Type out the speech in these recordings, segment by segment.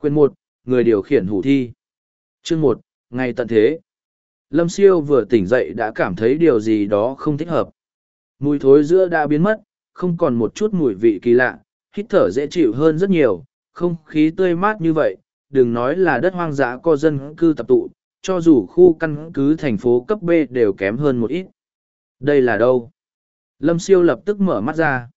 Quyền một, người điều khiển hủ thi. Chương một, ngày tận thế. Lâm siêu vừa tỉnh dậy đã cảm thấy điều gì đó không thích hợp. Mùi thối giữa đã biến mất, không còn một chút mùi vị kỳ lạ, hít thở dễ chịu hơn rất nhiều, không khí tươi mát như vậy, đừng nói là đất hoang dã có dân cư tập tụ, cho dù khu căn cứ thành phố cấp B đều kém hơn một ít. Đây là đâu? Lâm siêu lập tức mở mắt ra.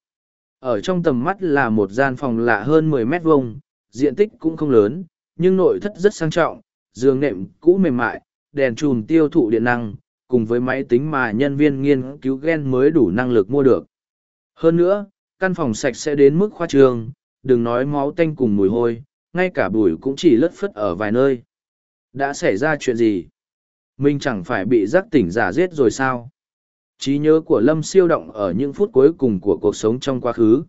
Ở trong tầm mắt là một gian phòng lạ hơn mười mét vuông, diện tích cũng không lớn, nhưng nội thất rất sang trọng, giường nệm cũ mềm mại, đèn chùm tiêu thụ điện năng, cùng với máy tính mà nhân viên nghiên cứu gen mới đủ năng lực mua được. Hơn nữa, căn phòng sạch sẽ đến mức khoa trương, đừng nói máu tanh cùng mùi hôi, ngay cả bụi cũng chỉ lất phất ở vài nơi. Đã xảy ra chuyện gì? Mình chẳng phải bị giác tỉnh giả giết rồi sao? trí nhớ của lâm siêu động ở những phút cuối cùng của cuộc sống trong quá khứ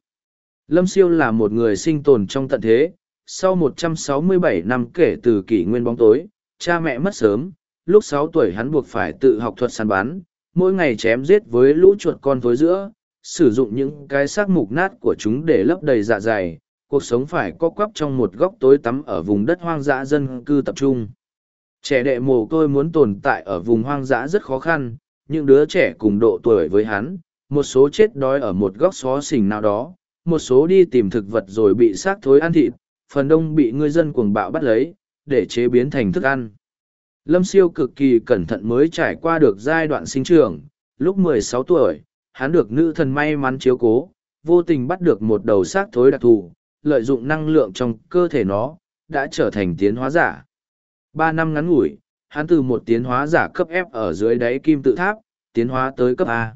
lâm siêu là một người sinh tồn trong tận thế sau 167 năm kể từ kỷ nguyên bóng tối cha mẹ mất sớm lúc 6 tuổi hắn buộc phải tự học thuật săn bắn mỗi ngày chém giết với lũ chuột con thối giữa sử dụng những cái xác mục nát của chúng để lấp đầy dạ dày cuộc sống phải co quắp trong một góc tối tắm ở vùng đất hoang dã dân cư tập trung. Trẻ đệ mồ côi muốn tồn tại ở vùng hoang dã rất khó khăn những đứa trẻ cùng độ tuổi với hắn, một số chết đói ở một góc xó xỉnh nào đó, một số đi tìm thực vật rồi bị xác thối ăn thịt, phần đông bị người dân cuồng bạo bắt lấy, để chế biến thành thức ăn. Lâm siêu cực kỳ cẩn thận mới trải qua được giai đoạn sinh trưởng, lúc 16 tuổi, hắn được nữ thần may mắn chiếu cố, vô tình bắt được một đầu xác thối đặc thù, lợi dụng năng lượng trong cơ thể nó, đã trở thành tiến hóa giả. Ba năm ngắn ngủi, hắn từ một tiến hóa giả cấp F ở dưới đáy kim tự tháp, tiến hóa tới cấp A.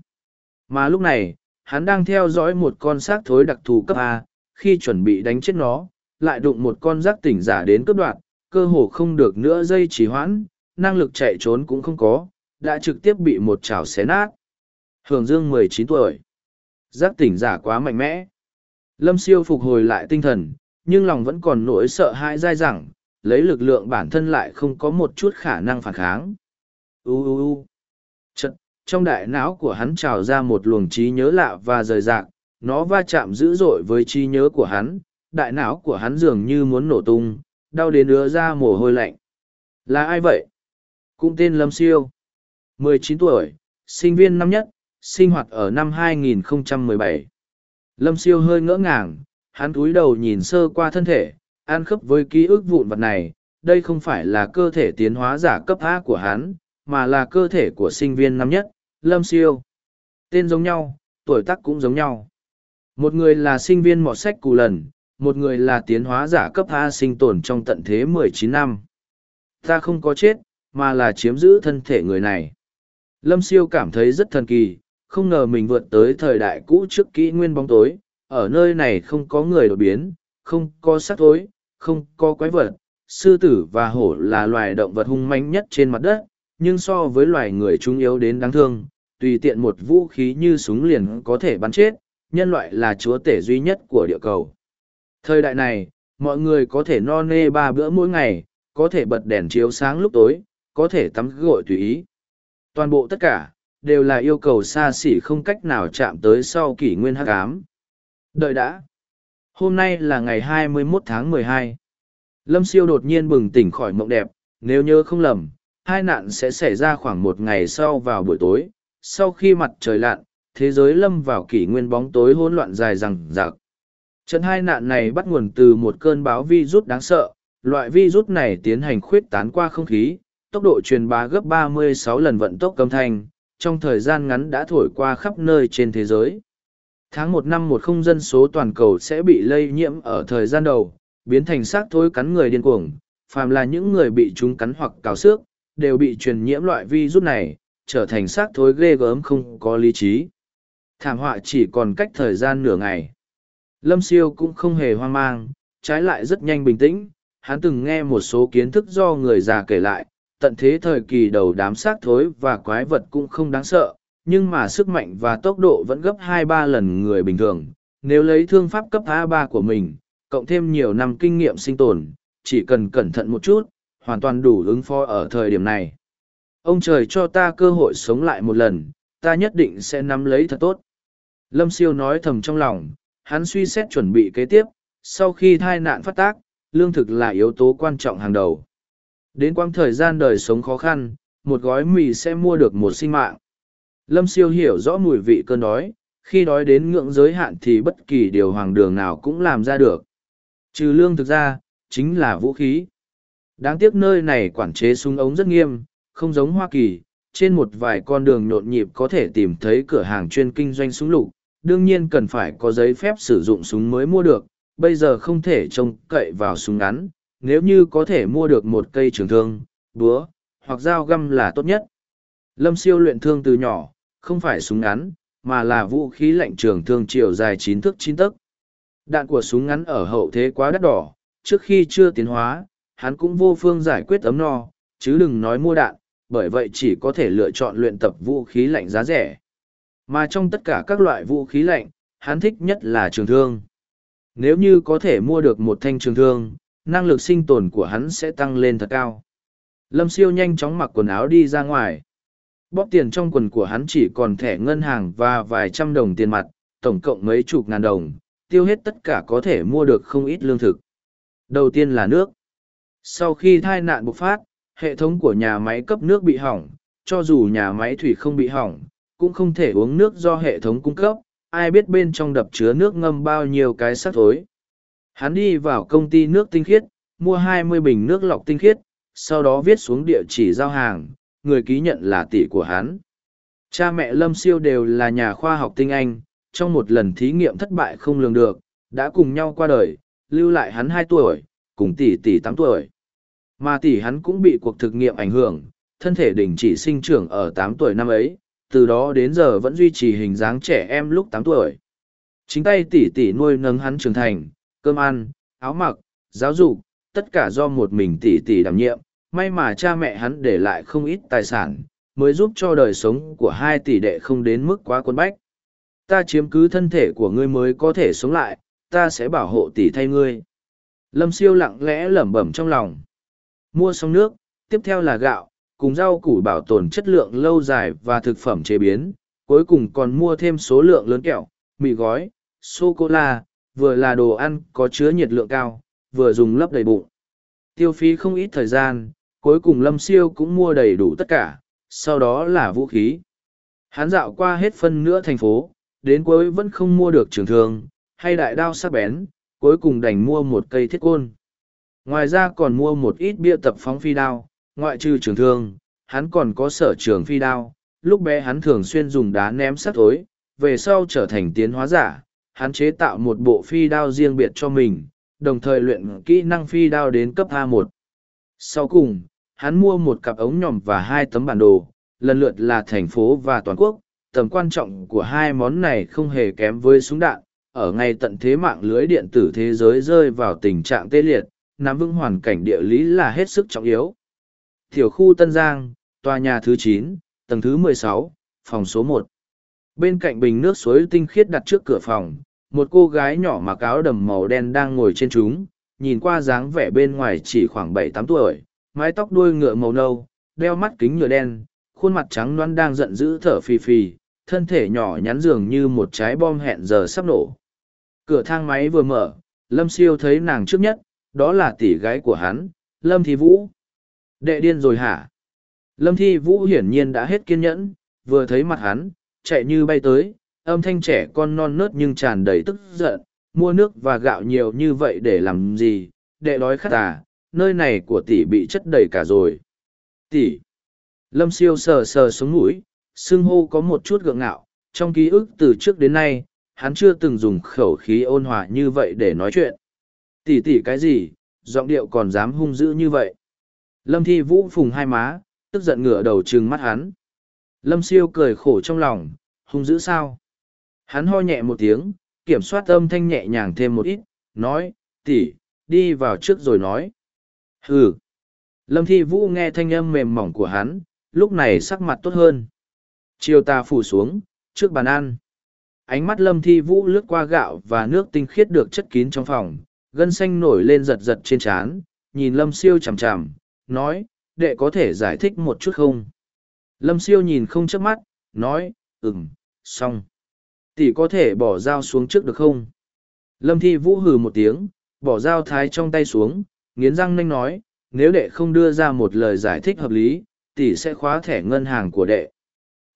Mà lúc này, hắn đang theo dõi một con xác thối đặc thù cấp A, khi chuẩn bị đánh chết nó, lại đụng một con giác tỉnh giả đến cướp đoạt, cơ hồ không được nữa dây trì hoãn, năng lực chạy trốn cũng không có, đã trực tiếp bị một chảo xé nát. Hưởng Dương mười chín tuổi. Giác tỉnh giả quá mạnh mẽ. Lâm siêu phục hồi lại tinh thần, nhưng lòng vẫn còn nỗi sợ hãi dai dẳng, lấy lực lượng bản thân lại không có một chút khả năng phản kháng. U u u. Chật, trong đại não của hắn trào ra một luồng trí nhớ lạ và rời rạc, nó va chạm dữ dội với trí nhớ của hắn, đại não của hắn dường như muốn nổ tung, đau đến ứa ra mồ hôi lạnh. Là ai vậy? Cũng tên Lâm Siêu. 19 tuổi, sinh viên năm nhất, sinh hoạt ở năm 2017. Lâm Siêu hơi ngỡ ngàng, hắn cúi đầu nhìn sơ qua thân thể, ăn khớp với ký ức vụn vật này, đây không phải là cơ thể tiến hóa giả cấp A của hắn, mà là cơ thể của sinh viên năm nhất, Lâm Siêu. Tên giống nhau, tuổi tác cũng giống nhau. Một người là sinh viên mọt sách cù lần, một người là tiến hóa giả cấp A sinh tồn trong tận thế 19 năm. Ta không có chết, mà là chiếm giữ thân thể người này. Lâm Siêu cảm thấy rất thần kỳ, không ngờ mình vượt tới thời đại cũ trước kỹ nguyên bóng tối, ở nơi này không có người đột biến, không có sắc tối, không có quái vật, sư tử và hổ là loài động vật hung manh nhất trên mặt đất, nhưng so với loài người chúng yếu đến đáng thương, tùy tiện một vũ khí như súng liền có thể bắn chết, nhân loại là chúa tể duy nhất của địa cầu. Thời đại này, mọi người có thể no nê ba bữa mỗi ngày, có thể bật đèn chiếu sáng lúc tối, có thể tắm gội tùy ý. Toàn bộ tất cả, đều là yêu cầu xa xỉ không cách nào chạm tới sau kỷ nguyên hắc ám. Đợi đã. Hôm nay là ngày 21 tháng 12. Lâm siêu đột nhiên bừng tỉnh khỏi mộng đẹp, nếu nhớ không lầm, hai nạn sẽ xảy ra khoảng một ngày sau vào buổi tối. Sau khi mặt trời lặn, thế giới lâm vào kỷ nguyên bóng tối hỗn loạn dài rằng rạc. Trận hai nạn này bắt nguồn từ một cơn báo virus đáng sợ, loại virus này tiến hành khuyết tán qua không khí, tốc độ truyền bá gấp 36 lần vận tốc âm thanh, trong thời gian ngắn đã thổi qua khắp nơi trên thế giới tháng một năm một không dân số toàn cầu sẽ bị lây nhiễm ở thời gian đầu, biến thành xác thối cắn người điên cuồng, phàm là những người bị chúng cắn hoặc cào xước, đều bị truyền nhiễm loại virus này, trở thành xác thối ghê gớm không có lý trí. Thảm họa chỉ còn cách thời gian nửa ngày. Lâm Siêu cũng không hề hoang mang, trái lại rất nhanh bình tĩnh, hắn từng nghe một số kiến thức do người già kể lại, tận thế thời kỳ đầu đám xác thối và quái vật cũng không đáng sợ, nhưng mà sức mạnh và tốc độ vẫn gấp hai ba lần người bình thường. Nếu lấy thương pháp cấp a ba của mình, cộng thêm nhiều năm kinh nghiệm sinh tồn, chỉ cần cẩn thận một chút, hoàn toàn đủ ứng phó ở thời điểm này. Ông trời cho ta cơ hội sống lại một lần, ta nhất định sẽ nắm lấy thật tốt. Lâm siêu nói thầm trong lòng, hắn suy xét chuẩn bị kế tiếp, sau khi thai nạn phát tác, lương thực là yếu tố quan trọng hàng đầu. Đến quãng thời gian đời sống khó khăn, một gói mì sẽ mua được một sinh mạng. Lâm siêu hiểu rõ mùi vị cơn đói, khi đói đến ngưỡng giới hạn thì bất kỳ điều hoàng đường nào cũng làm ra được. Trừ lương thực ra, chính là vũ khí. Đáng tiếc nơi này quản chế súng ống rất nghiêm, không giống Hoa Kỳ, trên một vài con đường nhộn nhịp có thể tìm thấy cửa hàng chuyên kinh doanh súng lục, đương nhiên cần phải có giấy phép sử dụng súng mới mua được, bây giờ không thể trông cậy vào súng ngắn, nếu như có thể mua được một cây trường thương, búa, hoặc dao găm là tốt nhất. Lâm siêu luyện thương từ nhỏ, không phải súng ngắn, mà là vũ khí lạnh trường thương chiều dài chín thước chín tấc. Đạn của súng ngắn ở hậu thế quá đắt đỏ, trước khi chưa tiến hóa, hắn cũng vô phương giải quyết ấm no, chứ đừng nói mua đạn, bởi vậy chỉ có thể lựa chọn luyện tập vũ khí lạnh giá rẻ. Mà trong tất cả các loại vũ khí lạnh, hắn thích nhất là trường thương. Nếu như có thể mua được một thanh trường thương, năng lực sinh tồn của hắn sẽ tăng lên thật cao. Lâm siêu nhanh chóng mặc quần áo đi ra ngoài. Bóp tiền trong quần của hắn chỉ còn thẻ ngân hàng và vài trăm đồng tiền mặt, tổng cộng mấy chục ngàn đồng, tiêu hết tất cả có thể mua được không ít lương thực. Đầu tiên là nước. Sau khi thai nạn bộc phát, hệ thống của nhà máy cấp nước bị hỏng, cho dù nhà máy thủy không bị hỏng, cũng không thể uống nước do hệ thống cung cấp, ai biết bên trong đập chứa nước ngâm bao nhiêu cái sắc thối. Hắn đi vào công ty nước tinh khiết, mua hai mươi bình nước lọc tinh khiết, sau đó viết xuống địa chỉ giao hàng, người ký nhận là tỷ của hắn. Cha mẹ Lâm Siêu đều là nhà khoa học tinh anh, trong một lần thí nghiệm thất bại không lường được, đã cùng nhau qua đời, lưu lại hắn hai tuổi, cùng tỷ tỷ tám tuổi. Mà tỷ hắn cũng bị cuộc thực nghiệm ảnh hưởng, thân thể đình chỉ sinh trưởng ở tám tuổi năm ấy, từ đó đến giờ vẫn duy trì hình dáng trẻ em lúc tám tuổi. Chính tay tỷ tỷ nuôi nấng hắn trưởng thành, cơm ăn, áo mặc, giáo dục, tất cả do một mình tỷ tỷ đảm nhiệm, may mà cha mẹ hắn để lại không ít tài sản, mới giúp cho đời sống của hai tỷ đệ không đến mức quá quân bách. Ta chiếm cứ thân thể của ngươi mới có thể sống lại, ta sẽ bảo hộ tỷ thay ngươi. Lâm siêu lặng lẽ lẩm bẩm trong lòng. Mua xong nước, tiếp theo là gạo, cùng rau củ bảo tồn chất lượng lâu dài và thực phẩm chế biến, cuối cùng còn mua thêm số lượng lớn kẹo, mì gói, sô-cô-la, vừa là đồ ăn có chứa nhiệt lượng cao, vừa dùng lấp đầy bụng. Tiêu phí không ít thời gian, cuối cùng Lâm Siêu cũng mua đầy đủ tất cả, sau đó là vũ khí. Hắn dạo qua hết phân nửa thành phố, đến cuối vẫn không mua được trường thương, hay đại đao sắc bén, cuối cùng đành mua một cây thiết côn. Ngoài ra còn mua một ít bia tập phóng phi đao, ngoại trừ trường thương, hắn còn có sở trường phi đao. Lúc bé hắn thường xuyên dùng đá ném sắt tối, về sau trở thành tiến hóa giả, hắn chế tạo một bộ phi đao riêng biệt cho mình, đồng thời luyện kỹ năng phi đao đến cấp A1. Sau cùng, hắn mua một cặp ống nhòm và hai tấm bản đồ, lần lượt là thành phố và toàn quốc. Tầm quan trọng của hai món này không hề kém với súng đạn. Ở ngay tận thế mạng lưới điện tử thế giới rơi vào tình trạng tê liệt, nắm vững hoàn cảnh địa lý là hết sức trọng yếu. Tiểu khu Tân Giang, tòa nhà thứ chín, tầng thứ mười sáu, phòng số một. Bên cạnh bình nước suối tinh khiết đặt trước cửa phòng, một cô gái nhỏ mặc áo đầm màu đen đang ngồi trên chúng, nhìn qua dáng vẻ bên ngoài chỉ khoảng bảy tám tuổi, mái tóc đuôi ngựa màu nâu, đeo mắt kính nhựa đen, khuôn mặt trắng loan đang giận dữ thở phì phì, thân thể nhỏ nhắn dường như một trái bom hẹn giờ sắp nổ. Cửa thang máy vừa mở, Lâm Siêu thấy nàng trước nhất, đó là tỷ gái của hắn, Lâm Thị Vũ. Đệ điên rồi hả? Lâm Thi Vũ hiển nhiên đã hết kiên nhẫn, vừa thấy mặt hắn, chạy như bay tới, âm thanh trẻ con non nớt nhưng tràn đầy tức giận, mua nước và gạo nhiều như vậy để làm gì, đệ đói khát à, nơi này của tỷ bị chất đầy cả rồi. Tỷ. Lâm siêu sờ sờ xuống mũi, xưng hô có một chút gượng ngạo, trong ký ức từ trước đến nay, hắn chưa từng dùng khẩu khí ôn hòa như vậy để nói chuyện. Tỷ tỷ cái gì, giọng điệu còn dám hung dữ như vậy. Lâm thi vũ phùng hai má, tức giận ngửa đầu trừng mắt hắn. Lâm siêu cười khổ trong lòng, hung dữ sao? Hắn ho nhẹ một tiếng, kiểm soát âm thanh nhẹ nhàng thêm một ít, nói, tỷ, đi vào trước rồi nói. Hừ. Lâm Thi Vũ nghe thanh âm mềm mỏng của hắn, lúc này sắc mặt tốt hơn. Chiều ta phủ xuống, trước bàn ăn. Ánh mắt Lâm Thi Vũ lướt qua gạo và nước tinh khiết được chất kín trong phòng, gân xanh nổi lên giật giật trên trán, nhìn Lâm Siêu chằm chằm, nói, đệ có thể giải thích một chút không? Lâm Siêu nhìn không chớp mắt, nói, ừm, xong. Tỷ có thể bỏ dao xuống trước được không? Lâm Thi Vũ hừ một tiếng, bỏ dao thái trong tay xuống, nghiến răng nanh nói, nếu đệ không đưa ra một lời giải thích hợp lý, tỷ sẽ khóa thẻ ngân hàng của đệ.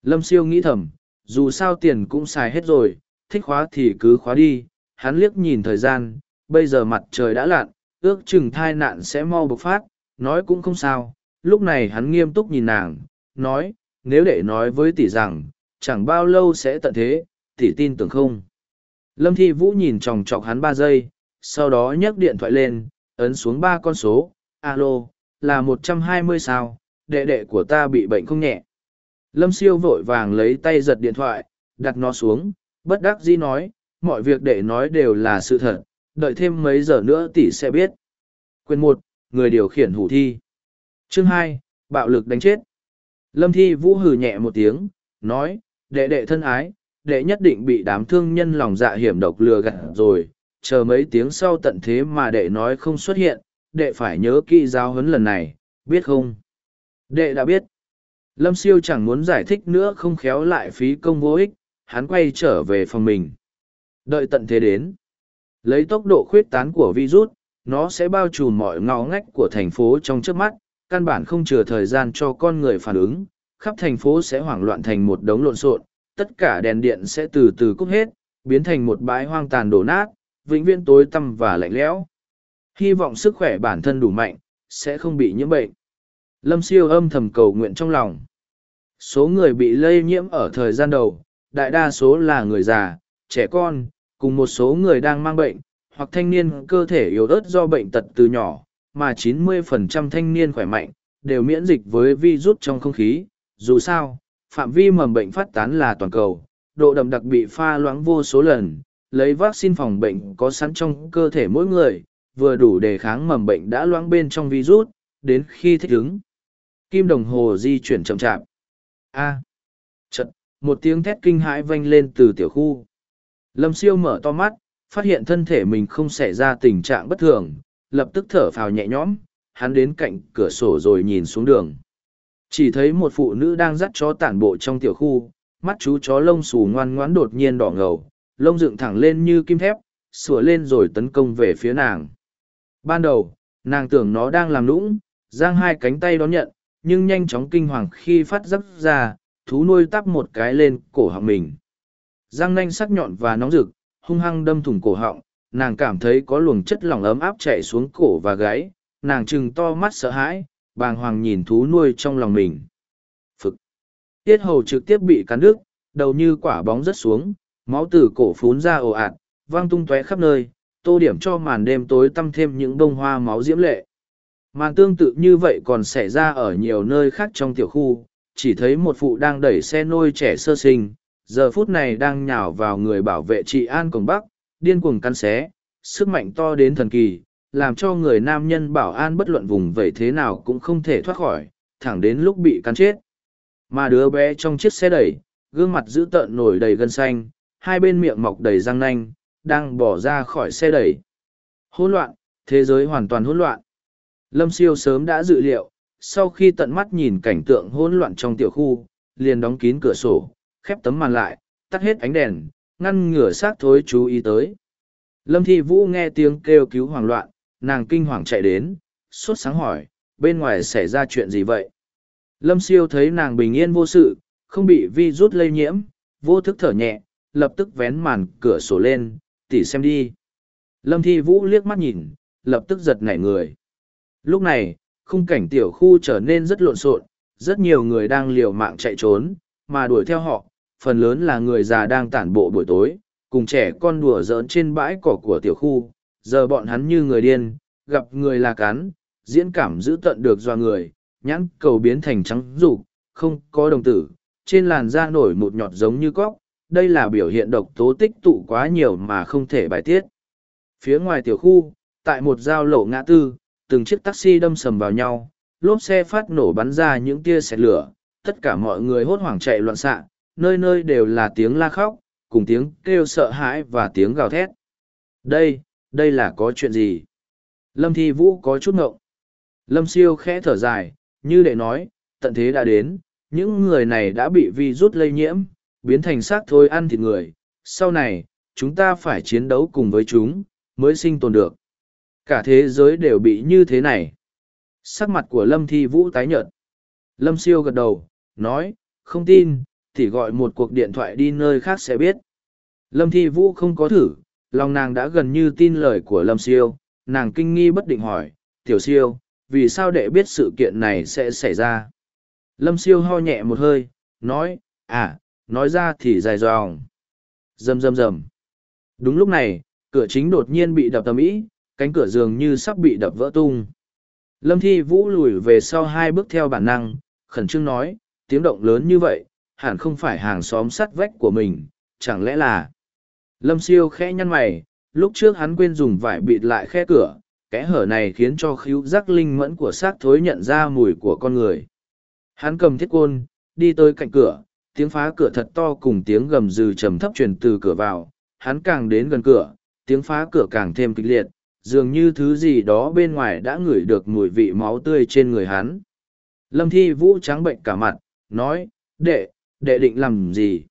Lâm siêu nghĩ thầm, dù sao tiền cũng xài hết rồi, thích khóa thì cứ khóa đi, hắn liếc nhìn thời gian, bây giờ mặt trời đã lặn, ước chừng thai nạn sẽ mau bộc phát, nói cũng không sao, lúc này hắn nghiêm túc nhìn nàng, nói, nếu để nói với tỷ rằng, chẳng bao lâu sẽ tận thế, tỷ tin tưởng không. Lâm Thi Vũ nhìn chòng chọc hắn ba giây, sau đó nhấc điện thoại lên, ấn xuống ba con số, alo, là một trăm hai mươi sao, đệ đệ của ta bị bệnh không nhẹ. Lâm siêu vội vàng lấy tay giật điện thoại, đặt nó xuống, bất đắc dĩ nói, mọi việc đệ nói đều là sự thật, đợi thêm mấy giờ nữa tỷ sẽ biết. Quyền một, người điều khiển hủ thi. Chương hai, bạo lực đánh chết. Lâm Thi Vũ hừ nhẹ một tiếng, nói, đệ đệ thân ái, đệ nhất định bị đám thương nhân lòng dạ hiểm độc lừa gạt rồi, chờ mấy tiếng sau tận thế mà đệ nói không xuất hiện, đệ phải nhớ kỹ giáo huấn lần này, biết không? Đệ đã biết. Lâm siêu chẳng muốn giải thích nữa không khéo lại phí công vô ích, hắn quay trở về phòng mình. Đợi tận thế đến. Lấy tốc độ khuyết tán của virus, nó sẽ bao trùm mọi ngõ ngách của thành phố trong trước mắt, căn bản không chừa thời gian cho con người phản ứng, khắp thành phố sẽ hoảng loạn thành một đống lộn xộn, tất cả đèn điện sẽ từ từ cúp hết, biến thành một bãi hoang tàn đổ nát, vĩnh viễn tối tăm và lạnh lẽo. Hy vọng sức khỏe bản thân đủ mạnh, sẽ không bị nhiễm bệnh. Lâm siêu âm thầm cầu nguyện trong lòng. Số người bị lây nhiễm ở thời gian đầu, đại đa số là người già, trẻ con, cùng một số người đang mang bệnh, hoặc thanh niên cơ thể yếu ớt do bệnh tật từ nhỏ, mà 90% thanh niên khỏe mạnh, đều miễn dịch với virus trong không khí. Dù sao, phạm vi mầm bệnh phát tán là toàn cầu, độ đậm đặc bị pha loãng vô số lần, lấy vaccine phòng bệnh có sẵn trong cơ thể mỗi người, vừa đủ đề kháng mầm bệnh đã loãng bên trong virus, đến khi thích ứng. Kim đồng hồ di chuyển chậm chạp. A. À. một tiếng thét kinh hãi vang lên từ tiểu khu. Lâm siêu mở to mắt, phát hiện thân thể mình không xảy ra tình trạng bất thường, lập tức thở phào nhẹ nhõm, hắn đến cạnh cửa sổ rồi nhìn xuống đường. Chỉ thấy một phụ nữ đang dắt chó tản bộ trong tiểu khu, mắt chú chó lông xù ngoan ngoãn đột nhiên đỏ ngầu, lông dựng thẳng lên như kim thép, sủa lên rồi tấn công về phía nàng. Ban đầu, nàng tưởng nó đang làm lũng, giang hai cánh tay đón nhận, nhưng nhanh chóng kinh hoàng khi phát dấp ra, thú nuôi tắp một cái lên cổ họng mình. Giang nanh sắc nhọn và nóng rực, hung hăng đâm thủng cổ họng, nàng cảm thấy có luồng chất lỏng ấm áp chạy xuống cổ và gáy, nàng trừng to mắt sợ hãi, bàng hoàng nhìn thú nuôi trong lòng mình. Phực! Tiết hầu trực tiếp bị cắn đứt, đầu như quả bóng rớt xuống, máu từ cổ phún ra ồ ạt, vang tung tóe khắp nơi, tô điểm cho màn đêm tối tăm thêm những bông hoa máu diễm lệ. Màn tương tự như vậy còn xảy ra ở nhiều nơi khác trong tiểu khu, chỉ thấy một phụ đang đẩy xe nôi trẻ sơ sinh, giờ phút này đang nhào vào người bảo vệ trị an cổng Bắc, điên cuồng căn xé, sức mạnh to đến thần kỳ, làm cho người nam nhân bảo an bất luận vùng vẩy thế nào cũng không thể thoát khỏi, thẳng đến lúc bị cắn chết. Mà đứa bé trong chiếc xe đẩy, gương mặt dữ tợn nổi đầy gân xanh, hai bên miệng mọc đầy răng nanh, đang bỏ ra khỏi xe đẩy. Hỗn loạn, thế giới hoàn toàn hỗn loạn. Lâm siêu sớm đã dự liệu, sau khi tận mắt nhìn cảnh tượng hỗn loạn trong tiểu khu, liền đóng kín cửa sổ, khép tấm màn lại, tắt hết ánh đèn, ngăn ngửa xác thối chú ý tới. Lâm Thi Vũ nghe tiếng kêu cứu hoảng loạn, nàng kinh hoàng chạy đến, suốt sáng hỏi, bên ngoài xảy ra chuyện gì vậy? Lâm Siêu thấy nàng bình yên vô sự, không bị vi rút lây nhiễm, vô thức thở nhẹ, lập tức vén màn cửa sổ lên, tỉ xem đi. Lâm Thi Vũ liếc mắt nhìn, lập tức giật nảy người. Lúc này, khung cảnh tiểu khu trở nên rất lộn xộn, rất nhiều người đang liều mạng chạy trốn, mà đuổi theo họ, phần lớn là người già đang tản bộ buổi tối, cùng trẻ con đùa giỡn trên bãi cỏ của tiểu khu, giờ bọn hắn như người điên, gặp người là cắn, diễn cảm giữ tận được do người, nhãn cầu biến thành trắng rục, không có đồng tử, trên làn da nổi một nhọt giống như cóc, đây là biểu hiện độc tố tích tụ quá nhiều mà không thể bài tiết. Phía ngoài tiểu khu, tại một giao lộ ngã tư, từng chiếc taxi đâm sầm vào nhau, lốp xe phát nổ bắn ra những tia xẹt lửa, tất cả mọi người hốt hoảng chạy loạn xạ, nơi nơi đều là tiếng la khóc, cùng tiếng kêu sợ hãi và tiếng gào thét. Đây, đây là có chuyện gì? Lâm Thi Vũ có chút ngộng. Lâm Siêu khẽ thở dài, như để nói, tận thế đã đến, những người này đã bị vi rút lây nhiễm, biến thành xác thôi ăn thịt người. Sau này, chúng ta phải chiến đấu cùng với chúng, mới sinh tồn được. Cả thế giới đều bị như thế này. Sắc mặt của Lâm Thi Vũ tái nhợt. Lâm Siêu gật đầu, nói, không tin, thì gọi một cuộc điện thoại đi nơi khác sẽ biết. Lâm Thi Vũ không có thử, lòng nàng đã gần như tin lời của Lâm Siêu, nàng kinh nghi bất định hỏi, tiểu siêu, vì sao đệ biết sự kiện này sẽ xảy ra? Lâm Siêu ho nhẹ một hơi, nói, à, nói ra thì dài dòng. Dầm dầm dầm. Đúng lúc này, cửa chính đột nhiên bị đập tầm ý, cánh cửa dường như sắp bị đập vỡ tung. Lâm Thi Vũ lùi về sau hai bước theo bản năng, khẩn trương nói, tiếng động lớn như vậy, hẳn không phải hàng xóm sắt vách của mình, chẳng lẽ là... Lâm siêu khẽ nhăn mày, lúc trước hắn quên dùng vải bịt lại khe cửa, kẽ hở này khiến cho khíu giác linh mẫn của xác thối nhận ra mùi của con người. Hắn cầm thiết côn, đi tới cạnh cửa, tiếng phá cửa thật to cùng tiếng gầm rừ trầm thấp truyền từ cửa vào, hắn càng đến gần cửa, tiếng phá cửa càng thêm kịch liệt, dường như thứ gì đó bên ngoài đã ngửi được mùi vị máu tươi trên người hắn. Lâm Thi Vũ trắng bệnh cả mặt, nói, đệ, đệ định làm gì?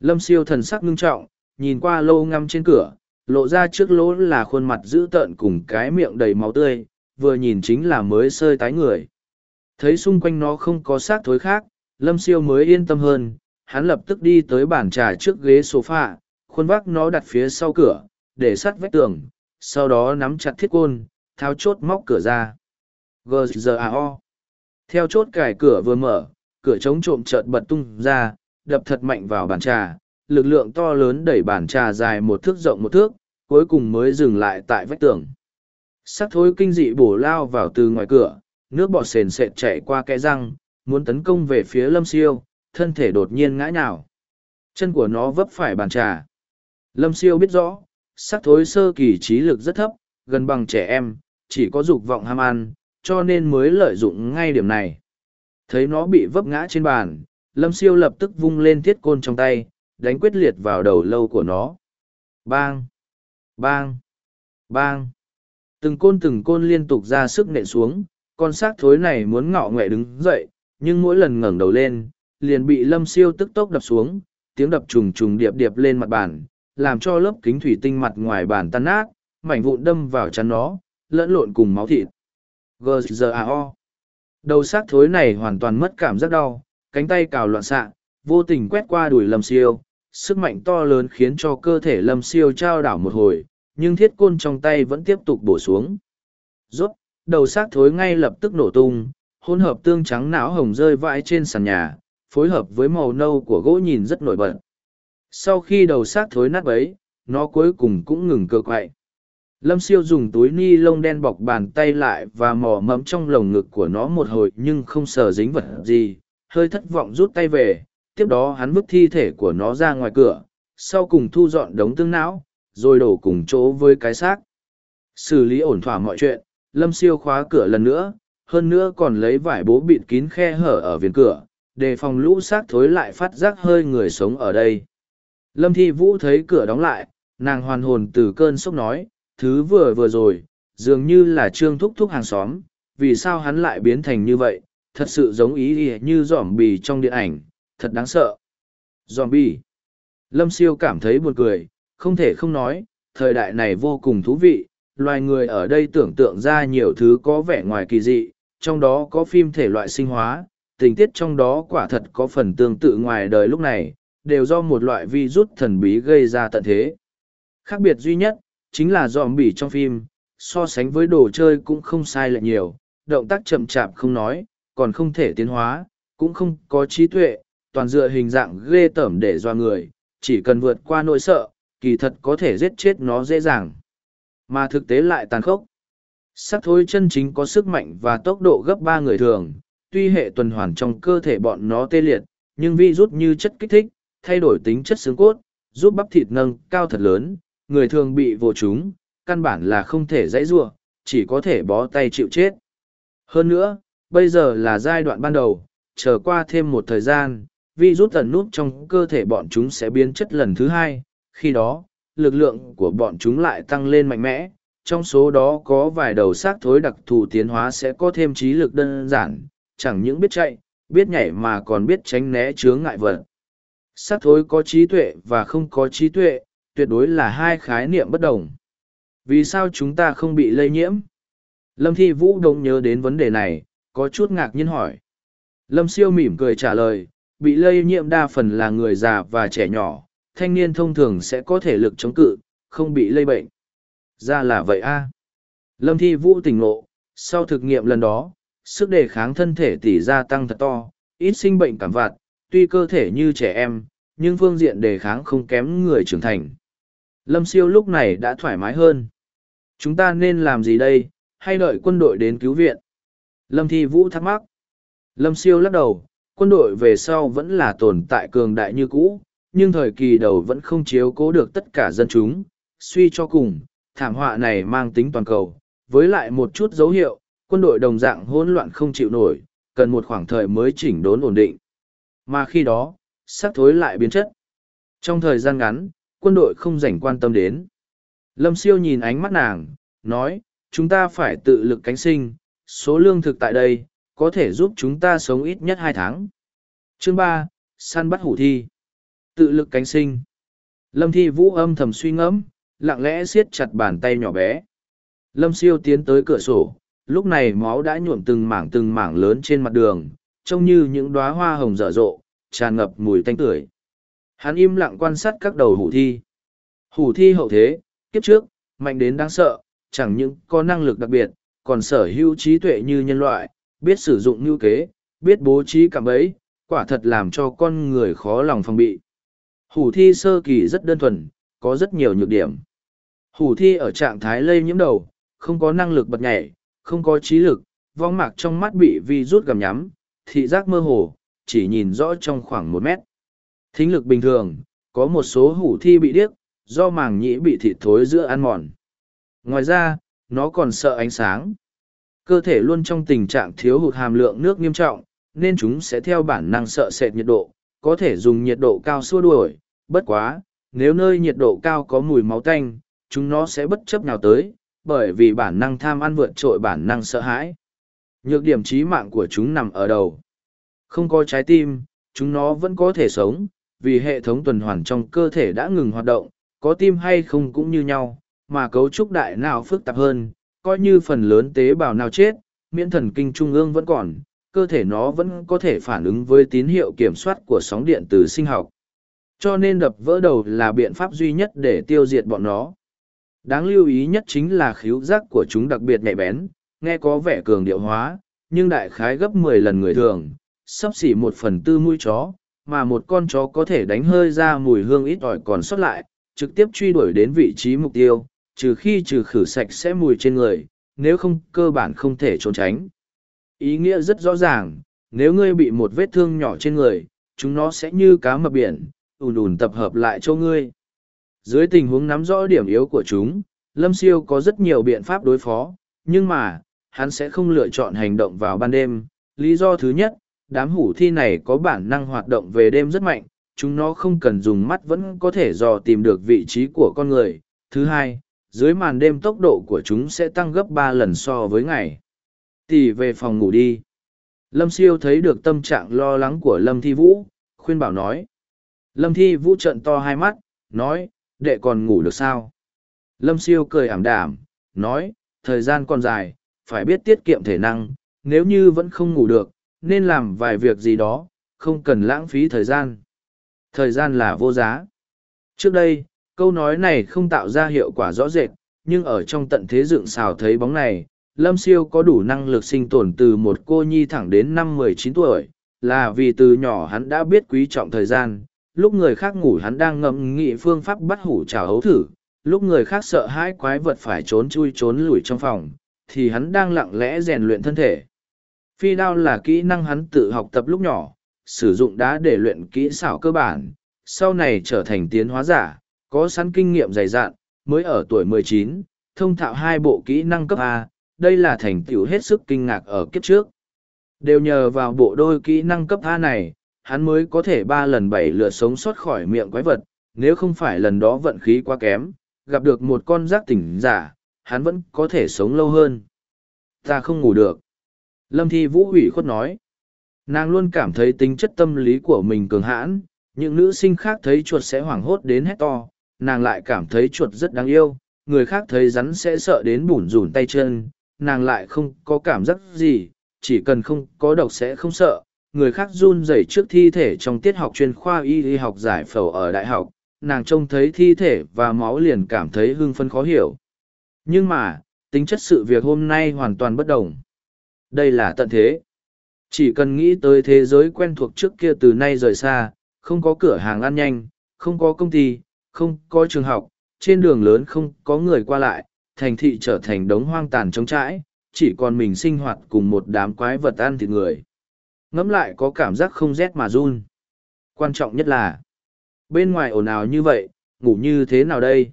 Lâm siêu thần sắc ngưng trọng, nhìn qua lâu ngăm trên cửa, lộ ra trước lỗ là khuôn mặt dữ tợn cùng cái miệng đầy máu tươi, vừa nhìn chính là mới sơi tái người. Thấy xung quanh nó không có xác thối khác, Lâm siêu mới yên tâm hơn, hắn lập tức đi tới bàn trà trước ghế sofa, khuôn vác nó đặt phía sau cửa, để sắt vách tường, sau đó nắm chặt thiết côn, tháo chốt móc cửa ra. G.G.A.O. Theo chốt cài cửa vừa mở, cửa chống trộm chợt bật tung ra, đập thật mạnh vào bàn trà, lực lượng to lớn đẩy bàn trà dài một thước rộng một thước, cuối cùng mới dừng lại tại vách tường. Sắc thối kinh dị bổ lao vào từ ngoài cửa, nước bọt sền sệt chảy qua kẽ răng, muốn tấn công về phía lâm siêu, thân thể đột nhiên ngã nhào. Chân của nó vấp phải bàn trà. Lâm siêu biết rõ, sắc thối sơ kỳ trí lực rất thấp, gần bằng trẻ em, chỉ có dục vọng ham ăn, cho nên mới lợi dụng ngay điểm này. Thấy nó bị vấp ngã trên bàn, lâm siêu lập tức vung lên thiết côn trong tay, đánh quyết liệt vào đầu lâu của nó. Bang! Bang! Bang! Từng côn từng côn liên tục ra sức nện xuống, con xác thối này muốn ngọ nghệ đứng dậy, nhưng mỗi lần ngẩng đầu lên, liền bị lâm siêu tức tốc đập xuống, tiếng đập trùng trùng điệp điệp lên mặt bàn, làm cho lớp kính thủy tinh mặt ngoài bàn tan nát, mảnh vụn đâm vào chắn nó, lẫn lộn cùng máu thịt. G.G.A.O. Đầu xác thối này hoàn toàn mất cảm giác đau, cánh tay cào loạn xạ, vô tình quét qua đùi lâm siêu, sức mạnh to lớn khiến cho cơ thể lâm siêu trao đảo một hồi, nhưng thiết côn trong tay vẫn tiếp tục bổ xuống. Rốt, đầu xác thối ngay lập tức nổ tung, hỗn hợp tương trắng não hồng rơi vãi trên sàn nhà, phối hợp với màu nâu của gỗ nhìn rất nổi bật. Sau khi đầu xác thối nát bấy, nó cuối cùng cũng ngừng cơ quậy. Lâm siêu dùng túi ni lông đen bọc bàn tay lại và mò mẫm trong lồng ngực của nó một hồi nhưng không sờ dính vật gì, hơi thất vọng rút tay về, tiếp đó hắn vứt thi thể của nó ra ngoài cửa, sau cùng thu dọn đống tương não, rồi đổ cùng chỗ với cái xác. Xử lý ổn thỏa mọi chuyện, Lâm siêu khóa cửa lần nữa, hơn nữa còn lấy vải bố bịt kín khe hở ở viền cửa, đề phòng lũ xác thối lại phát giác hơi người sống ở đây. Lâm Thi Vũ thấy cửa đóng lại, nàng hoàn hồn từ cơn sốc nói, thứ vừa vừa rồi, dường như là trương thúc thúc hàng xóm, vì sao hắn lại biến thành như vậy, thật sự giống ý như giỏm bì trong điện ảnh, thật đáng sợ. dòm bì. Lâm siêu cảm thấy buồn cười, không thể không nói, thời đại này vô cùng thú vị, loài người ở đây tưởng tượng ra nhiều thứ có vẻ ngoài kỳ dị, trong đó có phim thể loại sinh hóa, tình tiết trong đó quả thật có phần tương tự ngoài đời lúc này, đều do một loại virus thần bí gây ra tận thế. Khác biệt duy nhất, chính là dòm bỉ trong phim, so sánh với đồ chơi cũng không sai lệch nhiều, động tác chậm chạp không nói, còn không thể tiến hóa, cũng không có trí tuệ, toàn dựa hình dạng ghê tởm để doa người, chỉ cần vượt qua nỗi sợ, kỳ thật có thể giết chết nó dễ dàng. Mà thực tế lại tàn khốc. Sắc thối chân chính có sức mạnh và tốc độ gấp ba người thường, tuy hệ tuần hoàn trong cơ thể bọn nó tê liệt, nhưng vi rút như chất kích thích, thay đổi tính chất xương cốt, giúp bắp thịt nâng cao thật lớn, người thường bị vô chúng, căn bản là không thể dãy ruộng, chỉ có thể bó tay chịu chết. Hơn nữa, bây giờ là giai đoạn ban đầu, chờ qua thêm một thời gian, vi rút tần nút trong cơ thể bọn chúng sẽ biến chất lần thứ hai, khi đó, lực lượng của bọn chúng lại tăng lên mạnh mẽ, trong số đó có vài đầu xác thối đặc thù tiến hóa sẽ có thêm trí lực đơn giản, chẳng những biết chạy, biết nhảy mà còn biết tránh né chướng ngại vật. Xác thối có trí tuệ và không có trí tuệ, tuyệt đối là hai khái niệm bất đồng. Vì sao chúng ta không bị lây nhiễm? Lâm Thi Vũ đông nhớ đến vấn đề này, có chút ngạc nhiên hỏi. Lâm Siêu mỉm cười trả lời, bị lây nhiễm đa phần là người già và trẻ nhỏ, thanh niên thông thường sẽ có thể lực chống cự, không bị lây bệnh. Ra là vậy a. Lâm Thi Vũ tỉnh ngộ, sau thực nghiệm lần đó, sức đề kháng thân thể tỷ gia tăng thật to, ít sinh bệnh cảm vặt, tuy cơ thể như trẻ em, nhưng phương diện đề kháng không kém người trưởng thành. Lâm Siêu lúc này đã thoải mái hơn. Chúng ta nên làm gì đây, hay đợi quân đội đến cứu viện? Lâm Thi Vũ thắc mắc. Lâm Siêu lắc đầu, quân đội về sau vẫn là tồn tại cường đại như cũ, nhưng thời kỳ đầu vẫn không chiếu cố được tất cả dân chúng. Suy cho cùng, thảm họa này mang tính toàn cầu, với lại một chút dấu hiệu, quân đội đồng dạng hỗn loạn không chịu nổi, cần một khoảng thời mới chỉnh đốn ổn định. Mà khi đó, sắc thối lại biến chất. Trong thời gian ngắn, quân đội không dành quan tâm đến. Lâm siêu nhìn ánh mắt nàng, nói, chúng ta phải tự lực cánh sinh, số lương thực tại đây, có thể giúp chúng ta sống ít nhất hai tháng. Chương ba, săn bắt hủ thi. Tự lực cánh sinh. Lâm thi vũ âm thầm suy ngẫm, lặng lẽ siết chặt bàn tay nhỏ bé. Lâm siêu tiến tới cửa sổ, lúc này máu đã nhuộm từng mảng từng mảng lớn trên mặt đường, trông như những đóa hoa hồng dở rộ, tràn ngập mùi tanh tưởi. Hắn im lặng quan sát các đầu hủ thi. Hủ thi hậu thế, kiếp trước, mạnh đến đáng sợ, chẳng những có năng lực đặc biệt, còn sở hữu trí tuệ như nhân loại, biết sử dụng như kế, biết bố trí cảm ấy, quả thật làm cho con người khó lòng phòng bị. Hủ thi sơ kỳ rất đơn thuần, có rất nhiều nhược điểm. Hủ thi ở trạng thái lây nhiễm đầu, không có năng lực bật nhảy, không có trí lực, vong mạc trong mắt bị vi rút gầm nhắm, thị giác mơ hồ, chỉ nhìn rõ trong khoảng một mét. Thính lực bình thường, có một số hủ thi bị điếc, do màng nhĩ bị thịt thối giữa ăn mòn. Ngoài ra, nó còn sợ ánh sáng. Cơ thể luôn trong tình trạng thiếu hụt hàm lượng nước nghiêm trọng, nên chúng sẽ theo bản năng sợ sệt nhiệt độ, có thể dùng nhiệt độ cao xua đuổi, bất quá, nếu nơi nhiệt độ cao có mùi máu tanh, chúng nó sẽ bất chấp nào tới, bởi vì bản năng tham ăn vượt trội bản năng sợ hãi. Nhược điểm trí mạng của chúng nằm ở đầu. Không có trái tim, chúng nó vẫn có thể sống, vì hệ thống tuần hoàn trong cơ thể đã ngừng hoạt động, có tim hay không cũng như nhau, mà cấu trúc đại nào phức tạp hơn, coi như phần lớn tế bào nào chết, miễn thần kinh trung ương vẫn còn, cơ thể nó vẫn có thể phản ứng với tín hiệu kiểm soát của sóng điện từ sinh học. Cho nên đập vỡ đầu là biện pháp duy nhất để tiêu diệt bọn nó. Đáng lưu ý nhất chính là khíu giác của chúng đặc biệt nhạy bén, nghe có vẻ cường điệu hóa, nhưng đại khái gấp mười lần người thường, sắp xỉ một phần tư mũi chó, mà một con chó có thể đánh hơi ra mùi hương ít ỏi còn sót lại, trực tiếp truy đuổi đến vị trí mục tiêu, trừ khi trừ khử sạch sẽ mùi trên người, nếu không cơ bản không thể trốn tránh. Ý nghĩa rất rõ ràng, nếu ngươi bị một vết thương nhỏ trên người, chúng nó sẽ như cá mập biển, ùn ùn tập hợp lại cho ngươi. Dưới tình huống nắm rõ điểm yếu của chúng, Lâm Siêu có rất nhiều biện pháp đối phó, nhưng mà, hắn sẽ không lựa chọn hành động vào ban đêm. Lý do thứ nhất, đám hủ thi này có bản năng hoạt động về đêm rất mạnh, chúng nó không cần dùng mắt vẫn có thể dò tìm được vị trí của con người. Thứ hai, dưới màn đêm tốc độ của chúng sẽ tăng gấp ba lần so với ngày. Tỉ về phòng ngủ đi. Lâm Siêu thấy được tâm trạng lo lắng của Lâm Thi Vũ, khuyên bảo nói. Lâm Thi Vũ trận to hai mắt, nói, đệ còn ngủ được sao? Lâm Siêu cười ảm đảm, nói, thời gian còn dài, phải biết tiết kiệm thể năng, nếu như vẫn không ngủ được, nên làm vài việc gì đó, không cần lãng phí thời gian. Thời gian là vô giá. Trước đây, câu nói này không tạo ra hiệu quả rõ rệt, nhưng ở trong tận thế dựng xào thấy bóng này, Lâm Siêu có đủ năng lực sinh tồn từ một cô nhi thẳng đến năm mười chín tuổi, là vì từ nhỏ hắn đã biết quý trọng thời gian, lúc người khác ngủ hắn đang ngẫm nghị phương pháp bắt hủ trào hấu thử, lúc người khác sợ hãi quái vật phải trốn chui trốn lùi trong phòng, thì hắn đang lặng lẽ rèn luyện thân thể. Phi đao là kỹ năng hắn tự học tập lúc nhỏ, sử dụng đá để luyện kỹ xảo cơ bản, sau này trở thành tiến hóa giả, có sẵn kinh nghiệm dày dạn, mới ở tuổi 19, thông thạo hai bộ kỹ năng cấp A, đây là thành tựu hết sức kinh ngạc ở kiếp trước. Đều nhờ vào bộ đôi kỹ năng cấp A này, hắn mới có thể ba lần bảy lượt sống sót khỏi miệng quái vật, nếu không phải lần đó vận khí quá kém, gặp được một con giác tỉnh giả, hắn vẫn có thể sống lâu hơn. Ta không ngủ được. Lâm Thi Vũ ủy khuất nói. Nàng luôn cảm thấy tính chất tâm lý của mình cường hãn, những nữ sinh khác thấy chuột sẽ hoảng hốt đến hét to, nàng lại cảm thấy chuột rất đáng yêu, người khác thấy rắn sẽ sợ đến bủn rủn tay chân, nàng lại không có cảm giác gì, chỉ cần không có độc sẽ không sợ. Người khác run rẩy trước thi thể trong tiết học chuyên khoa y y học giải phẫu ở đại học, nàng trông thấy thi thể và máu liền cảm thấy hưng phân khó hiểu. Nhưng mà, tính chất sự việc hôm nay hoàn toàn bất đồng. Đây là tận thế. Chỉ cần nghĩ tới thế giới quen thuộc trước kia từ nay rời xa, không có cửa hàng ăn nhanh, không có công ty, không có trường học, trên đường lớn không có người qua lại, thành thị trở thành đống hoang tàn trống trãi, chỉ còn mình sinh hoạt cùng một đám quái vật ăn thịt người. Ngẫm lại có cảm giác không rét mà run. Quan trọng nhất là, bên ngoài ồn ào như vậy, ngủ như thế nào đây?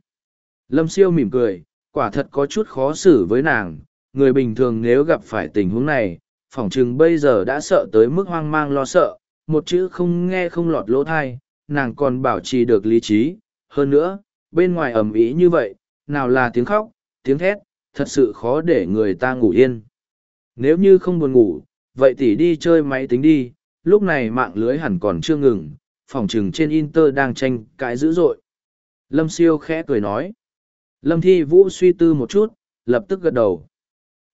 Lâm siêu mỉm cười, quả thật có chút khó xử với nàng, người bình thường nếu gặp phải tình huống này, phỏng chừng bây giờ đã sợ tới mức hoang mang lo sợ, một chữ không nghe không lọt lỗ thai, nàng còn bảo trì được lý trí. Hơn nữa, bên ngoài ầm ĩ như vậy, nào là tiếng khóc, tiếng thét, thật sự khó để người ta ngủ yên. Nếu như không buồn ngủ, vậy tỷ đi chơi máy tính đi, lúc này mạng lưới hẳn còn chưa ngừng, phỏng chừng trên Inter đang tranh cãi dữ dội. Lâm siêu khẽ cười nói. Lâm thi vũ suy tư một chút, lập tức gật đầu.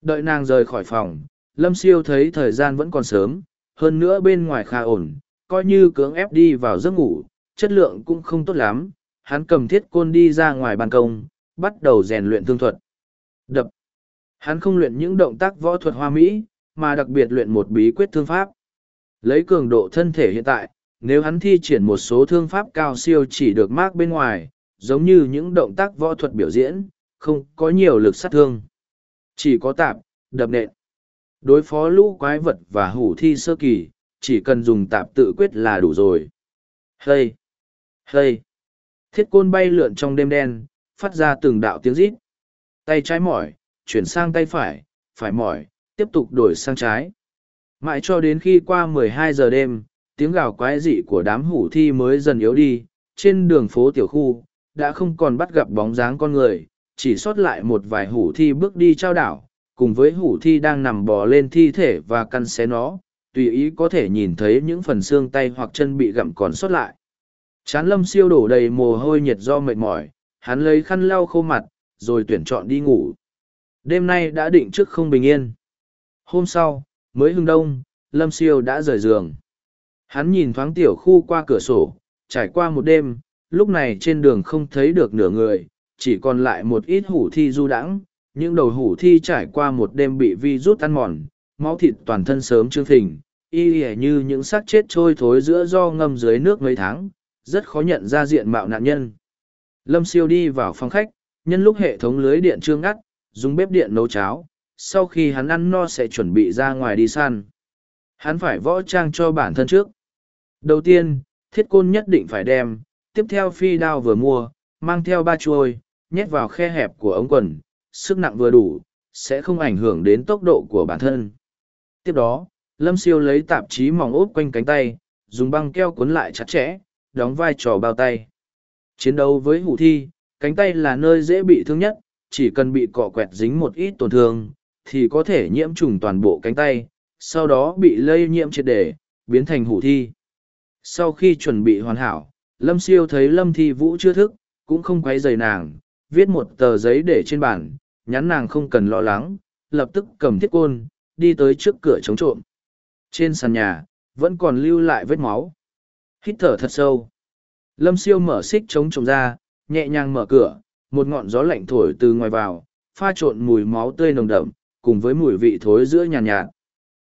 Đợi nàng rời khỏi phòng, Lâm siêu thấy thời gian vẫn còn sớm, hơn nữa bên ngoài khá ổn, coi như cưỡng ép đi vào giấc ngủ, chất lượng cũng không tốt lắm. Hắn cầm thiết côn đi ra ngoài ban công, bắt đầu rèn luyện thương thuật. Đập. Hắn không luyện những động tác võ thuật hoa mỹ, mà đặc biệt luyện một bí quyết thương pháp. Lấy cường độ thân thể hiện tại, nếu hắn thi triển một số thương pháp cao siêu chỉ được mác bên ngoài, giống như những động tác võ thuật biểu diễn, không có nhiều lực sát thương. Chỉ có tạp, đập nện. Đối phó lũ quái vật và hủ thi sơ kỳ, chỉ cần dùng tạp tự quyết là đủ rồi. Hây! Hây! Thiết côn bay lượn trong đêm đen, phát ra từng đạo tiếng rít. Tay trái mỏi, chuyển sang tay phải, phải mỏi, tiếp tục đổi sang trái. Mãi cho đến khi qua 12 giờ đêm, tiếng gào quái dị của đám hủ thi mới dần yếu đi, trên đường phố tiểu khu, đã không còn bắt gặp bóng dáng con người, chỉ sót lại một vài hủ thi bước đi trao đảo, cùng với hủ thi đang nằm bò lên thi thể và căn xé nó, tùy ý có thể nhìn thấy những phần xương tay hoặc chân bị gặm còn sót lại. Chán lâm siêu đổ đầy mồ hôi nhiệt do mệt mỏi, hắn lấy khăn lau khô mặt, rồi tuyển chọn đi ngủ. Đêm nay đã định trước không bình yên. Hôm sau, mới hưng đông, lâm siêu đã rời giường. Hắn nhìn thoáng tiểu khu qua cửa sổ, trải qua một đêm, lúc này trên đường không thấy được nửa người, chỉ còn lại một ít hủ thi du đãng những đầu hủ thi trải qua một đêm bị vi rút ăn mòn máu thịt toàn thân sớm trương thình, y ỉa như những xác chết trôi thối giữa do ngâm dưới nước mấy tháng rất khó nhận ra diện mạo nạn nhân. Lâm siêu đi vào phòng khách nhân lúc hệ thống lưới điện chưa ngắt dùng bếp điện nấu cháo sau khi hắn ăn no sẽ chuẩn bị ra ngoài đi săn. Hắn phải võ trang cho bản thân trước. Đầu tiên thiết côn nhất định phải đem tiếp theo phi đao vừa mua mang theo ba chuôi nhét vào khe hẹp của ống quần sức nặng vừa đủ, sẽ không ảnh hưởng đến tốc độ của bản thân. Tiếp đó, Lâm Siêu lấy tạp chí mỏng ốp quanh cánh tay, dùng băng keo cuốn lại chặt chẽ, đóng vai trò bao tay. Chiến đấu với hủ thi, cánh tay là nơi dễ bị thương nhất, chỉ cần bị cọ quẹt dính một ít tổn thương, thì có thể nhiễm trùng toàn bộ cánh tay, sau đó bị lây nhiễm triệt để, biến thành hủ thi. Sau khi chuẩn bị hoàn hảo, Lâm Siêu thấy Lâm Thi Vũ chưa thức, cũng không quấy rầy nàng, viết một tờ giấy để trên bàn, nhắn nàng không cần lo lắng, lập tức cầm thiết côn, đi tới trước cửa chống trộm. Trên sàn nhà, vẫn còn lưu lại vết máu. Hít thở thật sâu. Lâm siêu mở xích chống trộm ra, nhẹ nhàng mở cửa, một ngọn gió lạnh thổi từ ngoài vào, pha trộn mùi máu tươi nồng đậm, cùng với mùi vị thối giữa nhàn nhạt, nhạt.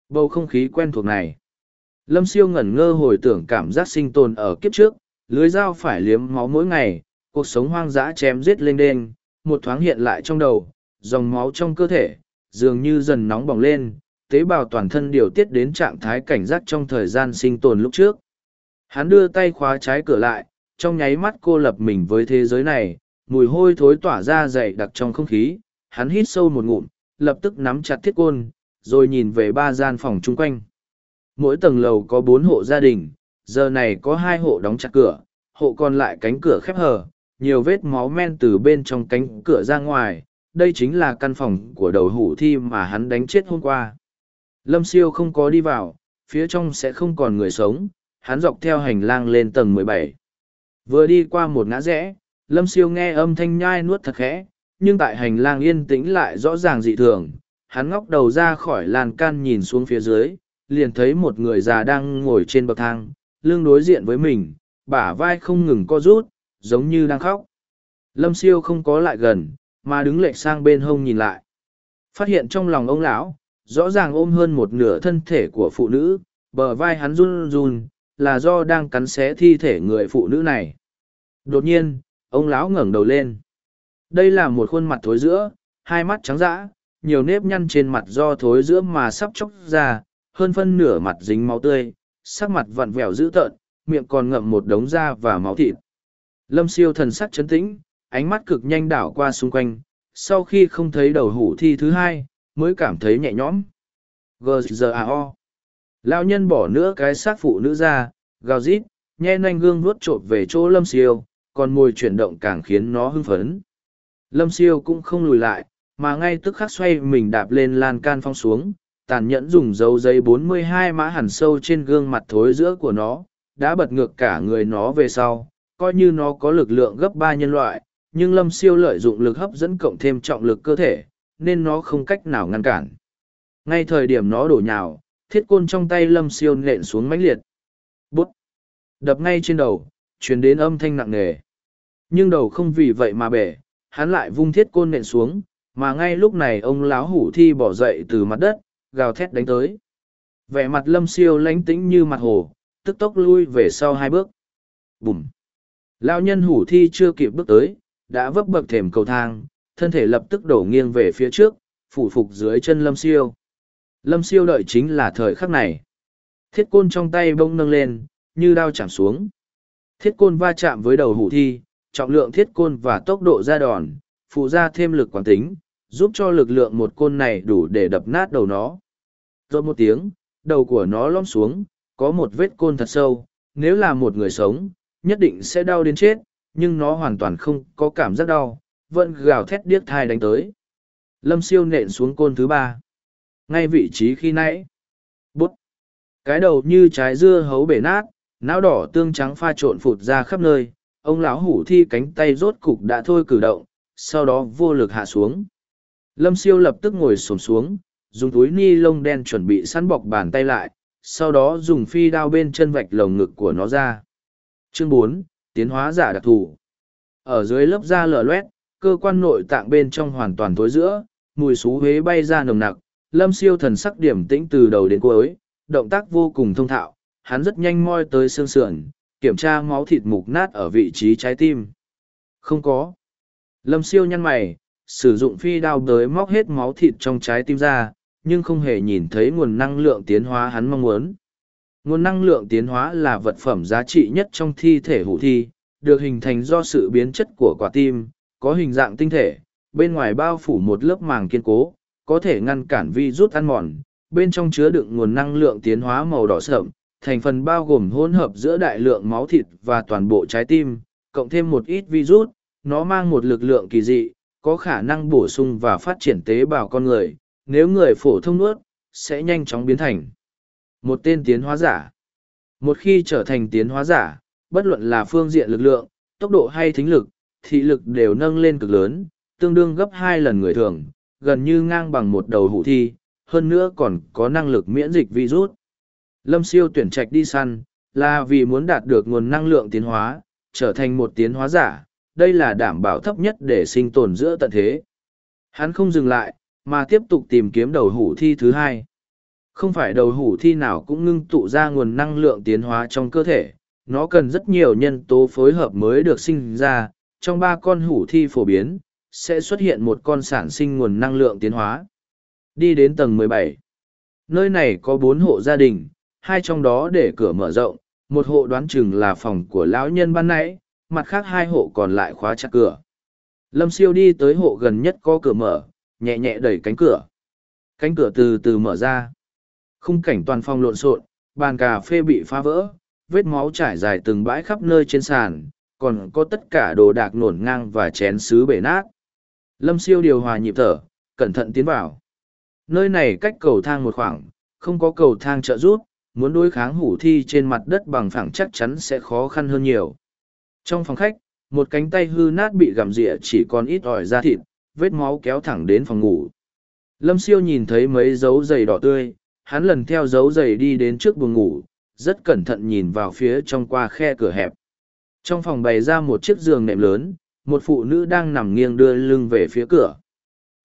Bầu không khí quen thuộc này. Lâm siêu ngẩn ngơ hồi tưởng cảm giác sinh tồn ở kiếp trước, lưới dao phải liếm máu mỗi ngày, cuộc sống hoang dã chém giết lên đênh, một thoáng hiện lại trong đầu, dòng máu trong cơ thể, dường như dần nóng bỏng lên, tế bào toàn thân điều tiết đến trạng thái cảnh giác trong thời gian sinh tồn lúc trước. Hắn đưa tay khóa trái cửa lại, trong nháy mắt cô lập mình với thế giới này, mùi hôi thối tỏa ra dày đặc trong không khí, hắn hít sâu một ngụm, lập tức nắm chặt thiết côn, rồi nhìn về ba gian phòng chung quanh. Mỗi tầng lầu có bốn hộ gia đình, giờ này có hai hộ đóng chặt cửa, hộ còn lại cánh cửa khép hờ, nhiều vết máu men từ bên trong cánh cửa ra ngoài, đây chính là căn phòng của đầu hủ thi mà hắn đánh chết hôm qua. Lâm siêu không có đi vào, phía trong sẽ không còn người sống, hắn dọc theo hành lang lên tầng mười bảy. Vừa đi qua một ngã rẽ, Lâm siêu nghe âm thanh nhai nuốt thật khẽ, nhưng tại hành lang yên tĩnh lại rõ ràng dị thường. Hắn ngóc đầu ra khỏi lan can nhìn xuống phía dưới, liền thấy một người già đang ngồi trên bậc thang, lưng đối diện với mình, bả vai không ngừng co rút, giống như đang khóc. Lâm siêu không có lại gần, mà đứng lệch sang bên hông nhìn lại. Phát hiện trong lòng ông lão, rõ ràng ôm hơn một nửa thân thể của phụ nữ, bờ vai hắn run run, là do đang cắn xé thi thể người phụ nữ này. Đột nhiên, ông lão ngẩng đầu lên. Đây là một khuôn mặt thối giữa, hai mắt trắng dã, nhiều nếp nhăn trên mặt do thối giữa mà sắp chóc ra, hơn phân nửa mặt dính máu tươi, sắc mặt vặn vẹo dữ tợn, miệng còn ngậm một đống da và máu thịt. Lâm siêu thần sắc chấn tĩnh, ánh mắt cực nhanh đảo qua xung quanh, sau khi không thấy đầu hủ thi thứ hai, mới cảm thấy nhẹ nhõm. G.G.A.O. Lão nhân bỏ nữa cái xác phụ nữ ra, gào rít, nhe nanh gương nuốt trộm về chỗ lâm siêu, còn mồi chuyển động càng khiến nó hưng phấn. Lâm siêu cũng không lùi lại, mà ngay tức khắc xoay mình đạp lên lan can phong xuống, tàn nhẫn dùng dấu giấy 42 mã hẳn sâu trên gương mặt thối giữa của nó, đã bật ngược cả người nó về sau, coi như nó có lực lượng gấp ba nhân loại, nhưng lâm siêu lợi dụng lực hấp dẫn cộng thêm trọng lực cơ thể, nên nó không cách nào ngăn cản. Ngay thời điểm nó đổ nhào, thiết côn trong tay lâm siêu nện xuống mãnh liệt. Bút! Đập ngay trên đầu, chuyển đến âm thanh nặng nề. Nhưng đầu không vì vậy mà bể, hắn lại vung thiết côn nện xuống, mà ngay lúc này ông láo hủ thi bỏ dậy từ mặt đất, gào thét đánh tới. Vẻ mặt lâm siêu lánh tĩnh như mặt hồ, tức tốc lui về sau hai bước. Bùm! Lão nhân hủ thi chưa kịp bước tới, đã vấp bậc thềm cầu thang, thân thể lập tức đổ nghiêng về phía trước, phủ phục dưới chân lâm siêu. Lâm siêu đợi chính là thời khắc này. Thiết côn trong tay bông nâng lên, như đao chạm xuống. Thiết côn va chạm với đầu hủ thi, trọng lượng thiết côn và tốc độ ra đòn, phụ ra thêm lực quán tính, giúp cho lực lượng một côn này đủ để đập nát đầu nó. Rồi một tiếng, đầu của nó lom xuống, có một vết côn thật sâu, nếu là một người sống, nhất định sẽ đau đến chết, nhưng nó hoàn toàn không có cảm giác đau, vẫn gào thét điếc thai đánh tới. Lâm siêu nện xuống côn thứ ba. Ngay vị trí khi nãy. Bút. Cái đầu như trái dưa hấu bể nát, não đỏ tương trắng pha trộn phụt ra khắp nơi, ông lão hủ thi cánh tay rốt cục đã thôi cử động, sau đó vô lực hạ xuống. Lâm siêu lập tức ngồi xổm xuống, dùng túi ni lông đen chuẩn bị săn bọc bàn tay lại, sau đó dùng phi đao bên chân vạch lồng ngực của nó ra. Chương bốn Tiến hóa giả đặc thù. Ở dưới lớp da lở loét, cơ quan nội tạng bên trong hoàn toàn tối giữa, mùi xú huế bay ra nồng nặc, lâm siêu thần sắc điểm tĩnh từ đầu đến cuối, động tác vô cùng thông thạo, hắn rất nhanh moi tới xương sườn, kiểm tra máu thịt mục nát ở vị trí trái tim. Không có. Lâm siêu nhăn mày, sử dụng phi đao tới móc hết máu thịt trong trái tim ra, nhưng không hề nhìn thấy nguồn năng lượng tiến hóa hắn mong muốn. Nguồn năng lượng tiến hóa là vật phẩm giá trị nhất trong thi thể hủ thi, được hình thành do sự biến chất của quả tim, có hình dạng tinh thể, bên ngoài bao phủ một lớp màng kiên cố, có thể ngăn cản vi rút ăn mòn, bên trong chứa đựng nguồn năng lượng tiến hóa màu đỏ sợm thành phần bao gồm hỗn hợp giữa đại lượng máu thịt và toàn bộ trái tim, cộng thêm một ít virus, nó mang một lực lượng kỳ dị, có khả năng bổ sung và phát triển tế bào con người, nếu người phổ thông nuốt, sẽ nhanh chóng biến thành một tên tiến hóa giả. Một khi trở thành tiến hóa giả, bất luận là phương diện lực lượng, tốc độ hay thính lực, thị lực đều nâng lên cực lớn, tương đương gấp hai lần người thường, gần như ngang bằng một đầu hủ thi, hơn nữa còn có năng lực miễn dịch virus. Lâm siêu tuyển trạch đi săn, là vì muốn đạt được nguồn năng lượng tiến hóa, trở thành một tiến hóa giả, đây là đảm bảo thấp nhất để sinh tồn giữa tận thế. Hắn không dừng lại, mà tiếp tục tìm kiếm đầu hủ thi thứ hai. Không phải đầu hủ thi nào cũng ngưng tụ ra nguồn năng lượng tiến hóa trong cơ thể, nó cần rất nhiều nhân tố phối hợp mới được sinh ra, trong ba con hủ thi phổ biến, sẽ xuất hiện một con sản sinh nguồn năng lượng tiến hóa. Đi đến tầng 17. Nơi này có bốn hộ gia đình, hai trong đó để cửa mở rộng, một hộ đoán chừng là phòng của lão nhân ban nãy, mặt khác hai hộ còn lại khóa chặt cửa. Lâm siêu đi tới hộ gần nhất có cửa mở, nhẹ nhẹ đẩy cánh cửa. Cánh cửa từ từ mở ra. Khung cảnh toàn phòng lộn xộn, bàn cà phê bị phá vỡ, vết máu trải dài từng bãi khắp nơi trên sàn, còn có tất cả đồ đạc nổn ngang và chén xứ bể nát. Lâm siêu điều hòa nhịp thở, cẩn thận tiến vào. Nơi này cách cầu thang một khoảng, không có cầu thang trợ rút, muốn đối kháng hủ thi trên mặt đất bằng phẳng chắc chắn sẽ khó khăn hơn nhiều. Trong phòng khách, một cánh tay hư nát bị gặm rịa chỉ còn ít ỏi da thịt, vết máu kéo thẳng đến phòng ngủ. Lâm siêu nhìn thấy mấy dấu giày đỏ tươi, hắn lần theo dấu giày đi đến trước buồng ngủ, rất cẩn thận nhìn vào phía trong qua khe cửa hẹp. Trong phòng bày ra một chiếc giường nệm lớn, một phụ nữ đang nằm nghiêng đưa lưng về phía cửa.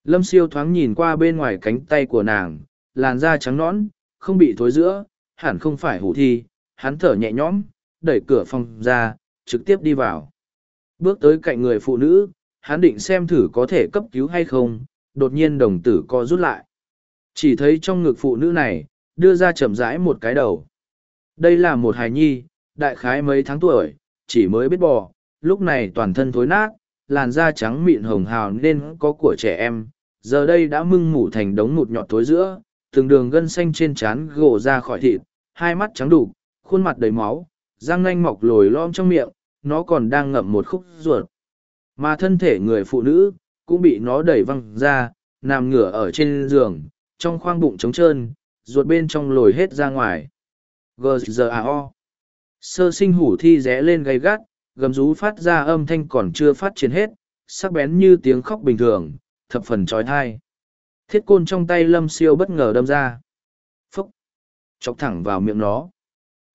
Lâm siêu thoáng nhìn qua bên ngoài cánh tay của nàng, làn da trắng nõn, không bị thối giữa, hẳn không phải hủ thi, hắn thở nhẹ nhõm, đẩy cửa phòng ra, trực tiếp đi vào. Bước tới cạnh người phụ nữ, hắn định xem thử có thể cấp cứu hay không, đột nhiên đồng tử co rút lại. Chỉ thấy trong ngực phụ nữ này, đưa ra chậm rãi một cái đầu. Đây là một hài nhi, đại khái mấy tháng tuổi, chỉ mới biết bò, lúc này toàn thân thối nát, làn da trắng mịn hồng hào nên có của trẻ em, giờ đây đã mưng mủ thành đống mụt nhọt thối giữa, từng đường gân xanh trên trán gồ ra khỏi thịt, hai mắt trắng đục, khuôn mặt đầy máu, răng nanh mọc lồi lom trong miệng, nó còn đang ngậm một khúc ruột. Mà thân thể người phụ nữ, cũng bị nó đẩy văng ra, nằm ngửa ở trên giường, trong khoang bụng trống trơn, ruột bên trong lồi hết ra ngoài. G.G.A.O. Sơ sinh hủ thi rẽ lên gay gắt, gầm rú phát ra âm thanh còn chưa phát triển hết, sắc bén như tiếng khóc bình thường, thập phần trói thai. Thiết côn trong tay lâm siêu bất ngờ đâm ra. Phúc! Chọc thẳng vào miệng nó.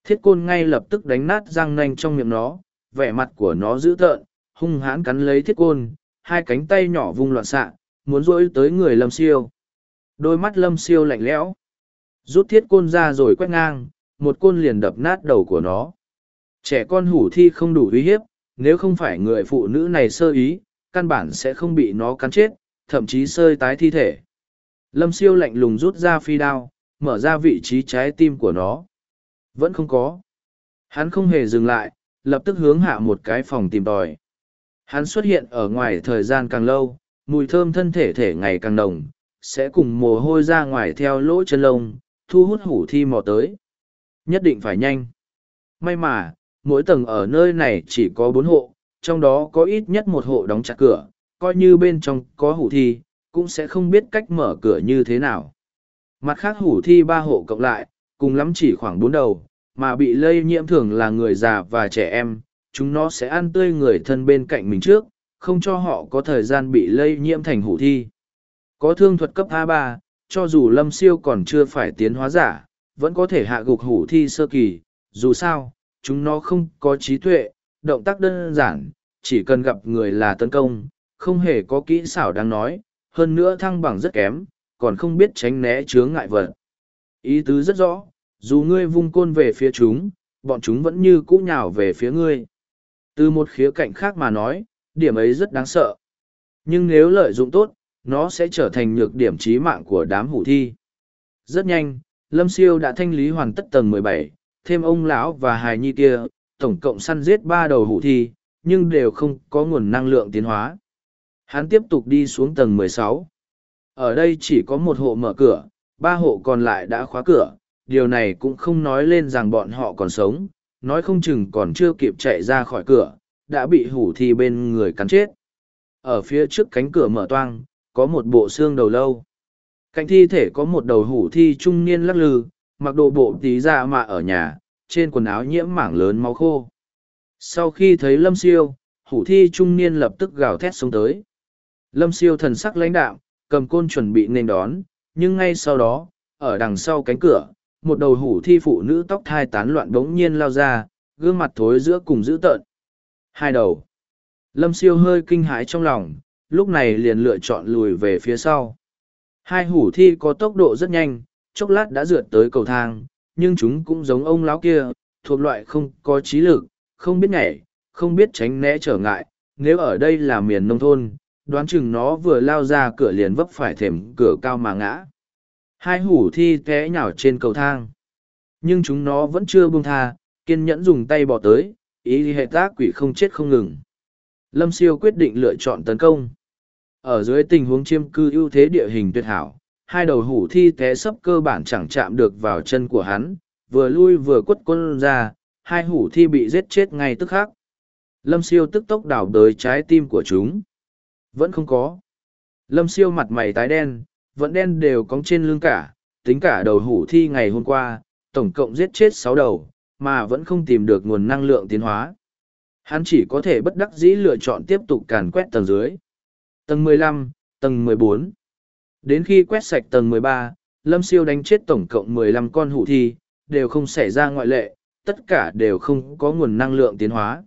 Thiết côn ngay lập tức đánh nát răng nanh trong miệng nó, vẻ mặt của nó dữ tợn, hung hãn cắn lấy thiết côn, hai cánh tay nhỏ vung loạn xạ, muốn rỗi tới người lâm siêu. Đôi mắt lâm siêu lạnh lẽo. Rút thiết côn ra rồi quét ngang, một côn liền đập nát đầu của nó. Trẻ con hủ thi không đủ uy hiếp, nếu không phải người phụ nữ này sơ ý, căn bản sẽ không bị nó cắn chết, thậm chí sơi tái thi thể. Lâm siêu lạnh lùng rút ra phi đao, mở ra vị trí trái tim của nó. Vẫn không có. Hắn không hề dừng lại, lập tức hướng hạ một cái phòng tìm tòi. Hắn xuất hiện ở ngoài thời gian càng lâu, mùi thơm thân thể thể ngày càng nồng, sẽ cùng mồ hôi ra ngoài theo lỗ chân lông, thu hút hủ thi mò tới. Nhất định phải nhanh. May mà, mỗi tầng ở nơi này chỉ có bốn hộ, trong đó có ít nhất một hộ đóng chặt cửa, coi như bên trong có hủ thi, cũng sẽ không biết cách mở cửa như thế nào. Mặt khác hủ thi ba hộ cộng lại, cùng lắm chỉ khoảng bốn đầu, mà bị lây nhiễm thường là người già và trẻ em, chúng nó sẽ ăn tươi người thân bên cạnh mình trước, không cho họ có thời gian bị lây nhiễm thành hủ thi. Có thương thuật cấp A3, cho dù lâm siêu còn chưa phải tiến hóa giả, vẫn có thể hạ gục hủ thi sơ kỳ, dù sao, chúng nó không có trí tuệ, động tác đơn giản, chỉ cần gặp người là tấn công, không hề có kỹ xảo đáng nói, hơn nữa thăng bằng rất kém, còn không biết tránh né chướng ngại vật. Ý tứ rất rõ, dù ngươi vung côn về phía chúng, bọn chúng vẫn như cũ nhào về phía ngươi. Từ một khía cạnh khác mà nói, điểm ấy rất đáng sợ. Nhưng nếu lợi dụng tốt, nó sẽ trở thành nhược điểm trí mạng của đám hủ thi. Rất nhanh, Lâm Siêu đã thanh lý hoàn tất tầng 17, thêm ông lão và hài nhi kia, tổng cộng săn giết ba đầu hủ thi, nhưng đều không có nguồn năng lượng tiến hóa. Hắn tiếp tục đi xuống tầng 16. Ở đây chỉ có một hộ mở cửa, ba hộ còn lại đã khóa cửa, điều này cũng không nói lên rằng bọn họ còn sống, nói không chừng còn chưa kịp chạy ra khỏi cửa, đã bị hủ thi bên người cắn chết. Ở phía trước cánh cửa mở toang, có một bộ xương đầu lâu. Cạnh thi thể có một đầu hủ thi trung niên lắc lư, mặc đồ bộ tí ra mà ở nhà, trên quần áo nhiễm mảng lớn máu khô. Sau khi thấy Lâm Siêu, hủ thi trung niên lập tức gào thét xuống tới. Lâm Siêu thần sắc lãnh đạo, cầm côn chuẩn bị nên đón, nhưng ngay sau đó, ở đằng sau cánh cửa, một đầu hủ thi phụ nữ tóc thai tán loạn đống nhiên lao ra, gương mặt thối giữa cùng dữ tợn. Hai đầu. Lâm siêu hơi kinh hãi trong lòng, lúc này liền lựa chọn lùi về phía sau. Hai hủ thi có tốc độ rất nhanh, chốc lát đã rượt tới cầu thang, nhưng chúng cũng giống ông lão kia, thuộc loại không có trí lực, không biết nhảy, không biết tránh né trở ngại. Nếu ở đây là miền nông thôn, đoán chừng nó vừa lao ra cửa liền vấp phải thềm cửa cao mà ngã. Hai hủ thi té nhào trên cầu thang. Nhưng chúng nó vẫn chưa buông tha, kiên nhẫn dùng tay bỏ tới, ý hệ tác quỷ không chết không ngừng. Lâm siêu quyết định lựa chọn tấn công. Ở dưới tình huống chiêm cư ưu thế địa hình tuyệt hảo, hai đầu hủ thi té sấp cơ bản chẳng chạm được vào chân của hắn, vừa lui vừa quất quân ra, hai hủ thi bị giết chết ngay tức khắc. Lâm siêu tức tốc đào đới trái tim của chúng. Vẫn không có. Lâm siêu mặt mày tái đen, vẫn đen đều cóng trên lưng cả, tính cả đầu hủ thi ngày hôm qua, tổng cộng giết chết sáu đầu, mà vẫn không tìm được nguồn năng lượng tiến hóa. Hắn chỉ có thể bất đắc dĩ lựa chọn tiếp tục càn quét tầng dưới. Tầng mười lăm, Tầng 14 Đến khi quét sạch tầng 13, Lâm Siêu đánh chết tổng cộng 15 con hủ thi, đều không xảy ra ngoại lệ, tất cả đều không có nguồn năng lượng tiến hóa.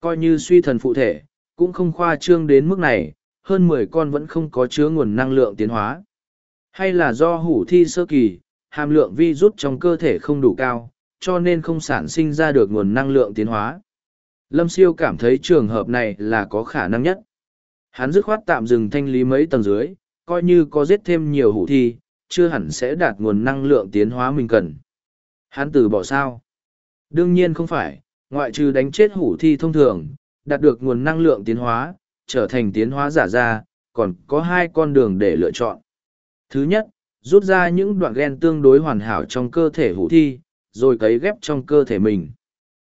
Coi như suy thần phụ thể, cũng không khoa trương đến mức này, hơn mười con vẫn không có chứa nguồn năng lượng tiến hóa. Hay là do hủ thi sơ kỳ, hàm lượng vi rút trong cơ thể không đủ cao, cho nên không sản sinh ra được nguồn năng lượng tiến hóa. Lâm Siêu cảm thấy trường hợp này là có khả năng nhất. Hắn dứt khoát tạm dừng thanh lý mấy tầng dưới, coi như có giết thêm nhiều hủ thi, chưa hẳn sẽ đạt nguồn năng lượng tiến hóa mình cần. Hắn từ bỏ sao? Đương nhiên không phải, ngoại trừ đánh chết hủ thi thông thường, đạt được nguồn năng lượng tiến hóa, trở thành tiến hóa giả ra, còn có hai con đường để lựa chọn. Thứ nhất, rút ra những đoạn gen tương đối hoàn hảo trong cơ thể hủ thi, rồi cấy ghép trong cơ thể mình.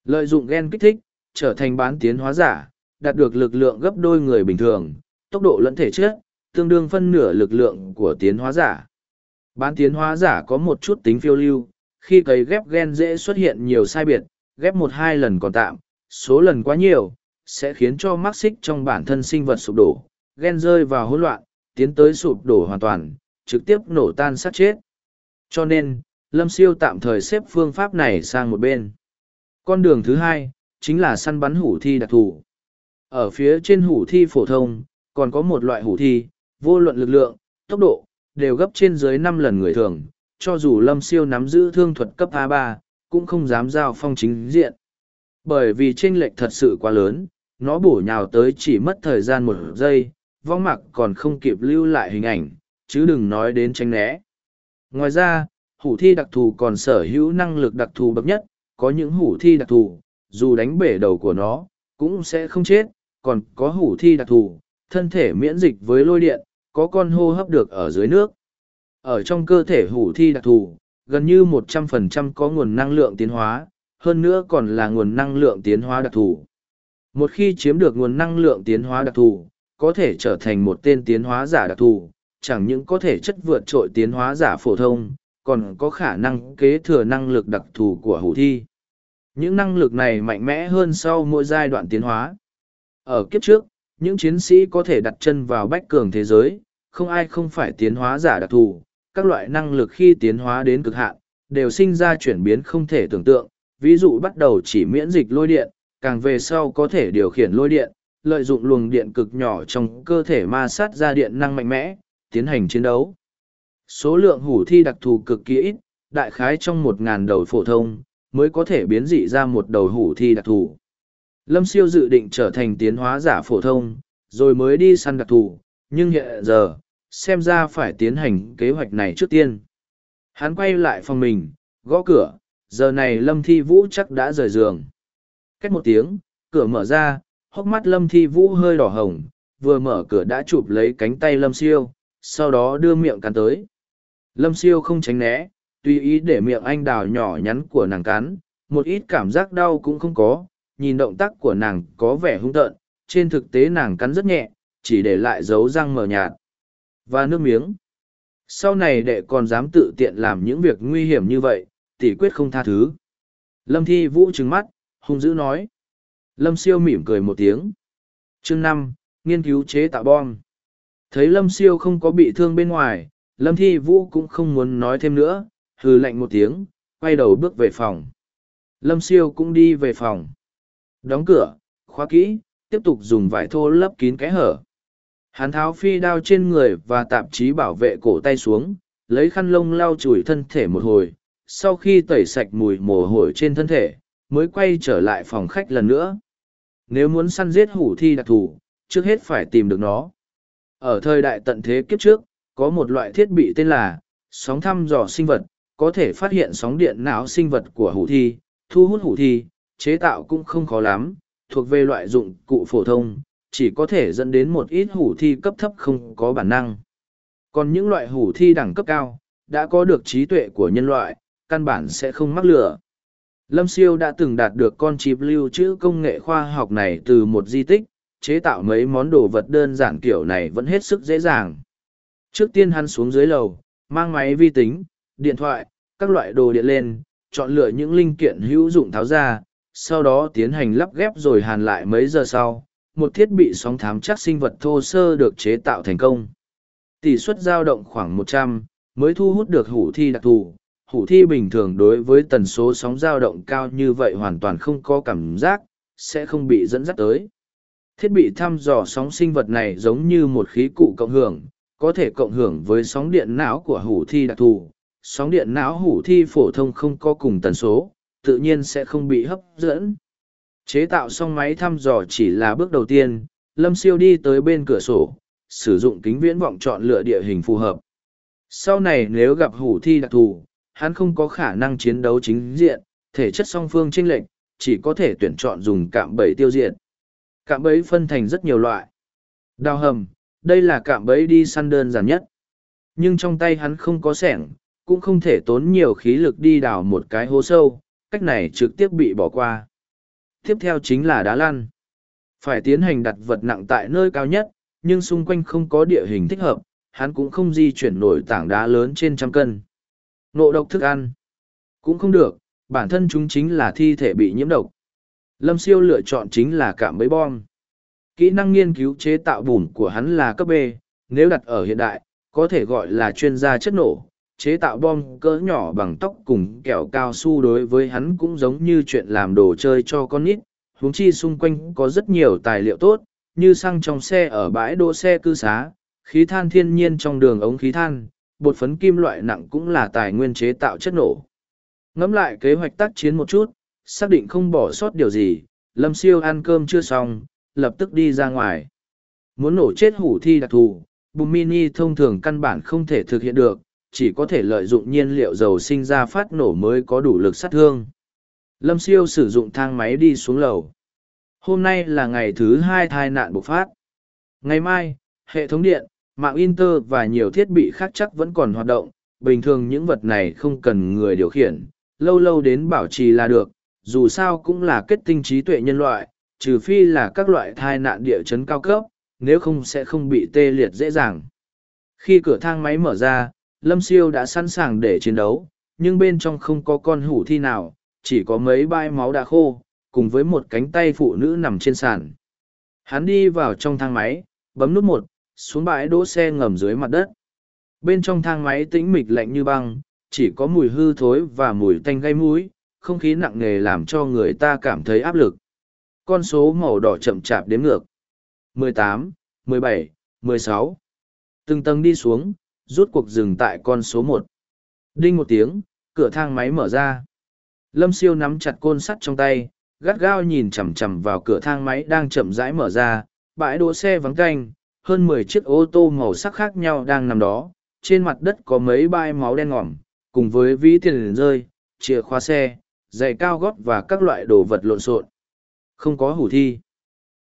Lợi dụng gen kích thích, trở thành bán tiến hóa giả, đạt được lực lượng gấp đôi người bình thường, tốc độ lẫn thể chất, tương đương phân nửa lực lượng của tiến hóa giả. Bán tiến hóa giả có một chút tính phiêu lưu, khi cấy ghép gen dễ xuất hiện nhiều sai biệt, ghép một hai lần còn tạm, số lần quá nhiều, sẽ khiến cho mắc xích trong bản thân sinh vật sụp đổ, gen rơi vào hỗn loạn, tiến tới sụp đổ hoàn toàn, trực tiếp nổ tan sát chết. Cho nên, Lâm Siêu tạm thời xếp phương pháp này sang một bên. Con đường thứ hai, chính là săn bắn hủ thi đặc thù. Ở phía trên hủ thi phổ thông, còn có một loại hủ thi, vô luận lực lượng, tốc độ, đều gấp trên dưới năm lần người thường, cho dù Lâm Siêu nắm giữ thương thuật cấp A3, cũng không dám giao phong chính diện. Bởi vì chênh lệch thật sự quá lớn, nó bổ nhào tới chỉ mất thời gian một giây, vong mặc còn không kịp lưu lại hình ảnh, chứ đừng nói đến tranh né. Ngoài ra, hủ thi đặc thù còn sở hữu năng lực đặc thù bậc nhất, có những hủ thi đặc thù, dù đánh bể đầu của nó, cũng sẽ không chết, còn có hủ thi đặc thù, thân thể miễn dịch với lôi điện, có con hô hấp được ở dưới nước. Ở trong cơ thể hủ thi đặc thù, gần như 100% có nguồn năng lượng tiến hóa, hơn nữa còn là nguồn năng lượng tiến hóa đặc thù. Một khi chiếm được nguồn năng lượng tiến hóa đặc thù, có thể trở thành một tên tiến hóa giả đặc thù, chẳng những có thể chất vượt trội tiến hóa giả phổ thông, còn có khả năng kế thừa năng lực đặc thù của hủ thi. Những năng lực này mạnh mẽ hơn sau mỗi giai đoạn tiến hóa. Ở kiếp trước, những chiến sĩ có thể đặt chân vào bách cường thế giới, không ai không phải tiến hóa giả đặc thù, các loại năng lực khi tiến hóa đến cực hạn, đều sinh ra chuyển biến không thể tưởng tượng, ví dụ bắt đầu chỉ miễn dịch lôi điện, càng về sau có thể điều khiển lôi điện, lợi dụng luồng điện cực nhỏ trong cơ thể ma sát ra điện năng mạnh mẽ, tiến hành chiến đấu. Số lượng hủ thi đặc thù cực kỳ ít, đại khái trong một ngàn đầu phổ thông, mới có thể biến dị ra một đầu hủ thi đặc thù. Lâm siêu dự định trở thành tiến hóa giả phổ thông, rồi mới đi săn đặc thù, nhưng hiện giờ, xem ra phải tiến hành kế hoạch này trước tiên. Hắn quay lại phòng mình, gõ cửa, giờ này Lâm Thi Vũ chắc đã rời giường. Cách một tiếng, cửa mở ra, hốc mắt Lâm Thi Vũ hơi đỏ hồng, vừa mở cửa đã chụp lấy cánh tay Lâm Siêu, sau đó đưa miệng cắn tới. Lâm Siêu không tránh né, tùy ý để miệng anh đào nhỏ nhắn của nàng cắn, một ít cảm giác đau cũng không có, nhìn động tác của nàng có vẻ hung tợn, trên thực tế nàng cắn rất nhẹ, chỉ để lại dấu răng mờ nhạt. Và nước miếng. Sau này đệ còn dám tự tiện làm những việc nguy hiểm như vậy, tỷ quyết không tha thứ. Lâm Thi Vũ trừng mắt, hung dữ nói. Lâm Siêu mỉm cười một tiếng. Chương năm nghiên cứu chế tạo bom. Thấy Lâm Siêu không có bị thương bên ngoài, Lâm Thi Vũ cũng không muốn nói thêm nữa, hừ lạnh một tiếng, quay đầu bước về phòng. Lâm Siêu cũng đi về phòng. Đóng cửa, khóa kỹ, tiếp tục dùng vải thô lấp kín kẽ hở. Hắn tháo phi đao trên người và tạp chí bảo vệ cổ tay xuống, lấy khăn lông lau chùi thân thể một hồi, sau khi tẩy sạch mùi mồ hôi trên thân thể, mới quay trở lại phòng khách lần nữa. Nếu muốn săn giết hủ thi đặc thù, trước hết phải tìm được nó. Ở thời đại tận thế kiếp trước, có một loại thiết bị tên là sóng thăm dò sinh vật, có thể phát hiện sóng điện não sinh vật của hủ thi, thu hút hủ thi, chế tạo cũng không khó lắm, thuộc về loại dụng cụ phổ thông, chỉ có thể dẫn đến một ít hủ thi cấp thấp không có bản năng. Còn những loại hủ thi đẳng cấp cao, đã có được trí tuệ của nhân loại, căn bản sẽ không mắc lửa. Lâm Siêu đã từng đạt được con chip lưu trữ công nghệ khoa học này từ một di tích, chế tạo mấy món đồ vật đơn giản kiểu này vẫn hết sức dễ dàng. Trước tiên hắn xuống dưới lầu, mang máy vi tính, điện thoại, các loại đồ điện lên, chọn lựa những linh kiện hữu dụng tháo ra, sau đó tiến hành lắp ghép rồi hàn lại mấy giờ sau, một thiết bị sóng thám chắc sinh vật thô sơ được chế tạo thành công. Tỷ suất dao động khoảng một trăm mới thu hút được hủ thi đặc thù. Hủ thi bình thường đối với tần số sóng dao động cao như vậy hoàn toàn không có cảm giác, sẽ không bị dẫn dắt tới. Thiết bị thăm dò sóng sinh vật này giống như một khí cụ cộng hưởng, có thể cộng hưởng với sóng điện não của hủ thi đặc thù. Sóng điện não hủ thi phổ thông không có cùng tần số, tự nhiên sẽ không bị hấp dẫn. Chế tạo xong máy thăm dò chỉ là bước đầu tiên, Lâm Siêu đi tới bên cửa sổ, sử dụng kính viễn vọng chọn lựa địa hình phù hợp. Sau này nếu gặp hủ thi đặc thù, hắn không có khả năng chiến đấu chính diện, thể chất song phương chênh lệch, chỉ có thể tuyển chọn dùng cạm bẫy tiêu diệt. Cạm bẫy phân thành rất nhiều loại. Đào hầm, đây là cạm bẫy đi săn đơn giản nhất. Nhưng trong tay hắn không có sẻng, cũng không thể tốn nhiều khí lực đi đào một cái hố sâu, cách này trực tiếp bị bỏ qua. Tiếp theo chính là đá lăn. Phải tiến hành đặt vật nặng tại nơi cao nhất, nhưng xung quanh không có địa hình thích hợp, hắn cũng không di chuyển nổi tảng đá lớn trên trăm cân. Nộ độc thức ăn. Cũng không được, bản thân chúng chính là thi thể bị nhiễm độc. Lâm siêu lựa chọn chính là cạm bẫy bom. Kỹ năng nghiên cứu chế tạo bùn của hắn là cấp B, nếu đặt ở hiện đại, có thể gọi là chuyên gia chất nổ. Chế tạo bom cỡ nhỏ bằng tóc cùng kẹo cao su đối với hắn cũng giống như chuyện làm đồ chơi cho con nít. Huống chi xung quanh có rất nhiều tài liệu tốt, như xăng trong xe ở bãi đỗ xe cư xá, khí than thiên nhiên trong đường ống khí than, bột phấn kim loại nặng cũng là tài nguyên chế tạo chất nổ. Ngẫm lại kế hoạch tác chiến một chút, xác định không bỏ sót điều gì, Lâm Siêu ăn cơm chưa xong, lập tức đi ra ngoài. Muốn nổ chết hủ thi đặc thù, bùm mini thông thường căn bản không thể thực hiện được, chỉ có thể lợi dụng nhiên liệu dầu sinh ra phát nổ mới có đủ lực sát thương. Lâm Siêu sử dụng thang máy đi xuống lầu. Hôm nay là ngày thứ hai thai nạn bộc phát. Ngày mai, hệ thống điện, mạng Inter và nhiều thiết bị khác chắc vẫn còn hoạt động. Bình thường những vật này không cần người điều khiển, lâu lâu đến bảo trì là được, dù sao cũng là kết tinh trí tuệ nhân loại, trừ phi là các loại thai nạn địa chấn cao cấp, nếu không sẽ không bị tê liệt dễ dàng. Khi cửa thang máy mở ra, Lâm Siêu đã sẵn sàng để chiến đấu, nhưng bên trong không có con hủ thi nào, chỉ có mấy bãi máu đã khô, cùng với một cánh tay phụ nữ nằm trên sàn. Hắn đi vào trong thang máy, bấm nút một, xuống bãi đỗ xe ngầm dưới mặt đất. Bên trong thang máy tĩnh mịch lạnh như băng, chỉ có mùi hư thối và mùi tanh gây mũi, không khí nặng nề làm cho người ta cảm thấy áp lực. Con số màu đỏ chậm chạp đếm ngược. 18, 17, 16. Từng tầng đi xuống, rút cuộc dừng tại con số một. Đinh một tiếng, cửa thang máy mở ra. Lâm siêu nắm chặt côn sắt trong tay, gắt gao nhìn chằm chằm vào cửa thang máy đang chậm rãi mở ra, bãi đỗ xe vắng canh, hơn mười chiếc ô tô màu sắc khác nhau đang nằm đó, trên mặt đất có mấy bãi máu đen ngòm, cùng với ví tiền rơi, chìa khóa xe, giày cao gót và các loại đồ vật lộn xộn. Không có hủ thi.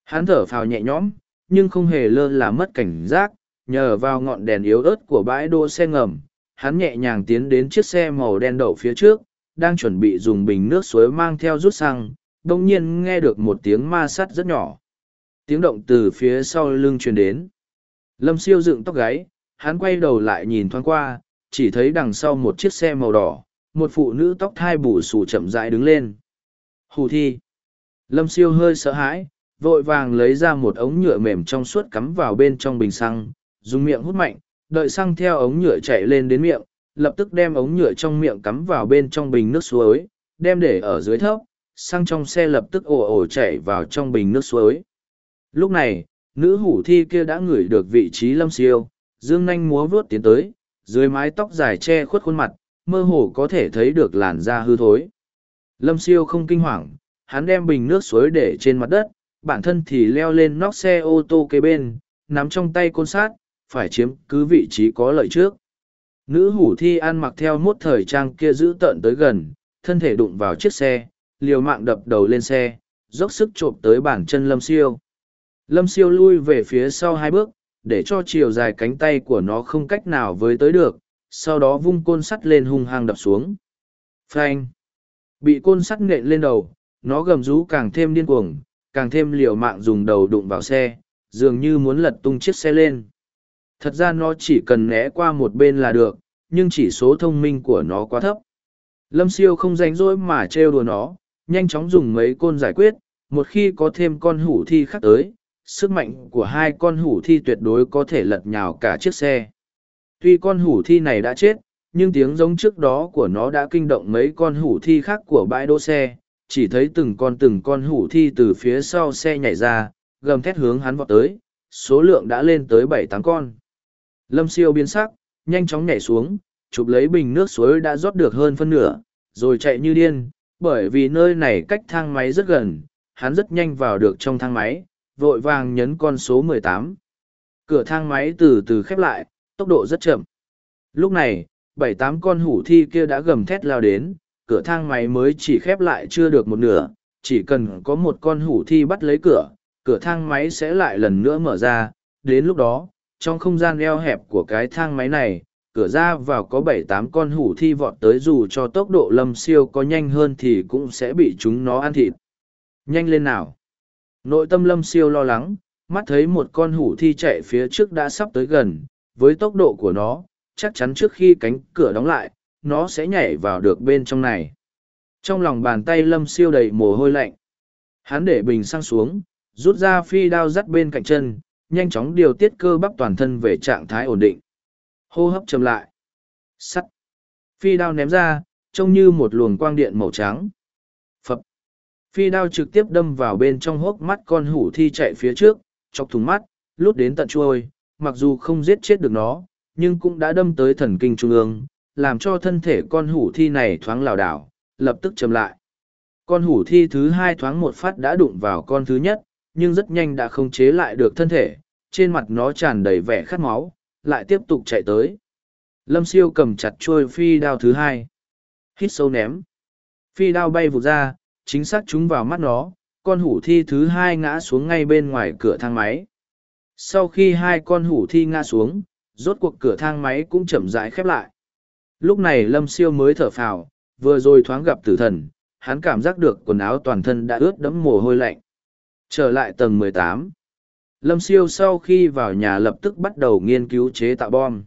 Hắn thở phào nhẹ nhõm, nhưng không hề lơ là mất cảnh giác, nhờ vào ngọn đèn yếu ớt của bãi đỗ xe ngầm, hắn nhẹ nhàng tiến đến chiếc xe màu đen đậu phía trước, đang chuẩn bị dùng bình nước suối mang theo rút xăng, đông nhiên nghe được một tiếng ma sắt rất nhỏ. Tiếng động từ phía sau lưng truyền đến. Lâm siêu dựng tóc gáy, hắn quay đầu lại nhìn thoáng qua, chỉ thấy đằng sau một chiếc xe màu đỏ, một phụ nữ tóc thai bù xù chậm rãi đứng lên. Hù thi. Lâm siêu hơi sợ hãi, vội vàng lấy ra một ống nhựa mềm trong suốt cắm vào bên trong bình xăng, dùng miệng hút mạnh, đợi xăng theo ống nhựa chạy lên đến miệng, lập tức đem ống nhựa trong miệng cắm vào bên trong bình nước suối, đem để ở dưới thấp, xăng trong xe lập tức ồ ồ chảy vào trong bình nước suối. Lúc này, nữ hủ thi kia đã ngửi được vị trí lâm siêu, dương nanh múa vướt tiến tới, dưới mái tóc dài che khuất khuôn mặt, mơ hồ có thể thấy được làn da hư thối. Lâm siêu không kinh hoàng, hắn đem bình nước suối để trên mặt đất, bản thân thì leo lên nóc xe ô tô kế bên, nắm trong tay côn sát, phải chiếm cứ vị trí có lợi trước. Nữ hủ thi ăn mặc theo mốt thời trang kia giữ tợn tới gần, thân thể đụng vào chiếc xe, liều mạng đập đầu lên xe, dốc sức trộm tới bàn chân lâm siêu. Lâm siêu lui về phía sau hai bước, để cho chiều dài cánh tay của nó không cách nào với tới được, sau đó vung côn sắt lên hung hăng đập xuống. Phanh! Bị côn sắt nện lên đầu, nó gầm rú càng thêm điên cuồng, càng thêm liều mạng dùng đầu đụng vào xe, dường như muốn lật tung chiếc xe lên. Thật ra nó chỉ cần né qua một bên là được, nhưng chỉ số thông minh của nó quá thấp. Lâm siêu không rảnh rỗi mà trêu đùa nó, nhanh chóng dùng mấy côn giải quyết, một khi có thêm con hủ thi khác tới, sức mạnh của hai con hủ thi tuyệt đối có thể lật nhào cả chiếc xe. Tuy con hủ thi này đã chết, nhưng tiếng giống trước đó của nó đã kinh động mấy con hủ thi khác của bãi đỗ xe, chỉ thấy từng con từng con hủ thi từ phía sau xe nhảy ra, gầm thét hướng hắn vọt tới, số lượng đã lên tới bảy tám con. Lâm siêu biến sắc, nhanh chóng nhảy xuống, chụp lấy bình nước suối đã rót được hơn phân nửa, rồi chạy như điên, bởi vì nơi này cách thang máy rất gần, hắn rất nhanh vào được trong thang máy, vội vàng nhấn con số mười tám. Cửa thang máy từ từ khép lại, tốc độ rất chậm. Lúc này, bảy tám con hủ thi kia đã gầm thét lao đến, cửa thang máy mới chỉ khép lại chưa được một nửa, chỉ cần có một con hủ thi bắt lấy cửa, cửa thang máy sẽ lại lần nữa mở ra, đến lúc đó, trong không gian eo hẹp của cái thang máy này, cửa ra vào có bảy tám con hủ thi vọt tới dù cho tốc độ lâm siêu có nhanh hơn thì cũng sẽ bị chúng nó ăn thịt. Nhanh lên nào! Nội tâm lâm siêu lo lắng, mắt thấy một con hủ thi chạy phía trước đã sắp tới gần, với tốc độ của nó, chắc chắn trước khi cánh cửa đóng lại, nó sẽ nhảy vào được bên trong này. Trong lòng bàn tay lâm siêu đầy mồ hôi lạnh. Hắn để bình sang xuống, rút ra phi đao dắt bên cạnh chân, nhanh chóng điều tiết cơ bắp toàn thân về trạng thái ổn định. Hô hấp chậm lại. Sắt. Phi đao ném ra, trông như một luồng quang điện màu trắng. Phập. Phi đao trực tiếp đâm vào bên trong hốc mắt con hủ thi chạy phía trước, chọc thùng mắt, lút đến tận chuôi, mặc dù không giết chết được nó, nhưng cũng đã đâm tới thần kinh trung ương, làm cho thân thể con hủ thi này thoáng lảo đảo, lập tức chậm lại. Con hủ thi thứ hai thoáng một phát đã đụng vào con thứ nhất, nhưng rất nhanh đã không chế lại được thân thể, trên mặt nó tràn đầy vẻ khát máu, lại tiếp tục chạy tới. Lâm siêu cầm chặt chuôi phi đao thứ hai. Hít sâu ném. Phi đao bay vụt ra, chính xác trúng vào mắt nó, con hủ thi thứ hai ngã xuống ngay bên ngoài cửa thang máy. Sau khi hai con hủ thi ngã xuống, rốt cuộc cửa thang máy cũng chậm rãi khép lại. Lúc này Lâm Siêu mới thở phào, vừa rồi thoáng gặp tử thần, hắn cảm giác được quần áo toàn thân đã ướt đẫm mồ hôi lạnh. Trở lại tầng 18. Lâm Siêu sau khi vào nhà lập tức bắt đầu nghiên cứu chế tạo bom.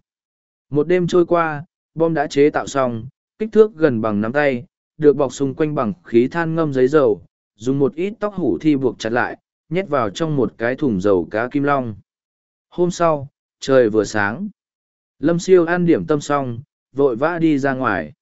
Một đêm trôi qua, bom đã chế tạo xong, kích thước gần bằng nắm tay, được bọc xung quanh bằng khí than ngâm giấy dầu, dùng một ít tóc hủ thi buộc chặt lại, nhét vào trong một cái thùng dầu cá kim long. Hôm sau, trời vừa sáng. Lâm siêu ăn điểm tâm xong, vội vã đi ra ngoài.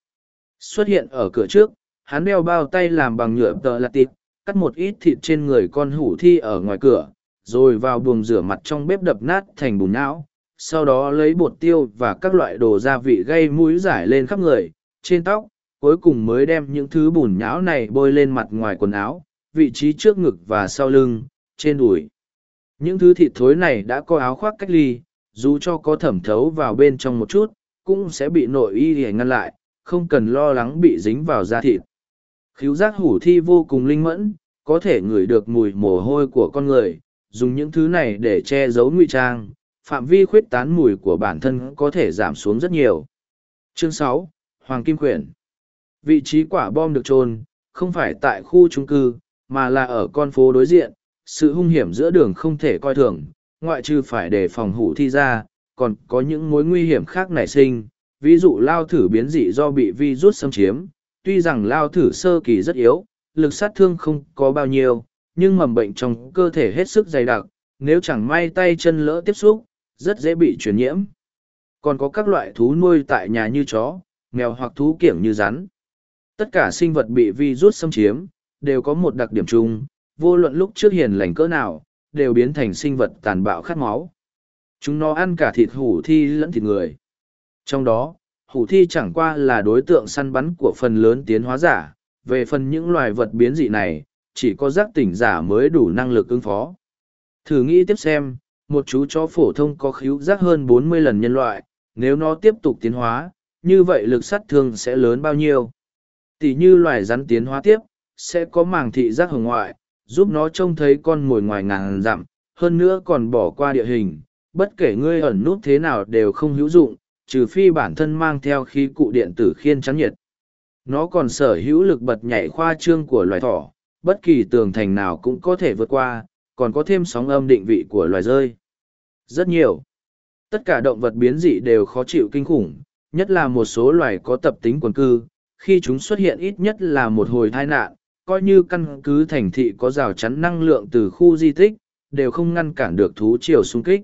Xuất hiện ở cửa trước, hắn đeo bao tay làm bằng nhựa tờ lạt tịt, cắt một ít thịt trên người con hủ thi ở ngoài cửa, rồi vào buồng rửa mặt trong bếp đập nát thành bùn não. Sau đó lấy bột tiêu và các loại đồ gia vị gây mũi giải lên khắp người, trên tóc, cuối cùng mới đem những thứ bùn nhão này bôi lên mặt ngoài quần áo, vị trí trước ngực và sau lưng, trên đùi. Những thứ thịt thối này đã có áo khoác cách ly, dù cho có thẩm thấu vào bên trong một chút, cũng sẽ bị nội y để ngăn lại, không cần lo lắng bị dính vào da thịt. Khíu giác hủ thi vô cùng linh mẫn, có thể ngửi được mùi mồ hôi của con người, dùng những thứ này để che giấu ngụy trang, phạm vi khuyết tán mùi của bản thân có thể giảm xuống rất nhiều. Chương sáu Hoàng Kim Quyển Vị trí quả bom được trôn, không phải tại khu trung cư, mà là ở con phố đối diện, sự hung hiểm giữa đường không thể coi thường, ngoại trừ phải đề phòng hủ thi ra, còn có những mối nguy hiểm khác nảy sinh, ví dụ lao thử biến dị do bị virus xâm chiếm, tuy rằng lao thử sơ kỳ rất yếu, lực sát thương không có bao nhiêu, nhưng mầm bệnh trong cơ thể hết sức dày đặc, nếu chẳng may tay chân lỡ tiếp xúc, rất dễ bị truyền nhiễm. Còn có các loại thú nuôi tại nhà như chó, mèo hoặc thú kiểng như rắn. Tất cả sinh vật bị virus xâm chiếm, đều có một đặc điểm chung, vô luận lúc trước hiền lành cỡ nào, đều biến thành sinh vật tàn bạo khát máu. Chúng nó ăn cả thịt hủ thi lẫn thịt người. Trong đó, hủ thi chẳng qua là đối tượng săn bắn của phần lớn tiến hóa giả, về phần những loài vật biến dị này, chỉ có giác tỉnh giả mới đủ năng lực ứng phó. Thử nghĩ tiếp xem, một chú chó phổ thông có khíu giác hơn 40 lần nhân loại, nếu nó tiếp tục tiến hóa, như vậy lực sát thương sẽ lớn bao nhiêu. Tỷ như loài rắn tiến hóa tiếp, sẽ có màng thị giác hồng ngoại, giúp nó trông thấy con mồi ngoài ngàn dặm, hơn nữa còn bỏ qua địa hình, bất kể ngươi ẩn nút thế nào đều không hữu dụng, trừ phi bản thân mang theo khí cụ điện tử khiên chắn nhiệt. Nó còn sở hữu lực bật nhảy khoa trương của loài thỏ, bất kỳ tường thành nào cũng có thể vượt qua, còn có thêm sóng âm định vị của loài rơi. Rất nhiều. Tất cả động vật biến dị đều khó chịu kinh khủng, nhất là một số loài có tập tính quần cư, khi chúng xuất hiện ít nhất là một hồi tai nạn, coi như căn cứ thành thị có rào chắn năng lượng từ khu di tích, đều không ngăn cản được thú triều xung kích.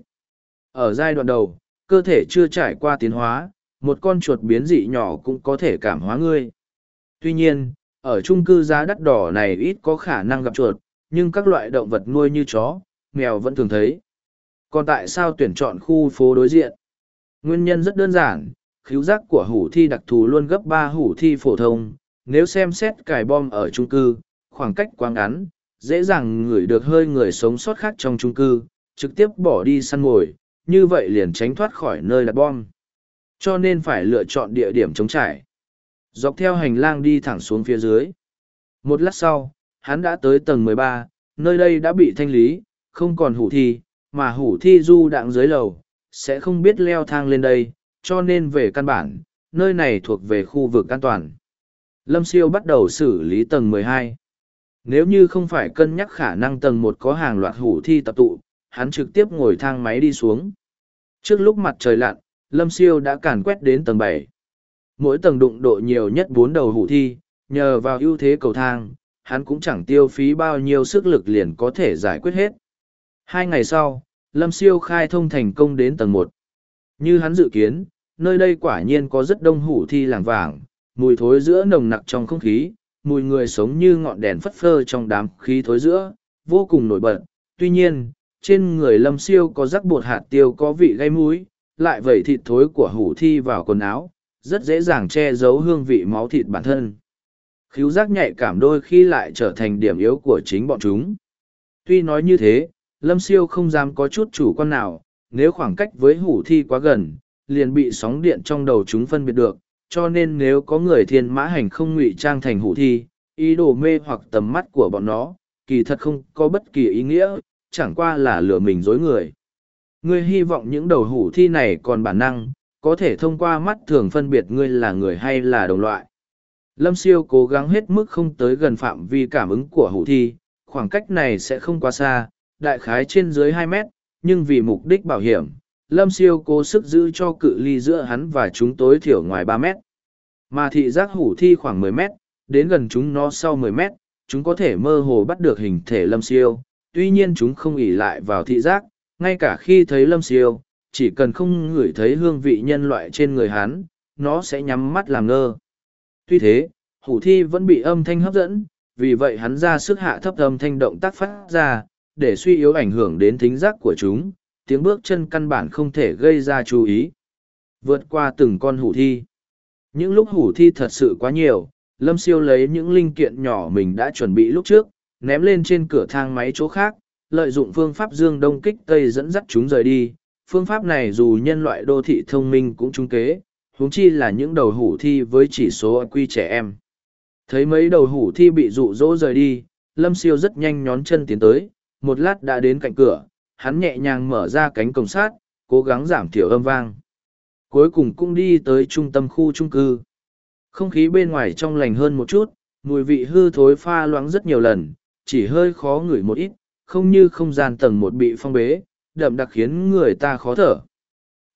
Ở giai đoạn đầu, cơ thể chưa trải qua tiến hóa, một con chuột biến dị nhỏ cũng có thể cảm hóa ngươi. Tuy nhiên, ở chung cư giá đắt đỏ này ít có khả năng gặp chuột, nhưng các loại động vật nuôi như chó, mèo vẫn thường thấy. Còn tại sao tuyển chọn khu phố đối diện? Nguyên nhân rất đơn giản, khíu giác của hủ thi đặc thù luôn gấp ba hủ thi phổ thông. Nếu xem xét cài bom ở chung cư, khoảng cách quá ngắn, dễ dàng ngửi được hơi người sống sót khác trong chung cư, trực tiếp bỏ đi săn mồi, như vậy liền tránh thoát khỏi nơi đặt bom. Cho nên phải lựa chọn địa điểm chống trải. Dọc theo hành lang đi thẳng xuống phía dưới. Một lát sau, hắn đã tới tầng mười ba, nơi đây đã bị thanh lý, không còn hủ thi, mà hủ thi du đạng dưới lầu, sẽ không biết leo thang lên đây, cho nên về căn bản, nơi này thuộc về khu vực an toàn. Lâm Siêu bắt đầu xử lý tầng mười hai. Nếu như không phải cân nhắc khả năng tầng một có hàng loạt hủ thi tập tụ, hắn trực tiếp ngồi thang máy đi xuống. Trước lúc mặt trời lặn, Lâm Siêu đã càn quét đến tầng bảy. Mỗi tầng đụng độ nhiều nhất bốn đầu hủ thi, nhờ vào ưu thế cầu thang, hắn cũng chẳng tiêu phí bao nhiêu sức lực liền có thể giải quyết hết. Hai ngày sau, Lâm Siêu khai thông thành công đến tầng một. Như hắn dự kiến, nơi đây quả nhiên có rất đông hủ thi làng vàng, mùi thối giữa nồng nặc trong không khí, mùi người sống như ngọn đèn phất phơ trong đám khí thối giữa, vô cùng nổi bật. Tuy nhiên, trên người Lâm Siêu có rắc bột hạt tiêu có vị gây múi lại vẩy thịt thối của hủ thi vào quần áo, rất dễ dàng che giấu hương vị máu thịt bản thân. Khíu giác nhạy cảm đôi khi lại trở thành điểm yếu của chính bọn chúng. Tuy nói như thế, Lâm Siêu không dám có chút chủ quan nào, nếu khoảng cách với hủ thi quá gần, liền bị sóng điện trong đầu chúng phân biệt được, cho nên nếu có người thiên mã hành không ngụy trang thành hủ thi, ý đồ mê hoặc tầm mắt của bọn nó, kỳ thật không có bất kỳ ý nghĩa, chẳng qua là lừa mình dối người. Ngươi hy vọng những đầu hủ thi này còn bản năng, có thể thông qua mắt thường phân biệt ngươi là người hay là đồng loại. Lâm siêu cố gắng hết mức không tới gần phạm vi cảm ứng của hủ thi, khoảng cách này sẽ không quá xa, đại khái trên dưới hai mét, nhưng vì mục đích bảo hiểm, Lâm siêu cố sức giữ cho cự ly giữa hắn và chúng tối thiểu ngoài ba mét. Mà thị giác hủ thi khoảng mười mét, đến gần chúng nó sau mười mét, chúng có thể mơ hồ bắt được hình thể lâm siêu, tuy nhiên chúng không ỉ lại vào thị giác, ngay cả khi thấy lâm siêu, chỉ cần không ngửi thấy hương vị nhân loại trên người hắn, nó sẽ nhắm mắt làm ngơ. Tuy thế, hủ thi vẫn bị âm thanh hấp dẫn, vì vậy hắn ra sức hạ thấp âm thanh động tác phát ra, để suy yếu ảnh hưởng đến thính giác của chúng, tiếng bước chân căn bản không thể gây ra chú ý. Vượt qua từng con hủ thi. Những lúc hủ thi thật sự quá nhiều, Lâm Siêu lấy những linh kiện nhỏ mình đã chuẩn bị lúc trước, ném lên trên cửa thang máy chỗ khác, lợi dụng phương pháp dương đông kích tây dẫn dắt chúng rời đi. Phương pháp này dù nhân loại đô thị thông minh cũng trung kế, huống chi là những đầu hủ thi với chỉ số quy trẻ em. Thấy mấy đầu hủ thi bị rụ rỗ rời đi, Lâm Siêu rất nhanh nhón chân tiến tới, một lát đã đến cạnh cửa, hắn nhẹ nhàng mở ra cánh cổng sát, cố gắng giảm thiểu âm vang. Cuối cùng cũng đi tới trung tâm khu trung cư. Không khí bên ngoài trong lành hơn một chút, mùi vị hư thối pha loãng rất nhiều lần, chỉ hơi khó ngửi một ít, không như không gian tầng một bị phong bế, đậm đặc khiến người ta khó thở.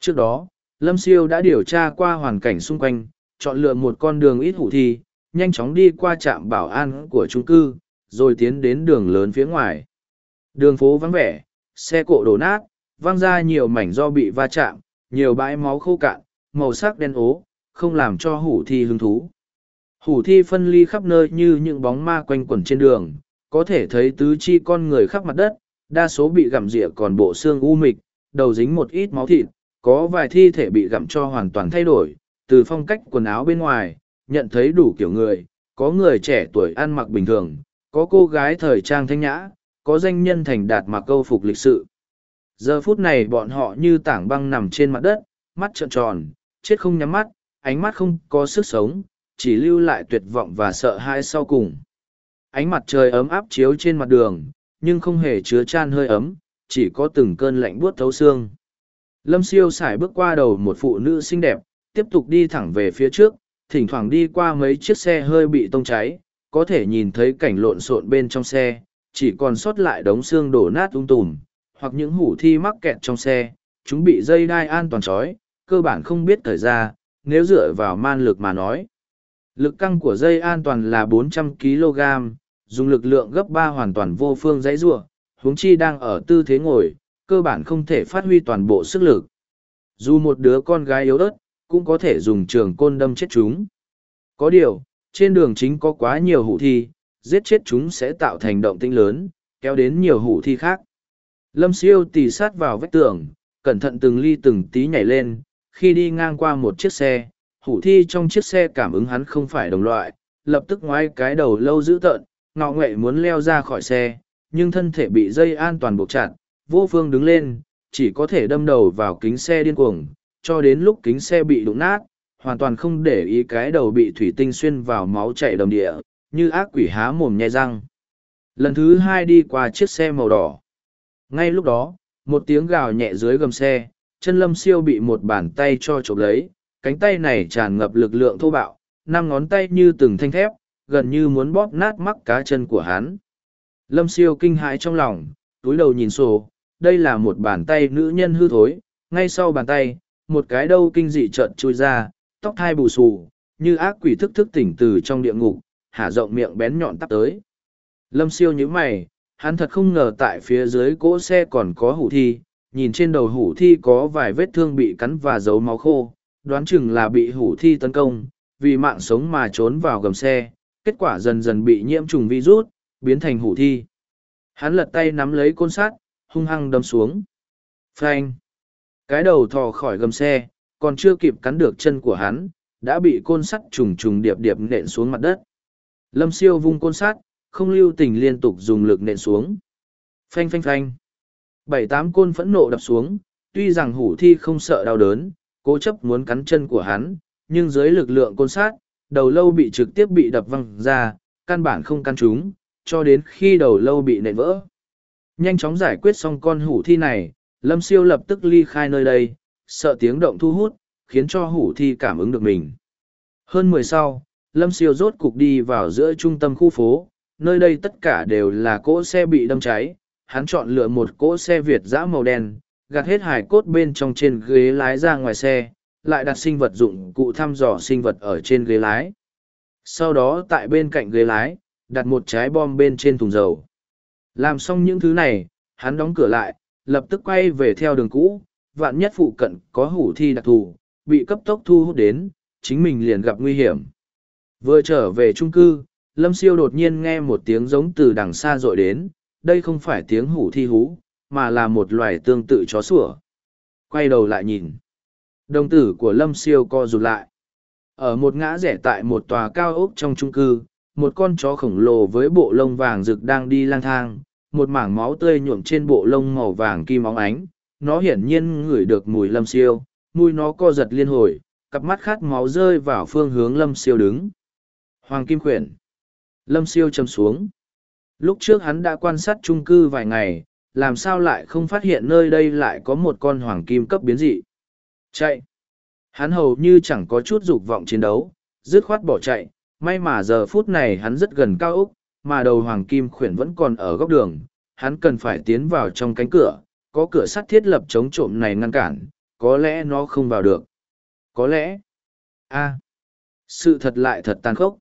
Trước đó, Lâm Siêu đã điều tra qua hoàn cảnh xung quanh, chọn lựa một con đường ít hủ thi, nhanh chóng đi qua trạm bảo an của trung cư, rồi tiến đến đường lớn phía ngoài. Đường phố vắng vẻ, xe cộ đổ nát, văng ra nhiều mảnh do bị va chạm, nhiều bãi máu khô cạn, màu sắc đen ố, không làm cho hủ thi hứng thú. Hủ thi phân ly khắp nơi như những bóng ma quanh quẩn trên đường, có thể thấy tứ chi con người khắp mặt đất, đa số bị gặm rỉa còn bộ xương u mịch, đầu dính một ít máu thịt, có vài thi thể bị gặm cho hoàn toàn thay đổi, từ phong cách quần áo bên ngoài, nhận thấy đủ kiểu người, có người trẻ tuổi ăn mặc bình thường, có cô gái thời trang thanh nhã, có danh nhân thành đạt mặc câu phục lịch sự. Giờ phút này bọn họ như tảng băng nằm trên mặt đất, mắt trợn tròn, chết không nhắm mắt, ánh mắt không có sức sống, chỉ lưu lại tuyệt vọng và sợ hãi sau cùng. Ánh mặt trời ấm áp chiếu trên mặt đường, nhưng không hề chứa chan hơi ấm, chỉ có từng cơn lạnh buốt thấu xương. Lâm siêu xài bước qua đầu một phụ nữ xinh đẹp, tiếp tục đi thẳng về phía trước, thỉnh thoảng đi qua mấy chiếc xe hơi bị tông cháy, có thể nhìn thấy cảnh lộn xộn bên trong xe, chỉ còn sót lại đống xương đổ nát tung tùm, hoặc những hủ thi mắc kẹt trong xe, chúng bị dây đai an toàn trói, cơ bản không biết thời ra, nếu dựa vào man lực mà nói. Lực căng của dây an toàn là 400 kg, dùng lực lượng gấp ba hoàn toàn vô phương dãy rua, huống chi đang ở tư thế ngồi, cơ bản không thể phát huy toàn bộ sức lực. Dù một đứa con gái yếu ớt, cũng có thể dùng trường côn đâm chết chúng. Có điều, trên đường chính có quá nhiều hủ thi, giết chết chúng sẽ tạo thành động tĩnh lớn, kéo đến nhiều hủ thi khác. Lâm siêu tì sát vào vách tường, cẩn thận từng ly từng tí nhảy lên, khi đi ngang qua một chiếc xe, hủ thi trong chiếc xe cảm ứng hắn không phải đồng loại, lập tức ngoái cái đầu lâu dữ tợn, ngọ nghệ muốn leo ra khỏi xe, nhưng thân thể bị dây an toàn buộc chặt, vô phương đứng lên, chỉ có thể đâm đầu vào kính xe điên cuồng, cho đến lúc kính xe bị đụng nát, hoàn toàn không để ý cái đầu bị thủy tinh xuyên vào máu chảy đầm địa, như ác quỷ há mồm nhai răng. Lần thứ hai đi qua chiếc xe màu đỏ. Ngay lúc đó, một tiếng gào nhẹ dưới gầm xe, chân lâm siêu bị một bàn tay cho chụp lấy, cánh tay này tràn ngập lực lượng thô bạo, năm ngón tay như từng thanh thép, gần như muốn bóp nát mắc cá chân của hắn. Lâm siêu kinh hãi trong lòng, túi đầu nhìn sổ, đây là một bàn tay nữ nhân hư thối, ngay sau bàn tay, một cái đâu kinh dị trợn chui ra, tóc thai bù xù, như ác quỷ thức thức tỉnh từ trong địa ngục, hả rộng miệng bén nhọn tắp tới. Lâm siêu nhíu mày, hắn thật không ngờ tại phía dưới cỗ xe còn có hủ thi, nhìn trên đầu hủ thi có vài vết thương bị cắn và dấu máu khô, đoán chừng là bị hủ thi tấn công, vì mạng sống mà trốn vào gầm xe, kết quả dần dần bị nhiễm trùng virus, biến thành hủ thi. Hắn lật tay nắm lấy côn sắt, hung hăng đâm xuống. Phanh! Cái đầu thò khỏi gầm xe, còn chưa kịp cắn được chân của hắn, đã bị côn sắt trùng trùng điệp điệp nện xuống mặt đất. Lâm siêu vung côn sắt, không lưu tình liên tục dùng lực nện xuống. Phanh phanh phanh! Bảy tám côn phẫn nộ đập xuống, tuy rằng hủ thi không sợ đau đớn, cố chấp muốn cắn chân của hắn, nhưng dưới lực lượng côn sát, đầu lâu bị trực tiếp bị đập văng ra, căn bản không căn trúng, cho đến khi đầu lâu bị nện vỡ. Nhanh chóng giải quyết xong con hủ thi này, Lâm Siêu lập tức ly khai nơi đây, sợ tiếng động thu hút, khiến cho hủ thi cảm ứng được mình. Hơn mười sau, Lâm Siêu rốt cục đi vào giữa trung tâm khu phố, nơi đây tất cả đều là cỗ xe bị đâm cháy. Hắn chọn lựa một cỗ xe Việt dã màu đen, gạt hết hải cốt bên trong trên ghế lái ra ngoài xe, lại đặt sinh vật dụng cụ thăm dò sinh vật ở trên ghế lái. Sau đó tại bên cạnh ghế lái, đặt một trái bom bên trên thùng dầu. Làm xong những thứ này, hắn đóng cửa lại, lập tức quay về theo đường cũ, vạn nhất phụ cận có hủ thi đặc thù, bị cấp tốc thu hút đến, chính mình liền gặp nguy hiểm. Vừa trở về trung cư, Lâm Siêu đột nhiên nghe một tiếng giống từ đằng xa dội đến, đây không phải tiếng hủ thi hú, mà là một loài tương tự chó sủa. Quay đầu lại nhìn. Đồng tử của Lâm Siêu co rụt lại. Ở một ngã rẽ tại một tòa cao ốc trong trung cư, một con chó khổng lồ với bộ lông vàng rực đang đi lang thang, một mảng máu tươi nhuộm trên bộ lông màu vàng kim óng ánh. Nó hiển nhiên ngửi được mùi Lâm Siêu, mùi nó co giật liên hồi, cặp mắt khát máu rơi vào phương hướng Lâm Siêu đứng. Hoàng Kim Khuyển. Lâm Siêu châm xuống. Lúc trước hắn đã quan sát trung cư vài ngày, làm sao lại không phát hiện nơi đây lại có một con hoàng kim cấp biến dị. Chạy! Hắn hầu như chẳng có chút dục vọng chiến đấu, dứt khoát bỏ chạy, may mà giờ phút này hắn rất gần cao úc, mà đầu hoàng kim khuyển vẫn còn ở góc đường, hắn cần phải tiến vào trong cánh cửa, có cửa sắt thiết lập chống trộm này ngăn cản, có lẽ nó không vào được. Có lẽ... a sự thật lại thật tàn khốc.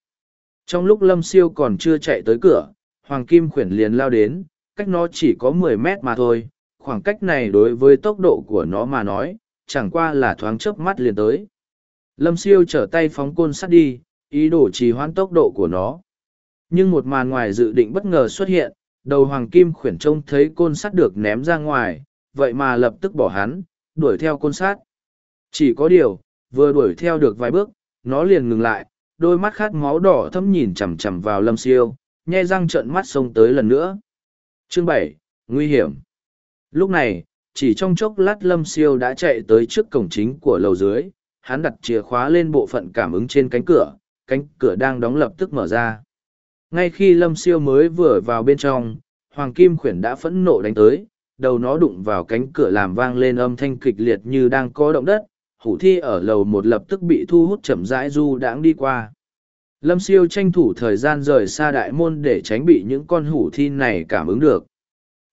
Trong lúc Lâm Siêu còn chưa chạy tới cửa, Hoàng Kim khuyển liền lao đến, cách nó chỉ có mười mét mà thôi, khoảng cách này đối với tốc độ của nó mà nói, chẳng qua là thoáng chớp mắt liền tới. Lâm siêu trở tay phóng côn sắt đi, ý đồ trì hoãn tốc độ của nó. Nhưng một màn ngoài dự định bất ngờ xuất hiện, đầu hoàng kim khuyển trông thấy côn sắt được ném ra ngoài, vậy mà lập tức bỏ hắn, đuổi theo côn sắt. Chỉ có điều, vừa đuổi theo được vài bước, nó liền ngừng lại, đôi mắt khát máu đỏ thâm nhìn chằm chằm vào lâm siêu, nhe răng trợn mắt xông tới lần nữa. Chương bảy Nguy hiểm Lúc này, chỉ trong chốc lát lâm siêu đã chạy tới trước cổng chính của lầu dưới, hắn đặt chìa khóa lên bộ phận cảm ứng trên cánh cửa, cánh cửa đang đóng lập tức mở ra. Ngay khi lâm siêu mới vừa vào bên trong, Hoàng Kim Khuyển đã phẫn nộ đánh tới, đầu nó đụng vào cánh cửa làm vang lên âm thanh kịch liệt như đang có động đất, hủ thi ở lầu một lập tức bị thu hút chậm rãi du đãng đi qua. Lâm siêu tranh thủ thời gian rời xa đại môn để tránh bị những con hủ thi này cảm ứng được.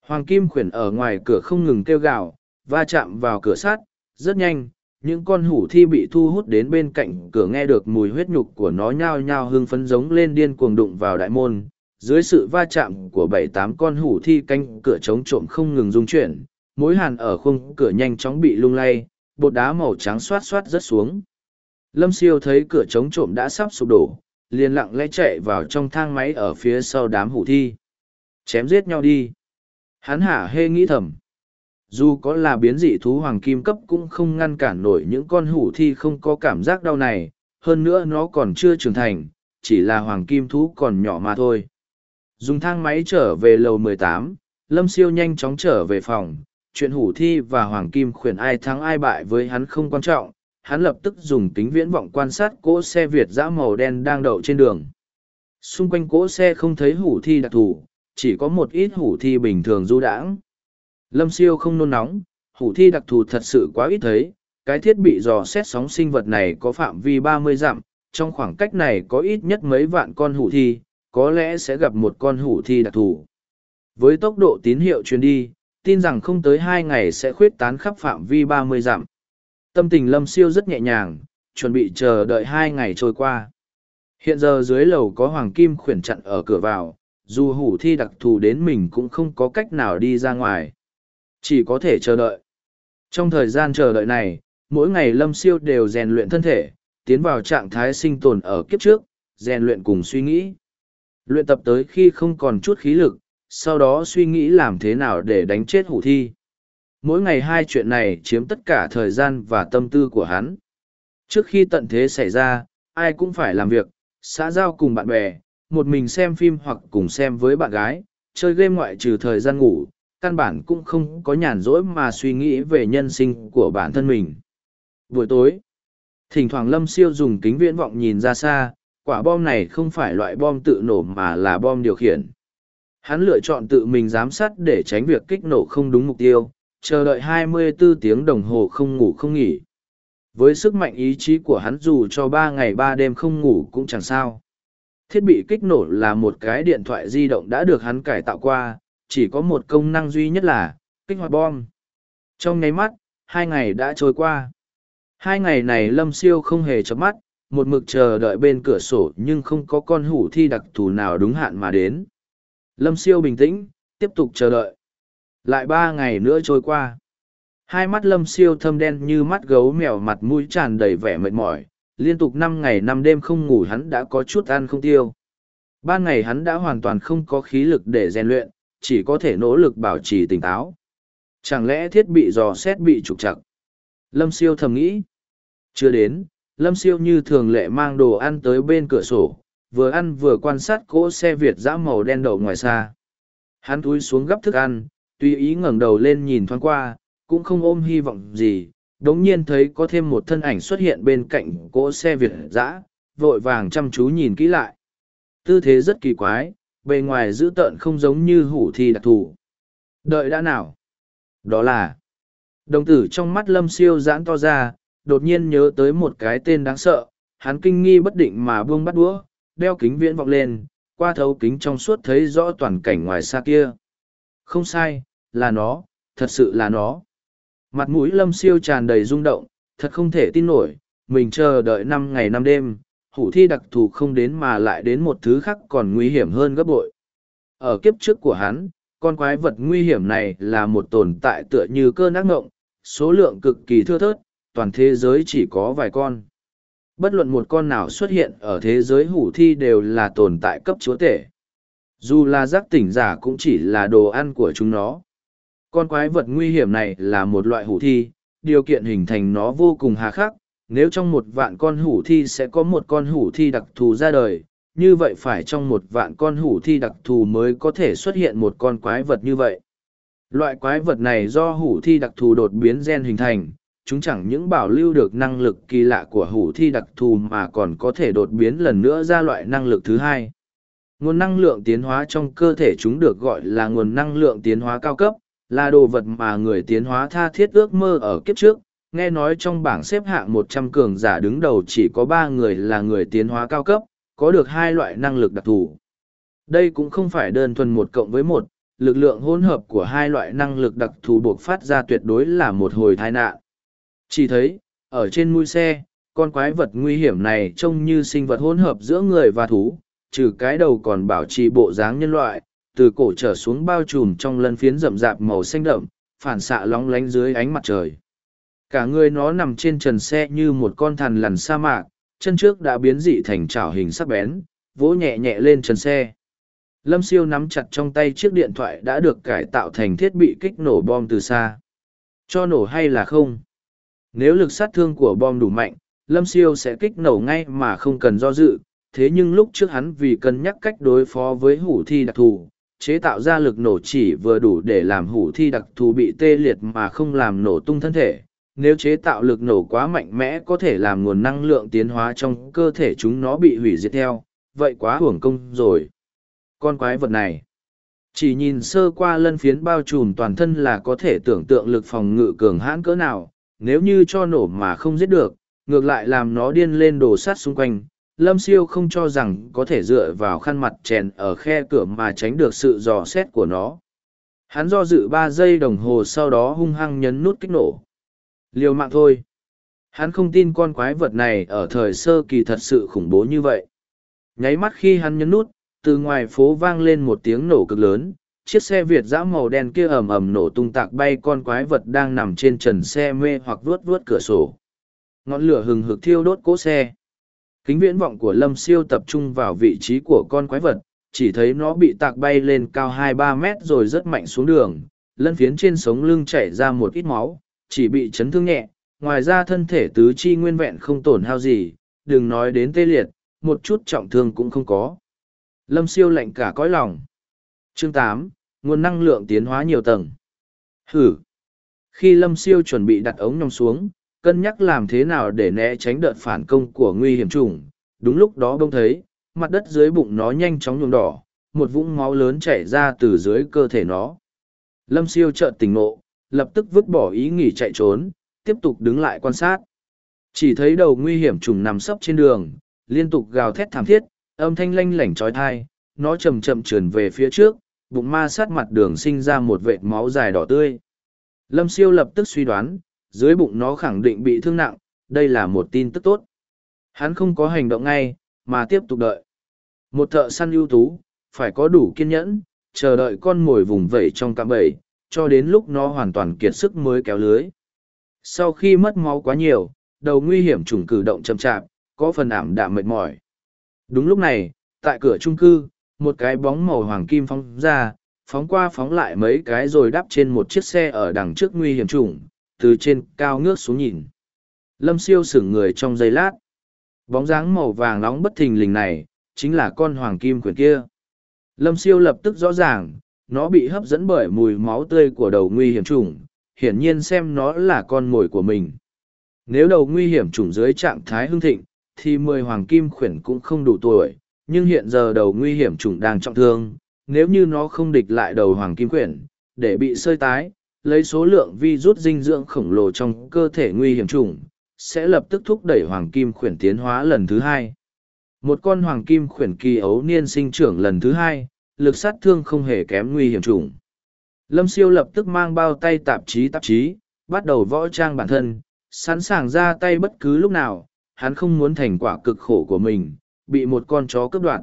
Hoàng Kim khuyển ở ngoài cửa không ngừng kêu gào, va chạm vào cửa sắt, rất nhanh, những con hủ thi bị thu hút đến bên cạnh cửa nghe được mùi huyết nhục của nó nhao nhao hưng phấn giống lên điên cuồng đụng vào đại môn. Dưới sự va chạm của bảy tám con hủ thi canh cửa chống trộm không ngừng rung chuyển, mối hàn ở khung cửa nhanh chóng bị lung lay, bột đá màu trắng xoát xoát rớt xuống. Lâm siêu thấy cửa chống trộm đã sắp sụp đổ, liền lặng lẽ chạy vào trong thang máy ở phía sau đám hủ thi. Chém giết nhau đi. Hắn hả hê nghĩ thầm. Dù có là biến dị thú hoàng kim cấp cũng không ngăn cản nổi những con hủ thi không có cảm giác đau này, hơn nữa nó còn chưa trưởng thành, chỉ là hoàng kim thú còn nhỏ mà thôi. Dùng thang máy trở về lầu 18, Lâm Siêu nhanh chóng trở về phòng, chuyện hủ thi và hoàng kim khuyển ai thắng ai bại với hắn không quan trọng, hắn lập tức dùng tính viễn vọng quan sát cỗ xe Việt dã màu đen đang đậu trên đường. Xung quanh cỗ xe không thấy hủ thi đặc thù, chỉ có một ít hủ thi bình thường du đãng. Lâm siêu không nôn nóng, hủ thi đặc thù thật sự quá ít thấy, cái thiết bị dò xét sóng sinh vật này có phạm vi ba mươi dặm, trong khoảng cách này có ít nhất mấy vạn con hủ thi, có lẽ sẽ gặp một con hủ thi đặc thù. Với tốc độ tín hiệu truyền đi, tin rằng không tới hai ngày sẽ khuyết tán khắp phạm vi ba mươi dặm. Tâm tình lâm siêu rất nhẹ nhàng, chuẩn bị chờ đợi hai ngày trôi qua. Hiện giờ dưới lầu có hoàng kim khuyển chặn ở cửa vào, dù hủ thi đặc thù đến mình cũng không có cách nào đi ra ngoài. Chỉ có thể chờ đợi. Trong thời gian chờ đợi này, mỗi ngày lâm siêu đều rèn luyện thân thể, tiến vào trạng thái sinh tồn ở kiếp trước, rèn luyện cùng suy nghĩ. Luyện tập tới khi không còn chút khí lực, sau đó suy nghĩ làm thế nào để đánh chết hủ thi. Mỗi ngày hai chuyện này chiếm tất cả thời gian và tâm tư của hắn. Trước khi tận thế xảy ra, ai cũng phải làm việc, xã giao cùng bạn bè, một mình xem phim hoặc cùng xem với bạn gái, chơi game ngoại trừ thời gian ngủ, căn bản cũng không có nhàn rỗi mà suy nghĩ về nhân sinh của bản thân mình. Buổi tối, thỉnh thoảng Lâm Siêu dùng kính viễn vọng nhìn ra xa, quả bom này không phải loại bom tự nổ mà là bom điều khiển. Hắn lựa chọn tự mình giám sát để tránh việc kích nổ không đúng mục tiêu, chờ đợi 24 tiếng đồng hồ không ngủ không nghỉ. Với sức mạnh ý chí của hắn dù cho ba ngày ba đêm không ngủ cũng chẳng sao. Thiết bị kích nổ là một cái điện thoại di động đã được hắn cải tạo qua, chỉ có một công năng duy nhất là kích hoạt bom. Trong nháy mắt, hai ngày đã trôi qua. Hai ngày này Lâm Siêu không hề chớp mắt, một mực chờ đợi bên cửa sổ nhưng không có con hủ thi đặc thù nào đúng hạn mà đến. Lâm Siêu bình tĩnh, tiếp tục chờ đợi. Lại ba ngày nữa trôi qua. Hai mắt Lâm Siêu thâm đen như mắt gấu mèo mặt mũi tràn đầy vẻ mệt mỏi, liên tục năm ngày năm đêm không ngủ hắn đã có chút ăn không tiêu. Ban ngày hắn đã hoàn toàn không có khí lực để rèn luyện, chỉ có thể nỗ lực bảo trì tỉnh táo. Chẳng lẽ thiết bị dò xét bị trục trặc? Lâm siêu thầm nghĩ. Chưa đến, Lâm siêu như thường lệ mang đồ ăn tới bên cửa sổ, vừa ăn vừa quan sát cỗ xe Việt dã màu đen đậu ngoài xa. Hắn túi xuống gấp thức ăn, tùy ý ngẩng đầu lên nhìn thoáng qua, cũng không ôm hy vọng gì, đống nhiên thấy có thêm một thân ảnh xuất hiện bên cạnh cỗ xe Việt dã, vội vàng chăm chú nhìn kỹ lại. Tư thế rất kỳ quái, bề ngoài dữ tợn không giống như hủ thi đặc thù. Đợi đã nào? Đó là... Đồng tử trong mắt lâm siêu giãn to ra, đột nhiên nhớ tới một cái tên đáng sợ, hắn kinh nghi bất định mà buông bắt đũa, đeo kính viễn vọng lên, qua thấu kính trong suốt thấy rõ toàn cảnh ngoài xa kia. Không sai, là nó, thật sự là nó. Mặt mũi lâm siêu tràn đầy rung động, thật không thể tin nổi, mình chờ đợi năm ngày năm đêm, hủ thi đặc thù không đến mà lại đến một thứ khác còn nguy hiểm hơn gấp bội. Ở kiếp trước của hắn, con quái vật nguy hiểm này là một tồn tại tựa như cơn ác ngộng, số lượng cực kỳ thưa thớt, toàn thế giới chỉ có vài con. Bất luận một con nào xuất hiện ở thế giới hủ thi đều là tồn tại cấp chúa tể. Dù là giác tỉnh giả cũng chỉ là đồ ăn của chúng nó. Con quái vật nguy hiểm này là một loại hủ thi, điều kiện hình thành nó vô cùng hà khắc, nếu trong một vạn con hủ thi sẽ có một con hủ thi đặc thù ra đời, như vậy phải trong một vạn con hủ thi đặc thù mới có thể xuất hiện một con quái vật như vậy. Loại quái vật này do hủ thi đặc thù đột biến gen hình thành, chúng chẳng những bảo lưu được năng lực kỳ lạ của hủ thi đặc thù mà còn có thể đột biến lần nữa ra loại năng lực thứ hai. Nguồn năng lượng tiến hóa trong cơ thể chúng được gọi là nguồn năng lượng tiến hóa cao cấp, là đồ vật mà người tiến hóa tha thiết ước mơ ở kiếp trước, nghe nói trong bảng xếp hạng một trăm cường giả đứng đầu chỉ có ba người là người tiến hóa cao cấp, có được hai loại năng lực đặc thù. Đây cũng không phải đơn thuần một cộng với một, lực lượng hỗn hợp của hai loại năng lực đặc thù buộc phát ra tuyệt đối là một hồi tai nạn. Chỉ thấy, ở trên mui xe, con quái vật nguy hiểm này trông như sinh vật hỗn hợp giữa người và thú, trừ cái đầu còn bảo trì bộ dáng nhân loại, từ cổ trở xuống bao trùm trong lân phiến rậm rạp màu xanh đậm, phản xạ lóng lánh dưới ánh mặt trời. Cả người nó nằm trên trần xe như một con thằn lằn sa mạc, chân trước đã biến dị thành chảo hình sắc bén, vỗ nhẹ nhẹ lên trần xe. Lâm siêu nắm chặt trong tay chiếc điện thoại đã được cải tạo thành thiết bị kích nổ bom từ xa. Cho nổ hay là không? Nếu lực sát thương của bom đủ mạnh, Lâm siêu sẽ kích nổ ngay mà không cần do dự. Thế nhưng lúc trước hắn vì cân nhắc cách đối phó với hủ thi đặc thù, chế tạo ra lực nổ chỉ vừa đủ để làm hủ thi đặc thù bị tê liệt mà không làm nổ tung thân thể. Nếu chế tạo lực nổ quá mạnh mẽ có thể làm nguồn năng lượng tiến hóa trong cơ thể chúng nó bị hủy diệt theo, vậy quá hưởng công rồi. Con quái vật này, chỉ nhìn sơ qua lân phiến bao trùm toàn thân là có thể tưởng tượng lực phòng ngự cường hãn cỡ nào, nếu như cho nổ mà không giết được, ngược lại làm nó điên lên đổ sát xung quanh, lâm siêu không cho rằng có thể dựa vào khăn mặt chèn ở khe cửa mà tránh được sự dò xét của nó. Hắn do dự ba giây đồng hồ sau đó hung hăng nhấn nút kích nổ. Liều mạng thôi. Hắn không tin con quái vật này ở thời sơ kỳ thật sự khủng bố như vậy. Nháy mắt khi hắn nhấn nút, từ ngoài phố vang lên một tiếng nổ cực lớn. Chiếc xe việt giã màu đen kia ầm ầm nổ tung tạc bay con quái vật đang nằm trên trần xe mê hoặc vuốt vuốt cửa sổ. Ngọn lửa hừng hực thiêu đốt cỗ xe. Kính viễn vọng của Lâm Siêu tập trung vào vị trí của con quái vật, chỉ thấy nó bị tạc bay lên cao hai ba mét rồi rất mạnh xuống đường, lân phiến trên sống lưng chảy ra một ít máu, chỉ bị chấn thương nhẹ, ngoài ra thân thể tứ chi nguyên vẹn không tổn hao gì, đừng nói đến tê liệt, một chút trọng thương cũng không có. Lâm Siêu lạnh cả cõi lòng. Chương tám nguồn năng lượng tiến hóa nhiều tầng. Hử! Khi Lâm Siêu chuẩn bị đặt ống nhòm xuống, cân nhắc làm thế nào để né tránh đợt phản công của nguy hiểm trùng. Đúng lúc đó bông thấy, mặt đất dưới bụng nó nhanh chóng nhuộm đỏ, một vũng máu lớn chảy ra từ dưới cơ thể nó. Lâm siêu chợt tỉnh ngộ, lập tức vứt bỏ ý nghỉ chạy trốn, tiếp tục đứng lại quan sát. Chỉ thấy đầu nguy hiểm trùng nằm sấp trên đường, liên tục gào thét thảm thiết, âm thanh lanh lảnh trói thai, nó chậm chậm trườn về phía trước, bụng ma sát mặt đường sinh ra một vệt máu dài đỏ tươi. Lâm siêu lập tức suy đoán, dưới bụng nó khẳng định bị thương nặng, đây là một tin tức tốt. Hắn không có hành động ngay, mà tiếp tục đợi. Một thợ săn ưu tú, phải có đủ kiên nhẫn, chờ đợi con mồi vùng vẩy trong cạm bẫy, cho đến lúc nó hoàn toàn kiệt sức mới kéo lưới. Sau khi mất máu quá nhiều, đầu nguy hiểm trùng cử động chậm chạp, có phần ảm đạm mệt mỏi. Đúng lúc này, tại cửa trung cư, một cái bóng màu hoàng kim phóng ra, phóng qua phóng lại mấy cái rồi đắp trên một chiếc xe ở đằng trước nguy hiểm trùng, từ trên cao ngước xuống nhìn. Lâm siêu sửng người trong giây lát. Bóng dáng màu vàng nóng bất thình lình này, chính là con hoàng kim quyển kia. Lâm siêu lập tức rõ ràng, nó bị hấp dẫn bởi mùi máu tươi của đầu nguy hiểm trùng, hiển nhiên xem nó là con mồi của mình. Nếu đầu nguy hiểm trùng dưới trạng thái hưng thịnh, thì mười hoàng kim khuyển cũng không đủ tuổi, nhưng hiện giờ đầu nguy hiểm trùng đang trọng thương, nếu như nó không địch lại đầu hoàng kim khuyển, để bị sơi tái, lấy số lượng vi rút dinh dưỡng khổng lồ trong cơ thể nguy hiểm trùng, sẽ lập tức thúc đẩy hoàng kim khuyển tiến hóa lần thứ hai. Một con hoàng kim khuyển kỳ ấu niên sinh trưởng lần thứ hai, lực sát thương không hề kém nguy hiểm trùng. Lâm siêu lập tức mang bao tay tạp chí tạp chí, bắt đầu võ trang bản thân, sẵn sàng ra tay bất cứ lúc nào, hắn không muốn thành quả cực khổ của mình, bị một con chó cướp đoạt.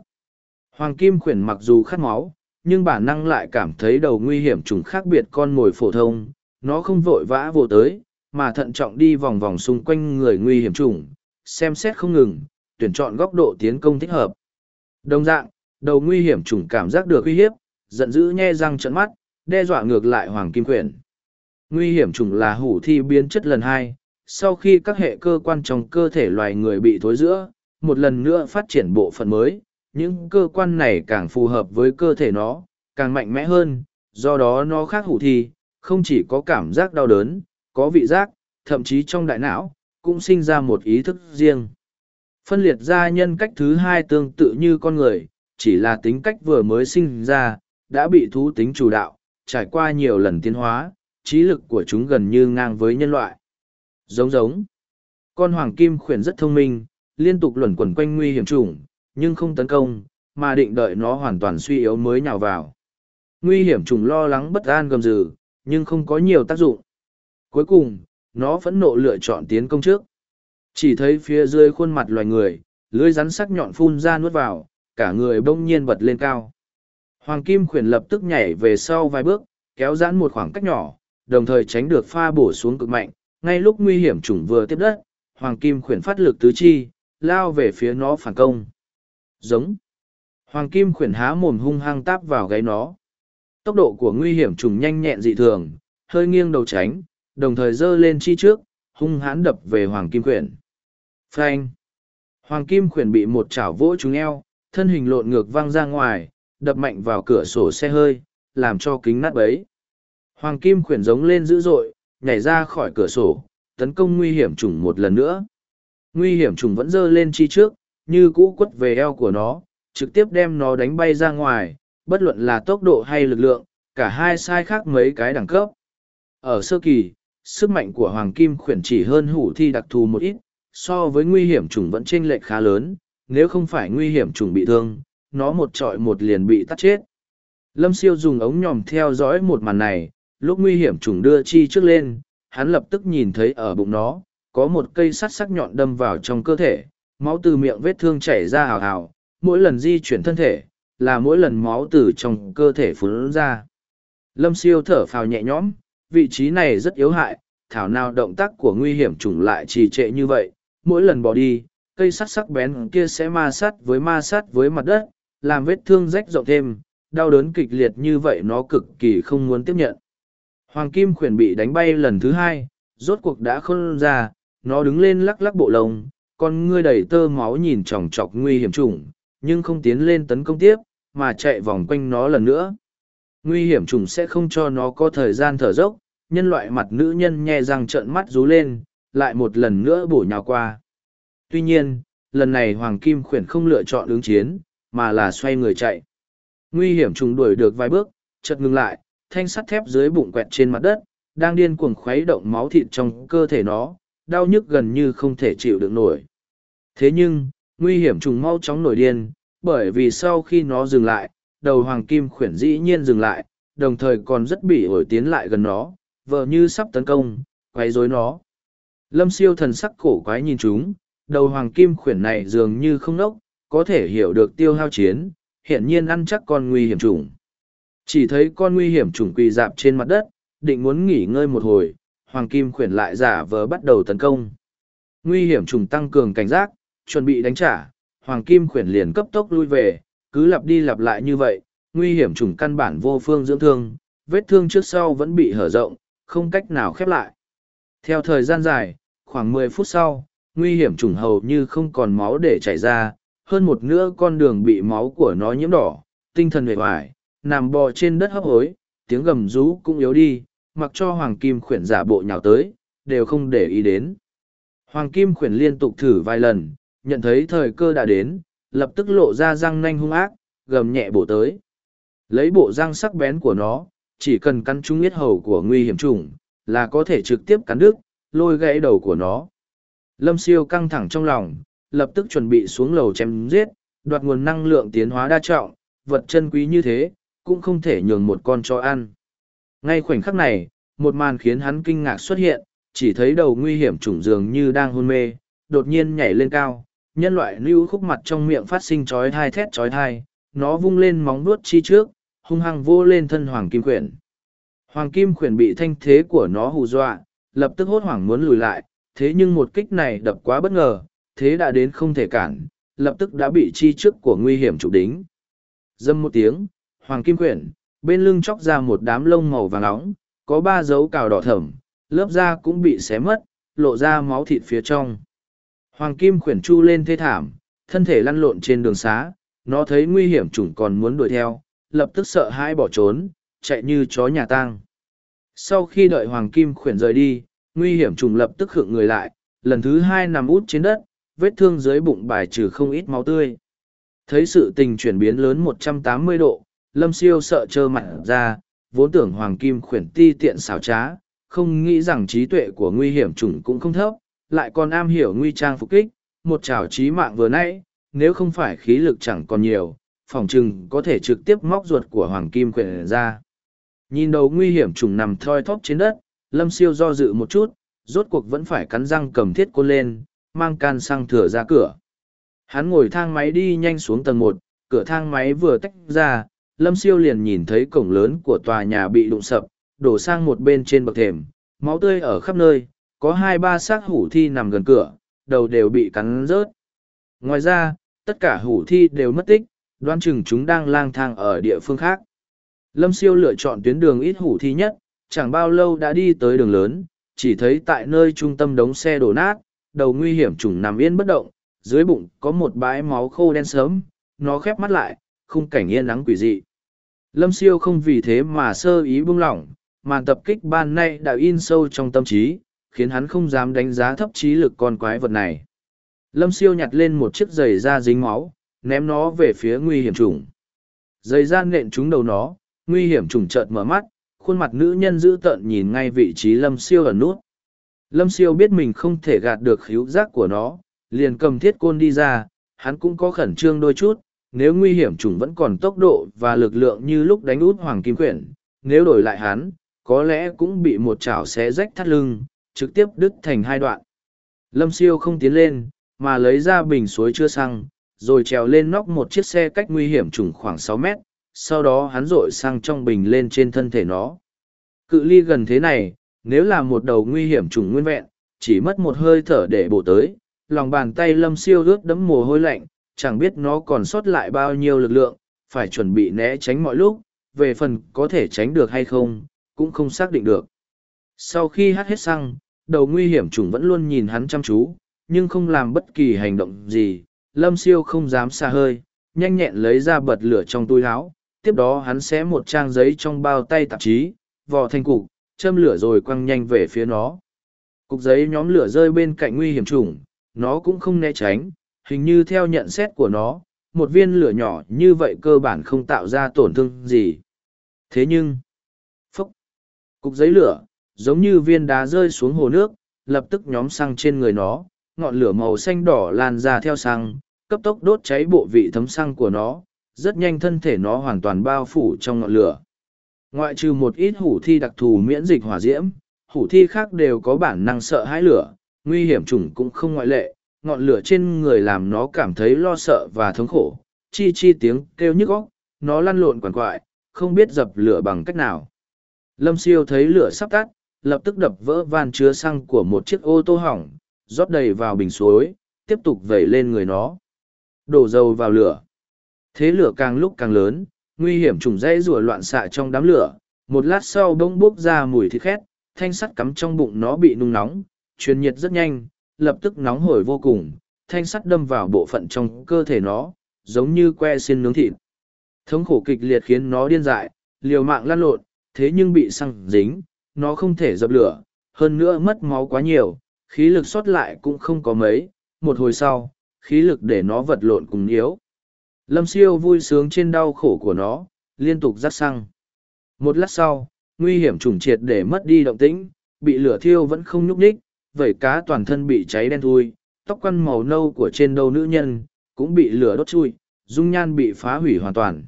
Hoàng kim khuyển mặc dù khát máu, nhưng bản năng lại cảm thấy đầu nguy hiểm trùng khác biệt con mồi phổ thông, nó không vội vã vô tới, mà thận trọng đi vòng vòng xung quanh người nguy hiểm trùng, xem xét không ngừng, tuyển chọn góc độ tiến công thích hợp. Đồng dạng, đầu nguy hiểm trùng cảm giác được uy hiếp, giận dữ nhe răng trận mắt, đe dọa ngược lại hoàng kim quyển. Nguy hiểm trùng là hủ thi biến chất lần hai, sau khi các hệ cơ quan trong cơ thể loài người bị thối giữa, một lần nữa phát triển bộ phận mới, những cơ quan này càng phù hợp với cơ thể nó, càng mạnh mẽ hơn, do đó nó khác hủ thi, không chỉ có cảm giác đau đớn, có vị giác, thậm chí trong đại não, cũng sinh ra một ý thức riêng. Phân liệt ra nhân cách thứ hai tương tự như con người, chỉ là tính cách vừa mới sinh ra, đã bị thú tính chủ đạo, trải qua nhiều lần tiến hóa, trí lực của chúng gần như ngang với nhân loại. Giống giống. Con hoàng kim khuyển rất thông minh, liên tục luẩn quẩn quanh nguy hiểm chủng, nhưng không tấn công, mà định đợi nó hoàn toàn suy yếu mới nhào vào. Nguy hiểm trùng lo lắng bất an gầm rừ, nhưng không có nhiều tác dụng. Cuối cùng, nó phẫn nộ lựa chọn tiến công trước. Chỉ thấy phía dưới khuôn mặt loài người, lưới rắn sắc nhọn phun ra nuốt vào, cả người bỗng nhiên bật lên cao. Hoàng Kim khuyển lập tức nhảy về sau vài bước, kéo giãn một khoảng cách nhỏ, đồng thời tránh được pha bổ xuống cực mạnh, ngay lúc nguy hiểm chủng vừa tiếp đất, Hoàng Kim khuyển phát lực tứ chi, lao về phía nó phản công. Giống. Hoàng Kim khuyển há mồm hung hăng táp vào gáy nó. Tốc độ của nguy hiểm trùng nhanh nhẹn dị thường, hơi nghiêng đầu tránh, đồng thời giơ lên chi trước, hung hãn đập về Hoàng Kim khuyển. Phanh. Hoàng Kim khuyển bị một chảo vỗ trúng eo, thân hình lộn ngược văng ra ngoài, đập mạnh vào cửa sổ xe hơi, làm cho kính nát bấy. Hoàng Kim khuyển giống lên dữ dội, nhảy ra khỏi cửa sổ, tấn công nguy hiểm trùng một lần nữa. Nguy hiểm trùng vẫn dơ lên chi trước, như cũ quất về eo của nó, trực tiếp đem nó đánh bay ra ngoài, bất luận là tốc độ hay lực lượng, cả hai sai khác mấy cái đẳng cấp. Ở sơ kỳ, sức mạnh của Hoàng Kim khuyển chỉ hơn hủ thi đặc thù một ít, so với nguy hiểm trùng vẫn chênh lệch khá lớn, nếu không phải nguy hiểm trùng bị thương, nó một trọi một liền bị tắt chết. Lâm siêu dùng ống nhòm theo dõi một màn này, lúc nguy hiểm trùng đưa chi trước lên, hắn lập tức nhìn thấy ở bụng nó, có một cây sắt sắc nhọn đâm vào trong cơ thể, máu từ miệng vết thương chảy ra hào hào, mỗi lần di chuyển thân thể, là mỗi lần máu từ trong cơ thể phun ra. Lâm siêu thở phào nhẹ nhõm, vị trí này rất yếu hại, thảo nào động tác của nguy hiểm trùng lại trì trệ như vậy, mỗi lần bỏ đi, cây sắt sắc bén kia sẽ ma sát với ma sát với mặt đất, làm vết thương rách rộng thêm, đau đớn kịch liệt như vậy nó cực kỳ không muốn tiếp nhận. Hoàng Kim khuyển bị đánh bay lần thứ hai, rốt cuộc đã khôn ra, nó đứng lên lắc lắc bộ lông, con ngươi đầy tơ máu nhìn chòng chọc nguy hiểm trùng, nhưng không tiến lên tấn công tiếp, mà chạy vòng quanh nó lần nữa. Nguy hiểm trùng sẽ không cho nó có thời gian thở dốc, nhân loại mặt nữ nhân nhe răng trợn mắt rú lên, lại một lần nữa bổ nhào qua. Tuy nhiên, lần này Hoàng Kim khuyển không lựa chọn ứng chiến, mà là xoay người chạy. Nguy hiểm trùng đuổi được vài bước, chợt ngừng lại, thanh sắt thép dưới bụng quẹt trên mặt đất, đang điên cuồng khuấy động máu thịt trong cơ thể nó, đau nhức gần như không thể chịu được nổi. Thế nhưng, nguy hiểm trùng mau chóng nổi điên, bởi vì sau khi nó dừng lại, đầu hoàng kim khuyển dĩ nhiên dừng lại, đồng thời còn rất bị ổi tiến lại gần nó, vờ như sắp tấn công, quấy rối nó. Lâm siêu thần sắc cổ quái nhìn chúng, đầu hoàng kim khuyển này dường như không nốc, có thể hiểu được tiêu hao chiến, hiện nhiên ăn chắc con nguy hiểm trùng. Chỉ thấy con nguy hiểm trùng quỳ dạp trên mặt đất, định muốn nghỉ ngơi một hồi, hoàng kim khuyển lại giả vờ bắt đầu tấn công. Nguy hiểm trùng tăng cường cảnh giác, chuẩn bị đánh trả, hoàng kim khuyển liền cấp tốc lui về, cứ lặp đi lặp lại như vậy, nguy hiểm trùng căn bản vô phương dưỡng thương, vết thương trước sau vẫn bị hở rộng, không cách nào khép lại. Theo thời gian dài, khoảng mười phút sau, nguy hiểm trùng hầu như không còn máu để chảy ra, hơn một nửa con đường bị máu của nó nhiễm đỏ, tinh thần hề hoài, nằm bò trên đất hấp hối, tiếng gầm rú cũng yếu đi, mặc cho Hoàng Kim khuyển giả bộ nhào tới, đều không để ý đến. Hoàng Kim khuyển liên tục thử vài lần, nhận thấy thời cơ đã đến, lập tức lộ ra răng nanh hung ác, gầm nhẹ bổ tới. Lấy bộ răng sắc bén của nó, chỉ cần cắn trúng yết hầu của nguy hiểm trùng, là có thể trực tiếp cắn đứt, lôi gãy đầu của nó. Lâm siêu căng thẳng trong lòng, lập tức chuẩn bị xuống lầu chém giết, đoạt nguồn năng lượng tiến hóa đa trọng, vật chân quý như thế, cũng không thể nhường một con cho ăn. Ngay khoảnh khắc này, một màn khiến hắn kinh ngạc xuất hiện, chỉ thấy đầu nguy hiểm trùng dường như đang hôn mê, đột nhiên nhảy lên cao, nhân loại lưu khúc mặt trong miệng phát sinh chói thai thét chói thai, nó vung lên móng nuốt chi trước, hung hăng vô lên thân hoàng kim quyển. Hoàng kim quyển bị thanh thế của nó hù dọa, lập tức hốt hoảng muốn lùi lại, thế nhưng một kích này đập quá bất ngờ, thế đã đến không thể cản, lập tức đã bị chi trước của nguy hiểm trục đính. Dâm một tiếng, hoàng kim quyển, bên lưng chóc ra một đám lông màu vàng nóng, có ba dấu cào đỏ thẫm, lớp da cũng bị xé mất, lộ ra máu thịt phía trong. Hoàng kim khuyển chu lên thê thảm, thân thể lăn lộn trên đường xá, nó thấy nguy hiểm chủng còn muốn đuổi theo, lập tức sợ hãi bỏ trốn, chạy như chó nhà tang. Sau khi đợi hoàng kim khuyển rời đi, nguy hiểm trùng lập tức khựng người lại, lần thứ hai nằm út trên đất, vết thương dưới bụng bài trừ không ít máu tươi. Thấy sự tình chuyển biến lớn 180 độ, lâm siêu sợ trơ mặt ra, vốn tưởng hoàng kim khuyển ti tiện xảo trá, không nghĩ rằng trí tuệ của nguy hiểm trùng cũng không thấp, lại còn am hiểu nguy trang phục kích, một chảo trí mạng vừa nãy, nếu không phải khí lực chẳng còn nhiều, phòng trừng có thể trực tiếp móc ruột của hoàng kim khuyển ra. Nhìn đầu nguy hiểm trùng nằm thoi thóp trên đất, lâm siêu do dự một chút, rốt cuộc vẫn phải cắn răng cầm thiết côn lên, mang can sang thừa ra cửa. Hắn ngồi thang máy đi nhanh xuống tầng một, cửa thang máy vừa tách ra, lâm siêu liền nhìn thấy cổng lớn của tòa nhà bị đụng sập, đổ sang một bên trên bậc thềm, máu tươi ở khắp nơi, có hai ba xác hủ thi nằm gần cửa, đầu đều bị cắn rớt. Ngoài ra, tất cả hủ thi đều mất tích, đoán chừng chúng đang lang thang ở địa phương khác. Lâm siêu lựa chọn tuyến đường ít hủ thi nhất, chẳng bao lâu đã đi tới đường lớn, chỉ thấy tại nơi trung tâm đống xe đổ nát, đầu nguy hiểm trùng nằm yên bất động, dưới bụng có một bãi máu khô đen sớm, nó khép mắt lại, khung cảnh yên nắng quỷ dị. Lâm siêu không vì thế mà sơ ý buông lỏng, màn tập kích ban nay đã in sâu trong tâm trí, khiến hắn không dám đánh giá thấp trí lực con quái vật này. Lâm siêu nhặt lên một chiếc giày da dính máu, ném nó về phía nguy hiểm trùng. Giày da nện trúng đầu nó, nguy hiểm trùng chợt mở mắt, khuôn mặt nữ nhân dữ tợn nhìn ngay vị trí lâm siêu ở nút. Lâm siêu biết mình không thể gạt được khíu giác của nó, liền cầm thiết côn đi ra, hắn cũng có khẩn trương đôi chút, nếu nguy hiểm trùng vẫn còn tốc độ và lực lượng như lúc đánh út hoàng kim quyển, nếu đổi lại hắn, có lẽ cũng bị một chảo xé rách thắt lưng, trực tiếp đứt thành hai đoạn. Lâm siêu không tiến lên, mà lấy ra bình suối chưa xăng, rồi trèo lên nóc một chiếc xe cách nguy hiểm trùng khoảng sáu mét, sau đó hắn rội xăng trong bình lên trên thân thể nó. Cự ly gần thế này, nếu là một đầu nguy hiểm trùng nguyên vẹn, chỉ mất một hơi thở để bổ tới, lòng bàn tay lâm siêu ướt đẫm mồ hôi lạnh, chẳng biết nó còn sót lại bao nhiêu lực lượng, phải chuẩn bị né tránh mọi lúc, về phần có thể tránh được hay không, cũng không xác định được. Sau khi hát hết xăng, đầu nguy hiểm trùng vẫn luôn nhìn hắn chăm chú, nhưng không làm bất kỳ hành động gì, lâm siêu không dám xa hơi, nhanh nhẹn lấy ra bật lửa trong túi áo, tiếp đó hắn xé một trang giấy trong bao tay tạp chí, vò thành cục, châm lửa rồi quăng nhanh về phía nó. Cục giấy nhóm lửa rơi bên cạnh nguy hiểm trùng, nó cũng không né tránh, hình như theo nhận xét của nó, một viên lửa nhỏ như vậy cơ bản không tạo ra tổn thương gì. Thế nhưng, phốc, cục giấy lửa, giống như viên đá rơi xuống hồ nước, lập tức nhóm xăng trên người nó, ngọn lửa màu xanh đỏ lan ra theo xăng, cấp tốc đốt cháy bộ vị thấm xăng của nó, rất nhanh thân thể nó hoàn toàn bao phủ trong ngọn lửa. Ngoại trừ một ít hủ thi đặc thù miễn dịch hỏa diễm, hủ thi khác đều có bản năng sợ hãi lửa, nguy hiểm chủng cũng không ngoại lệ, ngọn lửa trên người làm nó cảm thấy lo sợ và thống khổ, chi chi tiếng kêu nhức óc, nó lăn lộn quằn quại, không biết dập lửa bằng cách nào. Lâm siêu thấy lửa sắp tắt, lập tức đập vỡ van chứa xăng của một chiếc ô tô hỏng, rót đầy vào bình suối, tiếp tục vẩy lên người nó. Đổ dầu vào lửa. Thế lửa càng lúc càng lớn, nguy hiểm trùng dây rùa loạn xạ trong đám lửa, một lát sau bỗng bốc ra mùi thịt khét, thanh sắt cắm trong bụng nó bị nung nóng, truyền nhiệt rất nhanh, lập tức nóng hổi vô cùng, thanh sắt đâm vào bộ phận trong cơ thể nó, giống như que xiên nướng thịt. Thống khổ kịch liệt khiến nó điên dại, liều mạng lăn lộn, thế nhưng bị xăng dính, nó không thể dập lửa, hơn nữa mất máu quá nhiều, khí lực sót lại cũng không có mấy, một hồi sau, khí lực để nó vật lộn cùng yếu. Lâm siêu vui sướng trên đau khổ của nó, liên tục rắc xăng. Một lát sau, nguy hiểm trùng triệt để mất đi động tĩnh, bị lửa thiêu vẫn không nhúc nhích, vẩy cá toàn thân bị cháy đen thui, tóc quăn màu nâu của trên đầu nữ nhân, cũng bị lửa đốt chui, dung nhan bị phá hủy hoàn toàn.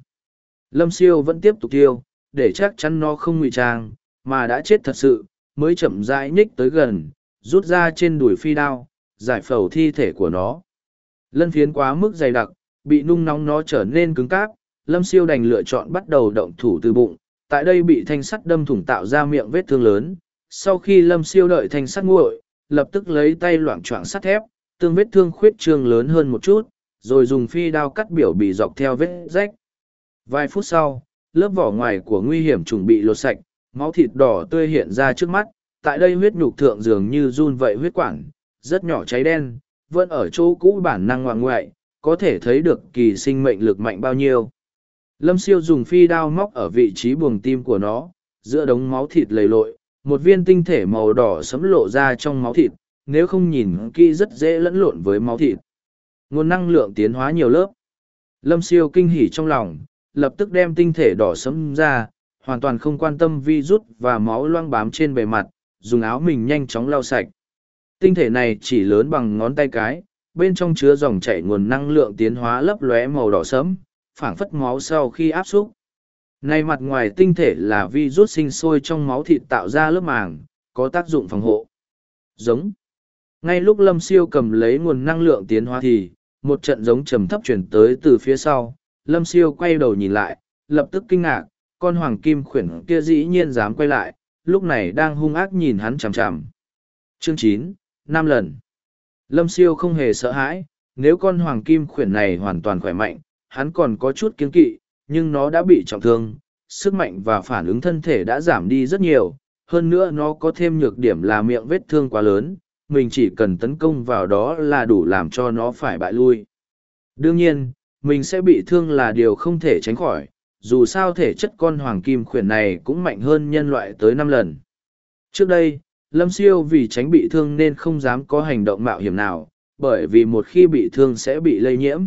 Lâm siêu vẫn tiếp tục thiêu, để chắc chắn nó không ngụy trang, mà đã chết thật sự, mới chậm rãi nhích tới gần, rút ra trên đùi phi đao, giải phẫu thi thể của nó. Lân phiến quá mức dày đặc, bị nung nóng nó trở nên cứng cáp, lâm siêu đành lựa chọn bắt đầu động thủ từ bụng, tại đây bị thanh sắt đâm thủng tạo ra miệng vết thương lớn. Sau khi lâm siêu đợi thanh sắt nguội, lập tức lấy tay loảng choạng sắt thép, tương vết thương khuyết trương lớn hơn một chút, rồi dùng phi đao cắt biểu bị dọc theo vết rách. Vài phút sau, lớp vỏ ngoài của nguy hiểm trùng bị lột sạch, máu thịt đỏ tươi hiện ra trước mắt, tại đây huyết nhục thượng dường như run vậy huyết quản, rất nhỏ cháy đen, vẫn ở chỗ cũ bản năng ngoạng ngoại, có thể thấy được kỳ sinh mệnh lực mạnh bao nhiêu. Lâm siêu dùng phi đao móc ở vị trí buồng tim của nó, giữa đống máu thịt lầy lội, một viên tinh thể màu đỏ sấm lộ ra trong máu thịt, nếu không nhìn kỹ rất dễ lẫn lộn với máu thịt. Nguồn năng lượng tiến hóa nhiều lớp. Lâm siêu kinh hỉ trong lòng, lập tức đem tinh thể đỏ sấm ra, hoàn toàn không quan tâm vi rút và máu loang bám trên bề mặt, dùng áo mình nhanh chóng lau sạch. Tinh thể này chỉ lớn bằng ngón tay cái, bên trong chứa dòng chảy nguồn năng lượng tiến hóa lấp lóe màu đỏ sẫm, phảng phất máu sau khi áp xúc. Này mặt ngoài tinh thể là vi rút sinh sôi trong máu thịt tạo ra lớp màng, có tác dụng phòng hộ. Giống. Ngay lúc Lâm Siêu cầm lấy nguồn năng lượng tiến hóa thì, một trận giống trầm thấp chuyển tới từ phía sau. Lâm Siêu quay đầu nhìn lại, lập tức kinh ngạc, con hoàng kim khuyển kia dĩ nhiên dám quay lại, lúc này đang hung ác nhìn hắn chằm chằm. Chương chín năm lần. Lâm siêu không hề sợ hãi, nếu con hoàng kim khuyển này hoàn toàn khỏe mạnh, hắn còn có chút kiên kỵ, nhưng nó đã bị trọng thương, sức mạnh và phản ứng thân thể đã giảm đi rất nhiều, hơn nữa nó có thêm nhược điểm là miệng vết thương quá lớn, mình chỉ cần tấn công vào đó là đủ làm cho nó phải bại lui. Đương nhiên, mình sẽ bị thương là điều không thể tránh khỏi, dù sao thể chất con hoàng kim khuyển này cũng mạnh hơn nhân loại tới năm lần. Trước đây, Lâm Siêu vì tránh bị thương nên không dám có hành động mạo hiểm nào, bởi vì một khi bị thương sẽ bị lây nhiễm.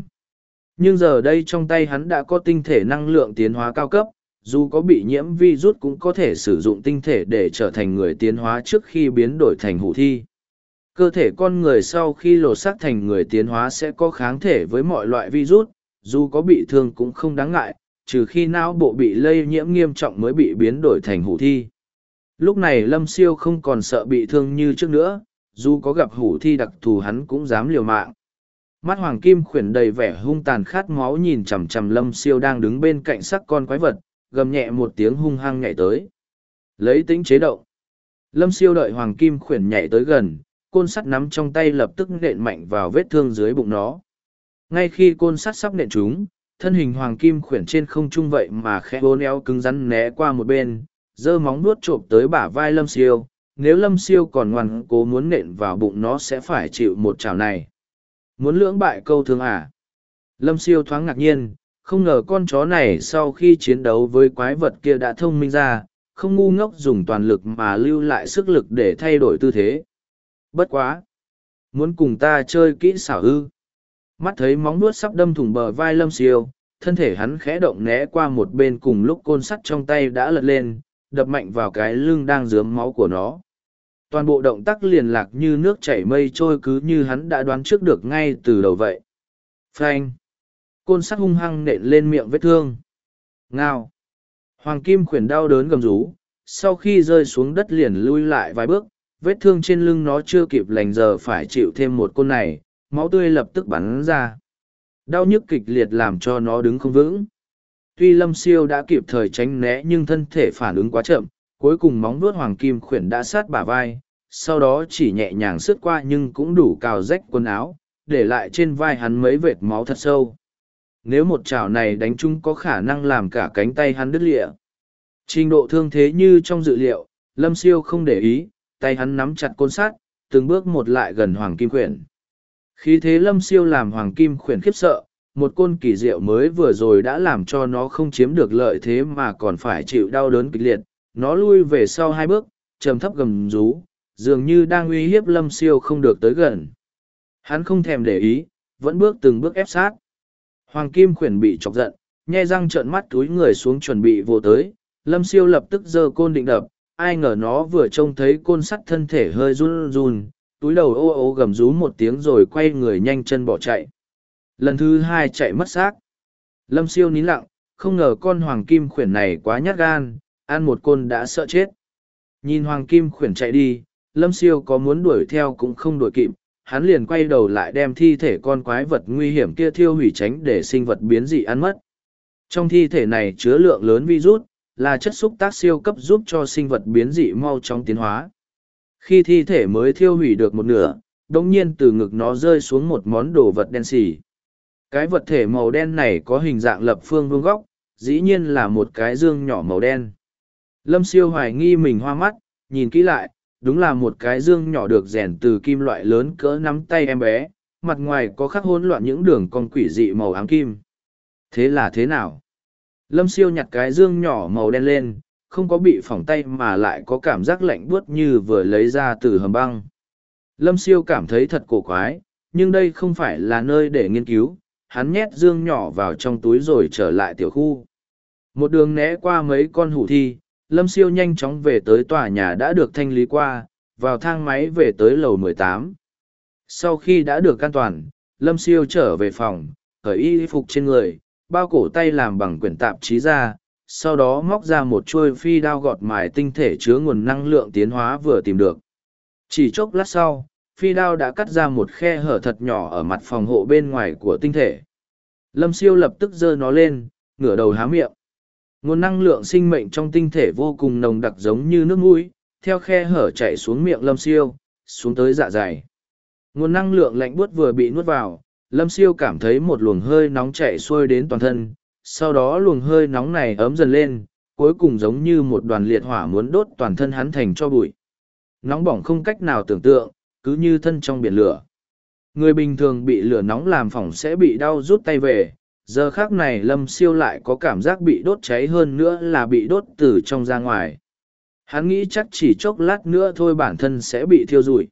Nhưng giờ đây trong tay hắn đã có tinh thể năng lượng tiến hóa cao cấp, dù có bị nhiễm virus cũng có thể sử dụng tinh thể để trở thành người tiến hóa trước khi biến đổi thành hủ thi. Cơ thể con người sau khi lột xác thành người tiến hóa sẽ có kháng thể với mọi loại virus, dù có bị thương cũng không đáng ngại, trừ khi não bộ bị lây nhiễm nghiêm trọng mới bị biến đổi thành hủ thi. Lúc này Lâm Siêu không còn sợ bị thương như trước nữa, dù có gặp hủ thi đặc thù hắn cũng dám liều mạng. Mắt hoàng kim khuyển đầy vẻ hung tàn khát máu nhìn chằm chằm Lâm Siêu đang đứng bên cạnh sắc con quái vật, gầm nhẹ một tiếng hung hăng nhảy tới. Lấy tính chế động. Lâm Siêu đợi hoàng kim khuyển nhảy tới gần, côn sắt nắm trong tay lập tức nện mạnh vào vết thương dưới bụng nó. Ngay khi côn sắt sắp nện chúng, thân hình hoàng kim khuyển trên không trung vậy mà khẽ hôn éo cứng rắn né qua một bên, giơ móng nuốt trộm tới bả vai lâm siêu. Nếu lâm siêu còn ngoan cố muốn nện vào bụng nó sẽ phải chịu một chảo này. Muốn lưỡng bại câu thương à? Lâm siêu thoáng ngạc nhiên không ngờ con chó này sau khi chiến đấu với quái vật kia đã thông minh ra không ngu ngốc dùng toàn lực mà lưu lại sức lực để thay đổi tư thế. Bất quá! Muốn cùng ta chơi kỹ xảo ư? Mắt thấy móng nuốt sắp đâm thủng bờ vai lâm siêu thân thể hắn khẽ động né qua một bên cùng lúc côn sắt trong tay đã lật lên đập mạnh vào cái lưng đang dướm máu của nó. Toàn bộ động tác liền lạc như nước chảy mây trôi cứ như hắn đã đoán trước được ngay từ đầu vậy. Phanh! Côn sắt hung hăng nện lên miệng vết thương. Ngao! Hoàng Kim khuyển đau đớn gầm rú, sau khi rơi xuống đất liền lui lại vài bước, vết thương trên lưng nó chưa kịp lành giờ phải chịu thêm một côn này, máu tươi lập tức bắn ra. Đau nhức kịch liệt làm cho nó đứng không vững. Tuy lâm siêu đã kịp thời tránh né nhưng thân thể phản ứng quá chậm, cuối cùng móng vuốt hoàng kim khuyển đã sát bả vai, sau đó chỉ nhẹ nhàng sướt qua nhưng cũng đủ cào rách quần áo, để lại trên vai hắn mấy vệt máu thật sâu. Nếu một chảo này đánh chung có khả năng làm cả cánh tay hắn đứt lịa trình độ thương thế như trong dự liệu, lâm siêu không để ý, tay hắn nắm chặt côn sát từng bước một lại gần hoàng kim khuyển. Khí thế lâm siêu làm hoàng kim khuyển khiếp sợ, một côn kỳ diệu mới vừa rồi đã làm cho nó không chiếm được lợi thế mà còn phải chịu đau đớn kịch liệt. Nó lui về sau hai bước, trầm thấp gầm rú, dường như đang uy hiếp lâm siêu không được tới gần. Hắn không thèm để ý, vẫn bước từng bước ép sát. Hoàng kim khuyển bị chọc giận, nhe răng trợn mắt túi người xuống chuẩn bị vô tới. Lâm siêu lập tức giơ côn định đập, ai ngờ nó vừa trông thấy côn sắt thân thể hơi run run túi đầu ô ô gầm rú một tiếng rồi quay người nhanh chân bỏ chạy. Lần thứ hai chạy mất xác. Lâm siêu nín lặng, không ngờ con hoàng kim khuyển này quá nhát gan, ăn một côn đã sợ chết. Nhìn hoàng kim khuyển chạy đi, lâm siêu có muốn đuổi theo cũng không đuổi kịp, hắn liền quay đầu lại đem thi thể con quái vật nguy hiểm kia thiêu hủy tránh để sinh vật biến dị ăn mất. Trong thi thể này chứa lượng lớn virus, là chất xúc tác siêu cấp giúp cho sinh vật biến dị mau chóng tiến hóa khi thi thể mới thiêu hủy được một nửa đ nhiên từ ngực nó rơi xuống một món đồ vật đen xì cái vật thể màu đen này có hình dạng lập phương vuông góc, dĩ nhiên là một cái dương nhỏ màu đen. Lâm siêu hoài nghi mình hoa mắt, nhìn kỹ lại, đúng là một cái dương nhỏ được rèn từ kim loại lớn cỡ nắm tay em bé, mặt ngoài có khắc hỗn loạn những đường con quỷ dị màu ám kim. Thế là thế nào? Lâm siêu nhặt cái dương nhỏ màu đen lên, không có bị phỏng tay mà lại có cảm giác lạnh buốt như vừa lấy ra từ hầm băng. Lâm siêu cảm thấy thật cổ quái, nhưng đây không phải là nơi để nghiên cứu, hắn nhét dương nhỏ vào trong túi rồi trở lại tiểu khu. Một đường né qua mấy con hủ thi, Lâm Siêu nhanh chóng về tới tòa nhà đã được thanh lý qua, vào thang máy về tới lầu 18. Sau khi đã được an toàn, Lâm Siêu trở về phòng, khởi y phục trên người, bao cổ tay làm bằng quyển tạp chí ra, sau đó móc ra một chuôi phi đao gọt mài tinh thể chứa nguồn năng lượng tiến hóa vừa tìm được. Chỉ chốc lát sau, phi đao đã cắt ra một khe hở thật nhỏ ở mặt phòng hộ bên ngoài của tinh thể. Lâm siêu lập tức giơ nó lên, ngửa đầu há miệng. Nguồn năng lượng sinh mệnh trong tinh thể vô cùng nồng đặc giống như nước mũi, theo khe hở chạy xuống miệng lâm siêu, xuống tới dạ dày. Nguồn năng lượng lạnh buốt vừa bị nuốt vào, Lâm Siêu cảm thấy một luồng hơi nóng chạy xuôi đến toàn thân, sau đó luồng hơi nóng này ấm dần lên, cuối cùng giống như một đoàn liệt hỏa muốn đốt toàn thân hắn thành cho bụi. Nóng bỏng không cách nào tưởng tượng, cứ như thân trong biển lửa. Người bình thường bị lửa nóng làm phỏng sẽ bị đau rút tay về, giờ khác này lâm siêu lại có cảm giác bị đốt cháy hơn nữa là bị đốt từ trong ra ngoài hắn nghĩ chắc chỉ chốc lát nữa thôi bản thân sẽ bị thiêu rụi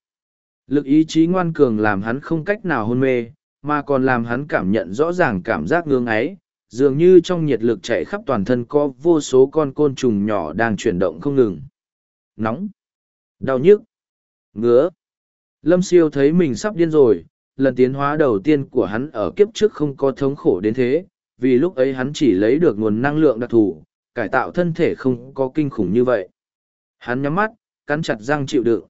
lực ý chí ngoan cường làm hắn không cách nào hôn mê mà còn làm hắn cảm nhận rõ ràng cảm giác ngưng ấy dường như trong nhiệt lực chạy khắp toàn thân có vô số con côn trùng nhỏ đang chuyển động không ngừng nóng đau nhức ngứa lâm siêu thấy mình sắp điên rồi lần tiến hóa đầu tiên của hắn ở kiếp trước không có thống khổ đến thế, vì lúc ấy hắn chỉ lấy được nguồn năng lượng đặc thù, cải tạo thân thể không có kinh khủng như vậy. Hắn nhắm mắt, cắn chặt răng chịu đựng.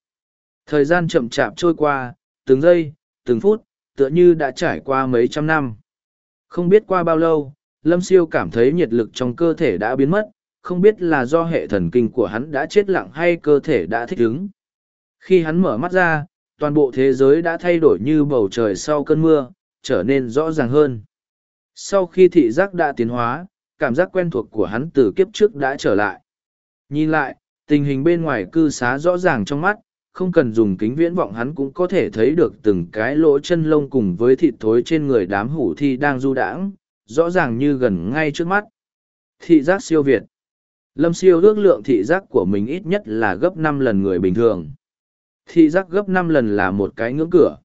Thời gian chậm chạp trôi qua, từng giây, từng phút, tựa như đã trải qua mấy trăm năm. Không biết qua bao lâu, Lâm Siêu cảm thấy nhiệt lực trong cơ thể đã biến mất, không biết là do hệ thần kinh của hắn đã chết lặng hay cơ thể đã thích ứng. Khi hắn mở mắt ra, toàn bộ thế giới đã thay đổi như bầu trời sau cơn mưa trở nên rõ ràng hơn. Sau khi thị giác đã tiến hóa cảm giác quen thuộc của hắn từ kiếp trước đã trở lại. Nhìn lại tình hình bên ngoài cư xá rõ ràng trong mắt không cần dùng kính viễn vọng hắn cũng có thể thấy được từng cái lỗ chân lông cùng với thịt thối trên người đám hủ thi đang du đãng rõ ràng như gần ngay trước mắt thị giác siêu việt lâm siêu ước lượng thị giác của mình ít nhất là gấp năm lần người bình thường thị giác gấp năm lần là một cái ngưỡng cửa.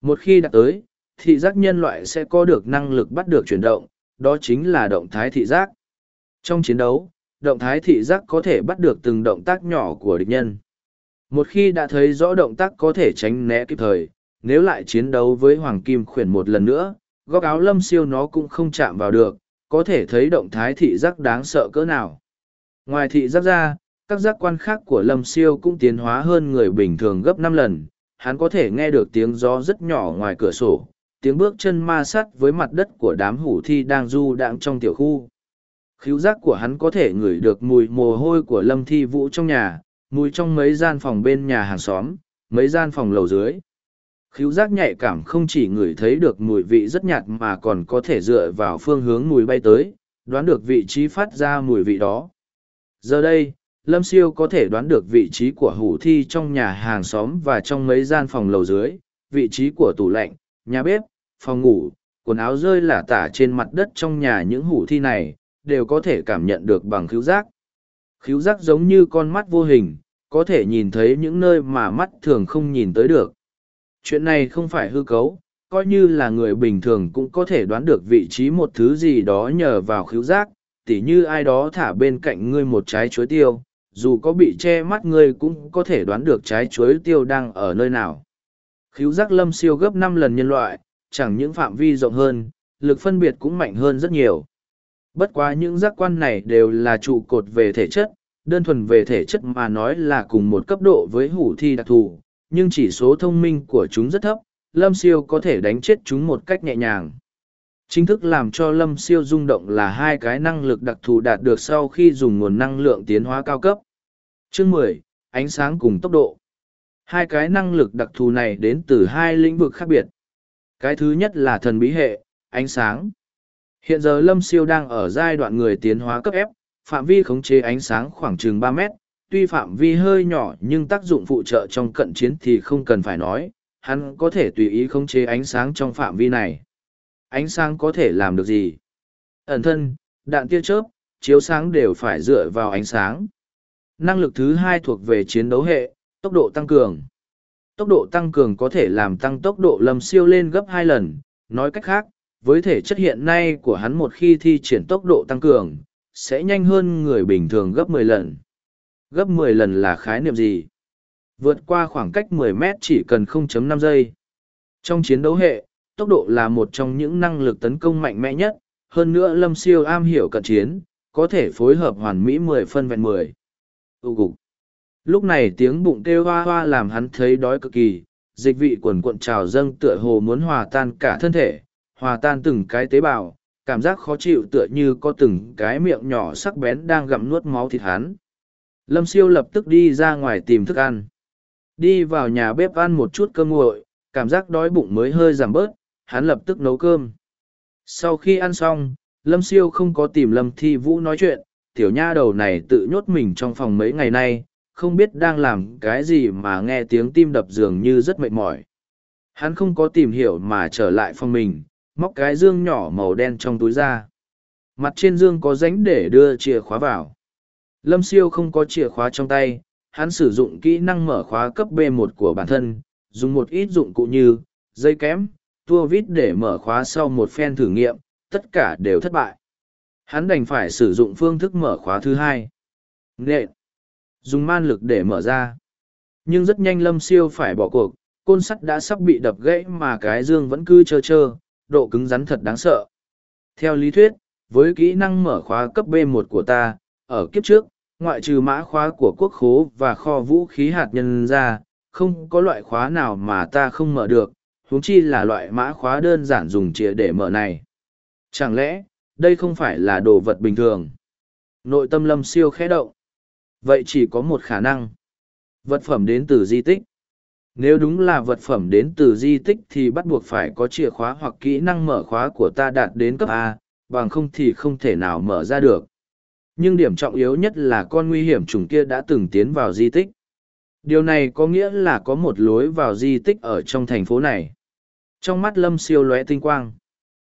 Một khi đạt tới, thị giác nhân loại sẽ có được năng lực bắt được chuyển động, đó chính là động thái thị giác. Trong chiến đấu, động thái thị giác có thể bắt được từng động tác nhỏ của địch nhân. Một khi đã thấy rõ động tác có thể tránh né kịp thời, nếu lại chiến đấu với Hoàng Kim khuyển một lần nữa, góc áo lâm siêu nó cũng không chạm vào được, có thể thấy động thái thị giác đáng sợ cỡ nào. Ngoài thị giác ra, các giác quan khác của lâm siêu cũng tiến hóa hơn người bình thường gấp năm lần. Hắn có thể nghe được tiếng gió rất nhỏ ngoài cửa sổ tiếng bước chân ma sát với mặt đất của đám hủ thi đang du đãng trong tiểu khu. Khíu giác của hắn có thể ngửi được mùi mồ hôi của lâm thi vũ trong nhà mùi trong mấy gian phòng bên nhà hàng xóm mấy gian phòng lầu dưới khíu giác nhạy cảm không chỉ ngửi thấy được mùi vị rất nhạt mà còn có thể dựa vào phương hướng mùi bay tới, đoán được vị trí phát ra mùi vị đó. Giờ đây, lâm siêu có thể đoán được vị trí của hủ thi trong nhà hàng xóm và trong mấy gian phòng lầu dưới, vị trí của tủ lạnh, nhà bếp, phòng ngủ, quần áo rơi lả tả trên mặt đất trong nhà những hủ thi này, đều có thể cảm nhận được bằng khứu giác. Khứu giác giống như con mắt vô hình, có thể nhìn thấy những nơi mà mắt thường không nhìn tới được chuyện này không phải hư cấu coi như là người bình thường cũng có thể đoán được vị trí một thứ gì đó nhờ vào khứu giác tỉ như ai đó thả bên cạnh ngươi một trái chuối tiêu dù có bị che mắt ngươi cũng có thể đoán được trái chuối tiêu đang ở nơi nào. Khíu giác lâm siêu gấp năm lần nhân loại, chẳng những phạm vi rộng hơn, lực phân biệt cũng mạnh hơn rất nhiều. Bất quá những giác quan này đều là trụ cột về thể chất, đơn thuần về thể chất mà nói là cùng một cấp độ với hủ thi đặc thù, nhưng chỉ số thông minh của chúng rất thấp, lâm siêu có thể đánh chết chúng một cách nhẹ nhàng. Chính thức làm cho Lâm siêu rung động là hai cái năng lực đặc thù đạt được sau khi dùng nguồn năng lượng tiến hóa cao cấp. Chương mười ánh sáng cùng tốc độ. Hai cái năng lực đặc thù này đến từ hai lĩnh vực khác biệt. Cái thứ nhất là thần bí hệ, ánh sáng. Hiện giờ Lâm Siêu đang ở giai đoạn người tiến hóa cấp F, phạm vi khống chế ánh sáng khoảng chừng ba mét. Tuy phạm vi hơi nhỏ nhưng tác dụng phụ trợ trong cận chiến thì không cần phải nói, hắn có thể tùy ý khống chế ánh sáng trong phạm vi này. Ánh sáng có thể làm được gì? Ẩn thân đạn tia chớp chiếu sáng đều phải dựa vào ánh sáng. Năng lực thứ hai thuộc về chiến đấu hệ tốc độ tăng cường. Tốc độ tăng cường có thể làm tăng tốc độ lâm siêu lên gấp hai lần. Nói cách khác với thể chất hiện nay của hắn một khi thi triển tốc độ tăng cường sẽ nhanh hơn người bình thường gấp mười lần gấp mười lần là khái niệm gì vượt qua khoảng cách 10 mét chỉ cần 0.5 giây trong chiến đấu hệ tốc độ là một trong những năng lực tấn công mạnh mẽ nhất, hơn nữa lâm siêu am hiểu cận chiến, có thể phối hợp hoàn mỹ mười phân vẹn mười. Tu cục. Lúc này tiếng bụng kêu hoa hoa làm hắn thấy đói cực kỳ, dịch vị quần cuộn trào dâng tựa hồ muốn hòa tan cả thân thể, hòa tan từng cái tế bào, cảm giác khó chịu tựa như có từng cái miệng nhỏ sắc bén đang gặm nuốt máu thịt hắn. Lâm siêu lập tức đi ra ngoài tìm thức ăn. Đi vào nhà bếp ăn một chút cơm nguội, cảm giác đói bụng mới hơi giảm bớt, hắn lập tức nấu cơm. Sau khi ăn xong, Lâm Siêu không có tìm Lâm Thi Vũ nói chuyện, tiểu nha đầu này tự nhốt mình trong phòng mấy ngày nay, không biết đang làm cái gì mà nghe tiếng tim đập dường như rất mệt mỏi. Hắn không có tìm hiểu mà trở lại phòng mình, móc cái dương nhỏ màu đen trong túi ra. Mặt trên dương có rãnh để đưa chìa khóa vào. Lâm Siêu không có chìa khóa trong tay, hắn sử dụng kỹ năng mở khóa cấp B1 của bản thân, dùng một ít dụng cụ như dây kém, tua vít để mở khóa sau một phen thử nghiệm, tất cả đều thất bại. Hắn đành phải sử dụng phương thức mở khóa thứ hai. Nện. Dùng man lực để mở ra. Nhưng rất nhanh Lâm Siêu phải bỏ cuộc, côn sắt đã sắp bị đập gãy mà cái dương vẫn cứ trơ trơ, độ cứng rắn thật đáng sợ. Theo lý thuyết, với kỹ năng mở khóa cấp B1 của ta, ở kiếp trước, ngoại trừ mã khóa của quốc khố và kho vũ khí hạt nhân ra, không có loại khóa nào mà ta không mở được, huống chi là loại mã khóa đơn giản dùng chìa để mở này. Chẳng lẽ, đây không phải là đồ vật bình thường? Nội tâm lâm siêu khẽ động. Vậy chỉ có một khả năng. Vật phẩm đến từ di tích. Nếu đúng là vật phẩm đến từ di tích thì bắt buộc phải có chìa khóa hoặc kỹ năng mở khóa của ta đạt đến cấp A, bằng không thì không thể nào mở ra được. Nhưng điểm trọng yếu nhất là con nguy hiểm trùng kia đã từng tiến vào di tích. Điều này có nghĩa là có một lối vào di tích ở trong thành phố này. Trong mắt Lâm siêu lóe tinh quang.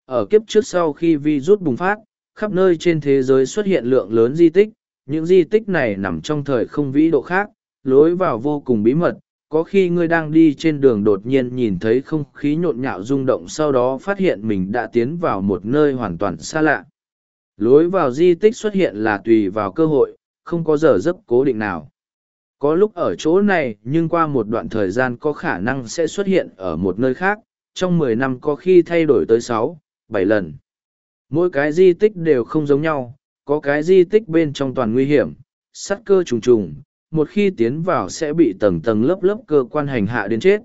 Ở kiếp trước sau khi virus bùng phát, khắp nơi trên thế giới xuất hiện lượng lớn di tích. Những di tích này nằm trong thời không vĩ độ khác, lối vào vô cùng bí mật. Có khi ngươi đang đi trên đường đột nhiên nhìn thấy không khí nhộn nhạo rung động sau đó phát hiện mình đã tiến vào một nơi hoàn toàn xa lạ lối vào di tích xuất hiện là tùy vào cơ hội, không có giờ giấc cố định nào. Có lúc ở chỗ này, nhưng qua một đoạn thời gian có khả năng sẽ xuất hiện ở một nơi khác, trong mười năm có khi thay đổi tới sáu, bảy lần. Mỗi cái di tích đều không giống nhau, có cái di tích bên trong toàn nguy hiểm, sắt cơ trùng trùng, một khi tiến vào sẽ bị tầng tầng lớp lớp cơ quan hành hạ đến chết.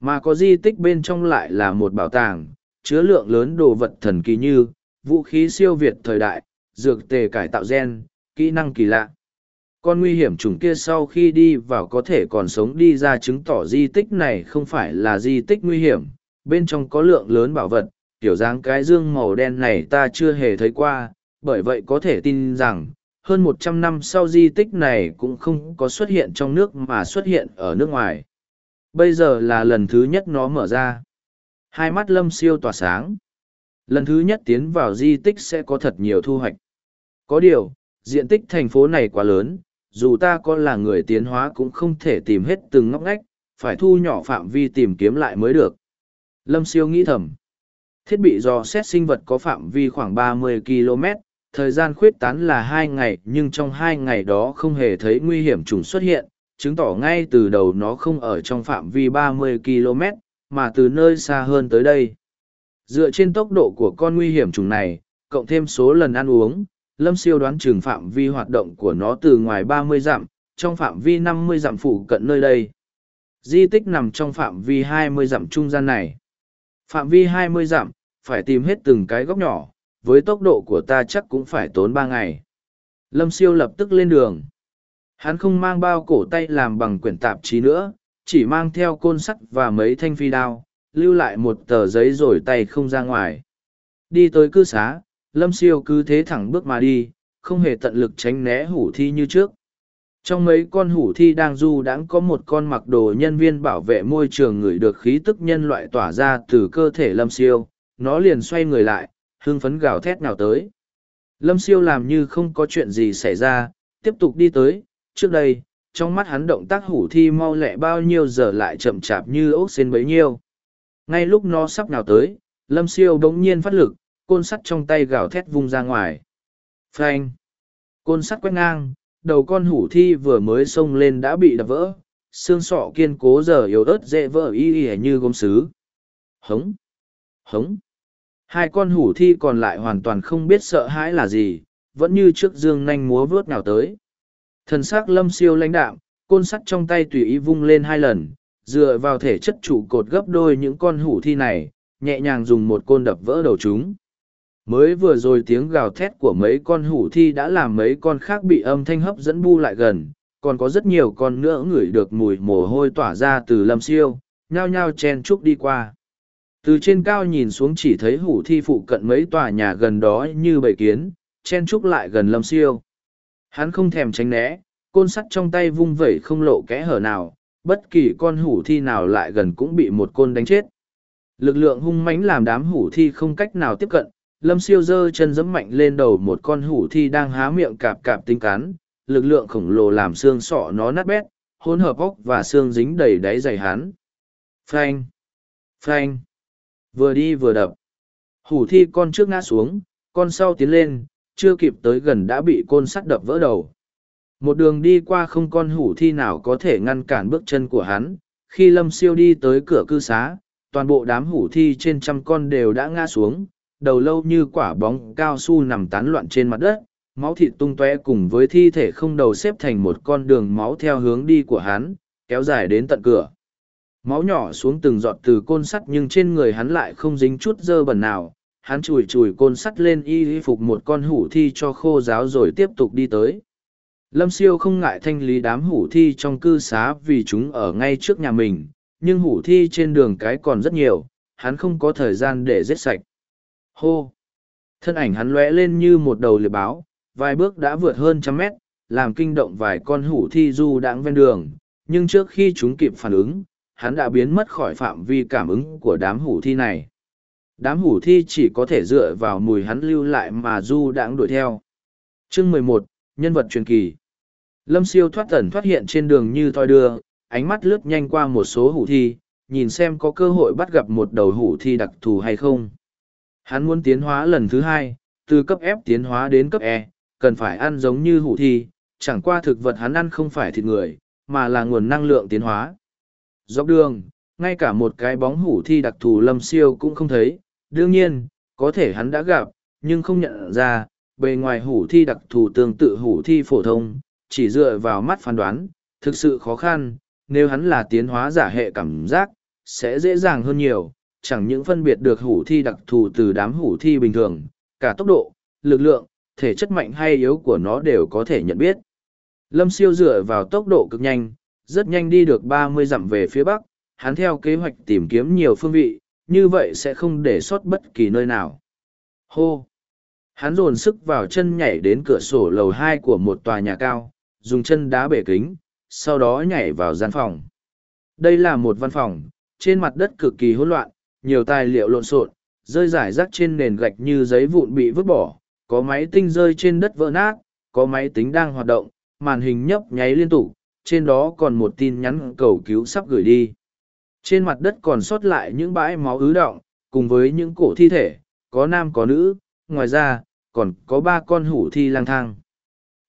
Mà có di tích bên trong lại là một bảo tàng, chứa lượng lớn đồ vật thần kỳ như vũ khí siêu việt thời đại, dược tề cải tạo gen, kỹ năng kỳ lạ. Con nguy hiểm chủng kia sau khi đi vào có thể còn sống đi ra chứng tỏ di tích này không phải là di tích nguy hiểm, bên trong có lượng lớn bảo vật, kiểu dáng cái dương màu đen này ta chưa hề thấy qua, bởi vậy có thể tin rằng, hơn một trăm năm sau di tích này cũng không có xuất hiện trong nước mà xuất hiện ở nước ngoài. Bây giờ là lần thứ nhất nó mở ra. Hai mắt lâm siêu tỏa sáng lần thứ nhất tiến vào di tích sẽ có thật nhiều thu hoạch. Có điều, diện tích thành phố này quá lớn, dù ta có là người tiến hóa cũng không thể tìm hết từng ngóc ngách, phải thu nhỏ phạm vi tìm kiếm lại mới được. Lâm siêu nghĩ thầm. Thiết bị dò xét sinh vật có phạm vi khoảng 30 km, thời gian khuyết tán là hai ngày nhưng trong hai ngày đó không hề thấy nguy hiểm trùng xuất hiện, chứng tỏ ngay từ đầu nó không ở trong phạm vi 30 km, mà từ nơi xa hơn tới đây. Dựa trên tốc độ của con nguy hiểm trùng này, cộng thêm số lần ăn uống, Lâm Siêu đoán chừng phạm vi hoạt động của nó từ ngoài ba mươi dặm, trong phạm vi năm mươi dặm phụ cận nơi đây. Di tích nằm trong phạm vi hai mươi dặm trung gian này. Phạm vi hai mươi dặm, phải tìm hết từng cái góc nhỏ, với tốc độ của ta chắc cũng phải tốn ba ngày. Lâm Siêu lập tức lên đường. Hắn không mang bao cổ tay làm bằng quyển tạp chí nữa, chỉ mang theo côn sắt và mấy thanh phi đao, lưu lại một tờ giấy rồi tay không ra ngoài. Đi tới cư xá, Lâm Siêu cứ thế thẳng bước mà đi, không hề tận lực tránh né hủ thi như trước. Trong mấy con hủ thi đang du đãng có một con mặc đồ nhân viên bảo vệ môi trường ngửi được khí tức nhân loại tỏa ra từ cơ thể Lâm Siêu, nó liền xoay người lại, hưng phấn gào thét nào tới. Lâm Siêu làm như không có chuyện gì xảy ra, tiếp tục đi tới, trước đây, trong mắt hắn động tác hủ thi mau lẹ bao nhiêu giờ lại chậm chạp như ốc xên bấy nhiêu ngay lúc nó sắp nào tới, lâm siêu bỗng nhiên phát lực, côn sắt trong tay gào thét vung ra ngoài. Phanh! Côn sắt quét ngang, đầu con hủ thi vừa mới xông lên đã bị đập vỡ, xương sọ kiên cố giờ yếu ớt dễ vỡ y y như gốm xứ hống! Hống! Hai con hủ thi còn lại hoàn toàn không biết sợ hãi là gì, vẫn như trước dương nanh múa vớt nào tới. Thần s ắ c lâm siêu lãnh đạm, côn sắt trong tay tùy ý vung lên hai lần dựa vào thể chất trụ cột gấp đôi những con hủ thi này, nhẹ nhàng dùng một côn đập vỡ đầu chúng. Mới vừa rồi tiếng gào thét của mấy con hủ thi đã làm mấy con khác bị âm thanh hấp dẫn bu lại gần, còn có rất nhiều con nữa ngửi được mùi mồ hôi tỏa ra từ lâm siêu, nhao nhao chen chúc đi qua. Từ trên cao nhìn xuống chỉ thấy hủ thi phụ cận mấy tòa nhà gần đó như bầy kiến, chen chúc lại gần lâm siêu. Hắn không thèm tránh né, côn sắt trong tay vung vẩy không lộ kẽ hở nào, bất kỳ con hủ thi nào lại gần cũng bị một côn đánh chết. Lực lượng hung mãnh làm đám hủ thi không cách nào tiếp cận, lâm siêu giơ chân giẫm mạnh lên đầu một con hủ thi đang há miệng cạp cạp tinh cán. lực lượng khổng lồ làm xương sọ nó nát bét, hỗn hợp óc và xương dính đầy đáy giày hắn. Phanh! Phanh! Vừa đi vừa đập. Hủ thi con trước ngã xuống, con sau tiến lên, chưa kịp tới gần đã bị côn sắt đập vỡ đầu. Một đường đi qua không con hủ thi nào có thể ngăn cản bước chân của hắn. Khi Lâm Siêu đi tới cửa cư xá, toàn bộ đám hủ thi trên trăm con đều đã ngã xuống, đầu lâu như quả bóng cao su nằm tán loạn trên mặt đất, máu thịt tung tóe cùng với thi thể không đầu xếp thành một con đường máu theo hướng đi của hắn, kéo dài đến tận cửa. Máu nhỏ xuống từng giọt từ côn sắt nhưng trên người hắn lại không dính chút dơ bẩn nào, hắn chùi chùi côn sắt lên y phục một con hủ thi cho khô giáo rồi tiếp tục đi tới. Lâm siêu không ngại thanh lý đám hủ thi trong cư xá vì chúng ở ngay trước nhà mình, nhưng hủ thi trên đường cái còn rất nhiều, hắn không có thời gian để giết sạch. Hô! Thân ảnh hắn lóe lên như một đầu liệp báo, vài bước đã vượt hơn trăm mét, làm kinh động vài con hủ thi du đãng ven đường, nhưng trước khi chúng kịp phản ứng, hắn đã biến mất khỏi phạm vi cảm ứng của đám hủ thi này. Đám hủ thi chỉ có thể dựa vào mùi hắn lưu lại mà du đãng đuổi theo. Chương mười một Nhân vật truyền kỳ Lâm siêu thoát tẩn thoát hiện trên đường như thoi đưa, ánh mắt lướt nhanh qua một số hủ thi, nhìn xem có cơ hội bắt gặp một đầu hủ thi đặc thù hay không. Hắn muốn tiến hóa lần thứ hai, từ cấp F tiến hóa đến cấp E, cần phải ăn giống như hủ thi, chẳng qua thực vật hắn ăn không phải thịt người, mà là nguồn năng lượng tiến hóa. Dọc đường, ngay cả một cái bóng hủ thi đặc thù lâm siêu cũng không thấy, đương nhiên, có thể hắn đã gặp, nhưng không nhận ra, bề ngoài hủ thi đặc thù tương tự hủ thi phổ thông, chỉ dựa vào mắt phán đoán, thực sự khó khăn, nếu hắn là tiến hóa giả hệ cảm giác, sẽ dễ dàng hơn nhiều, chẳng những phân biệt được hủ thi đặc thù từ đám hủ thi bình thường, cả tốc độ, lực lượng, thể chất mạnh hay yếu của nó đều có thể nhận biết. Lâm siêu dựa vào tốc độ cực nhanh, rất nhanh đi được ba mươi dặm về phía bắc, hắn theo kế hoạch tìm kiếm nhiều phương vị, như vậy sẽ không để sót bất kỳ nơi nào. Hô! Hắn dồn sức vào chân nhảy đến cửa sổ lầu hai của một tòa nhà cao, dùng chân đá bể kính, sau đó nhảy vào gian phòng. Đây là một văn phòng, trên mặt đất cực kỳ hỗn loạn, nhiều tài liệu lộn xộn, rơi rải rác trên nền gạch như giấy vụn bị vứt bỏ, có máy tinh rơi trên đất vỡ nát, có máy tính đang hoạt động, màn hình nhấp nháy liên tục, trên đó còn một tin nhắn cầu cứu sắp gửi đi. Trên mặt đất còn sót lại những bãi máu ứ động, cùng với những cổ thi thể, có nam có nữ, ngoài ra, còn có ba con hủ thi lang thang.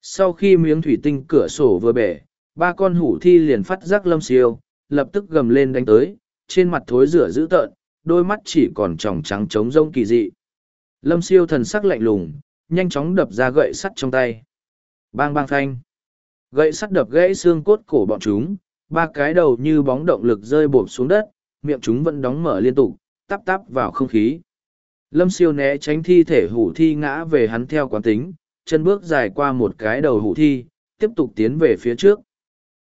Sau khi miếng thủy tinh cửa sổ vừa bể, ba con hủ thi liền phát giác lâm siêu, lập tức gầm lên đánh tới, trên mặt thối rửa dữ tợn, đôi mắt chỉ còn tròng trắng trống rông kỳ dị. Lâm siêu thần sắc lạnh lùng, nhanh chóng đập ra gậy sắt trong tay. Bang bang thanh, Gậy sắt đập gãy xương cốt cổ bọn chúng, ba cái đầu như bóng động lực rơi bổm xuống đất, miệng chúng vẫn đóng mở liên tục, tắp tắp vào không khí. Lâm siêu né tránh thi thể hủ thi ngã về hắn theo quán tính, chân bước dài qua một cái đầu hủ thi, tiếp tục tiến về phía trước.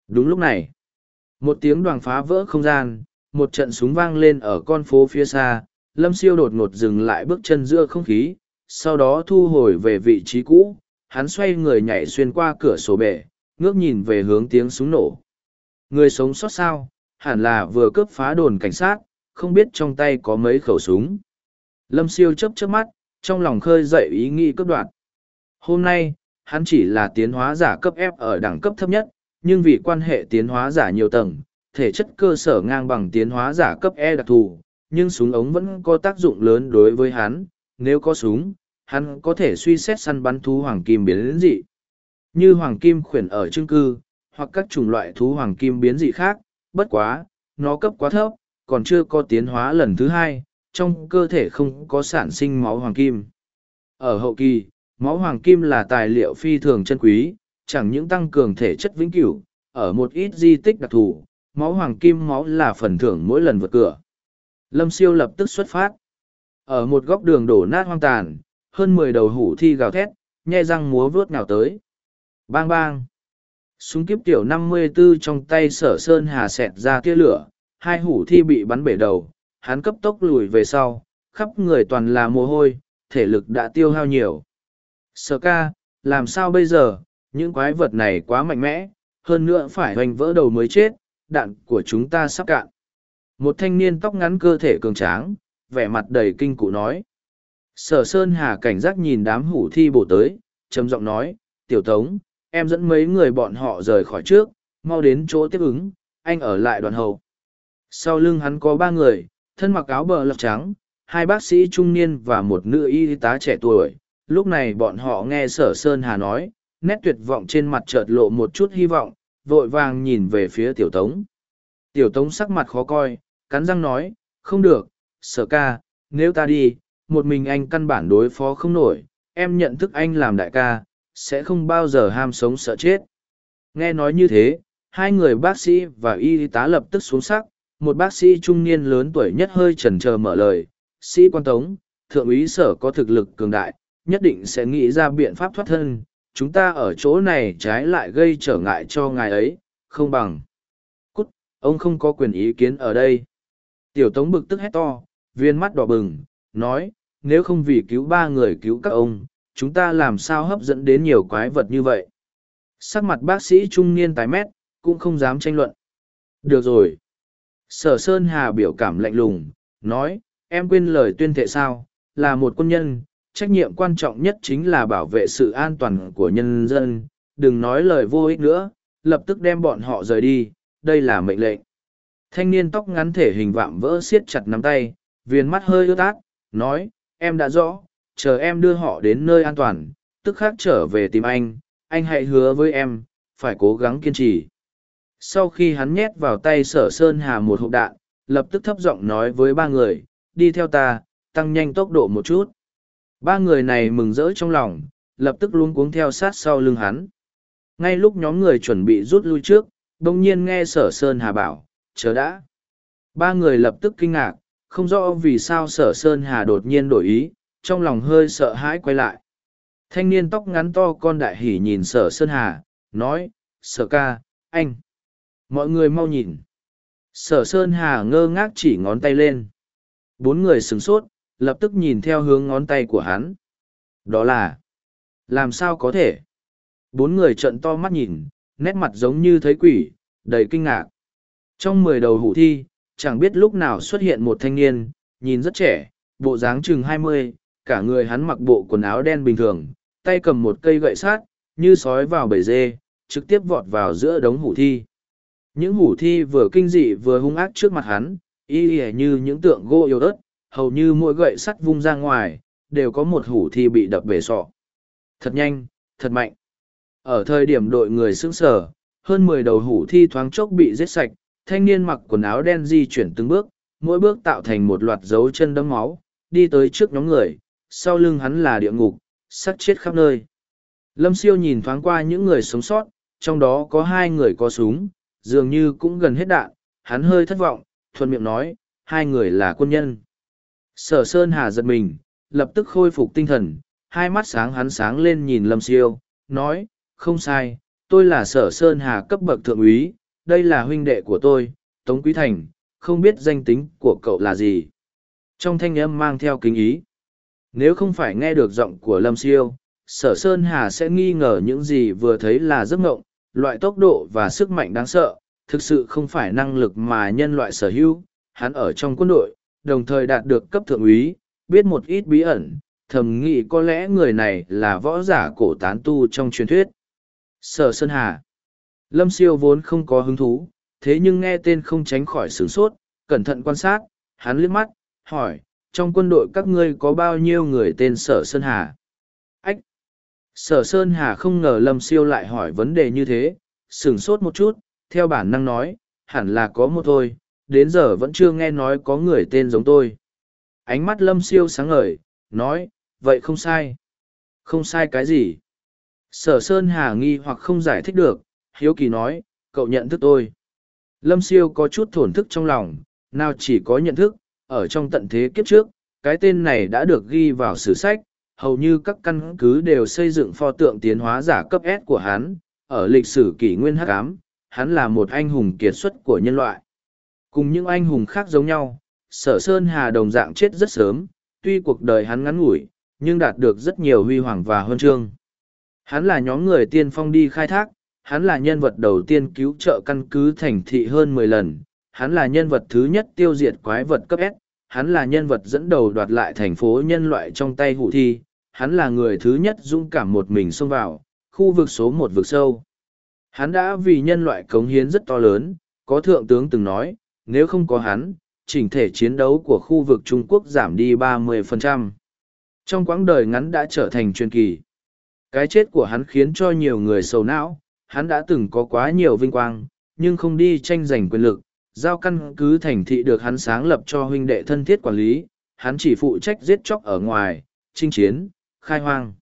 Đúng lúc này, một tiếng đoàn phá vỡ không gian, một trận súng vang lên ở con phố phía xa, lâm siêu đột ngột dừng lại bước chân giữa không khí, sau đó thu hồi về vị trí cũ, hắn xoay người nhảy xuyên qua cửa sổ bể, ngước nhìn về hướng tiếng súng nổ. Người sống sót sao, hẳn là vừa cướp phá đồn cảnh sát, không biết trong tay có mấy khẩu súng. Lâm siêu chấp chớp mắt, trong lòng khơi dậy ý nghĩ cướp đoạt. Hôm nay, hắn chỉ là tiến hóa giả cấp F ở đẳng cấp thấp nhất, nhưng vì quan hệ tiến hóa giả nhiều tầng, thể chất cơ sở ngang bằng tiến hóa giả cấp E đặc thù, nhưng súng ống vẫn có tác dụng lớn đối với hắn, nếu có súng, hắn có thể suy xét săn bắn thú hoàng kim biến dị. Như hoàng kim khuyển ở trung cư, hoặc các chủng loại thú hoàng kim biến dị khác, bất quá, nó cấp quá thấp, còn chưa có tiến hóa lần thứ hai, trong cơ thể không có sản sinh máu hoàng kim. Ở hậu kỳ, máu hoàng kim là tài liệu phi thường chân quý, chẳng những tăng cường thể chất vĩnh cửu, ở một ít di tích đặc thù, máu hoàng kim máu là phần thưởng mỗi lần vượt cửa. Lâm siêu lập tức xuất phát. Ở một góc đường đổ nát hoang tàn, hơn mười đầu hủ thi gào thét, nhe răng múa vướt nào tới. Bang bang. súng kiếp tiểu 54 trong tay sở sơn hà xẹt ra tia lửa hai hủ thi bị bắn bể đầu hắn cấp tốc lùi về sau khắp người toàn là mồ hôi thể lực đã tiêu hao nhiều sở ca, làm sao bây giờ? Những quái vật này quá mạnh mẽ, hơn nữa phải hoành vỡ đầu mới chết, đạn của chúng ta sắp cạn. Một thanh niên tóc ngắn cơ thể cường tráng, vẻ mặt đầy kinh cụ nói. Sở sơn hà cảnh giác nhìn đám hủ thi bổ tới, trầm giọng nói, tiểu tống, em dẫn mấy người bọn họ rời khỏi trước, mau đến chỗ tiếp ứng, anh ở lại đoàn hầu sau lưng hắn có ba người, thân mặc áo bờ lọc trắng, hai bác sĩ trung niên và một nữ y tá trẻ tuổi lúc này bọn họ nghe sở sơn hà nói, nét tuyệt vọng trên mặt chợt lộ một chút hy vọng, vội vàng nhìn về phía tiểu tống. Tiểu tống sắc mặt khó coi, cắn răng nói, không được, sở ca, nếu ta đi, một mình anh căn bản đối phó không nổi, em nhận thức anh làm đại ca, sẽ không bao giờ ham sống sợ chết. Nghe nói như thế, hai người bác sĩ và y tá lập tức xuống sắc một bác sĩ trung niên lớn tuổi nhất hơi chần chờ mở lời, sĩ quan tống, thượng úy sở có thực lực cường đại nhất định sẽ nghĩ ra biện pháp thoát thân, chúng ta ở chỗ này trái lại gây trở ngại cho ngài ấy, không bằng. Cút, ông không có quyền ý kiến ở đây. Tiểu tống bực tức hét to, viên mắt đỏ bừng, nói, nếu không vì cứu ba người cứu các ông, chúng ta làm sao hấp dẫn đến nhiều quái vật như vậy? Sắc mặt bác sĩ trung niên tái mét, cũng không dám tranh luận. Được rồi. Sở sơn hà biểu cảm lạnh lùng, nói, em quên lời tuyên thệ sao, là một quân nhân trách nhiệm quan trọng nhất chính là bảo vệ sự an toàn của nhân dân, đừng nói lời vô ích nữa, lập tức đem bọn họ rời đi, đây là mệnh lệnh. Thanh niên tóc ngắn thể hình vạm vỡ siết chặt nắm tay viên mắt hơi ướt át, nói, em đã rõ, chờ em đưa họ đến nơi an toàn, tức khác trở về tìm anh anh hãy hứa với em, phải cố gắng kiên trì. Sau khi hắn nhét vào tay sở sơn hà một hộp đạn, lập tức thấp giọng nói với ba người, đi theo ta, tăng nhanh tốc độ một chút ba người này mừng rỡ trong lòng, lập tức luôn cuống theo sát sau lưng hắn. Ngay lúc nhóm người chuẩn bị rút lui trước, đồng nhiên nghe sở sơn hà bảo, chờ đã. Ba người lập tức kinh ngạc, không rõ vì sao sở sơn hà đột nhiên đổi ý, trong lòng hơi sợ hãi quay lại. Thanh niên tóc ngắn to con đại hỉ nhìn sở sơn hà, nói, sở ca, anh, mọi người mau nhìn. Sở sơn hà ngơ ngác chỉ ngón tay lên. Bốn người sửng sốt lập tức nhìn theo hướng ngón tay của hắn. Đó là, làm sao có thể? Bốn người trận to mắt nhìn, nét mặt giống như thấy quỷ, đầy kinh ngạc. Trong mười đầu hủ thi, chẳng biết lúc nào xuất hiện một thanh niên, nhìn rất trẻ, bộ dáng chừng mươi, cả người hắn mặc bộ quần áo đen bình thường, tay cầm một cây gậy sát, như sói vào bầy dê, trực tiếp vọt vào giữa đống hủ thi. Những hủ thi vừa kinh dị vừa hung ác trước mặt hắn, y y như những tượng gỗ yêu ớt, hầu như mỗi gậy sắt vung ra ngoài, đều có một hủ thi bị đập về sọ. Thật nhanh, thật mạnh. Ở thời điểm đội người sững sờ, hơn mười đầu hủ thi thoáng chốc bị giết sạch, thanh niên mặc quần áo đen di chuyển từng bước, mỗi bước tạo thành một loạt dấu chân đấm máu, đi tới trước nhóm người, sau lưng hắn là địa ngục, sắc chết khắp nơi. Lâm siêu nhìn thoáng qua những người sống sót, trong đó có hai người có súng, dường như cũng gần hết đạn, hắn hơi thất vọng, thuận miệng nói, hai người là quân nhân. Sở Sơn Hà giật mình, lập tức khôi phục tinh thần, hai mắt sáng hắn sáng lên nhìn Lâm Siêu, nói, không sai, tôi là Sở Sơn Hà cấp bậc thượng úy, đây là huynh đệ của tôi, Tống Quý Thành, không biết danh tính của cậu là gì. Trong thanh âm mang theo kính ý. Nếu không phải nghe được giọng của Lâm Siêu, Sở Sơn Hà sẽ nghi ngờ những gì vừa thấy là giấc ngộng, loại tốc độ và sức mạnh đáng sợ, thực sự không phải năng lực mà nhân loại sở hữu. Hắn ở trong quân đội, đồng thời đạt được cấp thượng úy, biết một ít bí ẩn, thầm nghĩ có lẽ người này là võ giả cổ tán tu trong truyền thuyết. Sở Sơn Hà Lâm siêu vốn không có hứng thú, thế nhưng nghe tên không tránh khỏi sửng sốt, cẩn thận quan sát, hắn liếc mắt, hỏi, trong quân đội các ngươi có bao nhiêu người tên Sở Sơn Hà? Ách! Sở Sơn Hà không ngờ Lâm siêu lại hỏi vấn đề như thế, sửng sốt một chút, theo bản năng nói, hẳn là có một thôi, đến giờ vẫn chưa nghe nói có người tên giống tôi. Ánh mắt lâm siêu sáng ngời, nói, vậy không sai. Không sai cái gì? Sở Sơn Hà nghi hoặc không giải thích được, Hiếu Kỳ nói, cậu nhận thức tôi. Lâm siêu có chút thổn thức trong lòng, nào chỉ có nhận thức, ở trong tận thế kiếp trước, cái tên này đã được ghi vào sử sách, hầu như các căn cứ đều xây dựng pho tượng tiến hóa giả cấp S của hắn, ở lịch sử kỷ nguyên hắc ám, hắn là một anh hùng kiệt xuất của nhân loại. Cùng những anh hùng khác giống nhau, sở Sơn Hà đồng dạng chết rất sớm, tuy cuộc đời hắn ngắn ngủi, nhưng đạt được rất nhiều huy hoàng và huân chương. Hắn là nhóm người tiên phong đi khai thác, hắn là nhân vật đầu tiên cứu trợ căn cứ thành thị hơn mười lần, hắn là nhân vật thứ nhất tiêu diệt quái vật cấp S, hắn là nhân vật dẫn đầu đoạt lại thành phố nhân loại trong tay hụ thi, hắn là người thứ nhất dũng cảm một mình xông vào, khu vực số một vực sâu. Hắn đã vì nhân loại cống hiến rất to lớn, có thượng tướng từng nói, nếu không có hắn, chỉnh thể chiến đấu của khu vực Trung Quốc giảm đi 30%. Trong quãng đời ngắn đã trở thành truyền kỳ. Cái chết của hắn khiến cho nhiều người sầu não, hắn đã từng có quá nhiều vinh quang, nhưng không đi tranh giành quyền lực, giao căn cứ thành thị được hắn sáng lập cho huynh đệ thân thiết quản lý, hắn chỉ phụ trách giết chóc ở ngoài, chinh chiến, khai hoang.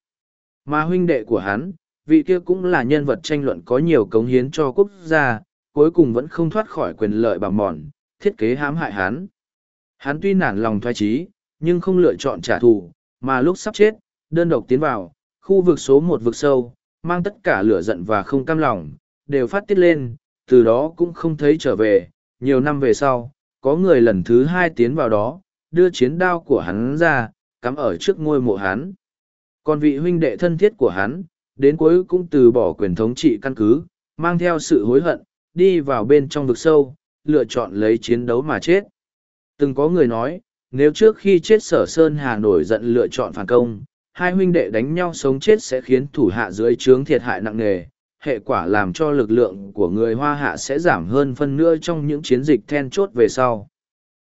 Mà huynh đệ của hắn, vị kia cũng là nhân vật tranh luận có nhiều cống hiến cho quốc gia, cuối cùng vẫn không thoát khỏi quyền lợi bảo mòn, thiết kế hãm hại hắn. Hắn tuy nản lòng thoái trí, nhưng không lựa chọn trả thù, mà lúc sắp chết, đơn độc tiến vào, khu vực số một vực sâu, mang tất cả lửa giận và không cam lòng, đều phát tiết lên, từ đó cũng không thấy trở về. Nhiều năm về sau, có người lần thứ hai tiến vào đó, đưa chiến đao của hắn ra, cắm ở trước ngôi mộ hắn. Còn vị huynh đệ thân thiết của hắn, đến cuối cũng từ bỏ quyền thống trị căn cứ, mang theo sự hối hận, đi vào bên trong vực sâu, lựa chọn lấy chiến đấu mà chết. Từng có người nói, nếu trước khi chết sở Sơn Hà nổi giận lựa chọn phản công, hai huynh đệ đánh nhau sống chết sẽ khiến thủ hạ dưới trướng thiệt hại nặng nề, hệ quả làm cho lực lượng của người Hoa Hạ sẽ giảm hơn phân nữa trong những chiến dịch then chốt về sau.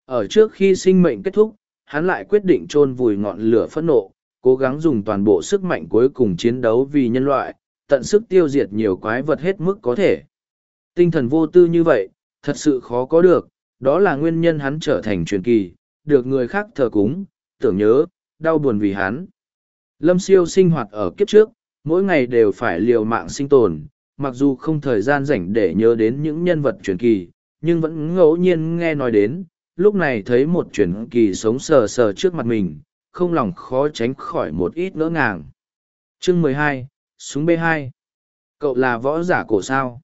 Ở trước khi sinh mệnh kết thúc, hắn lại quyết định chôn vùi ngọn lửa phẫn nộ, cố gắng dùng toàn bộ sức mạnh cuối cùng chiến đấu vì nhân loại, tận sức tiêu diệt nhiều quái vật hết mức có thể. Tinh thần vô tư như vậy, thật sự khó có được, đó là nguyên nhân hắn trở thành truyền kỳ, được người khác thờ cúng, tưởng nhớ, đau buồn vì hắn. Lâm siêu sinh hoạt ở kiếp trước, mỗi ngày đều phải liều mạng sinh tồn, mặc dù không thời gian rảnh để nhớ đến những nhân vật truyền kỳ, nhưng vẫn ngẫu nhiên nghe nói đến, lúc này thấy một truyền kỳ sống sờ sờ trước mặt mình, không lòng khó tránh khỏi một ít ngỡ ngàng. Chương mười hai, Súng B2 Cậu là võ giả cổ sao?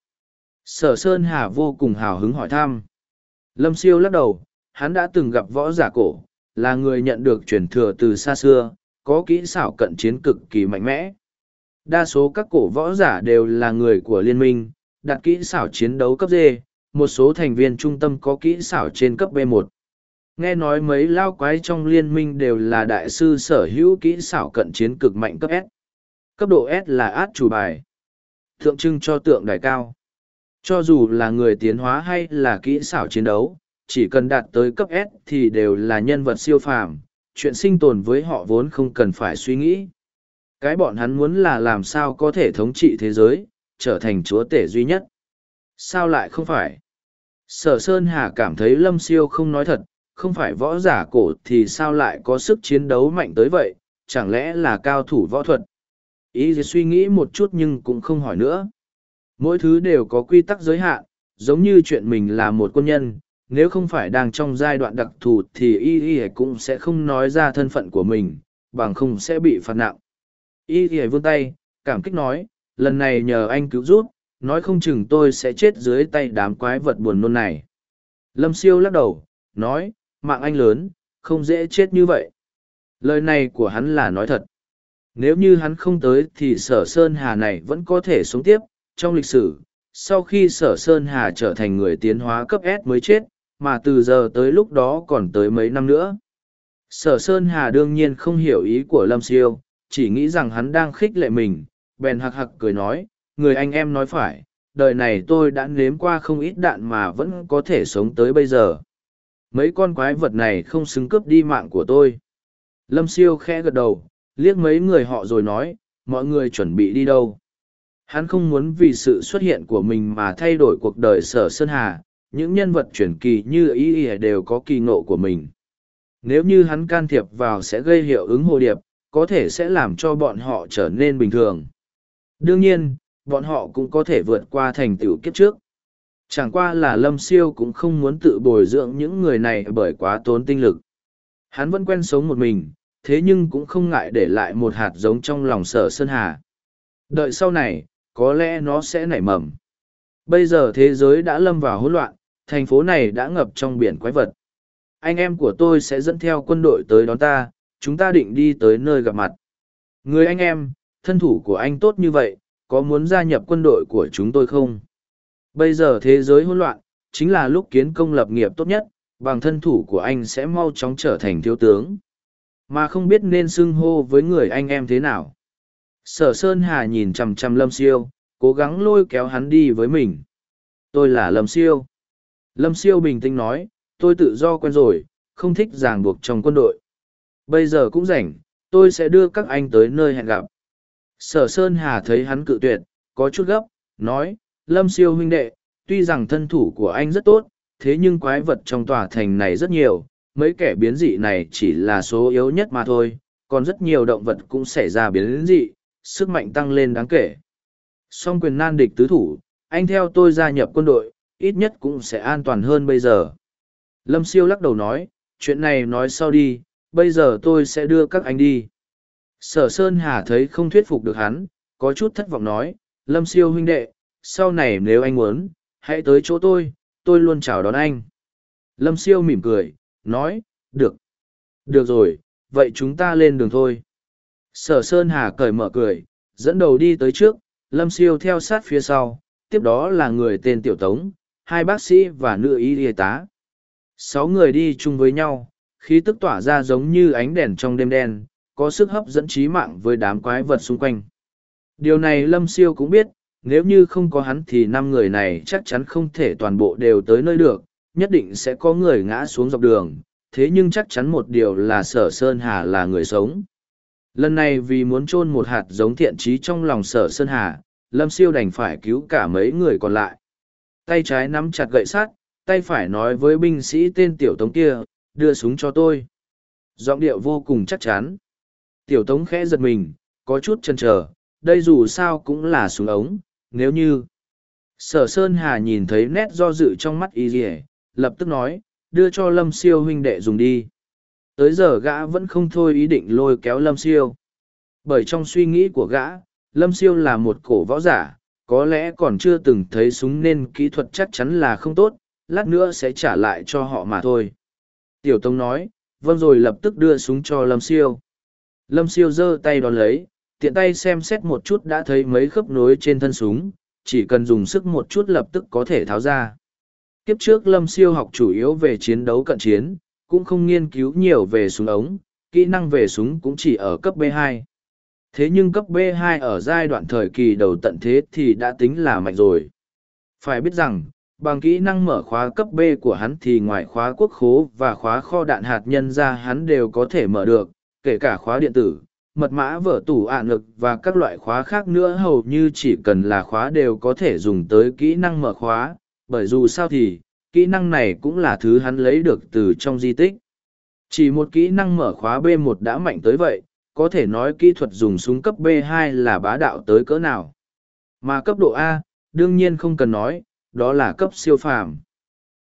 Sở Sơn Hà vô cùng hào hứng hỏi thăm. Lâm Siêu lắc đầu, hắn đã từng gặp võ giả cổ, là người nhận được truyền thừa từ xa xưa, có kỹ xảo cận chiến cực kỳ mạnh mẽ. Đa số các cổ võ giả đều là người của liên minh, đặt kỹ xảo chiến đấu cấp D, một số thành viên trung tâm có kỹ xảo trên cấp B1. Nghe nói mấy lao quái trong liên minh đều là đại sư sở hữu kỹ xảo cận chiến cực mạnh cấp S. Cấp độ S là át chủ bài. Thượng trưng cho tượng đài cao. Cho dù là người tiến hóa hay là kỹ xảo chiến đấu, chỉ cần đạt tới cấp S thì đều là nhân vật siêu phàm, chuyện sinh tồn với họ vốn không cần phải suy nghĩ. Cái bọn hắn muốn là làm sao có thể thống trị thế giới, trở thành chúa tể duy nhất. Sao lại không phải? Sở Sơn Hà cảm thấy Lâm Siêu không nói thật, không phải võ giả cổ thì sao lại có sức chiến đấu mạnh tới vậy, chẳng lẽ là cao thủ võ thuật? Ý suy nghĩ một chút nhưng cũng không hỏi nữa. Mỗi thứ đều có quy tắc giới hạn, giống như chuyện mình là một quân nhân, nếu không phải đang trong giai đoạn đặc thù thì y y cũng sẽ không nói ra thân phận của mình, bằng không sẽ bị phạt nặng. Y y vươn tay, cảm kích nói, lần này nhờ anh cứu giúp, nói không chừng tôi sẽ chết dưới tay đám quái vật buồn nôn này. Lâm siêu lắc đầu, nói, mạng anh lớn, không dễ chết như vậy. Lời này của hắn là nói thật. Nếu như hắn không tới thì sở Sơn Hà này vẫn có thể sống tiếp. Trong lịch sử, sau khi sở Sơn Hà trở thành người tiến hóa cấp S mới chết, mà từ giờ tới lúc đó còn tới mấy năm nữa. Sở Sơn Hà đương nhiên không hiểu ý của Lâm Siêu, chỉ nghĩ rằng hắn đang khích lệ mình, bèn hạc hạc cười nói, người anh em nói phải, đời này tôi đã nếm qua không ít đạn mà vẫn có thể sống tới bây giờ. Mấy con quái vật này không xứng cướp đi mạng của tôi. Lâm Siêu khẽ gật đầu, liếc mấy người họ rồi nói, mọi người chuẩn bị đi đâu. Hắn không muốn vì sự xuất hiện của mình mà thay đổi cuộc đời sở Sơn Hà, những nhân vật truyền kỳ như ý ý đều có kỳ ngộ của mình. Nếu như hắn can thiệp vào sẽ gây hiệu ứng hồ điệp, có thể sẽ làm cho bọn họ trở nên bình thường. Đương nhiên, bọn họ cũng có thể vượt qua thành tựu kiếp trước. Chẳng qua là Lâm Siêu cũng không muốn tự bồi dưỡng những người này bởi quá tốn tinh lực. Hắn vẫn quen sống một mình, thế nhưng cũng không ngại để lại một hạt giống trong lòng sở Sơn Hà. Đợi sau này, có lẽ nó sẽ nảy mầm. Bây giờ thế giới đã lâm vào hỗn loạn, thành phố này đã ngập trong biển quái vật. Anh em của tôi sẽ dẫn theo quân đội tới đón ta, chúng ta định đi tới nơi gặp mặt. Người anh em, thân thủ của anh tốt như vậy, có muốn gia nhập quân đội của chúng tôi không? Bây giờ thế giới hỗn loạn, chính là lúc kiến công lập nghiệp tốt nhất, bằng thân thủ của anh sẽ mau chóng trở thành thiếu tướng. Mà không biết nên xưng hô với người anh em thế nào. Sở Sơn Hà nhìn chằm chằm Lâm Siêu, cố gắng lôi kéo hắn đi với mình. Tôi là Lâm Siêu. Lâm Siêu bình tĩnh nói, tôi tự do quen rồi, không thích ràng buộc trong quân đội. Bây giờ cũng rảnh, tôi sẽ đưa các anh tới nơi hẹn gặp. Sở Sơn Hà thấy hắn cự tuyệt, có chút gấp, nói, Lâm Siêu huynh đệ, tuy rằng thân thủ của anh rất tốt, thế nhưng quái vật trong tòa thành này rất nhiều, mấy kẻ biến dị này chỉ là số yếu nhất mà thôi, còn rất nhiều động vật cũng xảy ra biến dị, sức mạnh tăng lên đáng kể. Song quyền nan địch tứ thủ, anh theo tôi gia nhập quân đội, ít nhất cũng sẽ an toàn hơn bây giờ. Lâm Siêu lắc đầu nói, chuyện này nói sau đi, bây giờ tôi sẽ đưa các anh đi. Sở Sơn Hà thấy không thuyết phục được hắn, có chút thất vọng nói, Lâm Siêu huynh đệ, sau này nếu anh muốn, hãy tới chỗ tôi, tôi luôn chào đón anh. Lâm Siêu mỉm cười, nói, được. Được rồi, vậy chúng ta lên đường thôi. Sở Sơn Hà cởi mở cười, dẫn đầu đi tới trước, Lâm Siêu theo sát phía sau, tiếp đó là người tên Tiểu Tống, hai bác sĩ và nữ y y tá. Sáu người đi chung với nhau, khí tức tỏa ra giống như ánh đèn trong đêm đen, có sức hấp dẫn trí mạng với đám quái vật xung quanh. Điều này Lâm Siêu cũng biết, nếu như không có hắn thì năm người này chắc chắn không thể toàn bộ đều tới nơi được, nhất định sẽ có người ngã xuống dọc đường, thế nhưng chắc chắn một điều là sở Sơn Hà là người sống. Lần này vì muốn chôn một hạt giống thiện trí trong lòng sở Sơn Hà, Lâm Siêu đành phải cứu cả mấy người còn lại. Tay trái nắm chặt gậy sắt, tay phải nói với binh sĩ tên Tiểu Tống kia, đưa súng cho tôi. Giọng điệu vô cùng chắc chắn. Tiểu Tống khẽ giật mình, có chút chần chờ, đây dù sao cũng là súng ống, nếu như... Sở Sơn Hà nhìn thấy nét do dự trong mắt y lập tức nói, đưa cho Lâm Siêu huynh đệ dùng đi. Tới giờ gã vẫn không thôi ý định lôi kéo Lâm Siêu. Bởi trong suy nghĩ của gã, Lâm Siêu là một cổ võ giả, có lẽ còn chưa từng thấy súng nên kỹ thuật chắc chắn là không tốt, lát nữa sẽ trả lại cho họ mà thôi. Tiểu Tông nói, vâng rồi lập tức đưa súng cho Lâm Siêu. Lâm Siêu giơ tay đón lấy, tiện tay xem xét một chút đã thấy mấy khớp nối trên thân súng, chỉ cần dùng sức một chút lập tức có thể tháo ra. Kiếp trước Lâm Siêu học chủ yếu về chiến đấu cận chiến, cũng không nghiên cứu nhiều về súng ống, kỹ năng về súng cũng chỉ ở cấp B2. Thế nhưng cấp B2 ở giai đoạn thời kỳ đầu tận thế thì đã tính là mạnh rồi. Phải biết rằng, bằng kỹ năng mở khóa cấp B của hắn thì ngoài khóa quốc khố và khóa kho đạn hạt nhân ra hắn đều có thể mở được, kể cả khóa điện tử, mật mã vở tủ ạn lực và các loại khóa khác nữa hầu như chỉ cần là khóa đều có thể dùng tới kỹ năng mở khóa, bởi dù sao thì, kỹ năng này cũng là thứ hắn lấy được từ trong di tích. Chỉ một kỹ năng mở khóa B1 đã mạnh tới vậy, có thể nói kỹ thuật dùng súng cấp B2 là bá đạo tới cỡ nào. Mà cấp độ A, đương nhiên không cần nói, đó là cấp siêu phàm.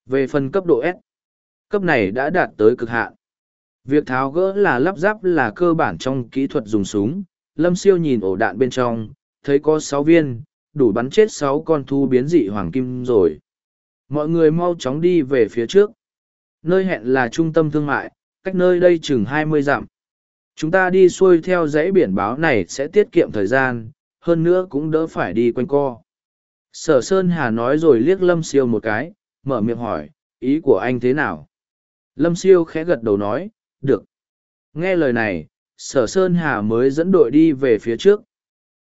Về phần cấp độ S, cấp này đã đạt tới cực hạn. Việc tháo gỡ là lắp ráp là cơ bản trong kỹ thuật dùng súng. Lâm siêu nhìn ổ đạn bên trong, thấy có sáu viên, đủ bắn chết sáu con thu biến dị hoàng kim rồi. Mọi người mau chóng đi về phía trước. Nơi hẹn là trung tâm thương mại, cách nơi đây chừng hai mươi dặm. Chúng ta đi xuôi theo dãy biển báo này sẽ tiết kiệm thời gian, hơn nữa cũng đỡ phải đi quanh co. Sở Sơn Hà nói rồi liếc Lâm Siêu một cái, mở miệng hỏi, ý của anh thế nào? Lâm Siêu khẽ gật đầu nói, được. Nghe lời này, Sở Sơn Hà mới dẫn đội đi về phía trước.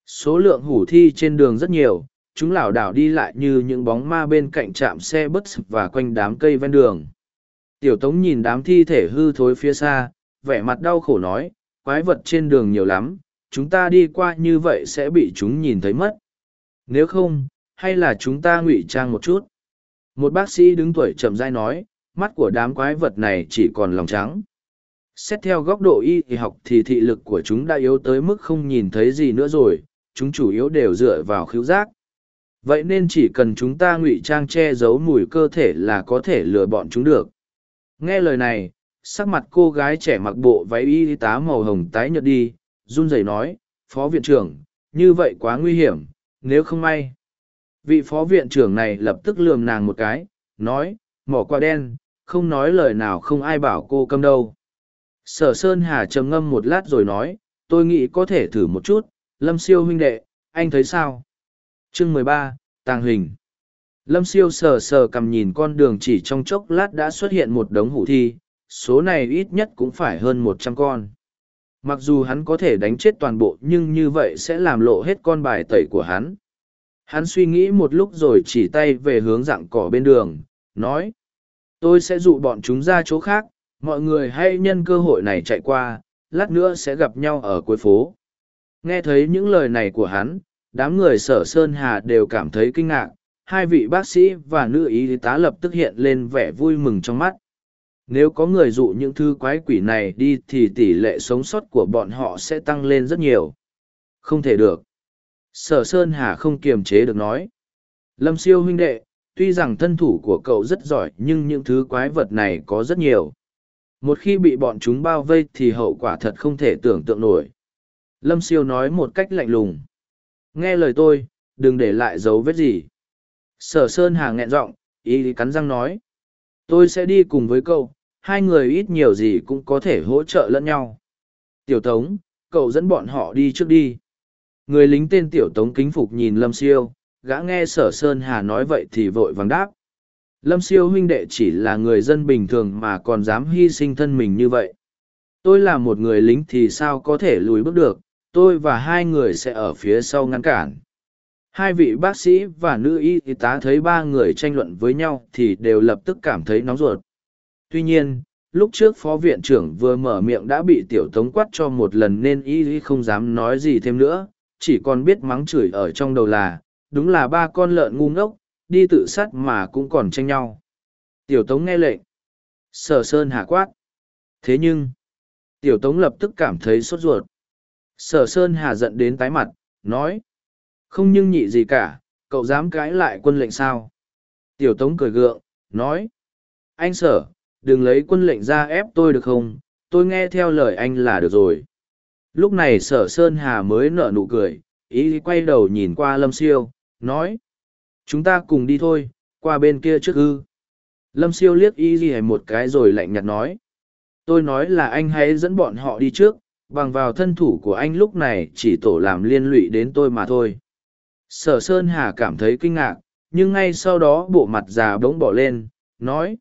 Số lượng hủ thi trên đường rất nhiều, chúng lảo đảo đi lại như những bóng ma bên cạnh trạm xe bus và quanh đám cây ven đường. Tiểu Tống nhìn đám thi thể hư thối phía xa, vẻ mặt đau khổ nói, quái vật trên đường nhiều lắm, chúng ta đi qua như vậy sẽ bị chúng nhìn thấy mất. Nếu không, hay là chúng ta ngụy trang một chút? Một bác sĩ đứng tuổi chậm rãi nói, mắt của đám quái vật này chỉ còn lòng trắng. Xét theo góc độ y học thì thị lực của chúng đã yếu tới mức không nhìn thấy gì nữa rồi, chúng chủ yếu đều dựa vào khứu giác. Vậy nên chỉ cần chúng ta ngụy trang che giấu mùi cơ thể là có thể lừa bọn chúng được. Nghe lời này, sắc mặt cô gái trẻ mặc bộ váy y tá màu hồng tái nhợt đi, run rẩy nói, Phó Viện trưởng, như vậy quá nguy hiểm, nếu không may. Vị phó viện trưởng này lập tức lườm nàng một cái, nói, mỏ qua đen, không nói lời nào không ai bảo cô câm đâu. Sở Sơn Hà trầm ngâm một lát rồi nói, tôi nghĩ có thể thử một chút, Lâm Siêu huynh đệ, anh thấy sao? Chương mười ba, Tàng Hình Lâm Siêu sờ sờ cầm nhìn con đường chỉ trong chốc lát đã xuất hiện một đống hủ thi, số này ít nhất cũng phải hơn một trăm con. Mặc dù hắn có thể đánh chết toàn bộ nhưng như vậy sẽ làm lộ hết con bài tẩy của hắn. Hắn suy nghĩ một lúc rồi chỉ tay về hướng dạng cỏ bên đường, nói. Tôi sẽ dụ bọn chúng ra chỗ khác, mọi người hãy nhân cơ hội này chạy qua, lát nữa sẽ gặp nhau ở cuối phố. Nghe thấy những lời này của hắn, đám người sở Sơn Hà đều cảm thấy kinh ngạc, hai vị bác sĩ và nữ y tá lập tức hiện lên vẻ vui mừng trong mắt. Nếu có người dụ những thứ quái quỷ này đi thì tỷ lệ sống sót của bọn họ sẽ tăng lên rất nhiều. Không thể được. Sở Sơn Hà không kiềm chế được nói. Lâm siêu huynh đệ, tuy rằng thân thủ của cậu rất giỏi nhưng những thứ quái vật này có rất nhiều. Một khi bị bọn chúng bao vây thì hậu quả thật không thể tưởng tượng nổi. Lâm siêu nói một cách lạnh lùng. Nghe lời tôi, đừng để lại dấu vết gì. Sở Sơn Hà nghẹn giọng, ý cắn răng nói. Tôi sẽ đi cùng với cậu, hai người ít nhiều gì cũng có thể hỗ trợ lẫn nhau. Tiểu Tống, cậu dẫn bọn họ đi trước đi. Người lính tên Tiểu Tống kính phục nhìn Lâm Siêu, gã nghe Sở Sơn Hà nói vậy thì vội vàng đáp. Lâm Siêu huynh đệ chỉ là người dân bình thường mà còn dám hy sinh thân mình như vậy. Tôi là một người lính thì sao có thể lùi bước được, tôi và hai người sẽ ở phía sau ngăn cản. Hai vị bác sĩ và nữ y tá thấy ba người tranh luận với nhau thì đều lập tức cảm thấy nóng ruột. Tuy nhiên, lúc trước phó viện trưởng vừa mở miệng đã bị tiểu tống quát cho một lần nên y không dám nói gì thêm nữa, chỉ còn biết mắng chửi ở trong đầu là, đúng là ba con lợn ngu ngốc, đi tự sát mà cũng còn tranh nhau. Tiểu tống nghe lệnh. Sở sơn hạ quát. Thế nhưng, tiểu tống lập tức cảm thấy sốt ruột. Sở sơn hà giận đến tái mặt, nói. Không nhưng nhị gì cả, cậu dám cãi lại quân lệnh sao? Tiểu tống cười gượng, nói. Anh sở, đừng lấy quân lệnh ra ép tôi được không? Tôi nghe theo lời anh là được rồi. Lúc này sở Sơn Hà mới nở nụ cười, ý quay đầu nhìn qua Lâm Siêu, nói. Chúng ta cùng đi thôi, qua bên kia trước ư. Lâm Siêu liếc y gì một cái rồi lạnh nhạt nói. Tôi nói là anh hãy dẫn bọn họ đi trước, bằng vào thân thủ của anh lúc này chỉ tổ làm liên lụy đến tôi mà thôi. Sở Sơn Hà cảm thấy kinh ngạc, nhưng ngay sau đó bộ mặt già bỗng bỏ lên, nói.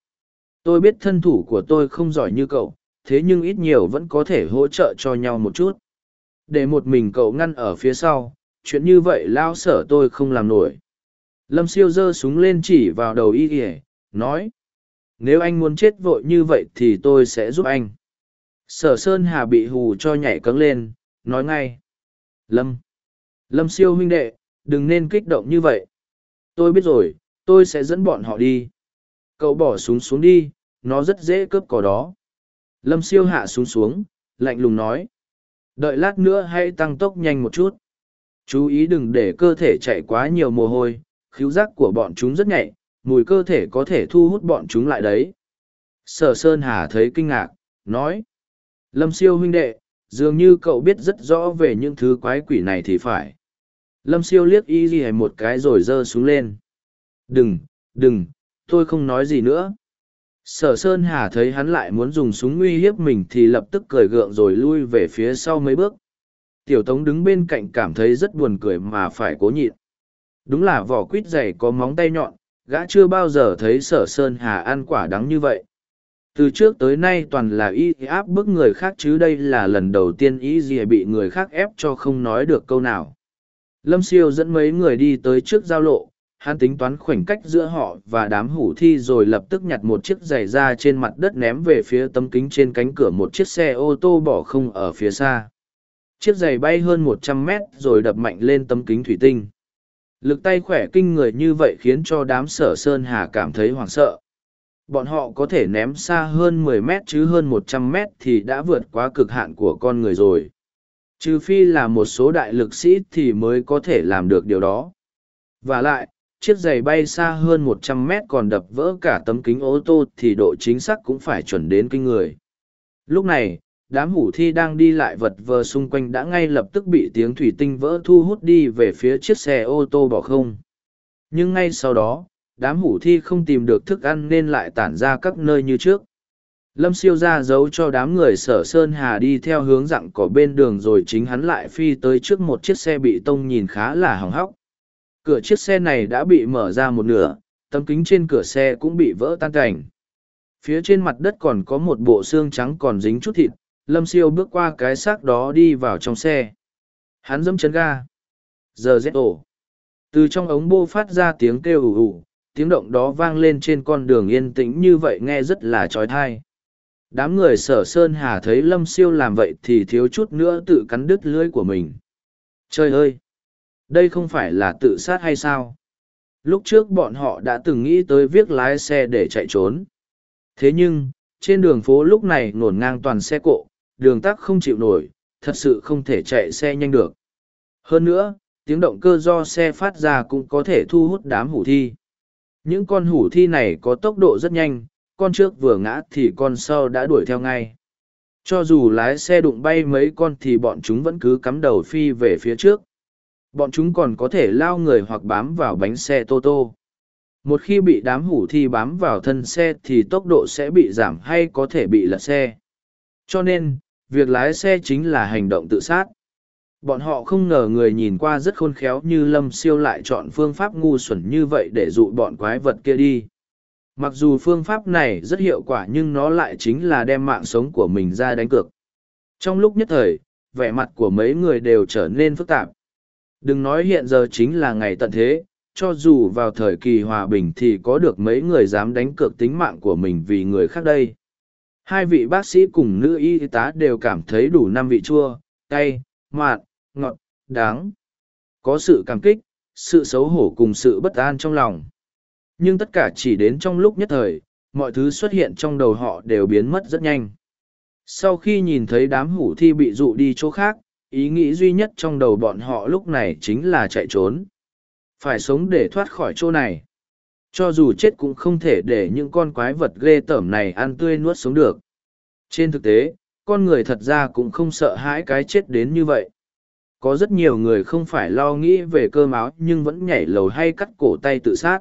Tôi biết thân thủ của tôi không giỏi như cậu, thế nhưng ít nhiều vẫn có thể hỗ trợ cho nhau một chút. Để một mình cậu ngăn ở phía sau, chuyện như vậy lao sở tôi không làm nổi. Lâm siêu giơ súng lên chỉ vào đầu y ỉa nói. Nếu anh muốn chết vội như vậy thì tôi sẽ giúp anh. Sở Sơn Hà bị hù cho nhảy cấng lên, nói ngay. Lâm. Lâm siêu huynh đệ, đừng nên kích động như vậy. Tôi biết rồi, tôi sẽ dẫn bọn họ đi. Cậu bỏ súng xuống đi, nó rất dễ cướp cỏ đó. Lâm siêu hạ súng xuống, lạnh lùng nói. Đợi lát nữa hãy tăng tốc nhanh một chút. Chú ý đừng để cơ thể chạy quá nhiều mồ hôi, khíu giác của bọn chúng rất nhạy, mùi cơ thể có thể thu hút bọn chúng lại đấy. Sở Sơn Hà thấy kinh ngạc, nói. Lâm siêu huynh đệ, dường như cậu biết rất rõ về những thứ quái quỷ này thì phải. Lâm siêu liếc y ghi một cái rồi giơ xuống lên. Đừng, đừng, tôi không nói gì nữa. Sở Sơn Hà thấy hắn lại muốn dùng súng uy hiếp mình thì lập tức cười gượng rồi lui về phía sau mấy bước. Tiểu Tống đứng bên cạnh cảm thấy rất buồn cười mà phải cố nhịn. Đúng là vỏ quýt dày có móng tay nhọn, gã chưa bao giờ thấy Sở Sơn Hà ăn quả đắng như vậy. Từ trước tới nay toàn là y áp bức người khác chứ đây là lần đầu tiên y gì bị người khác ép cho không nói được câu nào. Lâm Siêu dẫn mấy người đi tới trước giao lộ, hắn tính toán khoảnh cách giữa họ và đám hủ thi rồi lập tức nhặt một chiếc giày ra trên mặt đất ném về phía tấm kính trên cánh cửa một chiếc xe ô tô bỏ không ở phía xa. Chiếc giày bay hơn một trăm mét rồi đập mạnh lên tấm kính thủy tinh. Lực tay khỏe kinh người như vậy khiến cho đám sở sơn hà cảm thấy hoảng sợ bọn họ có thể ném xa hơn mười mét chứ hơn một trăm mét thì đã vượt quá cực hạn của con người rồi. Trừ phi là một số đại lực sĩ thì mới có thể làm được điều đó. Và lại, chiếc giày bay xa hơn một trăm mét còn đập vỡ cả tấm kính ô tô thì độ chính xác cũng phải chuẩn đến kinh người. Lúc này, đám hủ thi đang đi lại vật vờ xung quanh đã ngay lập tức bị tiếng thủy tinh vỡ thu hút đi về phía chiếc xe ô tô bỏ không. Nhưng ngay sau đó đám hủ thi không tìm được thức ăn nên lại tản ra các nơi như trước. Lâm siêu ra giấu cho đám người sở sơn hà đi theo hướng dặn cỏ bên đường rồi chính hắn lại phi tới trước một chiếc xe bị tông nhìn khá là hỏng hóc. Cửa chiếc xe này đã bị mở ra một nửa, tấm kính trên cửa xe cũng bị vỡ tan cảnh. Phía trên mặt đất còn có một bộ xương trắng còn dính chút thịt, lâm siêu bước qua cái xác đó đi vào trong xe. Hắn dẫm chấn ga. Giờ rét ổ. Từ trong ống bô phát ra tiếng kêu ủ ủ tiếng động đó vang lên trên con đường yên tĩnh như vậy nghe rất là trói thai. Đám người sở sơn hà thấy lâm siêu làm vậy thì thiếu chút nữa tự cắn đứt lưỡi của mình. Trời ơi! Đây không phải là tự sát hay sao? Lúc trước bọn họ đã từng nghĩ tới việc lái xe để chạy trốn. Thế nhưng, trên đường phố lúc này ngổn ngang toàn xe cộ, đường tắc không chịu nổi, thật sự không thể chạy xe nhanh được. Hơn nữa, tiếng động cơ do xe phát ra cũng có thể thu hút đám hủ thi những con hủ thi này có tốc độ rất nhanh, con trước vừa ngã thì con sau đã đuổi theo ngay. Cho dù lái xe đụng bay mấy con thì bọn chúng vẫn cứ cắm đầu phi về phía trước. Bọn chúng còn có thể lao người hoặc bám vào bánh xe tô tô. Một khi bị đám hủ thi bám vào thân xe thì tốc độ sẽ bị giảm hay có thể bị lật xe. Cho nên, việc lái xe chính là hành động tự sát bọn họ không ngờ người nhìn qua rất khôn khéo như lâm siêu lại chọn phương pháp ngu xuẩn như vậy để dụ bọn quái vật kia đi. Mặc dù phương pháp này rất hiệu quả nhưng nó lại chính là đem mạng sống của mình ra đánh cược. Trong lúc nhất thời, vẻ mặt của mấy người đều trở nên phức tạp. Đừng nói hiện giờ chính là ngày tận thế, cho dù vào thời kỳ hòa bình thì có được mấy người dám đánh cược tính mạng của mình vì người khác đây. Hai vị bác sĩ cùng nữ y tá đều cảm thấy đủ năm vị chua cay mạn ngọt, đáng. Có sự cảm kích, sự xấu hổ cùng sự bất an trong lòng. Nhưng tất cả chỉ đến trong lúc nhất thời, mọi thứ xuất hiện trong đầu họ đều biến mất rất nhanh. Sau khi nhìn thấy đám hủ thi bị dụ đi chỗ khác, ý nghĩ duy nhất trong đầu bọn họ lúc này chính là chạy trốn. Phải sống để thoát khỏi chỗ này. Cho dù chết cũng không thể để những con quái vật ghê tởm này ăn tươi nuốt sống được. Trên thực tế, con người thật ra cũng không sợ hãi cái chết đến như vậy có rất nhiều người không phải lo nghĩ về cơm áo nhưng vẫn nhảy lầu hay cắt cổ tay tự sát.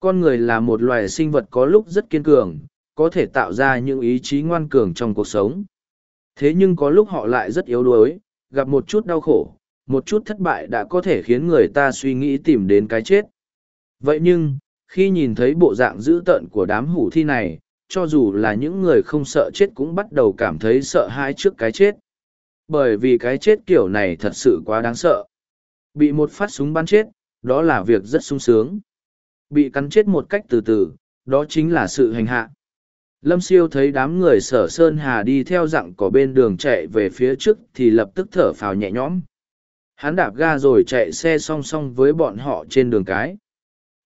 Con người là một loài sinh vật có lúc rất kiên cường, có thể tạo ra những ý chí ngoan cường trong cuộc sống. Thế nhưng có lúc họ lại rất yếu đuối, gặp một chút đau khổ, một chút thất bại đã có thể khiến người ta suy nghĩ tìm đến cái chết. Vậy nhưng, khi nhìn thấy bộ dạng dữ tợn của đám hủ thi này, cho dù là những người không sợ chết cũng bắt đầu cảm thấy sợ hãi trước cái chết bởi vì cái chết kiểu này thật sự quá đáng sợ. Bị một phát súng bắn chết, đó là việc rất sung sướng. Bị cắn chết một cách từ từ, đó chính là sự hành hạ. Lâm siêu thấy đám người sở sơn hà đi theo dặn có bên đường chạy về phía trước thì lập tức thở phào nhẹ nhõm. Hắn đạp ga rồi chạy xe song song với bọn họ trên đường cái.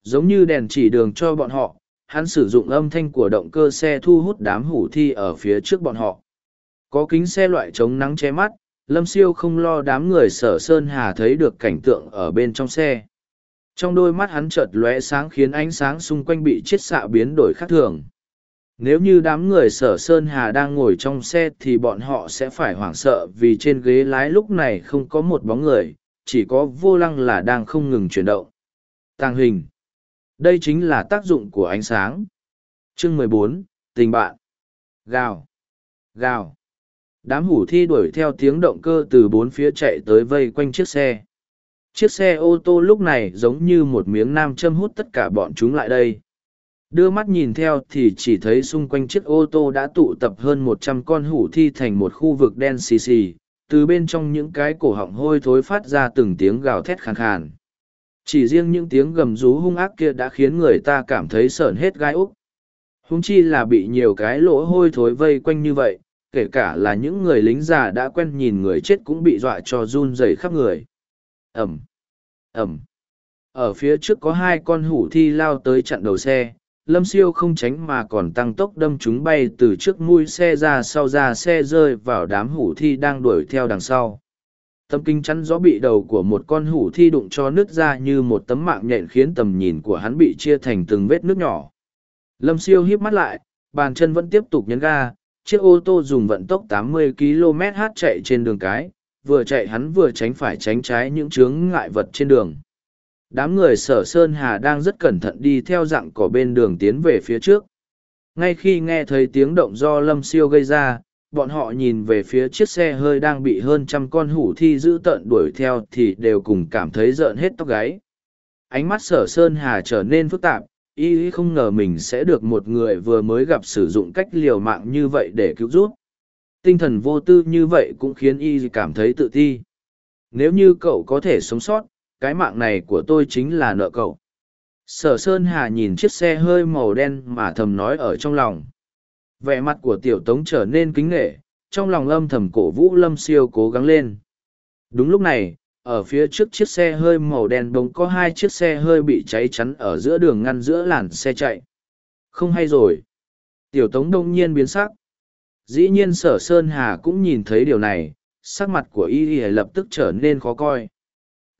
Giống như đèn chỉ đường cho bọn họ, hắn sử dụng âm thanh của động cơ xe thu hút đám hủ thi ở phía trước bọn họ có kính xe loại chống nắng che mắt, lâm siêu không lo đám người sở sơn hà thấy được cảnh tượng ở bên trong xe. Trong đôi mắt hắn chợt lóe sáng khiến ánh sáng xung quanh bị chiết xạ biến đổi khác thường. Nếu như đám người sở sơn hà đang ngồi trong xe thì bọn họ sẽ phải hoảng sợ vì trên ghế lái lúc này không có một bóng người, chỉ có vô lăng là đang không ngừng chuyển động. Tàng hình. Đây chính là tác dụng của ánh sáng. Chương mười bốn, tình bạn. Gào. Gào đám hủ thi đuổi theo tiếng động cơ từ bốn phía chạy tới vây quanh chiếc xe. Chiếc xe ô tô lúc này giống như một miếng nam châm hút tất cả bọn chúng lại đây. Đưa mắt nhìn theo thì chỉ thấy xung quanh chiếc ô tô đã tụ tập hơn một trăm con hủ thi thành một khu vực đen xì xì. Từ bên trong những cái cổ họng hôi thối phát ra từng tiếng gào thét khàn khàn. Chỉ riêng những tiếng gầm rú hung ác kia đã khiến người ta cảm thấy sởn hết gai úc. Húng chi là bị nhiều cái lỗ hôi thối vây quanh như vậy kể cả là những người lính già đã quen nhìn người chết cũng bị dọa cho run rẩy khắp người. Ẩm ẩm. Ở phía trước có hai con hủ thi lao tới chặn đầu xe. Lâm siêu không tránh mà còn tăng tốc đâm chúng bay từ trước mui xe ra sau ra xe rơi vào đám hủ thi đang đuổi theo đằng sau. Tấm kinh chắn gió bị đầu của một con hủ thi đụng cho nước ra như một tấm mạng nhện khiến tầm nhìn của hắn bị chia thành từng vết nước nhỏ. Lâm siêu híp mắt lại, bàn chân vẫn tiếp tục nhấn ga chiếc ô tô dùng vận tốc 80 km/h chạy trên đường cái, vừa chạy hắn vừa tránh phải tránh trái những chướng ngại vật trên đường. Đám người sở Sơn Hà đang rất cẩn thận đi theo dạng cỏ bên đường tiến về phía trước. Ngay khi nghe thấy tiếng động do Lâm Siêu gây ra, bọn họ nhìn về phía chiếc xe hơi đang bị hơn trăm con hủ thi dữ tợn đuổi theo thì đều cùng cảm thấy rợn hết tóc gáy. Ánh mắt sở Sơn Hà trở nên phức tạp, y không ngờ mình sẽ được một người vừa mới gặp sử dụng cách liều mạng như vậy để cứu giúp. Tinh thần vô tư như vậy cũng khiến y cảm thấy tự ti. Nếu như cậu có thể sống sót, cái mạng này của tôi chính là nợ cậu. Sở sơn hà nhìn chiếc xe hơi màu đen mà thầm nói ở trong lòng. Vẻ mặt của tiểu tống trở nên kính nghệ trong lòng âm thầm cổ vũ lâm siêu cố gắng lên. Đúng lúc này ở phía trước chiếc xe hơi màu đen bỗng có hai chiếc xe hơi bị cháy chắn ở giữa đường ngăn giữa làn xe chạy. Không hay rồi. Tiểu tống đông nhiên biến sắc. Dĩ nhiên sở sơn hà cũng nhìn thấy điều này, sắc mặt của y y lập tức trở nên khó coi.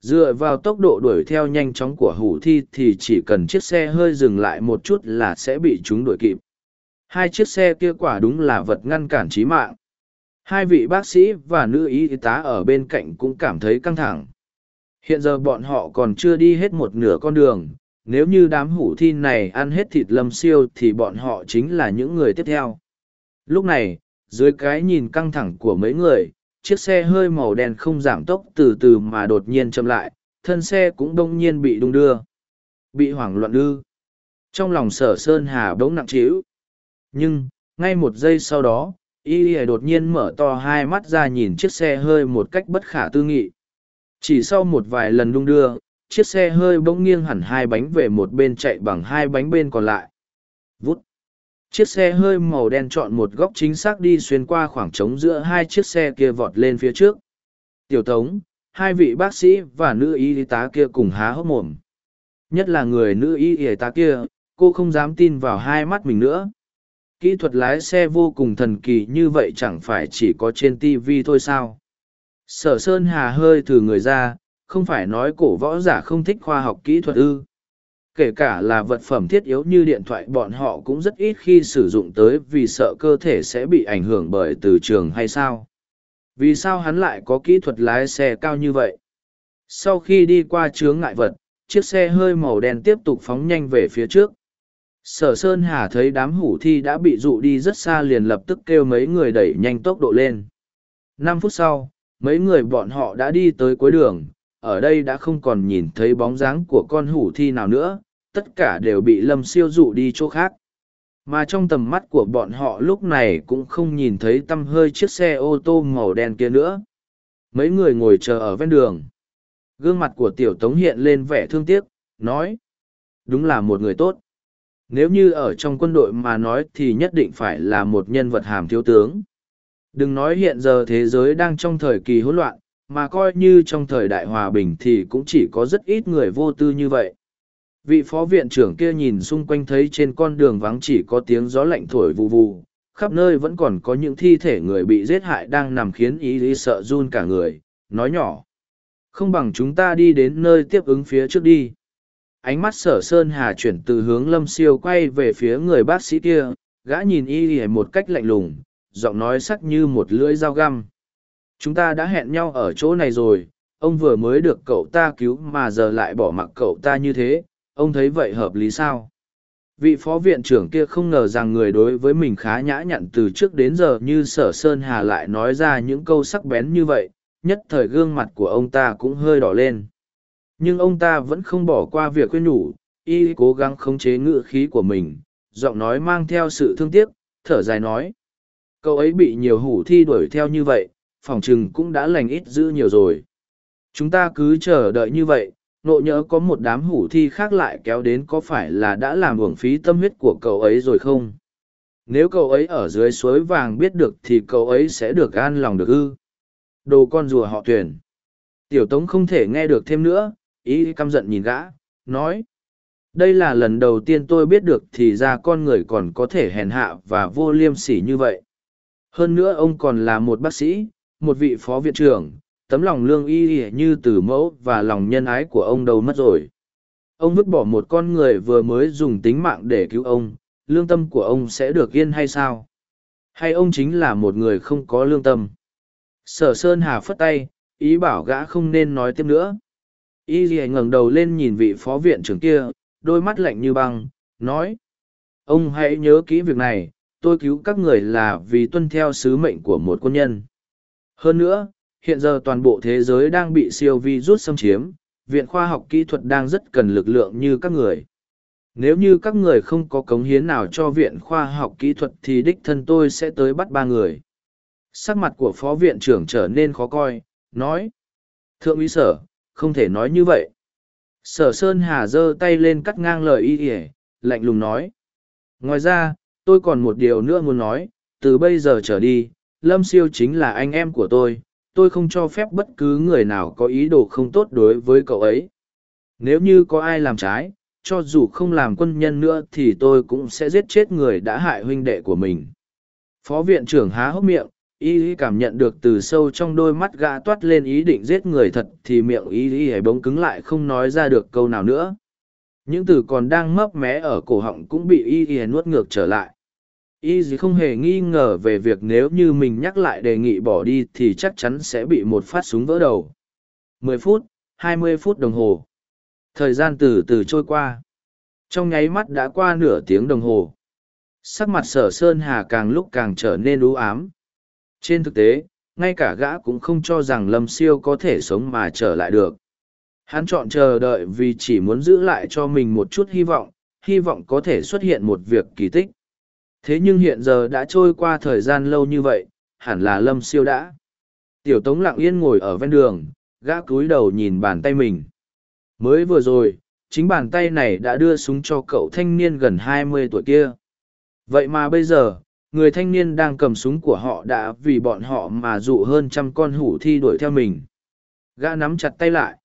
Dựa vào tốc độ đuổi theo nhanh chóng của hủ thi thì chỉ cần chiếc xe hơi dừng lại một chút là sẽ bị chúng đuổi kịp. Hai chiếc xe kia quả đúng là vật ngăn cản trí mạng hai vị bác sĩ và nữ y tá ở bên cạnh cũng cảm thấy căng thẳng. Hiện giờ bọn họ còn chưa đi hết một nửa con đường. Nếu như đám hủ thi này ăn hết thịt lâm siêu thì bọn họ chính là những người tiếp theo. Lúc này, dưới cái nhìn căng thẳng của mấy người, chiếc xe hơi màu đen không giảm tốc từ từ mà đột nhiên chậm lại, thân xe cũng đông nhiên bị đung đưa. Bị hoảng loạn ư. Trong lòng sở sơn hà bỗng nặng trĩu. Nhưng, ngay một giây sau đó y y đột nhiên mở to hai mắt ra nhìn chiếc xe hơi một cách bất khả tư nghị. Chỉ sau một vài lần đung đưa, chiếc xe hơi bỗng nghiêng hẳn hai bánh về một bên chạy bằng hai bánh bên còn lại. Vút! Chiếc xe hơi màu đen chọn một góc chính xác đi xuyên qua khoảng trống giữa hai chiếc xe kia vọt lên phía trước. Tiểu tống, hai vị bác sĩ và nữ y tá kia cùng há hốc mồm. Nhất là người nữ y tá kia, cô không dám tin vào hai mắt mình nữa kỹ thuật lái xe vô cùng thần kỳ như vậy chẳng phải chỉ có trên tv thôi sao? Sở sơn hà hơi thử người ra, không phải nói cổ võ giả không thích khoa học kỹ thuật ư. Kể cả là vật phẩm thiết yếu như điện thoại bọn họ cũng rất ít khi sử dụng tới vì sợ cơ thể sẽ bị ảnh hưởng bởi từ trường hay sao? Vì sao hắn lại có kỹ thuật lái xe cao như vậy? Sau khi đi qua chướng ngại vật, chiếc xe hơi màu đen tiếp tục phóng nhanh về phía trước sở sơn hà thấy đám hủ thi đã bị dụ đi rất xa liền lập tức kêu mấy người đẩy nhanh tốc độ lên. Năm phút sau, mấy người bọn họ đã đi tới cuối đường, ở đây đã không còn nhìn thấy bóng dáng của con hủ thi nào nữa, tất cả đều bị lâm siêu dụ đi chỗ khác. Mà trong tầm mắt của bọn họ lúc này cũng không nhìn thấy t â m hơi chiếc xe ô tô màu đen kia nữa. Mấy người ngồi chờ ở ven đường. Gương mặt của tiểu tống hiện lên vẻ thương tiếc, nói, đúng là một người tốt nếu như ở trong quân đội mà nói thì nhất định phải là một nhân vật hàm thiếu tướng. Đừng nói hiện giờ thế giới đang trong thời kỳ hỗn loạn, mà coi như trong thời đại hòa bình thì cũng chỉ có rất ít người vô tư như vậy. Vị phó viện trưởng kia nhìn xung quanh thấy trên con đường vắng chỉ có tiếng gió lạnh thổi vù vù, khắp nơi vẫn còn có những thi thể người bị giết hại đang nằm khiến ý lý sợ run cả người, nói nhỏ, không bằng chúng ta đi đến nơi tiếp ứng phía trước đi ánh mắt sở sơn hà chuyển từ hướng lâm siêu quay về phía người bác sĩ kia, gã nhìn y ỉa một cách lạnh lùng, giọng nói sắc như một lưỡi dao găm. Chúng ta đã hẹn nhau ở chỗ này rồi, ông vừa mới được cậu ta cứu mà giờ lại bỏ mặc cậu ta như thế, ông thấy vậy hợp lý sao? Vị phó viện trưởng kia không ngờ rằng người đối với mình khá nhã nhặn từ trước đến giờ như sở sơn hà lại nói ra những câu sắc bén như vậy, nhất thời gương mặt của ông ta cũng hơi đỏ lên nhưng ông ta vẫn không bỏ qua việc khuyên nhủ, y cố gắng khống chế ngự khí của mình, giọng nói mang theo sự thương tiếc, thở dài nói, cậu ấy bị nhiều hủ thi đuổi theo như vậy, phòng chừng cũng đã lành ít dữ nhiều rồi. Chúng ta cứ chờ đợi như vậy, nộ nhỡ có một đám hủ thi khác lại kéo đến có phải là đã làm uổng phí tâm huyết của cậu ấy rồi không? Nếu cậu ấy ở dưới suối vàng biết được thì cậu ấy sẽ được an lòng được ư? Đồ con rùa họ tuyển. Tiểu tống không thể nghe được thêm nữa ý căm giận nhìn gã, nói, đây là lần đầu tiên tôi biết được thì ra con người còn có thể hèn hạ và vô liêm sỉ như vậy. Hơn nữa ông còn là một bác sĩ, một vị phó viện trưởng, tấm lòng lương y ỉa như từ mẫu và lòng nhân ái của ông đâu mất rồi. Ông vứt bỏ một con người vừa mới dùng tính mạng để cứu ông, lương tâm của ông sẽ được yên hay sao? Hay ông chính là một người không có lương tâm? Sở sơn hà phất tay, ý bảo gã không nên nói tiếp nữa y ghi ngẩng đầu lên nhìn vị phó viện trưởng kia, đôi mắt lạnh như băng, nói, ông hãy nhớ kỹ việc này, tôi cứu các người là vì tuân theo sứ mệnh của một quân nhân. Hơn nữa, hiện giờ toàn bộ thế giới đang bị siêu vi rút xâm chiếm, viện khoa học kỹ thuật đang rất cần lực lượng như các người. Nếu như các người không có cống hiến nào cho viện khoa học kỹ thuật thì đích thân tôi sẽ tới bắt ba người. Sắc mặt của phó viện trưởng trở nên khó coi, nói, thượng úy sở không thể nói như vậy. Sở sơn hà giơ tay lên cắt ngang lời y ỉa lạnh lùng nói. Ngoài ra, tôi còn một điều nữa muốn nói, từ bây giờ trở đi, lâm siêu chính là anh em của tôi tôi không cho phép bất cứ người nào có ý đồ không tốt đối với cậu ấy. Nếu như có ai làm trái, cho dù không làm quân nhân nữa thì tôi cũng sẽ giết chết người đã hại huynh đệ của mình. Phó viện trưởng há hốc miệng y cảm nhận được từ sâu trong đôi mắt gã toát lên ý định giết người thật thì miệng y y hãy bỗng cứng lại không nói ra được câu nào nữa. Những từ còn đang mấp mé ở cổ họng cũng bị y y nuốt ngược trở lại. Y gì không hề nghi ngờ về việc nếu như mình nhắc lại đề nghị bỏ đi thì chắc chắn sẽ bị một phát súng vỡ đầu. Mười phút, hai mươi phút đồng hồ. Thời gian từ từ trôi qua. Trong nháy mắt đã qua nửa tiếng đồng hồ. Sắc mặt sở sơn hà càng lúc càng trở nên ú ám trên thực tế, ngay cả gã cũng không cho rằng lâm siêu có thể sống mà trở lại được. Hắn chọn chờ đợi vì chỉ muốn giữ lại cho mình một chút hy vọng hy vọng có thể xuất hiện một việc kỳ tích. Thế nhưng hiện giờ đã trôi qua thời gian lâu như vậy, hẳn là lâm siêu đã. Tiểu tống lặng yên ngồi ở ven đường, gã cúi đầu nhìn bàn tay mình. Mới vừa rồi, chính bàn tay này đã đưa súng cho cậu thanh niên gần hai mươi tuổi kia. Vậy mà bây giờ người thanh niên đang cầm súng của họ đã vì bọn họ mà dụ hơn trăm con hủ thi đuổi theo mình. Gã nắm chặt tay lại.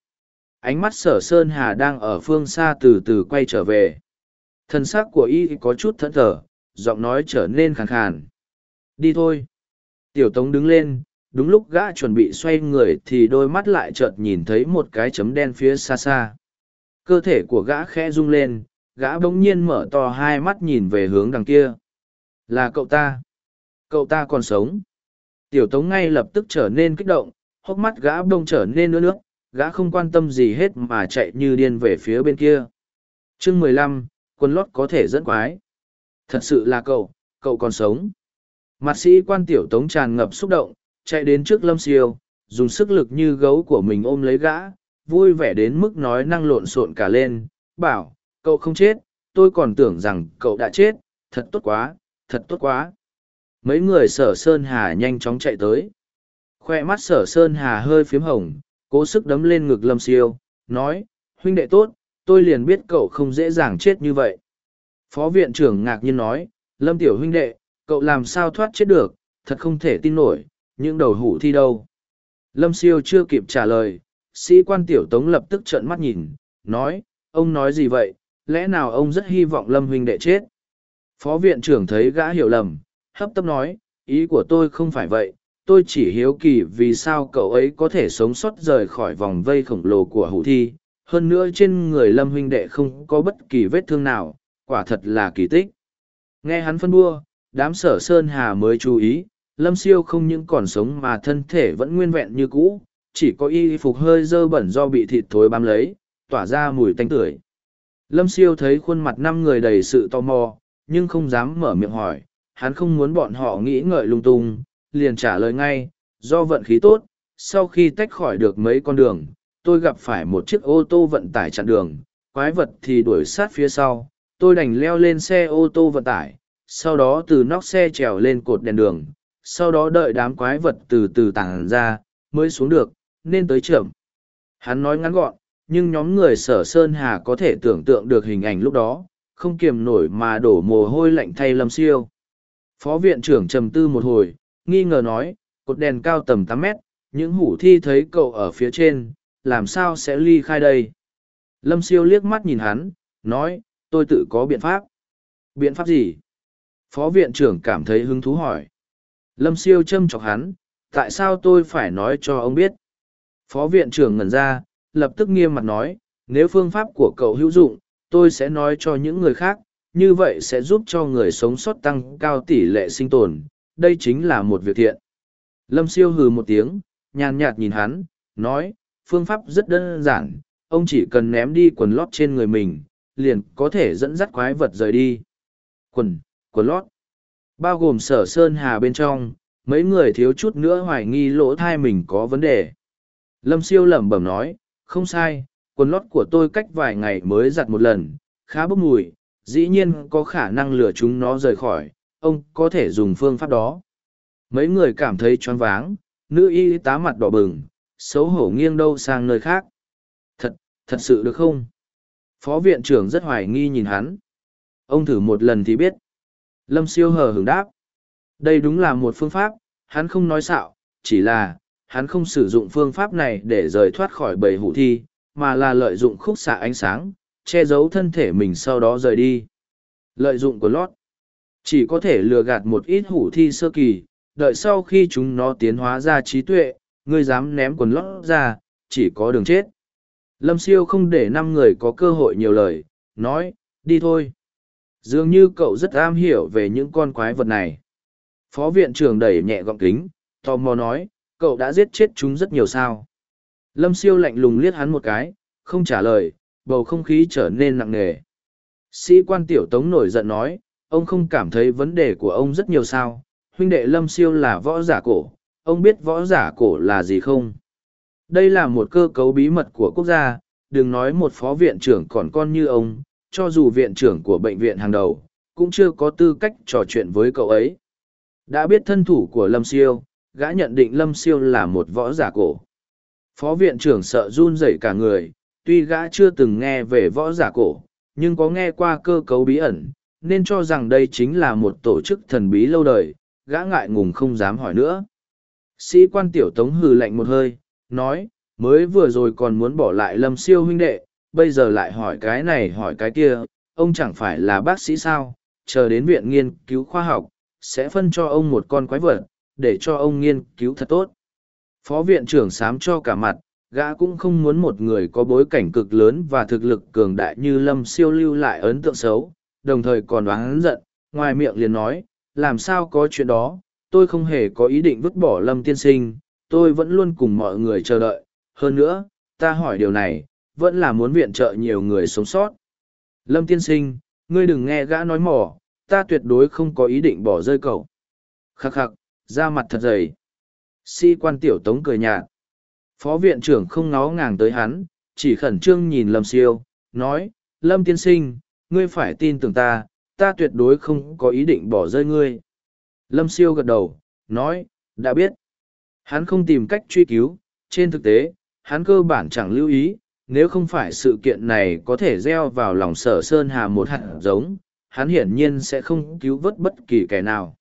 Ánh mắt sở sơn hà đang ở phương xa từ từ quay trở về. Thân xác của y có chút thẫn thờ, giọng nói trở nên khàn khàn. Đi thôi. Tiểu tống đứng lên, đúng lúc gã chuẩn bị xoay người thì đôi mắt lại chợt nhìn thấy một cái chấm đen phía xa xa. Cơ thể của gã khẽ rung lên, gã bỗng nhiên mở to hai mắt nhìn về hướng đằng kia là cậu ta. Cậu ta còn sống. Tiểu tống ngay lập tức trở nên kích động, hốc mắt gã bông trở nên nước nước, gã không quan tâm gì hết mà chạy như điên về phía bên kia. Chương mười lăm, quân lót có thể dẫn quái. Thật sự là cậu cậu còn sống. Mặt sĩ quan tiểu tống tràn ngập xúc động, chạy đến trước lâm siêu, dùng sức lực như gấu của mình ôm lấy gã, vui vẻ đến mức nói năng lộn xộn cả lên, bảo, cậu không chết, tôi còn tưởng rằng cậu đã chết, thật tốt quá thật tốt quá. Mấy người sở sơn hà nhanh chóng chạy tới. Khoe mắt sở sơn hà hơi phiếm hồng, cố sức đấm lên ngực lâm siêu, nói, huynh đệ tốt, tôi liền biết cậu không dễ dàng chết như vậy. Phó viện trưởng ngạc nhiên nói, lâm tiểu huynh đệ, cậu làm sao thoát chết được, thật không thể tin nổi, những đầu hủ thi đâu. Lâm siêu chưa kịp trả lời, sĩ quan tiểu tống lập tức trợn mắt nhìn, nói, ông nói gì vậy, lẽ nào ông rất hy vọng lâm huynh đệ chết? Phó viện trưởng thấy gã hiểu lầm, hấp tấp nói, ý của tôi không phải vậy, tôi chỉ hiếu kỳ vì sao cậu ấy có thể sống sót rời khỏi vòng vây khổng lồ của hủ thi. Hơn nữa trên người lâm huynh đệ không có bất kỳ vết thương nào, quả thật là kỳ tích. Nghe hắn phân bua, đám sở sơn hà mới chú ý, lâm siêu không những còn sống mà thân thể vẫn nguyên vẹn như cũ, chỉ có y phục hơi dơ bẩn do bị thịt thối bám lấy, tỏa ra mùi tanh tưởi. Lâm siêu thấy khuôn mặt năm người đầy sự tò mò nhưng không dám mở miệng hỏi, hắn không muốn bọn họ nghĩ ngợi lung tung, liền trả lời ngay, do vận khí tốt, sau khi tách khỏi được mấy con đường, tôi gặp phải một chiếc ô tô vận tải chặn đường, quái vật thì đuổi sát phía sau, tôi đành leo lên xe ô tô vận tải, sau đó từ nóc xe trèo lên cột đèn đường, sau đó đợi đám quái vật từ từ tàng ra, mới xuống được, nên tới trưởng hắn nói ngắn gọn, nhưng nhóm người sở sơn hà có thể tưởng tượng được hình ảnh lúc đó không kiềm nổi mà đổ mồ hôi lạnh thay lâm siêu. Phó viện trưởng trầm tư một hồi, nghi ngờ nói, cột đèn cao tầm tám mét, những hủ thi thấy cậu ở phía trên, làm sao sẽ ly khai đây? Lâm siêu liếc mắt nhìn hắn, nói, tôi tự có biện pháp. Biện pháp gì? Phó viện trưởng cảm thấy hứng thú hỏi. Lâm siêu châm chọc hắn, tại sao tôi phải nói cho ông biết? Phó viện trưởng ngẩn ra, lập tức nghiêm mặt nói, nếu phương pháp của cậu hữu dụng tôi sẽ nói cho những người khác như vậy sẽ giúp cho người sống sót tăng cao tỷ lệ sinh tồn đây chính là một việc thiện. Lâm siêu hừ một tiếng, nhàn nhạt nhìn hắn, nói, phương pháp rất đơn giản, ông chỉ cần ném đi quần lót trên người mình, liền có thể dẫn dắt quái vật rời đi. Quần, quần lót, bao gồm sở sơn hà bên trong, mấy người thiếu chút nữa hoài nghi lỗ thai mình có vấn đề. Lâm siêu lẩm bẩm nói, không sai, quần lót của tôi cách vài ngày mới giặt một lần, khá bốc mùi, dĩ nhiên có khả năng lừa chúng nó rời khỏi, ông có thể dùng phương pháp đó. Mấy người cảm thấy choáng váng, nữ y tá mặt đỏ bừng, xấu hổ nghiêng đâu sang nơi khác. Thật, thật sự được không? Phó viện trưởng rất hoài nghi nhìn hắn. Ông thử một lần thì biết. Lâm siêu hờ hứng đáp. Đây đúng là một phương pháp, hắn không nói xạo, chỉ là, hắn không sử dụng phương pháp này để rời thoát khỏi bầy hủ thi, mà là lợi dụng khúc xạ ánh sáng, che giấu thân thể mình sau đó rời đi. Lợi dụng của lót. Chỉ có thể lừa gạt một ít hủ thi sơ kỳ, đợi sau khi chúng nó tiến hóa ra trí tuệ, ngươi dám ném quần lót ra, chỉ có đường chết. Lâm siêu không để năm người có cơ hội nhiều lời, nói, đi thôi. Dường như cậu rất am hiểu về những con quái vật này. Phó viện trưởng đẩy nhẹ gọng kính, tò mò nói, cậu đã giết chết chúng rất nhiều sao. Lâm siêu lạnh lùng liếc hắn một cái, không trả lời, bầu không khí trở nên nặng nề. Sĩ quan tiểu tống nổi giận nói, ông không cảm thấy vấn đề của ông rất nhiều sao, huynh đệ lâm siêu là võ giả cổ, ông biết võ giả cổ là gì không? Đây là một cơ cấu bí mật của quốc gia, đừng nói một phó viện trưởng còn con như ông, cho dù viện trưởng của bệnh viện hàng đầu, cũng chưa có tư cách trò chuyện với cậu ấy. Đã biết thân thủ của Lâm Siêu, gã nhận định Lâm Siêu là một võ giả cổ. Phó viện trưởng sợ run rẩy cả người, tuy gã chưa từng nghe về võ giả cổ, nhưng có nghe qua cơ cấu bí ẩn, nên cho rằng đây chính là một tổ chức thần bí lâu đời, gã ngại ngùng không dám hỏi nữa. Sĩ quan tiểu tống hừ lạnh một hơi, nói, mới vừa rồi còn muốn bỏ lại lâm siêu huynh đệ, bây giờ lại hỏi cái này hỏi cái kia, ông chẳng phải là bác sĩ sao, chờ đến viện nghiên cứu khoa học, sẽ phân cho ông một con quái vật, để cho ông nghiên cứu thật tốt. Phó viện trưởng sám cho cả mặt, gã cũng không muốn một người có bối cảnh cực lớn và thực lực cường đại như lâm siêu lưu lại ấn tượng xấu, đồng thời còn đoán giận, ngoài miệng liền nói, làm sao có chuyện đó, tôi không hề có ý định vứt bỏ lâm tiên sinh, tôi vẫn luôn cùng mọi người chờ đợi, hơn nữa, ta hỏi điều này, vẫn là muốn viện trợ nhiều người sống sót. Lâm tiên sinh, ngươi đừng nghe gã nói mỏ, ta tuyệt đối không có ý định bỏ rơi cậu. Khắc khắc, da mặt thật dày. Si quan tiểu tống cười nhạt. Phó viện trưởng không ngó ngàng tới hắn, chỉ khẩn trương nhìn Lâm siêu, nói, Lâm tiên sinh, ngươi phải tin tưởng ta, ta tuyệt đối không có ý định bỏ rơi ngươi. Lâm siêu gật đầu, nói, đã biết. Hắn không tìm cách truy cứu, trên thực tế, hắn cơ bản chẳng lưu ý, nếu không phải sự kiện này có thể gieo vào lòng sở sơn hà một hạt giống, hắn hiển nhiên sẽ không cứu vớt bất kỳ kẻ nào.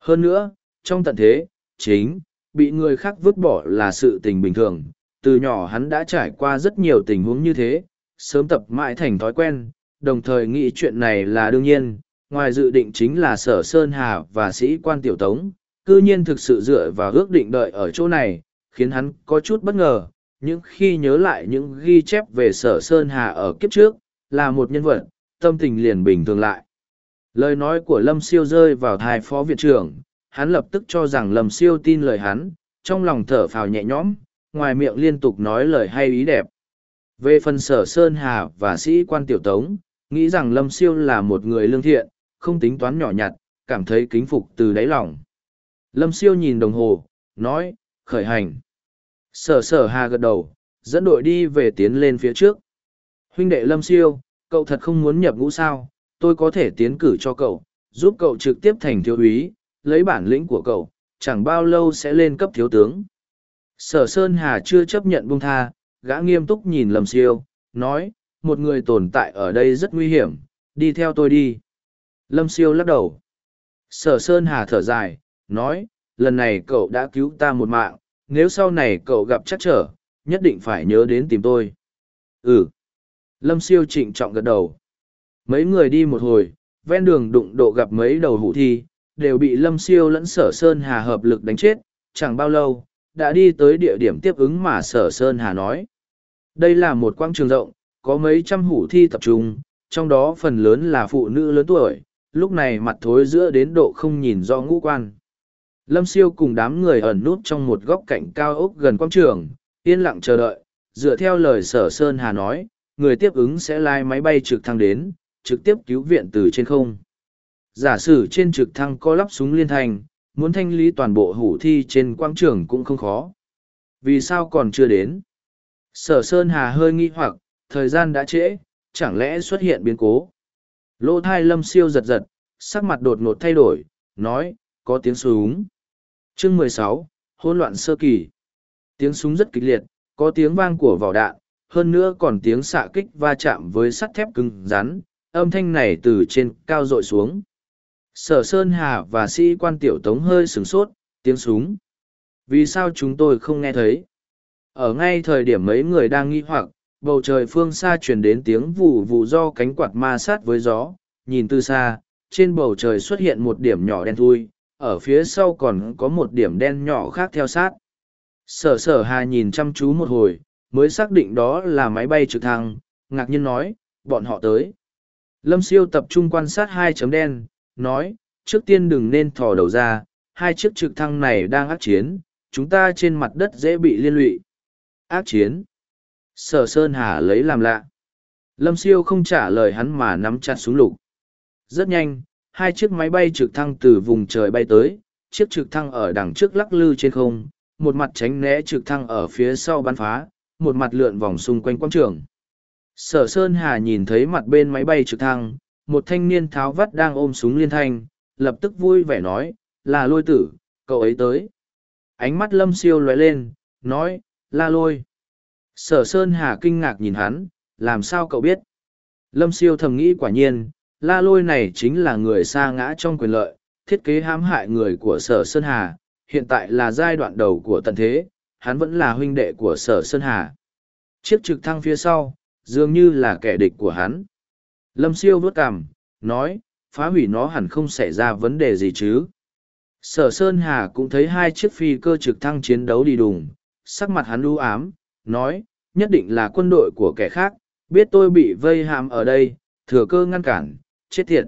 Hơn nữa, trong tận thế, chính, bị người khác vứt bỏ là sự tình bình thường, từ nhỏ hắn đã trải qua rất nhiều tình huống như thế, sớm tập mãi thành thói quen, đồng thời nghĩ chuyện này là đương nhiên, ngoài dự định chính là sở Sơn Hà và sĩ quan tiểu tống, cư nhiên thực sự dựa vào ước định đợi ở chỗ này, khiến hắn có chút bất ngờ, những khi nhớ lại những ghi chép về sở Sơn Hà ở kiếp trước, là một nhân vật, tâm tình liền bình thường lại. Lời nói của Lâm Siêu rơi vào thai phó viện trưởng, hắn lập tức cho rằng Lâm Siêu tin lời hắn, trong lòng thở phào nhẹ nhõm, ngoài miệng liên tục nói lời hay ý đẹp. Về phần sở Sơn Hà và sĩ quan tiểu tống, nghĩ rằng Lâm Siêu là một người lương thiện, không tính toán nhỏ nhặt, cảm thấy kính phục từ đáy lòng. Lâm Siêu nhìn đồng hồ, nói, khởi hành. Sở sở hà gật đầu, dẫn đội đi về tiến lên phía trước. Huynh đệ Lâm Siêu, cậu thật không muốn nhập ngũ sao, tôi có thể tiến cử cho cậu, giúp cậu trực tiếp thành thiếu úy, lấy bản lĩnh của cậu, chẳng bao lâu sẽ lên cấp thiếu tướng. Sở Sơn Hà chưa chấp nhận buông tha, gã nghiêm túc nhìn Lâm Siêu, nói, một người tồn tại ở đây rất nguy hiểm, đi theo tôi đi. Lâm Siêu lắc đầu. Sở Sơn Hà thở dài, nói, lần này cậu đã cứu ta một mạng, nếu sau này cậu gặp chắc trở, nhất định phải nhớ đến tìm tôi. Ừ. Lâm Siêu trịnh trọng gật đầu. Mấy người đi một hồi, ven đường đụng độ gặp mấy đầu hủ thi, đều bị Lâm Siêu lẫn Sở Sơn Hà hợp lực đánh chết, chẳng bao lâu, đã đi tới địa điểm tiếp ứng mà Sở Sơn Hà nói. Đây là một quang trường rộng, có mấy trăm hủ thi tập trung, trong đó phần lớn là phụ nữ lớn tuổi, lúc này mặt thối giữa đến độ không nhìn do ngũ quan. Lâm siêu cùng đám người ẩn nút trong một góc cạnh cao ốc gần quang trường, yên lặng chờ đợi, dựa theo lời sở Sơn Hà nói, người tiếp ứng sẽ lai máy bay trực thăng đến, trực tiếp cứu viện từ trên không. Giả sử trên trực thăng có lắp súng liên thành, muốn thanh lý toàn bộ hủ thi trên quang trường cũng không khó. Vì sao còn chưa đến? Sở Sơn Hà hơi nghi hoặc, thời gian đã trễ, chẳng lẽ xuất hiện biến cố? Lô thai lâm siêu giật giật, sắc mặt đột ngột thay đổi, nói, có tiếng súng. Chương mười sáu, hỗn loạn sơ kỳ. Tiếng súng rất kịch liệt, có tiếng vang của vỏ đạn, hơn nữa còn tiếng xạ kích va chạm với sắt thép cứng rắn, âm thanh này từ trên cao dội xuống. Sở Sơn Hà và sĩ quan tiểu tống hơi sửng sốt, tiếng súng. Vì sao chúng tôi không nghe thấy? Ở ngay thời điểm mấy người đang nghi hoặc, bầu trời phương xa truyền đến tiếng vù vù do cánh quạt ma sát với gió, nhìn từ xa, trên bầu trời xuất hiện một điểm nhỏ đen thui, ở phía sau còn có một điểm đen nhỏ khác theo sát. Sở sở hà nhìn chăm chú một hồi, mới xác định đó là máy bay trực thăng, ngạc nhiên nói, bọn họ tới. Lâm siêu tập trung quan sát hai chấm đen, nói, trước tiên đừng nên thò đầu ra, hai chiếc trực thăng này đang ác chiến, chúng ta trên mặt đất dễ bị liên lụy. Ác chiến. Sở Sơn Hà lấy làm lạ. Lâm siêu không trả lời hắn mà nắm chặt súng lục. Rất nhanh, hai chiếc máy bay trực thăng từ vùng trời bay tới, chiếc trực thăng ở đằng trước lắc lư trên không, một mặt tránh né trực thăng ở phía sau bắn phá, một mặt lượn vòng xung quanh quang trường. Sở Sơn Hà nhìn thấy mặt bên máy bay trực thăng, một thanh niên tháo vắt đang ôm súng liên thanh, lập tức vui vẻ nói, là lôi tử, cậu ấy tới. Ánh mắt lâm siêu lóe lên, nói, la lôi. Sở Sơn Hà kinh ngạc nhìn hắn, làm sao cậu biết? Lâm siêu thầm nghĩ quả nhiên, la lôi này chính là người xa ngã trong quyền lợi, thiết kế hãm hại người của Sở Sơn Hà, hiện tại là giai đoạn đầu của tận thế, hắn vẫn là huynh đệ của Sở Sơn Hà. Chiếc trực thăng phía sau, dường như là kẻ địch của hắn. Lâm siêu vớt cằm, nói, phá hủy nó hẳn không xảy ra vấn đề gì chứ. Sở Sơn Hà cũng thấy hai chiếc phi cơ trực thăng chiến đấu đi đùng, sắc mặt hắn u ám, nói, nhất định là quân đội của kẻ khác, biết tôi bị vây hàm ở đây, thừa cơ ngăn cản, chết thiệt.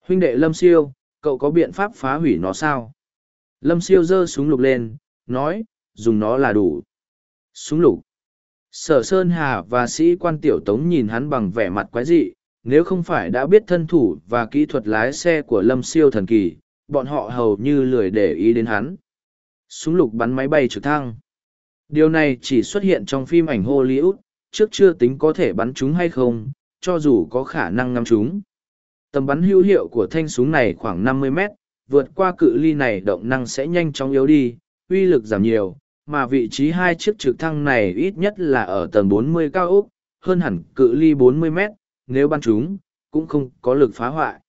Huynh đệ Lâm Siêu, cậu có biện pháp phá hủy nó sao? Lâm Siêu giơ súng lục lên, nói, dùng nó là đủ. Súng lục. Sở Sơn Hà và sĩ quan tiểu tống nhìn hắn bằng vẻ mặt quái dị, nếu không phải đã biết thân thủ và kỹ thuật lái xe của Lâm Siêu thần kỳ, bọn họ hầu như lười để ý đến hắn. Súng lục bắn máy bay trực thăng. Điều này chỉ xuất hiện trong phim ảnh Hollywood, trước chưa tính có thể bắn chúng hay không, cho dù có khả năng ngắm chúng. Tầm bắn hữu hiệu của thanh súng này khoảng 50 mét, vượt qua cự ly này động năng sẽ nhanh chóng yếu đi, uy lực giảm nhiều, mà vị trí hai chiếc trực thăng này ít nhất là ở tầng 40 cao úc, hơn hẳn cự ly 40 mét, nếu bắn chúng, cũng không có lực phá hoại.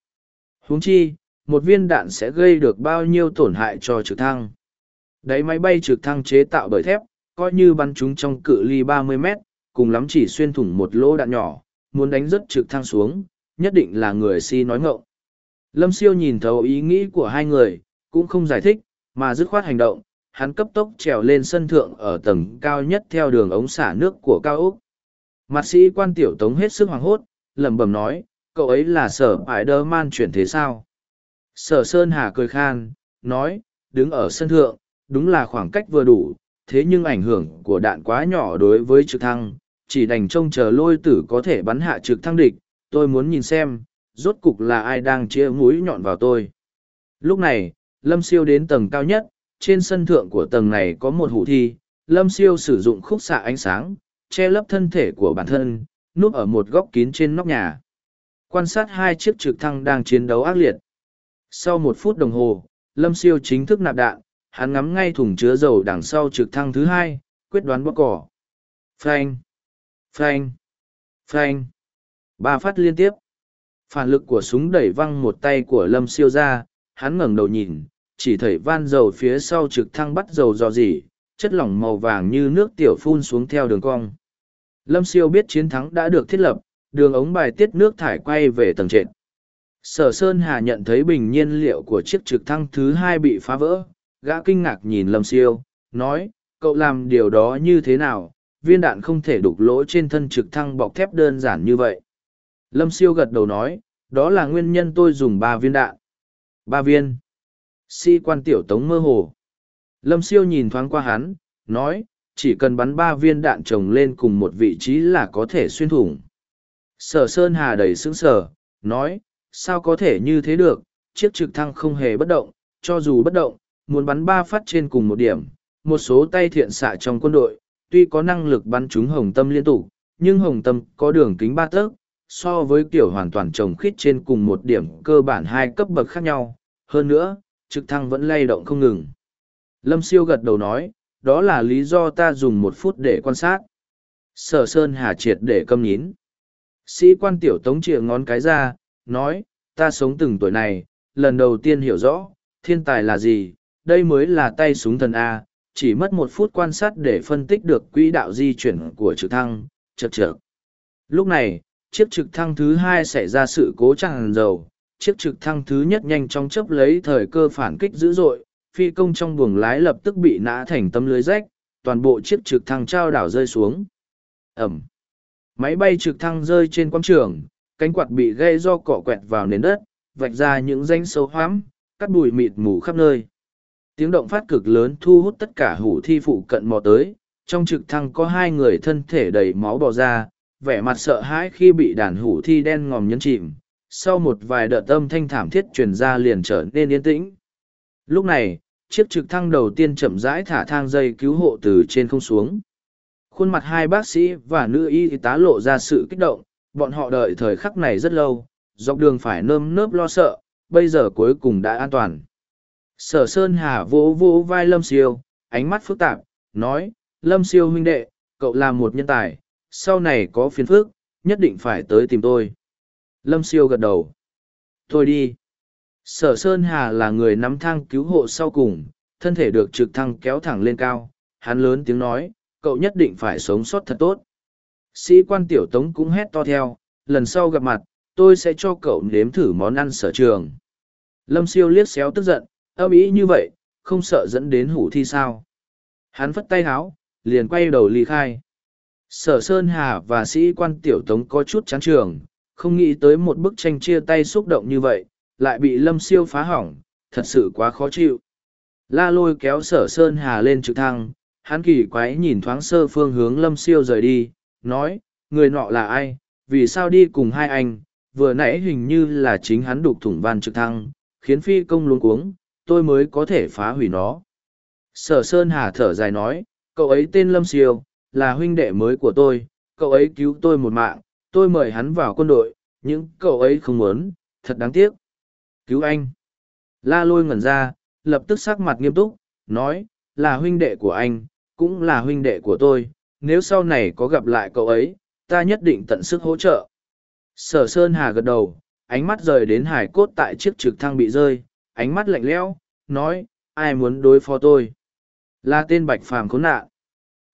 Huống chi, một viên đạn sẽ gây được bao nhiêu tổn hại cho trực thăng. Đấy máy bay trực thăng chế tạo bởi thép, coi như bắn chúng trong cự ly 30 mét, cùng lắm chỉ xuyên thủng một lỗ đạn nhỏ, muốn đánh rất trực thăng xuống, nhất định là người si nói ngộng. Lâm siêu nhìn thấu ý nghĩ của hai người, cũng không giải thích, mà dứt khoát hành động, hắn cấp tốc trèo lên sân thượng ở tầng cao nhất theo đường ống xả nước của cao úc. Mặt sĩ quan tiểu tống hết sức hoảng hốt, lẩm bẩm nói, cậu ấy là sở ải đơ man chuyển thế sao? Sở Sơn Hà cười khan, nói, đứng ở sân thượng, đúng là khoảng cách vừa đủ, thế nhưng ảnh hưởng của đạn quá nhỏ đối với trực thăng, chỉ đành trông chờ lôi tử có thể bắn hạ trực thăng địch, tôi muốn nhìn xem, rốt cục là ai đang chia mũi nhọn vào tôi. Lúc này, Lâm Siêu đến tầng cao nhất, trên sân thượng của tầng này có một hủ thi, Lâm Siêu sử dụng khúc xạ ánh sáng, che lấp thân thể của bản thân, núp ở một góc kín trên nóc nhà. Quan sát hai chiếc trực thăng đang chiến đấu ác liệt. Sau một phút đồng hồ, Lâm Siêu chính thức nạp đạn, hắn ngắm ngay thùng chứa dầu đằng sau trực thăng thứ hai, quyết đoán bóc cỏ. Phanh! Phanh! Phanh! Ba phát liên tiếp. Phản lực của súng đẩy văng một tay của Lâm Siêu ra, hắn ngẩng đầu nhìn, chỉ thấy van dầu phía sau trực thăng bắt dầu dò dỉ, chất lỏng màu vàng như nước tiểu phun xuống theo đường cong. Lâm Siêu biết chiến thắng đã được thiết lập, đường ống bài tiết nước thải quay về tầng trệt. Sở Sơn Hà nhận thấy bình nhiên liệu của chiếc trực thăng thứ hai bị phá vỡ, gã kinh ngạc nhìn Lâm Siêu, nói, cậu làm điều đó như thế nào, viên đạn không thể đục lỗ trên thân trực thăng bọc thép đơn giản như vậy. Lâm Siêu gật đầu nói, đó là nguyên nhân tôi dùng ba viên đạn. Ba viên. Sĩ quan tiểu tống mơ hồ. Lâm siêu nhìn thoáng qua hắn, nói, chỉ cần bắn ba viên đạn trồng lên cùng một vị trí là có thể xuyên thủng. Sở Sơn Hà đầy sững sờ, nói, sao có thể như thế được, chiếc trực thăng không hề bất động, cho dù bất động, muốn bắn ba phát trên cùng một điểm. Một số tay thiện xạ trong quân đội, tuy có năng lực bắn trúng hồng tâm liên tục, nhưng hồng tâm có đường kính ba tấc, so với kiểu hoàn toàn trồng khít trên cùng một điểm cơ bản hai cấp bậc khác nhau. Hơn nữa, trực thăng vẫn lay động không ngừng. Lâm siêu gật đầu nói, đó là lý do ta dùng một phút để quan sát. Sở Sơn Hà triệt để câm nhín. Sĩ quan tiểu tống chìa ngón cái ra, nói, ta sống từng tuổi này, lần đầu tiên hiểu rõ, thiên tài là gì, đây mới là tay súng thần A, chỉ mất một phút quan sát để phân tích được quỹ đạo di chuyển của trực thăng, chật chược Lúc này, chiếc trực thăng thứ hai xảy ra sự cố tràn dầu, chiếc trực thăng thứ nhất nhanh chóng chấp lấy thời cơ phản kích dữ dội, phi công trong buồng lái lập tức bị nã thành tấm lưới rách, toàn bộ chiếc trực thăng trao đảo rơi xuống. Ẩm. Máy bay trực thăng rơi trên quang trường, cánh quạt bị gây do cọ quẹt vào nền đất, vạch ra những danh sâu hoắm, cắt bụi mịt mù khắp nơi. Tiếng động phát cực lớn thu hút tất cả hủ thi phụ cận mò tới, trong trực thăng có hai người thân thể đầy máu bò ra, vẻ mặt sợ hãi khi bị đàn hủ thi đen ngòm nhấn chìm. Sau một vài đợt âm thanh thảm thiết truyền ra liền trở nên yên tĩnh. Lúc này, chiếc trực thăng đầu tiên chậm rãi thả thang dây cứu hộ từ trên không xuống. Khuôn mặt hai bác sĩ và nữ y tá lộ ra sự kích động, bọn họ đợi thời khắc này rất lâu, dọc đường phải nơm nớp lo sợ, bây giờ cuối cùng đã an toàn. Sở Sơn Hà vỗ vỗ vai Lâm Siêu, ánh mắt phức tạp, nói, Lâm Siêu huynh đệ, cậu là một nhân tài, sau này có phiền phức, nhất định phải tới tìm tôi. Lâm Siêu gật đầu. Thôi đi. Sở Sơn Hà là người nắm thang cứu hộ sau cùng, thân thể được trực thăng kéo thẳng lên cao, hắn lớn tiếng nói, cậu nhất định phải sống sót thật tốt. Sĩ quan tiểu tống cũng hét to theo, lần sau gặp mặt, tôi sẽ cho cậu nếm thử món ăn sở trường. Lâm siêu liếc xéo tức giận, âm ý như vậy, không sợ dẫn đến hủ thi sao. Hắn phất tay háo, liền quay đầu ly khai. Sở Sơn Hà và sĩ quan tiểu tống có chút chán trường, không nghĩ tới một bức tranh chia tay xúc động như vậy, lại bị lâm siêu phá hỏng, thật sự quá khó chịu. La lôi kéo sở Sơn Hà lên trực thăng, hắn kỳ quái nhìn thoáng sơ phương hướng lâm siêu rời đi, nói, người nọ là ai, vì sao đi cùng hai anh, vừa nãy hình như là chính hắn đục thủng van trực thăng, khiến phi công luống cuống, tôi mới có thể phá hủy nó. Sở Sơn Hà thở dài nói, cậu ấy tên Lâm Siêu, là huynh đệ mới của tôi, cậu ấy cứu tôi một mạng, tôi mời hắn vào quân đội, nhưng cậu ấy không muốn, thật đáng tiếc. Cứu anh. La lôi ngẩn ra, lập tức sắc mặt nghiêm túc, nói, là huynh đệ của anh, cũng là huynh đệ của tôi, nếu sau này có gặp lại cậu ấy, ta nhất định tận sức hỗ trợ. Sở Sơn Hà gật đầu, ánh mắt rời đến hải cốt tại chiếc trực thăng bị rơi, ánh mắt lạnh lẽo, nói, ai muốn đối phó tôi? Là tên Bạch Phàm khốn nạn.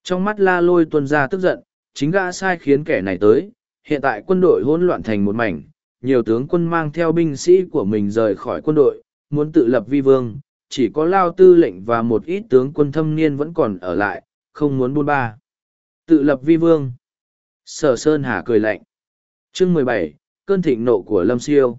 Trong mắt la lôi tuân ra tức giận, chính gã sai khiến kẻ này tới, hiện tại quân đội hỗn loạn thành một mảnh, nhiều tướng quân mang theo binh sĩ của mình rời khỏi quân đội, muốn tự lập vi vương, chỉ có lao tư lệnh và một ít tướng quân thâm niên vẫn còn ở lại, không muốn buôn ba. Tự lập vi vương. Sở Sơn Hà cười lạnh. chương mười bảy cơn thịnh nộ của Lâm Siêu.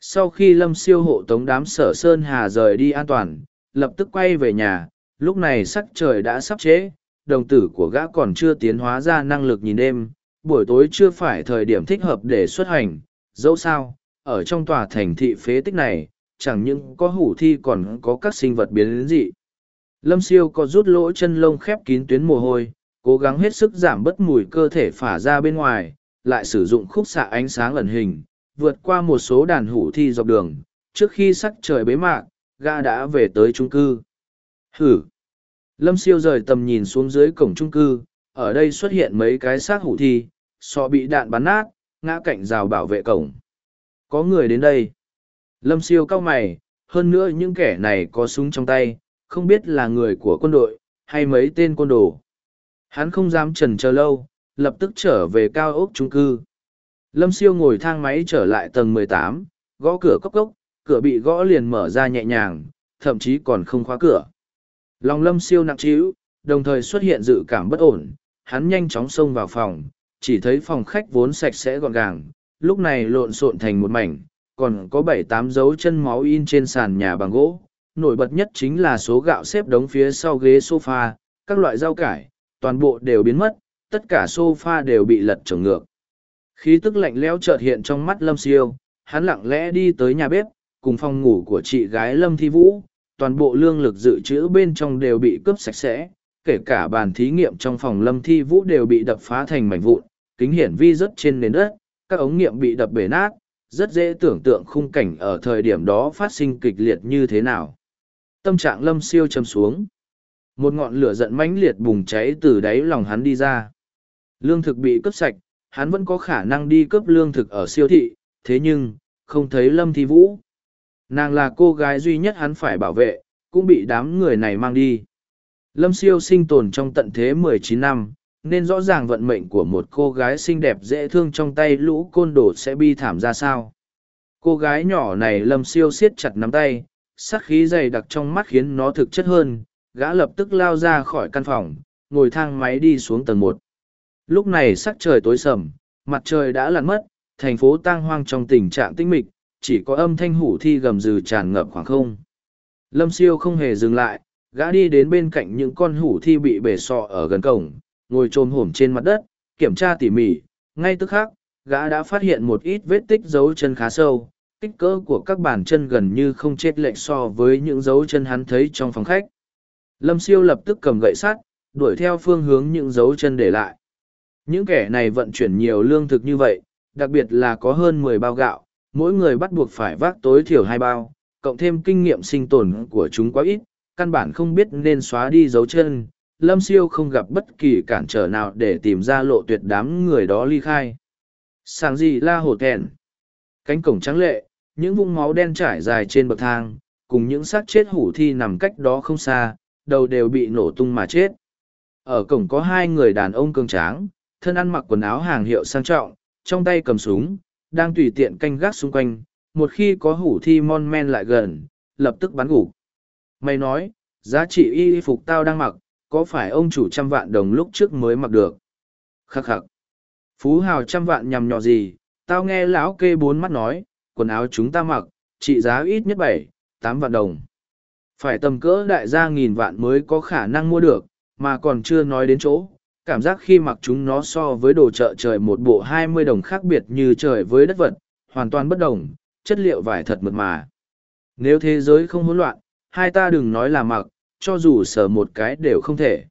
Sau khi Lâm Siêu hộ tống đám Sở Sơn Hà rời đi an toàn, lập tức quay về nhà, lúc này sắc trời đã sắp chế, đồng tử của gã còn chưa tiến hóa ra năng lực nhìn đêm, buổi tối chưa phải thời điểm thích hợp để xuất hành, dẫu sao, ở trong tòa thành thị phế tích này, chẳng những có hủ thi còn có các sinh vật biến dị. Lâm siêu có rút lỗ chân lông khép kín tuyến mồ hôi, cố gắng hết sức giảm bớt mùi cơ thể phả ra bên ngoài, lại sử dụng khúc xạ ánh sáng ẩn hình, vượt qua một số đàn hủ thi dọc đường. Trước khi sắc trời bế mạc, gã đã về tới trung cư. Hử! Lâm siêu rời tầm nhìn xuống dưới cổng trung cư, ở đây xuất hiện mấy cái xác hủ thi, so bị đạn bắn nát, ngã cạnh rào bảo vệ cổng. Có người đến đây. Lâm siêu cao mày, hơn nữa những kẻ này có súng trong tay, không biết là người của quân đội, hay mấy tên quân đồ. Hắn không dám trần chờ lâu, lập tức trở về cao ốc trung cư. Lâm siêu ngồi thang máy trở lại tầng mười tám, gõ cửa cốc cốc, cửa bị gõ liền mở ra nhẹ nhàng, thậm chí còn không khóa cửa. Lòng lâm siêu nặng trĩu, đồng thời xuất hiện dự cảm bất ổn, hắn nhanh chóng xông vào phòng, chỉ thấy phòng khách vốn sạch sẽ gọn gàng, lúc này lộn xộn thành một mảnh, còn có bảy tám dấu chân máu in trên sàn nhà bằng gỗ, nổi bật nhất chính là số gạo xếp đống phía sau ghế sofa, các loại rau cải, toàn bộ đều biến mất, tất cả sofa đều bị lật trồng ngược. Khí tức lạnh lẽo chợt hiện trong mắt Lâm Siêu, hắn lặng lẽ đi tới nhà bếp, cùng phòng ngủ của chị gái Lâm Thi Vũ, toàn bộ lương lực dự trữ bên trong đều bị cướp sạch sẽ, kể cả bàn thí nghiệm trong phòng Lâm Thi Vũ đều bị đập phá thành mảnh vụn, kính hiển vi rất trên nền đất, các ống nghiệm bị đập bể nát, rất dễ tưởng tượng khung cảnh ở thời điểm đó phát sinh kịch liệt như thế nào. Tâm trạng Lâm Siêu châm xuống. Một ngọn lửa giận mãnh liệt bùng cháy từ đáy lòng hắn đi ra. Lương thực bị cướp sạch, hắn vẫn có khả năng đi cướp lương thực ở siêu thị, thế nhưng, không thấy Lâm Thi Vũ. Nàng là cô gái duy nhất hắn phải bảo vệ, cũng bị đám người này mang đi. Lâm siêu sinh tồn trong tận thế 19 năm, nên rõ ràng vận mệnh của một cô gái xinh đẹp dễ thương trong tay lũ côn đồ sẽ bi thảm ra sao. Cô gái nhỏ này lâm siêu siết chặt nắm tay, sắc khí dày đặc trong mắt khiến nó thực chất hơn, gã lập tức lao ra khỏi căn phòng, ngồi thang máy đi xuống tầng một. Lúc này sắc trời tối sầm, mặt trời đã lặn mất, thành phố tang hoang trong tình trạng tĩnh mịch, chỉ có âm thanh hủ thi gầm rừ tràn ngập khoảng không. Lâm siêu không hề dừng lại, gã đi đến bên cạnh những con hủ thi bị bể sọ ở gần cổng, ngồi trồm hổm trên mặt đất, kiểm tra tỉ mỉ, ngay tức khắc, gã đã phát hiện một ít vết tích dấu chân khá sâu, kích cỡ của các bàn chân gần như không chết lệch so với những dấu chân hắn thấy trong phòng khách. Lâm siêu lập tức cầm gậy sắt, đuổi theo phương hướng những dấu chân để lại. Những kẻ này vận chuyển nhiều lương thực như vậy, đặc biệt là có hơn mười bao gạo, mỗi người bắt buộc phải vác tối thiểu hai bao, cộng thêm kinh nghiệm sinh tồn của chúng quá ít, căn bản không biết nên xóa đi dấu chân. Lâm siêu không gặp bất kỳ cản trở nào để tìm ra lộ tuyệt đám người đó ly khai. Sàng gì la hổ thẹn. Cánh cổng trắng lệ, những vũng máu đen trải dài trên bậc thang, cùng những xác chết hủ thi nằm cách đó không xa, đầu đều bị nổ tung mà chết. Ở cổng có hai người đàn ông cường tráng, thân ăn mặc quần áo hàng hiệu sang trọng, trong tay cầm súng, đang tùy tiện canh gác xung quanh, một khi có hủ thi mon men lại gần, lập tức bắn gục. Mày nói, giá trị y phục tao đang mặc, có phải ông chủ trăm vạn đồng lúc trước mới mặc được? Khắc khắc. Phú hào trăm vạn nhằm nhọ gì, tao nghe lão kê bốn mắt nói, quần áo chúng ta mặc, trị giá ít nhất bảy, tám vạn đồng. Phải tầm cỡ đại gia nghìn vạn mới có khả năng mua được, mà còn chưa nói đến chỗ. Cảm giác khi mặc chúng nó so với đồ chợ trời một bộ hai mươi đồng khác biệt như trời với đất vật, hoàn toàn bất đồng, chất liệu vải thật mượt mà. Nếu thế giới không hỗn loạn, hai ta đừng nói là mặc, cho dù sờ một cái đều không thể.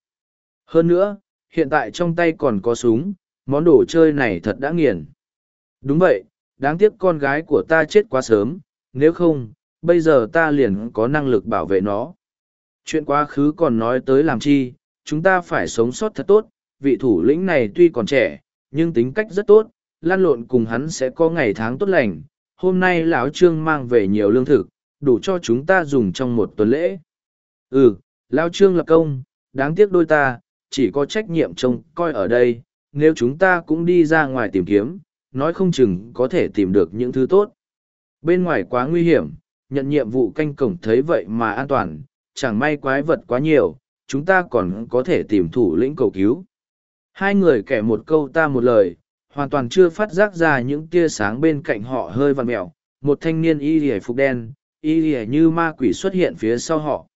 Hơn nữa, hiện tại trong tay còn có súng, món đồ chơi này thật đã nghiền. Đúng vậy, đáng tiếc con gái của ta chết quá sớm, nếu không, bây giờ ta liền có năng lực bảo vệ nó. Chuyện quá khứ còn nói tới làm chi, chúng ta phải sống sót thật tốt, vị thủ lĩnh này tuy còn trẻ, nhưng tính cách rất tốt, lan lộn cùng hắn sẽ có ngày tháng tốt lành. Hôm nay lão Trương mang về nhiều lương thực, đủ cho chúng ta dùng trong một tuần lễ. Ừ, lão Trương lập công, đáng tiếc đôi ta, chỉ có trách nhiệm trông coi ở đây, nếu chúng ta cũng đi ra ngoài tìm kiếm, nói không chừng có thể tìm được những thứ tốt. Bên ngoài quá nguy hiểm, nhận nhiệm vụ canh cổng thấy vậy mà an toàn, chẳng may quái vật quá nhiều, chúng ta còn có thể tìm thủ lĩnh cầu cứu. Hai người kẻ một câu ta một lời, hoàn toàn chưa phát giác ra những tia sáng bên cạnh họ hơi vằn mẹo. Một thanh niên y lìa phục đen, y lìa như ma quỷ xuất hiện phía sau họ.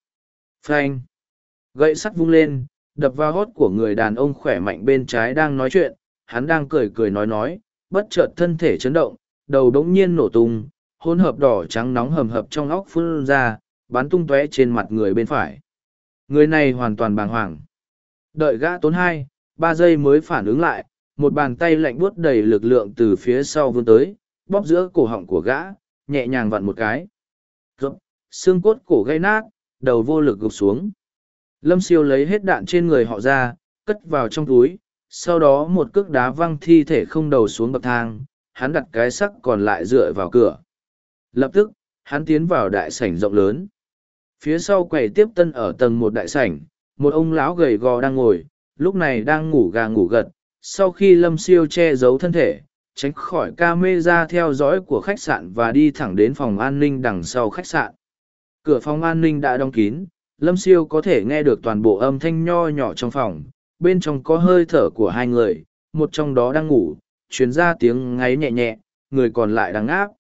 Phanh. Gậy sắt vung lên, đập vào hót của người đàn ông khỏe mạnh bên trái đang nói chuyện, hắn đang cười cười nói nói, bất chợt thân thể chấn động, đầu đống nhiên nổ tung, hỗn hợp đỏ trắng nóng hầm hập trong óc phun ra, bắn tung tóe trên mặt người bên phải. Người này hoàn toàn bàng hoàng. Đợi gã tốn hai, ba giây mới phản ứng lại, một bàn tay lạnh buốt đầy lực lượng từ phía sau vươn tới, bóp giữa cổ họng của gã, nhẹ nhàng vặn một cái. Rộng, xương cốt cổ gây nát, đầu vô lực gục xuống. Lâm siêu lấy hết đạn trên người họ ra, cất vào trong túi, sau đó một cước đá văng thi thể không đầu xuống bậc thang, hắn đặt cái sắc còn lại dựa vào cửa. Lập tức, hắn tiến vào đại sảnh rộng lớn. Phía sau quầy tiếp tân ở tầng một đại sảnh, một ông lão gầy gò đang ngồi, lúc này đang ngủ gà ngủ gật. Sau khi Lâm Siêu che giấu thân thể, tránh khỏi ca mê ra theo dõi của khách sạn và đi thẳng đến phòng an ninh đằng sau khách sạn. Cửa phòng an ninh đã đóng kín, Lâm Siêu có thể nghe được toàn bộ âm thanh nho nhỏ trong phòng, bên trong có hơi thở của hai người, một trong đó đang ngủ, chuyến ra tiếng ngáy nhẹ nhẹ, người còn lại đang áp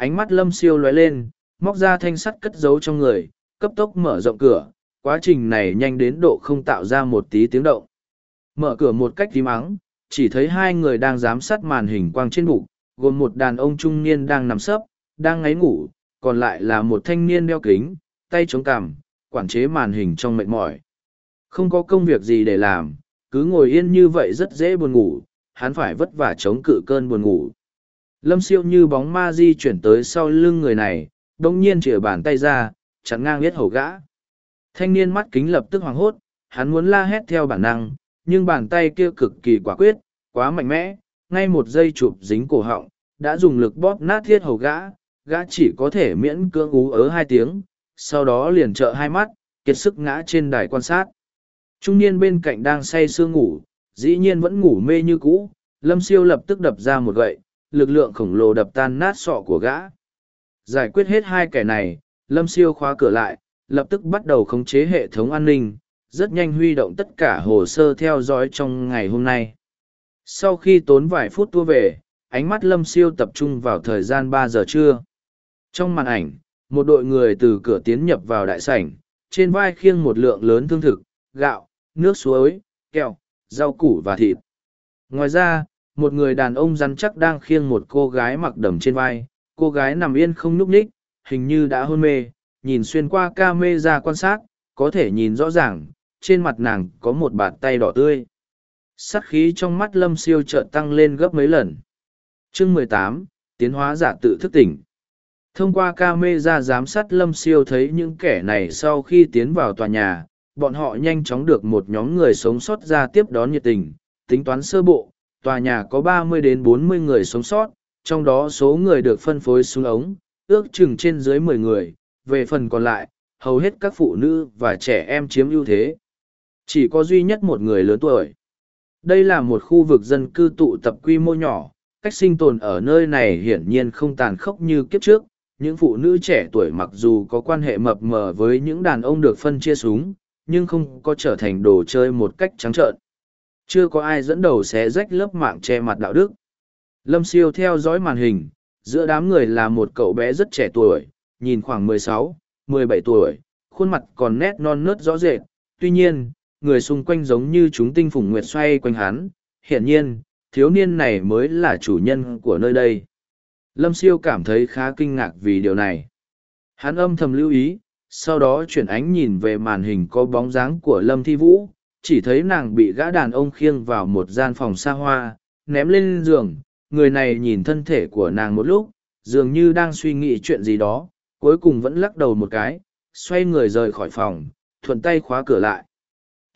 ánh mắt lâm siêu lóe lên móc ra thanh sắt cất giấu trong người cấp tốc mở rộng cửa, quá trình này nhanh đến độ không tạo ra một tí tiếng động. Mở cửa một cách tím ắng, chỉ thấy hai người đang giám sát màn hình quang trên bụng, gồm một đàn ông trung niên đang nằm sấp, đang ngáy ngủ, còn lại là một thanh niên đeo kính, tay chống cằm, quản chế màn hình trong mệt mỏi. Không có công việc gì để làm, cứ ngồi yên như vậy rất dễ buồn ngủ, hắn phải vất vả chống cự cơn buồn ngủ. Lâm siêu như bóng ma di chuyển tới sau lưng người này, đồng nhiên chỉa bàn tay ra, chắn ngang biết hầu gã. Thanh niên mắt kính lập tức hoảng hốt, hắn muốn la hét theo bản năng, nhưng bàn tay kia cực kỳ quả quyết, quá mạnh mẽ, ngay một giây chụp dính cổ họng, đã dùng lực bóp nát thiết hầu gã, gã chỉ có thể miễn cưỡng ú ớ hai tiếng, sau đó liền trợ hai mắt, kiệt sức ngã trên đài quan sát. Trung niên bên cạnh đang say sương ngủ, dĩ nhiên vẫn ngủ mê như cũ, lâm siêu lập tức đập ra một gậy, lực lượng khổng lồ đập tan nát sọ của gã. Giải quyết hết hai kẻ này, lâm siêu khóa cửa lại, lập tức bắt đầu khống chế hệ thống an ninh, rất nhanh huy động tất cả hồ sơ theo dõi trong ngày hôm nay. Sau khi tốn vài phút tua về, ánh mắt lâm siêu tập trung vào thời gian ba giờ trưa. Trong màn ảnh, một đội người từ cửa tiến nhập vào đại sảnh, trên vai khiêng một lượng lớn thương thực, gạo, nước suối, kẹo, rau củ và thịt. Ngoài ra, một người đàn ông rắn chắc đang khiêng một cô gái mặc đầm trên vai, cô gái nằm yên không nhúc ních, hình như đã hôn mê, nhìn xuyên qua ca mê ra quan sát, có thể nhìn rõ ràng, trên mặt nàng có một bàn tay đỏ tươi. Sắc khí trong mắt lâm siêu chợt tăng lên gấp mấy lần. Chương mười tám tiến hóa giả tự thức tỉnh. Thông qua ca mê ra giám sát lâm siêu thấy những kẻ này sau khi tiến vào tòa nhà, bọn họ nhanh chóng được một nhóm người sống sót ra tiếp đón nhiệt tình. Tính toán sơ bộ, tòa nhà có ba mươi đến bốn mươi người sống sót, trong đó số người được phân phối xuống ống, ước chừng trên dưới mười người, về phần còn lại, hầu hết các phụ nữ và trẻ em chiếm ưu thế. Chỉ có duy nhất một người lớn tuổi. Đây là một khu vực dân cư tụ tập quy mô nhỏ, cách sinh tồn ở nơi này hiển nhiên không tàn khốc như kiếp trước. Những phụ nữ trẻ tuổi mặc dù có quan hệ mập mờ với những đàn ông được phân chia súng, nhưng không có trở thành đồ chơi một cách trắng trợn. Chưa có ai dẫn đầu xé rách lớp mạng che mặt đạo đức. Lâm siêu theo dõi màn hình, giữa đám người là một cậu bé rất trẻ tuổi, nhìn khoảng 16, 17 tuổi, khuôn mặt còn nét non nớt rõ rệt. Tuy nhiên, người xung quanh giống như chúng tinh phùng nguyệt xoay quanh hắn. Hiển nhiên, thiếu niên này mới là chủ nhân của nơi đây. Lâm siêu cảm thấy khá kinh ngạc vì điều này. Hắn âm thầm lưu ý, sau đó chuyển ánh nhìn về màn hình có bóng dáng của Lâm Thi Vũ, chỉ thấy nàng bị gã đàn ông khiêng vào một gian phòng xa hoa, ném lên giường. Người này nhìn thân thể của nàng một lúc, dường như đang suy nghĩ chuyện gì đó, cuối cùng vẫn lắc đầu một cái, xoay người rời khỏi phòng, thuận tay khóa cửa lại.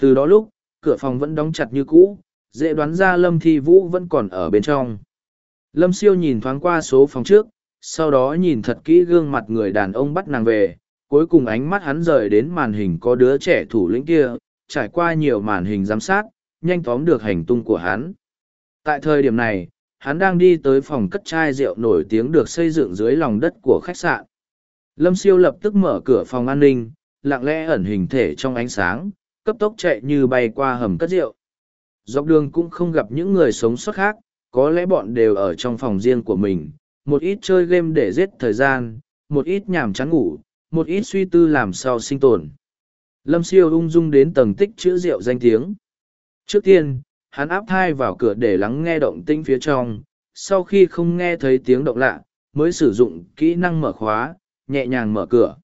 Từ đó lúc, cửa phòng vẫn đóng chặt như cũ, dễ đoán ra Lâm Thi Vũ vẫn còn ở bên trong. Lâm siêu nhìn thoáng qua số phòng trước, sau đó nhìn thật kỹ gương mặt người đàn ông bắt nàng về, cuối cùng ánh mắt hắn rời đến màn hình có đứa trẻ thủ lĩnh kia, trải qua nhiều màn hình giám sát, nhanh tóm được hành tung của hắn. Tại thời điểm này, hắn đang đi tới phòng cất chai rượu nổi tiếng được xây dựng dưới lòng đất của khách sạn. Lâm siêu lập tức mở cửa phòng an ninh, lặng lẽ ẩn hình thể trong ánh sáng, cấp tốc chạy như bay qua hầm cất rượu. Dọc đường cũng không gặp những người sống sót khác, có lẽ bọn đều ở trong phòng riêng của mình, một ít chơi game để giết thời gian, một ít nhàm chán ngủ, một ít suy tư làm sao sinh tồn. Lâm siêu ung dung đến tầng tích chữ rượu danh tiếng. Trước tiên, hắn áp thai vào cửa để lắng nghe động tĩnh phía trong, sau khi không nghe thấy tiếng động lạ, mới sử dụng kỹ năng mở khóa, nhẹ nhàng mở cửa.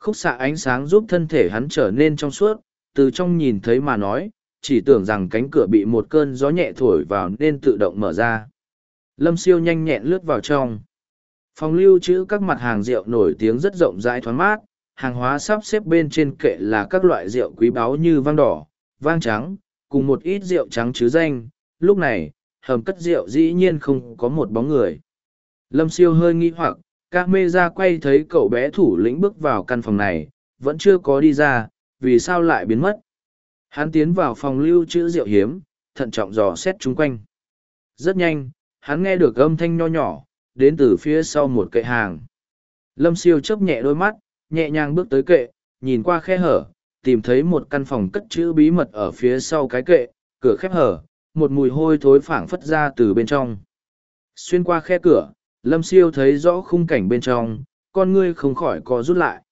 Khúc xạ ánh sáng giúp thân thể hắn trở nên trong suốt, từ trong nhìn thấy mà nói, chỉ tưởng rằng cánh cửa bị một cơn gió nhẹ thổi vào nên tự động mở ra. Lâm siêu nhanh nhẹn lướt vào trong. Phòng lưu trữ các mặt hàng rượu nổi tiếng rất rộng rãi thoáng mát, hàng hóa sắp xếp bên trên kệ là các loại rượu quý báu như vang đỏ, vang trắng, cùng một ít rượu trắng chứ danh. Lúc này, hầm cất rượu dĩ nhiên không có một bóng người. Lâm siêu hơi nghi hoặc, ca mê ra quay thấy cậu bé thủ lĩnh bước vào căn phòng này, vẫn chưa có đi ra, vì sao lại biến mất. Hắn tiến vào phòng lưu trữ rượu hiếm, thận trọng dò xét chung quanh. Rất nhanh, hắn nghe được âm thanh nho nhỏ, đến từ phía sau một kệ hàng. Lâm siêu chớp nhẹ đôi mắt, nhẹ nhàng bước tới kệ, nhìn qua khe hở, tìm thấy một căn phòng cất chữ bí mật ở phía sau cái kệ, cửa khép hở, một mùi hôi thối phảng phất ra từ bên trong. Xuyên qua khe cửa, Lâm siêu thấy rõ khung cảnh bên trong, con ngươi không khỏi có rút lại.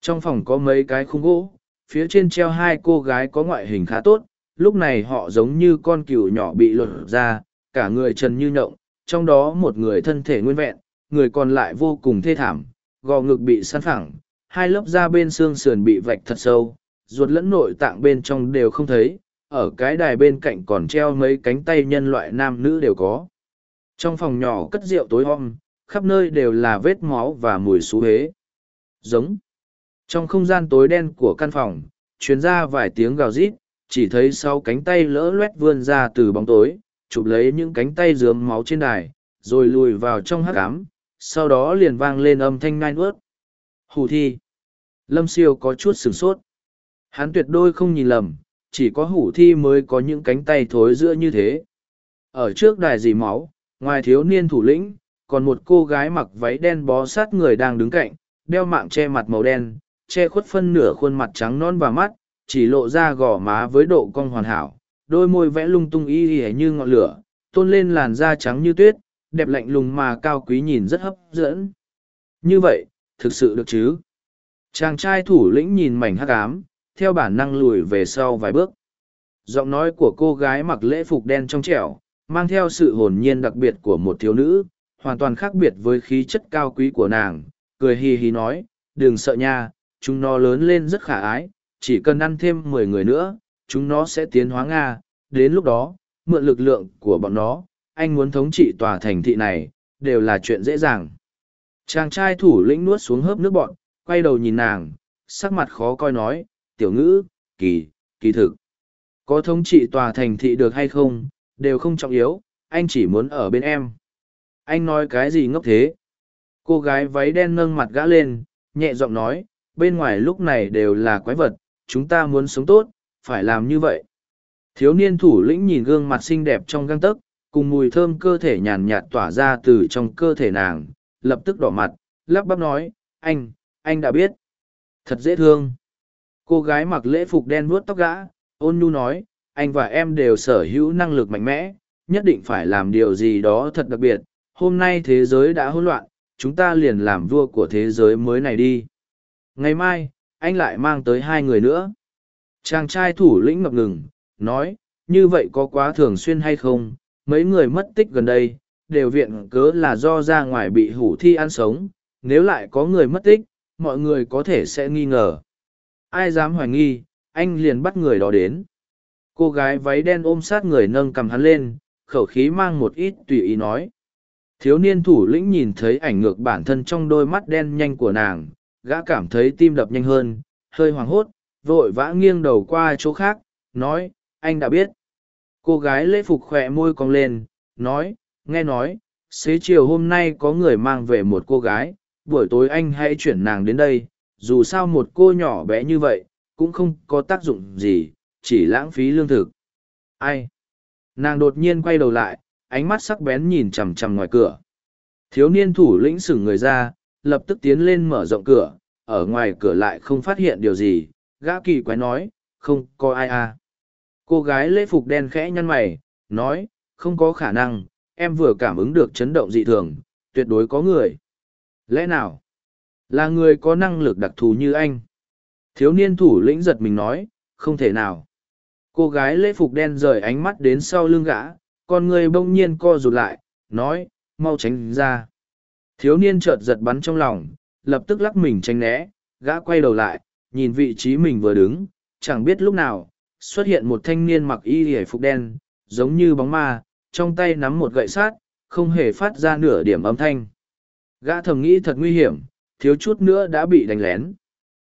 Trong phòng có mấy cái khung gỗ, phía trên treo hai cô gái có ngoại hình khá tốt, lúc này họ giống như con cừu nhỏ bị lột ra, cả người trần như nhộng, trong đó một người thân thể nguyên vẹn, người còn lại vô cùng thê thảm, gò ngực bị săn phẳng, hai lớp da bên xương sườn bị vạch thật sâu, ruột lẫn nội tạng bên trong đều không thấy, ở cái đài bên cạnh còn treo mấy cánh tay nhân loại nam nữ đều có. Trong phòng nhỏ cất rượu tối om, khắp nơi đều là vết máu và mùi xú hế. Giống. Trong không gian tối đen của căn phòng, chuyến ra vài tiếng gào rít, chỉ thấy sau cánh tay lỡ loét vươn ra từ bóng tối, chụp lấy những cánh tay dướm máu trên đài, rồi lùi vào trong hắc ám, sau đó liền vang lên âm thanh nai nuốt. Hù thi. Lâm siêu có chút sửng sốt. Hắn tuyệt đôi không nhìn lầm, chỉ có hủ thi mới có những cánh tay thối giữa như thế. Ở trước đài dì máu, ngoài thiếu niên thủ lĩnh, còn một cô gái mặc váy đen bó sát người đang đứng cạnh, đeo mạng che mặt màu đen, che khuất phân nửa khuôn mặt trắng non và mắt, chỉ lộ ra gò má với độ cong hoàn hảo, đôi môi vẽ lung tung y y như ngọn lửa, tôn lên làn da trắng như tuyết, đẹp lạnh lùng mà cao quý nhìn rất hấp dẫn. Như vậy, thực sự được chứ? Chàng trai thủ lĩnh nhìn mảnh hắc ám, theo bản năng lùi về sau vài bước. Giọng nói của cô gái mặc lễ phục đen trong trẻo, mang theo sự hồn nhiên đặc biệt của một thiếu nữ, hoàn toàn khác biệt với khí chất cao quý của nàng, cười hì hì nói, đừng sợ nha, chúng nó lớn lên rất khả ái, chỉ cần ăn thêm mười người nữa, chúng nó sẽ tiến hóa Nga, đến lúc đó, mượn lực lượng của bọn nó, anh muốn thống trị tòa thành thị này, đều là chuyện dễ dàng. Chàng trai thủ lĩnh nuốt xuống hớp nước bọn, quay đầu nhìn nàng, sắc mặt khó coi nói, tiểu ngữ, kỳ, kỳ thực. Có thống trị tòa thành thị được hay không, đều không trọng yếu, anh chỉ muốn ở bên em. Anh nói cái gì ngốc thế? Cô gái váy đen nâng mặt gã lên, nhẹ giọng nói, bên ngoài lúc này đều là quái vật, chúng ta muốn sống tốt, phải làm như vậy. Thiếu niên thủ lĩnh nhìn gương mặt xinh đẹp trong găng tấc, cùng mùi thơm cơ thể nhàn nhạt tỏa ra từ trong cơ thể nàng, lập tức đỏ mặt, lắp bắp nói, anh, anh đã biết. Thật dễ thương. Cô gái mặc lễ phục đen vuốt tóc gã, ôn nhu nói, anh và em đều sở hữu năng lực mạnh mẽ, nhất định phải làm điều gì đó thật đặc biệt. Hôm nay thế giới đã hỗn loạn, chúng ta liền làm vua của thế giới mới này đi. Ngày mai, anh lại mang tới hai người nữa. Chàng trai thủ lĩnh ngập ngừng, nói, như vậy có quá thường xuyên hay không? Mấy người mất tích gần đây, đều viện cớ là do ra ngoài bị hủ thi ăn sống. Nếu lại có người mất tích, mọi người có thể sẽ nghi ngờ. Ai dám hoài nghi, anh liền bắt người đó đến. Cô gái váy đen ôm sát người nâng cầm hắn lên, khẩu khí mang một ít tùy ý nói. Thiếu niên thủ lĩnh nhìn thấy ảnh ngược bản thân trong đôi mắt đen nhanh của nàng, gã cảm thấy tim đập nhanh hơn, hơi hoảng hốt, vội vã nghiêng đầu qua chỗ khác, nói, anh đã biết. Cô gái lễ phục khỏe môi cong lên, nói, nghe nói, xế chiều hôm nay có người mang về một cô gái, buổi tối anh hãy chuyển nàng đến đây, dù sao một cô nhỏ bé như vậy, cũng không có tác dụng gì, chỉ lãng phí lương thực. Ai? Nàng đột nhiên quay đầu lại, ánh mắt sắc bén nhìn chằm chằm ngoài cửa. Thiếu niên thủ lĩnh sửng người ra, lập tức tiến lên mở rộng cửa, ở ngoài cửa lại không phát hiện điều gì, gã kỳ quái nói, không có ai à. Cô gái lễ phục đen khẽ nhăn mày, nói, không có khả năng, em vừa cảm ứng được chấn động dị thường, tuyệt đối có người. Lẽ nào? Là người có năng lực đặc thù như anh. Thiếu niên thủ lĩnh giật mình nói, không thể nào. Cô gái lễ phục đen rời ánh mắt đến sau lưng gã, con người bỗng nhiên co rụt lại, nói, mau tránh ra. Thiếu niên chợt giật bắn trong lòng, lập tức lắc mình tránh né, gã quay đầu lại, nhìn vị trí mình vừa đứng, chẳng biết lúc nào, xuất hiện một thanh niên mặc y hề phục đen, giống như bóng ma, trong tay nắm một gậy sát, không hề phát ra nửa điểm âm thanh. Gã thầm nghĩ thật nguy hiểm, thiếu chút nữa đã bị đánh lén.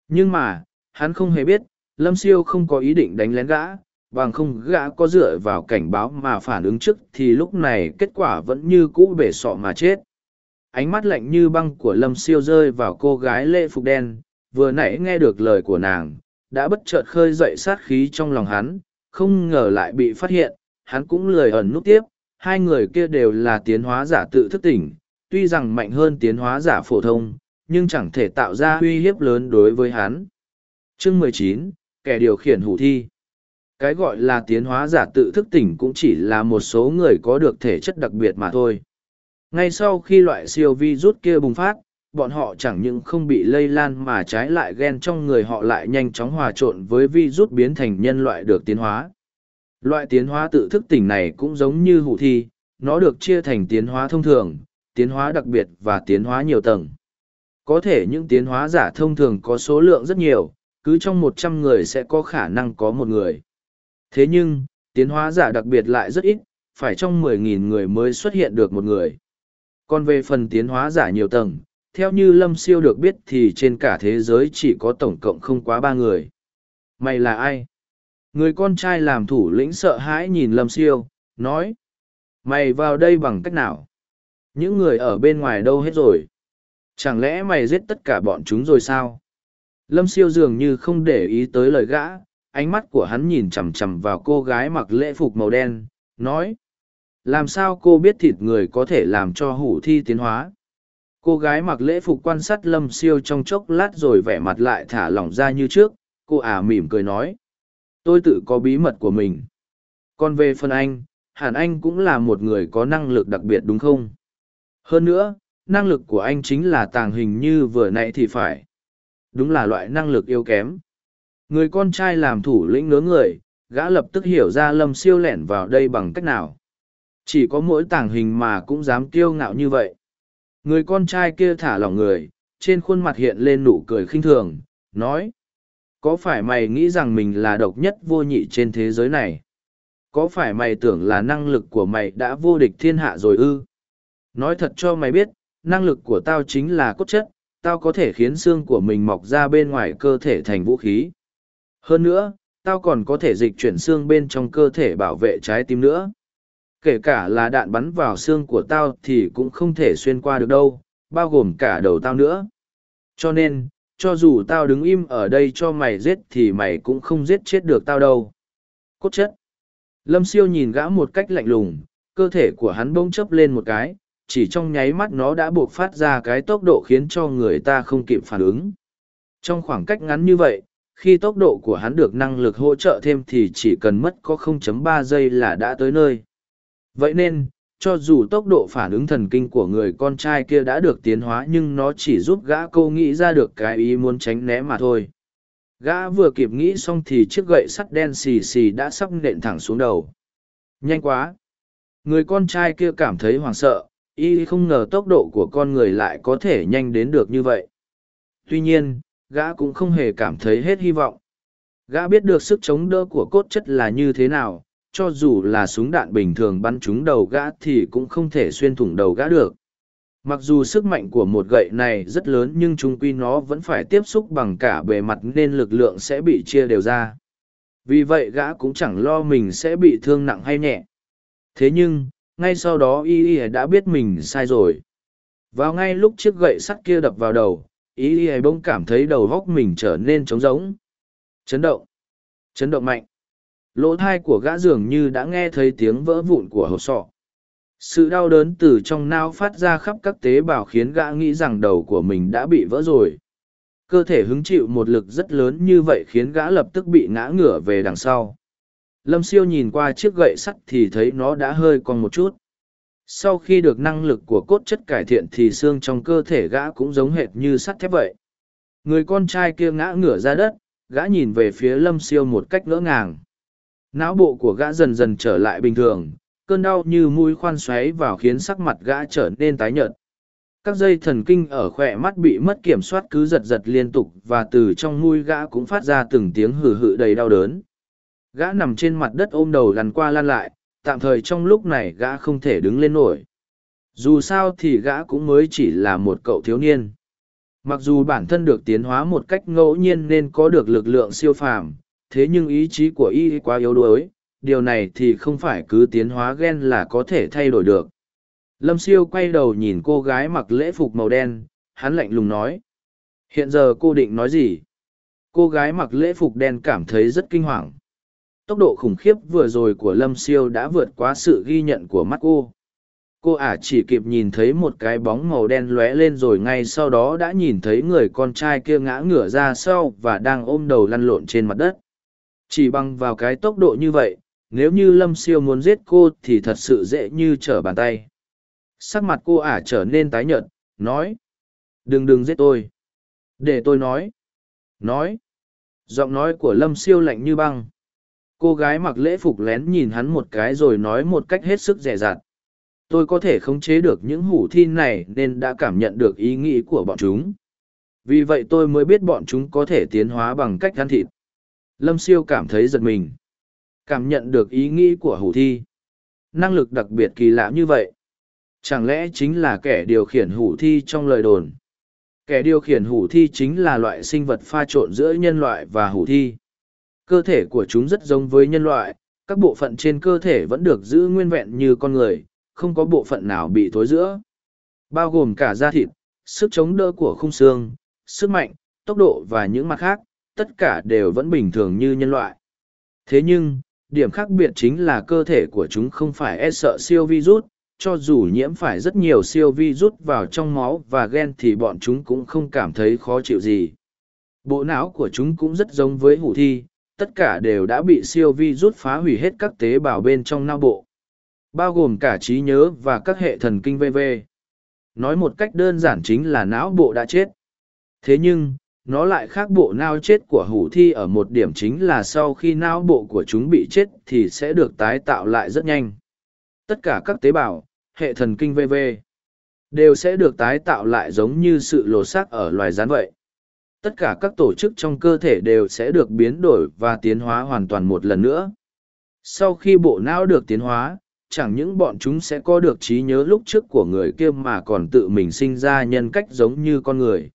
Nhưng mà, hắn không hề biết, Lâm Siêu không có ý định đánh lén gã, bằng không gã có dựa vào cảnh báo mà phản ứng trước thì lúc này kết quả vẫn như cũ bể sọ mà chết. Ánh mắt lạnh như băng của Lâm Siêu rơi vào cô gái lễ phục đen, vừa nãy nghe được lời của nàng, đã bất chợt khơi dậy sát khí trong lòng hắn, không ngờ lại bị phát hiện, hắn cũng lười ẩn nút tiếp, hai người kia đều là tiến hóa giả tự thức tỉnh, tuy rằng mạnh hơn tiến hóa giả phổ thông, nhưng chẳng thể tạo ra uy hiếp lớn đối với hắn. Chương mười chín kẻ điều khiển hủ thi. Cái gọi là tiến hóa giả tự thức tỉnh cũng chỉ là một số người có được thể chất đặc biệt mà thôi. Ngay sau khi loại siêu vi rút kia bùng phát, bọn họ chẳng những không bị lây lan mà trái lại ghen trong người họ lại nhanh chóng hòa trộn với virus biến thành nhân loại được tiến hóa. Loại tiến hóa tự thức tỉnh này cũng giống như hụ thi, nó được chia thành tiến hóa thông thường, tiến hóa đặc biệt và tiến hóa nhiều tầng. Có thể những tiến hóa giả thông thường có số lượng rất nhiều, cứ trong một trăm người sẽ có khả năng có một người. Thế nhưng, tiến hóa giả đặc biệt lại rất ít, phải trong mười nghìn người mới xuất hiện được một người. Còn về phần tiến hóa giả nhiều tầng, theo như Lâm Siêu được biết thì trên cả thế giới chỉ có tổng cộng không quá ba người. Mày là ai? Người con trai làm thủ lĩnh sợ hãi nhìn Lâm Siêu, nói. Mày vào đây bằng cách nào? Những người ở bên ngoài đâu hết rồi? Chẳng lẽ mày giết tất cả bọn chúng rồi sao? Lâm Siêu dường như không để ý tới lời gã, ánh mắt của hắn nhìn chằm chằm vào cô gái mặc lễ phục màu đen, nói. Làm sao cô biết thịt người có thể làm cho hủ thi tiến hóa? Cô gái mặc lễ phục quan sát Lâm Siêu trong chốc lát rồi vẻ mặt lại thả lỏng ra như trước, cô ả mỉm cười nói. Tôi tự có bí mật của mình. Còn về phần anh, hẳn anh cũng là một người có năng lực đặc biệt đúng không? Hơn nữa, năng lực của anh chính là tàng hình như vừa nãy thì phải. Đúng là loại năng lực yếu kém. Người con trai làm thủ lĩnh ngớ người, gã lập tức hiểu ra lâm siêu lẻn vào đây bằng cách nào. Chỉ có mỗi tàng hình mà cũng dám kiêu ngạo như vậy. Người con trai kia thả lỏng người, trên khuôn mặt hiện lên nụ cười khinh thường, nói. Có phải mày nghĩ rằng mình là độc nhất vô nhị trên thế giới này? Có phải mày tưởng là năng lực của mày đã vô địch thiên hạ rồi ư? Nói thật cho mày biết, năng lực của tao chính là cốt chất, tao có thể khiến xương của mình mọc ra bên ngoài cơ thể thành vũ khí. Hơn nữa, tao còn có thể dịch chuyển xương bên trong cơ thể bảo vệ trái tim nữa. Kể cả là đạn bắn vào xương của tao thì cũng không thể xuyên qua được đâu, bao gồm cả đầu tao nữa. Cho nên, cho dù tao đứng im ở đây cho mày giết thì mày cũng không giết chết được tao đâu. Cốt chất. Lâm siêu nhìn gã một cách lạnh lùng, cơ thể của hắn bỗng chớp lên một cái, chỉ trong nháy mắt nó đã buộc phát ra cái tốc độ khiến cho người ta không kịp phản ứng. Trong khoảng cách ngắn như vậy, khi tốc độ của hắn được năng lực hỗ trợ thêm thì chỉ cần mất có 0.3 giây là đã tới nơi. Vậy nên, cho dù tốc độ phản ứng thần kinh của người con trai kia đã được tiến hóa nhưng nó chỉ giúp gã câu nghĩ ra được cái ý muốn tránh né mà thôi. Gã vừa kịp nghĩ xong thì chiếc gậy sắt đen xì xì đã sắp nện thẳng xuống đầu. Nhanh quá! Người con trai kia cảm thấy hoảng sợ, y không ngờ tốc độ của con người lại có thể nhanh đến được như vậy. Tuy nhiên, gã cũng không hề cảm thấy hết hy vọng. Gã biết được sức chống đỡ của cốt chất là như thế nào, cho dù là súng đạn bình thường bắn trúng đầu gã thì cũng không thể xuyên thủng đầu gã được. Mặc dù sức mạnh của một gậy này rất lớn nhưng chúng quy nó vẫn phải tiếp xúc bằng cả bề mặt nên lực lượng sẽ bị chia đều ra. Vì vậy gã cũng chẳng lo mình sẽ bị thương nặng hay nhẹ. Thế nhưng, ngay sau đó y y đã biết mình sai rồi. Vào ngay lúc chiếc gậy sắt kia đập vào đầu, y y bỗng cảm thấy đầu góc mình trở nên trống rỗng. Chấn động. Chấn động mạnh lỗ thai của gã dường như đã nghe thấy tiếng vỡ vụn của hộp sọ. Sự đau đớn từ trong nao phát ra khắp các tế bào khiến gã nghĩ rằng đầu của mình đã bị vỡ rồi. Cơ thể hứng chịu một lực rất lớn như vậy khiến gã lập tức bị ngã ngửa về đằng sau. Lâm siêu nhìn qua chiếc gậy sắt thì thấy nó đã hơi còn một chút. Sau khi được năng lực của cốt chất cải thiện thì xương trong cơ thể gã cũng giống hệt như sắt thép vậy. Người con trai kia ngã ngửa ra đất, gã nhìn về phía lâm siêu một cách ngỡ ngàng. Não bộ của gã dần dần trở lại bình thường, cơn đau như mũi khoan xoáy vào khiến sắc mặt gã trở nên tái nhợt. Các dây thần kinh ở khỏe mắt bị mất kiểm soát cứ giật giật liên tục và từ trong mũi gã cũng phát ra từng tiếng hừ hự đầy đau đớn. Gã nằm trên mặt đất ôm đầu lăn qua lăn lại, tạm thời trong lúc này gã không thể đứng lên nổi. Dù sao thì gã cũng mới chỉ là một cậu thiếu niên. Mặc dù bản thân được tiến hóa một cách ngẫu nhiên nên có được lực lượng siêu phàm, thế nhưng ý chí của y quá yếu đuối, điều này thì không phải cứ tiến hóa gen là có thể thay đổi được. Lâm siêu quay đầu nhìn cô gái mặc lễ phục màu đen, hắn lạnh lùng nói. Hiện giờ cô định nói gì? Cô gái mặc lễ phục đen cảm thấy rất kinh hoàng. Tốc độ khủng khiếp vừa rồi của Lâm siêu đã vượt quá sự ghi nhận của mắt cô. Cô ả chỉ kịp nhìn thấy một cái bóng màu đen lóe lên rồi ngay sau đó đã nhìn thấy người con trai kia ngã ngửa ra sau và đang ôm đầu lăn lộn trên mặt đất chỉ bằng vào cái tốc độ như vậy, nếu như Lâm Siêu muốn giết cô thì thật sự dễ như trở bàn tay. Sắc mặt cô ả trở nên tái nhợt, nói. Đừng đừng giết tôi. Để tôi nói. Nói. Giọng nói của Lâm siêu lạnh như băng. Cô gái mặc lễ phục lén nhìn hắn một cái rồi nói một cách hết sức dè dặt. Tôi có thể khống chế được những hủ thi này nên đã cảm nhận được ý nghĩ của bọn chúng. Vì vậy tôi mới biết bọn chúng có thể tiến hóa bằng cách ăn thịt. Lâm siêu cảm thấy giật mình. Cảm nhận được ý nghĩ của hủ thi. Năng lực đặc biệt kỳ lạ như vậy. Chẳng lẽ chính là kẻ điều khiển hủ thi trong lời đồn? Kẻ điều khiển hủ thi chính là loại sinh vật pha trộn giữa nhân loại và hủ thi. Cơ thể của chúng rất giống với nhân loại, các bộ phận trên cơ thể vẫn được giữ nguyên vẹn như con người, không có bộ phận nào bị thối giữa. Bao gồm cả da thịt, sức chống đỡ của khung xương, sức mạnh, tốc độ và những mặt khác, tất cả đều vẫn bình thường như nhân loại. Thế nhưng, điểm khác biệt chính là cơ thể của chúng không phải e sợ siêu virus, cho dù nhiễm phải rất nhiều siêu virus vào trong máu và gen thì bọn chúng cũng không cảm thấy khó chịu gì. Bộ não của chúng cũng rất giống với hủ thi, tất cả đều đã bị siêu virus phá hủy hết các tế bào bên trong não bộ bao gồm cả trí nhớ và các hệ thần kinh vv nói một cách đơn giản chính là não bộ đã chết thế nhưng nó lại khác bộ não chết của hủ thi ở một điểm chính là sau khi não bộ của chúng bị chết thì sẽ được tái tạo lại rất nhanh. Tất cả các tế bào hệ thần kinh vv đều sẽ được tái tạo lại giống như sự lột xác ở loài rán vậy. Tất cả các tổ chức trong cơ thể đều sẽ được biến đổi và tiến hóa hoàn toàn một lần nữa. Sau khi bộ não được tiến hóa chẳng những bọn chúng sẽ có được trí nhớ lúc trước của người kia mà còn tự mình sinh ra nhân cách giống như con người.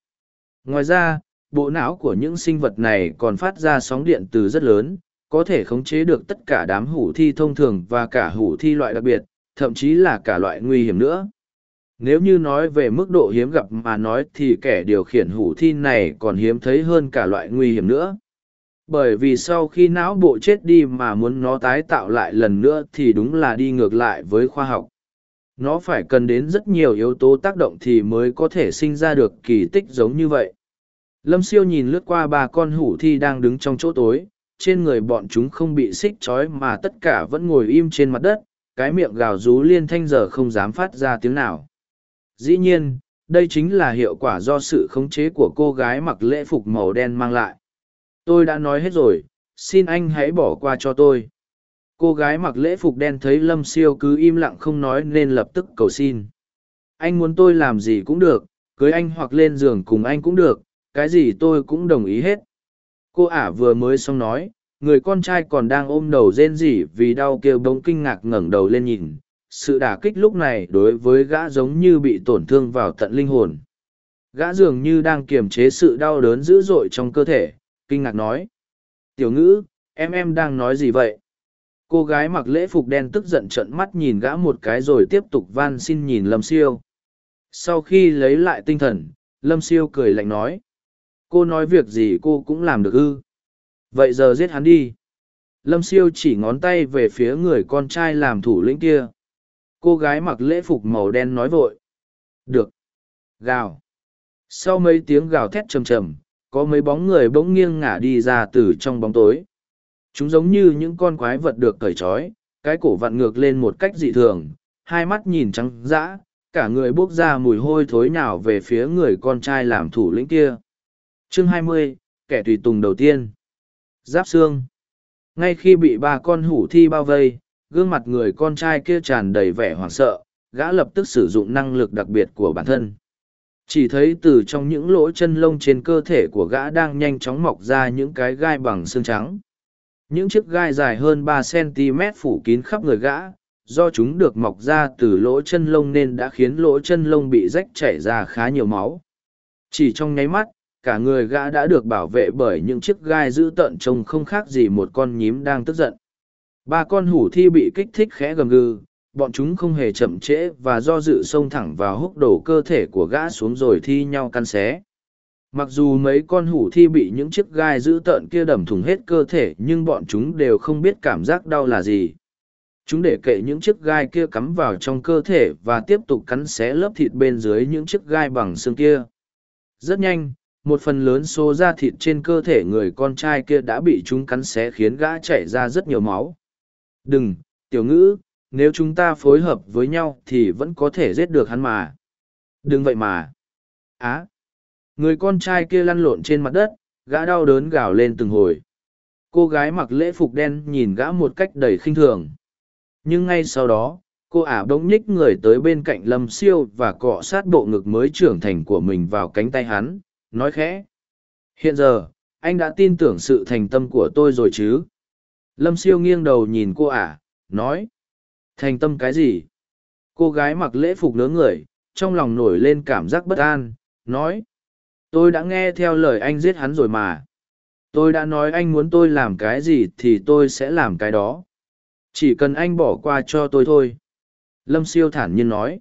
Ngoài ra, bộ não của những sinh vật này còn phát ra sóng điện từ rất lớn, có thể khống chế được tất cả đám hủ thi thông thường và cả hủ thi loại đặc biệt, thậm chí là cả loại nguy hiểm nữa. Nếu như nói về mức độ hiếm gặp mà nói thì kẻ điều khiển hủ thi này còn hiếm thấy hơn cả loại nguy hiểm nữa. Bởi vì sau khi não bộ chết đi mà muốn nó tái tạo lại lần nữa thì đúng là đi ngược lại với khoa học. Nó phải cần đến rất nhiều yếu tố tác động thì mới có thể sinh ra được kỳ tích giống như vậy lâm siêu nhìn lướt qua ba con hủ thi đang đứng trong chỗ tối, trên người bọn chúng không bị xích trói mà tất cả vẫn ngồi im trên mặt đất, cái miệng gào rú liên thanh giờ không dám phát ra tiếng nào. Dĩ nhiên, đây chính là hiệu quả do sự khống chế của cô gái mặc lễ phục màu đen mang lại. Tôi đã nói hết rồi, xin anh hãy bỏ qua cho tôi. Cô gái mặc lễ phục đen thấy lâm siêu cứ im lặng không nói nên lập tức cầu xin. Anh muốn tôi làm gì cũng được, cưới anh hoặc lên giường cùng anh cũng được cái gì tôi cũng đồng ý hết cô ả vừa mới xong nói người con trai còn đang ôm đầu rên rỉ vì đau kêu bỗng kinh ngạc ngẩng đầu lên nhìn sự đả kích lúc này đối với gã giống như bị tổn thương vào tận linh hồn gã dường như đang kiềm chế sự đau đớn dữ dội trong cơ thể kinh ngạc nói. Tiểu ngữ, em em đang nói gì vậy? Cô gái mặc lễ phục đen tức giận trợn mắt nhìn gã một cái rồi tiếp tục van xin nhìn Lâm Siêu. Sau khi lấy lại tinh thần, Lâm Siêu cười lạnh nói. Cô nói việc gì cô cũng làm được ư. Vậy giờ giết hắn đi. Lâm Siêu chỉ ngón tay về phía người con trai làm thủ lĩnh kia. Cô gái mặc lễ phục màu đen nói vội. Được. Gào. Sau mấy tiếng gào thét trầm trầm, có mấy bóng người bỗng nghiêng ngả đi ra từ trong bóng tối. Chúng giống như những con quái vật được cởi trói, cái cổ vặn ngược lên một cách dị thường, hai mắt nhìn trắng dã, cả người buốc ra mùi hôi thối nào về phía người con trai làm thủ lĩnh kia. Chương 20, kẻ tùy tùng đầu tiên. Giáp xương. Ngay khi bị ba con hủ thi bao vây, gương mặt người con trai kia tràn đầy vẻ hoảng sợ, gã lập tức sử dụng năng lực đặc biệt của bản thân. Chỉ thấy từ trong những lỗ chân lông trên cơ thể của gã đang nhanh chóng mọc ra những cái gai bằng xương trắng. Những chiếc gai dài hơn ba cm phủ kín khắp người gã, do chúng được mọc ra từ lỗ chân lông nên đã khiến lỗ chân lông bị rách chảy ra khá nhiều máu. Chỉ trong nháy mắt, cả người gã đã được bảo vệ bởi những chiếc gai dữ tợn trông không khác gì một con nhím đang tức giận. Ba con hủ thi bị kích thích khẽ gầm gừ, bọn chúng không hề chậm trễ và do dự xông thẳng vào húc đổ cơ thể của gã xuống rồi thi nhau căn xé. Mặc dù mấy con hủ thi bị những chiếc gai dữ tợn kia đầm thùng hết cơ thể nhưng bọn chúng đều không biết cảm giác đau là gì. Chúng để kệ những chiếc gai kia cắm vào trong cơ thể và tiếp tục cắn xé lớp thịt bên dưới những chiếc gai bằng xương kia. Rất nhanh một phần lớn số da thịt trên cơ thể người con trai kia đã bị chúng cắn xé khiến gã chảy ra rất nhiều máu đừng tiểu ngữ nếu chúng ta phối hợp với nhau thì vẫn có thể giết được hắn mà. Đừng vậy mà. Á, Người con trai kia lăn lộn trên mặt đất, gã đau đớn gào lên từng hồi. Cô gái mặc lễ phục đen nhìn gã một cách đầy khinh thường. Nhưng ngay sau đó, cô ả bỗng nhích người tới bên cạnh lâm siêu và cọ sát bộ ngực mới trưởng thành của mình vào cánh tay hắn, nói khẽ. Hiện giờ, anh đã tin tưởng sự thành tâm của tôi rồi chứ? Lâm siêu nghiêng đầu nhìn cô ả, nói. Thành tâm cái gì? Cô gái mặc lễ phục nướng người, trong lòng nổi lên cảm giác bất an, nói. Tôi đã nghe theo lời anh giết hắn rồi mà. Tôi đã nói anh muốn tôi làm cái gì thì tôi sẽ làm cái đó. Chỉ cần anh bỏ qua cho tôi thôi. Lâm siêu thản nhiên nói.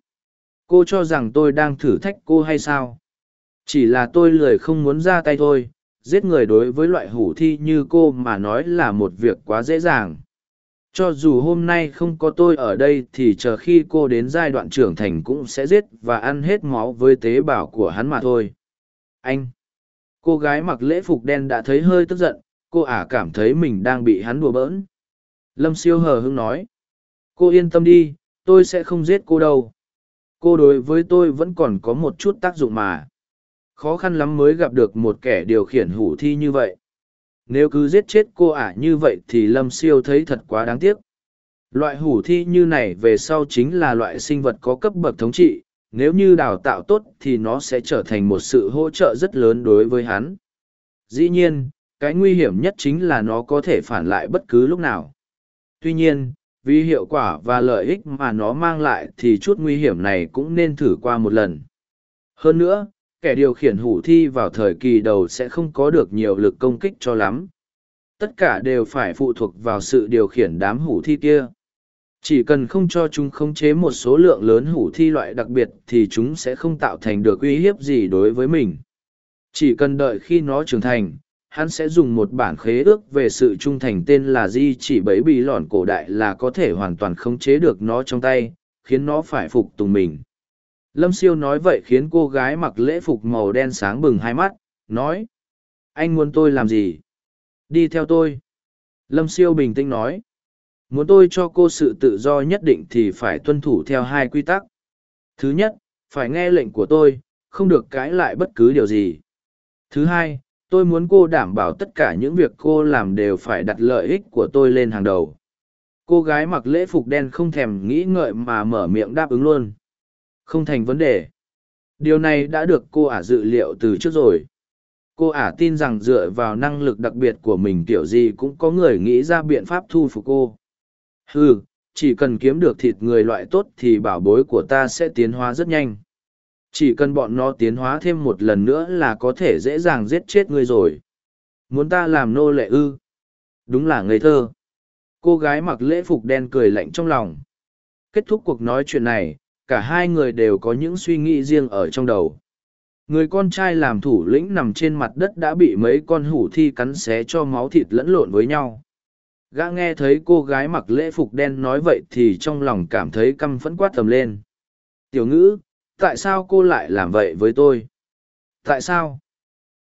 Cô cho rằng tôi đang thử thách cô hay sao? Chỉ là tôi lười không muốn ra tay thôi. Giết người đối với loại hủ thi như cô mà nói là một việc quá dễ dàng. Cho dù hôm nay không có tôi ở đây thì chờ khi cô đến giai đoạn trưởng thành cũng sẽ giết và ăn hết máu với tế bào của hắn mà thôi. Anh, cô gái mặc lễ phục đen đã thấy hơi tức giận, cô ả cảm thấy mình đang bị hắn đùa bỡn. Lâm siêu hờ hưng nói, cô yên tâm đi, tôi sẽ không giết cô đâu. Cô đối với tôi vẫn còn có một chút tác dụng mà khó khăn lắm mới gặp được một kẻ điều khiển hủ thi như vậy. Nếu cứ giết chết cô ả như vậy thì lâm siêu thấy thật quá đáng tiếc. Loại hủ thi như này về sau chính là loại sinh vật có cấp bậc thống trị, nếu như đào tạo tốt thì nó sẽ trở thành một sự hỗ trợ rất lớn đối với hắn. Dĩ nhiên, cái nguy hiểm nhất chính là nó có thể phản lại bất cứ lúc nào. Tuy nhiên, vì hiệu quả và lợi ích mà nó mang lại thì chút nguy hiểm này cũng nên thử qua một lần. Hơn nữa kẻ điều khiển hủ thi vào thời kỳ đầu sẽ không có được nhiều lực công kích cho lắm. Tất cả đều phải phụ thuộc vào sự điều khiển đám hủ thi kia. Chỉ cần không cho chúng khống chế một số lượng lớn hủ thi loại đặc biệt thì chúng sẽ không tạo thành được uy hiếp gì đối với mình. Chỉ cần đợi khi nó trưởng thành, hắn sẽ dùng một bản khế ước về sự trung thành tên là di chỉ bấy bì lòn cổ đại là có thể hoàn toàn khống chế được nó trong tay, khiến nó phải phục tùng mình. Lâm siêu nói vậy khiến cô gái mặc lễ phục màu đen sáng bừng hai mắt, nói. Anh muốn tôi làm gì? Đi theo tôi. Lâm siêu bình tĩnh nói. Muốn tôi cho cô sự tự do nhất định thì phải tuân thủ theo hai quy tắc. Thứ nhất, phải nghe lệnh của tôi, không được cãi lại bất cứ điều gì. Thứ hai, tôi muốn cô đảm bảo tất cả những việc cô làm đều phải đặt lợi ích của tôi lên hàng đầu. Cô gái mặc lễ phục đen không thèm nghĩ ngợi mà mở miệng đáp ứng luôn không thành vấn đề. Điều này đã được cô ả dự liệu từ trước rồi. Cô ả tin rằng dựa vào năng lực đặc biệt của mình kiểu gì cũng có người nghĩ ra biện pháp thu phục cô. Ừ chỉ cần kiếm được thịt người loại tốt thì bảo bối của ta sẽ tiến hóa rất nhanh. Chỉ cần bọn nó tiến hóa thêm một lần nữa là có thể dễ dàng giết chết ngươi rồi. Muốn ta làm nô lệ ư? Đúng là ngây thơ. Cô gái mặc lễ phục đen cười lạnh trong lòng. Kết thúc cuộc nói chuyện này cả hai người đều có những suy nghĩ riêng ở trong đầu. Người con trai làm thủ lĩnh nằm trên mặt đất đã bị mấy con hủ thi cắn xé cho máu thịt lẫn lộn với nhau. Gã nghe thấy cô gái mặc lễ phục đen nói vậy thì trong lòng cảm thấy căm phẫn quát tầm lên. Tiểu ngữ, tại sao cô lại làm vậy với tôi? Tại sao?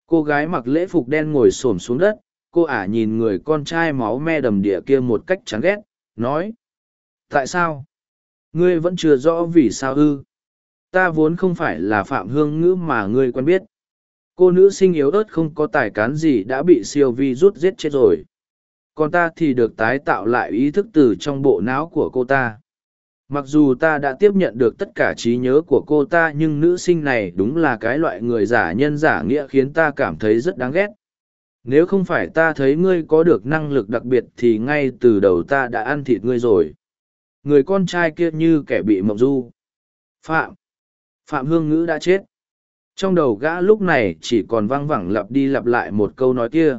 Cô gái mặc lễ phục đen ngồi s ổ m xuống đất, cô ả nhìn người con trai máu me đầm địa kia một cách chán ghét, nói, tại sao? Ngươi vẫn chưa rõ vì sao ư. Ta vốn không phải là phạm hương ngữ mà ngươi quen biết. Cô nữ sinh yếu ớt không có tài cán gì đã bị siêu vi rút giết chết rồi. Còn ta thì được tái tạo lại ý thức từ trong bộ não của cô ta. Mặc dù ta đã tiếp nhận được tất cả trí nhớ của cô ta nhưng nữ sinh này đúng là cái loại người giả nhân giả nghĩa khiến ta cảm thấy rất đáng ghét. Nếu không phải ta thấy ngươi có được năng lực đặc biệt thì ngay từ đầu ta đã ăn thịt ngươi rồi. Người con trai kia như kẻ bị mộng du. Phạm. Phạm Hương Ngữ đã chết. Trong đầu gã lúc này chỉ còn văng vẳng lặp đi lặp lại một câu nói kia.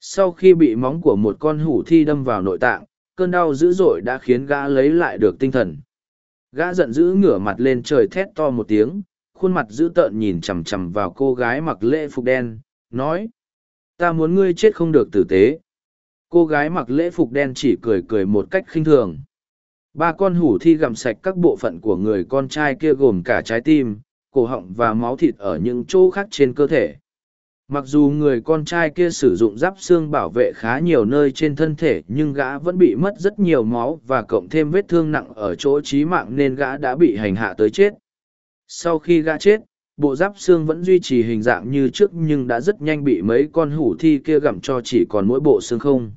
Sau khi bị móng của một con hủ thi đâm vào nội tạng, cơn đau dữ dội đã khiến gã lấy lại được tinh thần. Gã giận dữ ngửa mặt lên trời thét to một tiếng, khuôn mặt dữ tợn nhìn chằm chằm vào cô gái mặc lễ phục đen, nói. Ta muốn ngươi chết không được tử tế. Cô gái mặc lễ phục đen chỉ cười cười một cách khinh thường. Ba con hủ thi gặm sạch các bộ phận của người con trai kia gồm cả trái tim, cổ họng và máu thịt ở những chỗ khác trên cơ thể. Mặc dù người con trai kia sử dụng giáp xương bảo vệ khá nhiều nơi trên thân thể nhưng gã vẫn bị mất rất nhiều máu và cộng thêm vết thương nặng ở chỗ trí mạng nên gã đã bị hành hạ tới chết. Sau khi gã chết, bộ giáp xương vẫn duy trì hình dạng như trước nhưng đã rất nhanh bị mấy con hủ thi kia gặm cho chỉ còn mỗi bộ xương không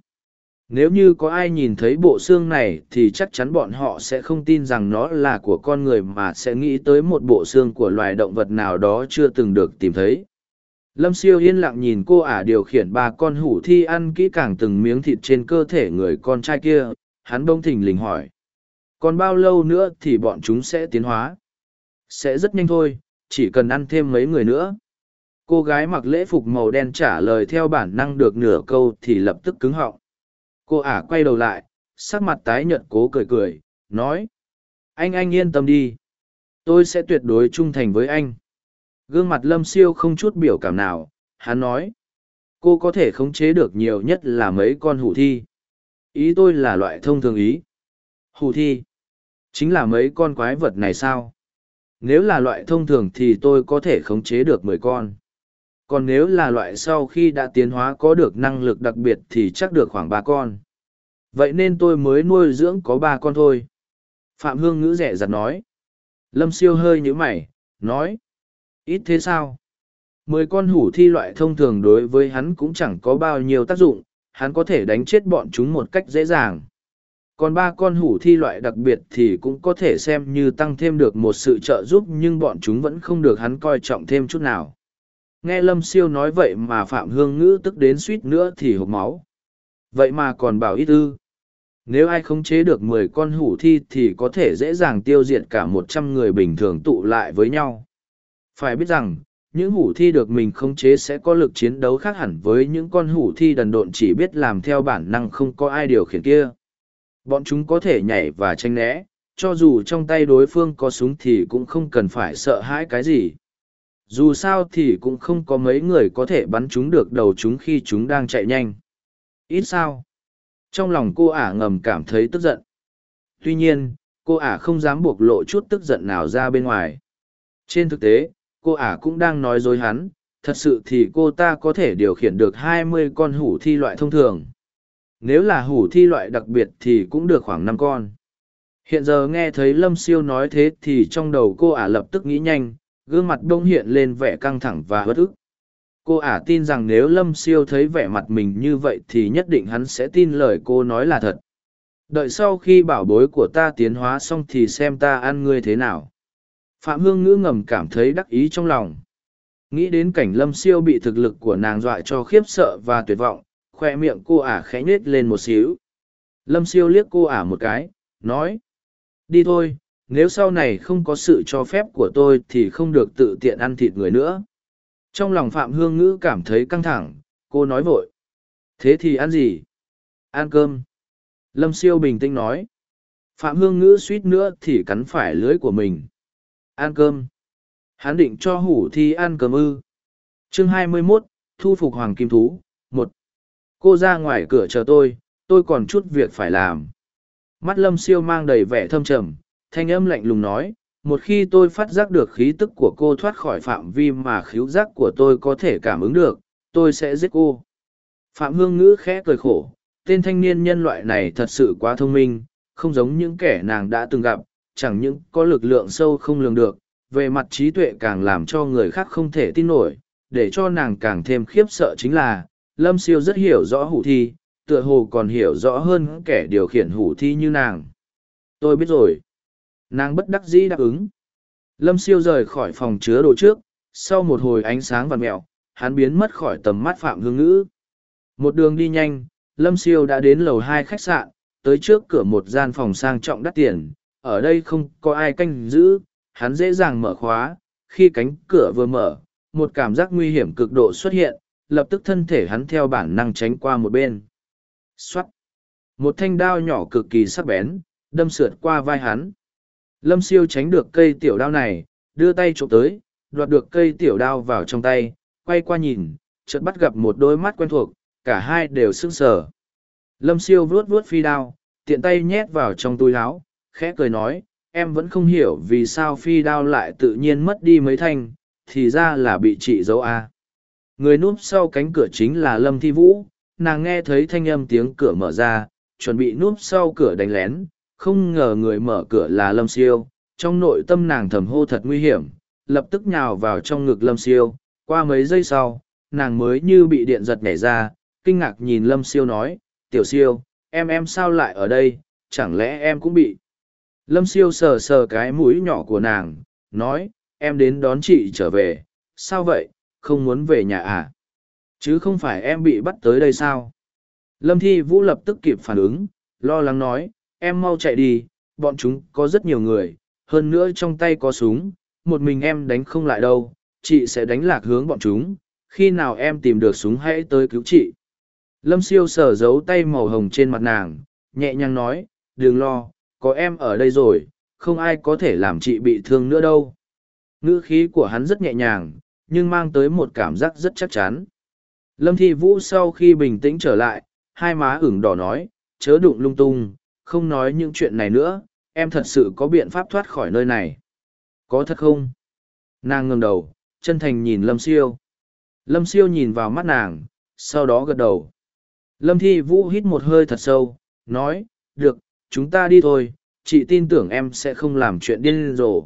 nếu như có ai nhìn thấy bộ xương này thì chắc chắn bọn họ sẽ không tin rằng nó là của con người mà sẽ nghĩ tới một bộ xương của loài động vật nào đó chưa từng được tìm thấy. Lâm siêu yên lặng nhìn cô ả điều khiển ba con hủ thi ăn kỹ càng từng miếng thịt trên cơ thể người con trai kia, hắn bông thình lình hỏi. Còn bao lâu nữa thì bọn chúng sẽ tiến hóa? Sẽ rất nhanh thôi, chỉ cần ăn thêm mấy người nữa. Cô gái mặc lễ phục màu đen trả lời theo bản năng được nửa câu thì lập tức cứng họng cô ả quay đầu lại, sắc mặt tái nhợt cố cười cười, nói, anh anh yên tâm đi. Tôi sẽ tuyệt đối trung thành với anh. Gương mặt lâm siêu không chút biểu cảm nào, hắn nói, cô có thể khống chế được nhiều nhất là mấy con hủ thi. Ý tôi là loại thông thường ý. Hủ thi chính là mấy con quái vật này sao? Nếu là loại thông thường thì tôi có thể khống chế được mười con còn nếu là loại sau khi đã tiến hóa có được năng lực đặc biệt thì chắc được khoảng ba con. Vậy nên tôi mới nuôi dưỡng có ba con thôi. Phạm hương ngữ rẻ rặt nói. Lâm siêu hơi nhữ mày, nói. Ít thế sao? Mười con hủ thi loại thông thường đối với hắn cũng chẳng có bao nhiêu tác dụng, hắn có thể đánh chết bọn chúng một cách dễ dàng. Còn ba con hủ thi loại đặc biệt thì cũng có thể xem như tăng thêm được một sự trợ giúp nhưng bọn chúng vẫn không được hắn coi trọng thêm chút nào nghe lâm siêu nói vậy mà phạm hương ngữ tức đến suýt nữa thì hộp máu. Vậy mà còn bảo ít ư. Nếu ai khống chế được mười con hủ thi thì có thể dễ dàng tiêu diệt cả một trăm người bình thường tụ lại với nhau. Phải biết rằng, những hủ thi được mình khống chế sẽ có lực chiến đấu khác hẳn với những con hủ thi đần độn chỉ biết làm theo bản năng không có ai điều khiển kia. Bọn chúng có thể nhảy và tranh né, cho dù trong tay đối phương có súng thì cũng không cần phải sợ hãi cái gì dù sao thì cũng không có mấy người có thể bắn chúng được đầu chúng khi chúng đang chạy nhanh. Ít sao. Trong lòng cô ả ngầm cảm thấy tức giận. Tuy nhiên, cô ả không dám buộc lộ chút tức giận nào ra bên ngoài. Trên thực tế, cô ả cũng đang nói dối hắn, thật sự thì cô ta có thể điều khiển được hai mươi con hủ thi loại thông thường. Nếu là hủ thi loại đặc biệt thì cũng được khoảng năm con. Hiện giờ nghe thấy lâm siêu nói thế thì trong đầu cô ả lập tức nghĩ nhanh gương mặt đông hiện lên vẻ căng thẳng và bất ức. Cô ả tin rằng nếu lâm siêu thấy vẻ mặt mình như vậy thì nhất định hắn sẽ tin lời cô nói là thật. Đợi sau khi bảo bối của ta tiến hóa xong thì xem ta ăn ngươi thế nào. Phạm hương ngữ ngầm cảm thấy đắc ý trong lòng. Nghĩ đến cảnh lâm siêu bị thực lực của nàng dọa cho khiếp sợ và tuyệt vọng, khoe miệng cô ả khẽ nhếch lên một xíu. Lâm siêu liếc cô ả một cái, nói, đi thôi nếu sau này không có sự cho phép của tôi thì không được tự tiện ăn thịt người nữa. Trong lòng phạm hương ngữ cảm thấy căng thẳng cô nói vội. Thế thì ăn gì? Ăn cơm. Lâm siêu bình tĩnh nói. Phạm hương ngữ suýt nữa thì cắn phải lưới của mình. Ăn cơm. Hắn định cho hủ thi ăn cơm ư. Chương 21, thu phục hoàng kim thú một. Cô ra ngoài cửa chờ tôi tôi còn chút việc phải làm. Mắt lâm siêu mang đầy vẻ thâm trầm thanh âm lạnh lùng nói, một khi tôi phát giác được khí tức của cô thoát khỏi phạm vi mà khíu giác của tôi có thể cảm ứng được, tôi sẽ giết cô. Phạm hương ngữ khẽ cười khổ, tên thanh niên nhân loại này thật sự quá thông minh, không giống những kẻ nàng đã từng gặp, chẳng những có lực lượng sâu không lường được, về mặt trí tuệ càng làm cho người khác không thể tin nổi, để cho nàng càng thêm khiếp sợ chính là, lâm siêu rất hiểu rõ hủ thi, tựa hồ còn hiểu rõ hơn kẻ điều khiển hủ thi như nàng. Tôi biết rồi nàng bất đắc dĩ đáp ứng. Lâm siêu rời khỏi phòng chứa đồ trước, sau một hồi ánh sáng vằn mẹo, hắn biến mất khỏi tầm mắt phạm hương ngữ. Một đường đi nhanh, lâm siêu đã đến lầu hai khách sạn, tới trước cửa một gian phòng sang trọng đắt tiền. Ở đây không có ai canh giữ, hắn dễ dàng mở khóa. Khi cánh cửa vừa mở, một cảm giác nguy hiểm cực độ xuất hiện, lập tức thân thể hắn theo bản năng tránh qua một bên. X o á t một thanh đao nhỏ cực kỳ sắc bén, đâm sượt qua vai hắn lâm siêu tránh được cây tiểu đao này, đưa tay trộm tới, đoạt được cây tiểu đao vào trong tay, quay qua nhìn, chợt bắt gặp một đôi mắt quen thuộc, cả hai đều sững sờ. Lâm siêu vuốt vuốt phi đao, tiện tay nhét vào trong túi áo, khẽ cười nói, em vẫn không hiểu vì sao phi đao lại tự nhiên mất đi mấy thanh, thì ra là bị chị giấu a người núp sau cánh cửa chính là lâm thi vũ, nàng nghe thấy thanh âm tiếng cửa mở ra, chuẩn bị núp sau cửa đánh lén không ngờ người mở cửa là lâm siêu. Trong nội tâm nàng thầm hô thật nguy hiểm, lập tức nhào vào trong ngực lâm siêu. Qua mấy giây sau, nàng mới như bị điện giật nhảy ra, kinh ngạc nhìn lâm siêu nói, tiểu siêu, em em sao lại ở đây? Chẳng lẽ em cũng bị lâm siêu sờ sờ cái mũi nhỏ của nàng, nói, em đến đón chị trở về. Sao vậy? Không muốn về nhà à? Chứ không phải em bị bắt tới đây sao? Lâm thi vũ lập tức kịp phản ứng, lo lắng nói em mau chạy đi, bọn chúng có rất nhiều người, hơn nữa trong tay có súng, một mình em đánh không lại đâu, chị sẽ đánh lạc hướng bọn chúng, khi nào em tìm được súng hãy tới cứu chị. Lâm siêu sở giấu tay màu hồng trên mặt nàng, nhẹ nhàng nói, đừng lo, có em ở đây rồi, không ai có thể làm chị bị thương nữa đâu. Ngữ khí của hắn rất nhẹ nhàng, nhưng mang tới một cảm giác rất chắc chắn. Lâm thi vũ sau khi bình tĩnh trở lại, hai má ửng đỏ nói, chớ đụng lung tung không nói những chuyện này nữa, em thật sự có biện pháp thoát khỏi nơi này. Có thật không? Nàng ngừng đầu, chân thành nhìn lâm siêu. Lâm siêu nhìn vào mắt nàng, sau đó gật đầu. Lâm thi vũ hít một hơi thật sâu, nói, được, chúng ta đi thôi, chị tin tưởng em sẽ không làm chuyện điên rồ.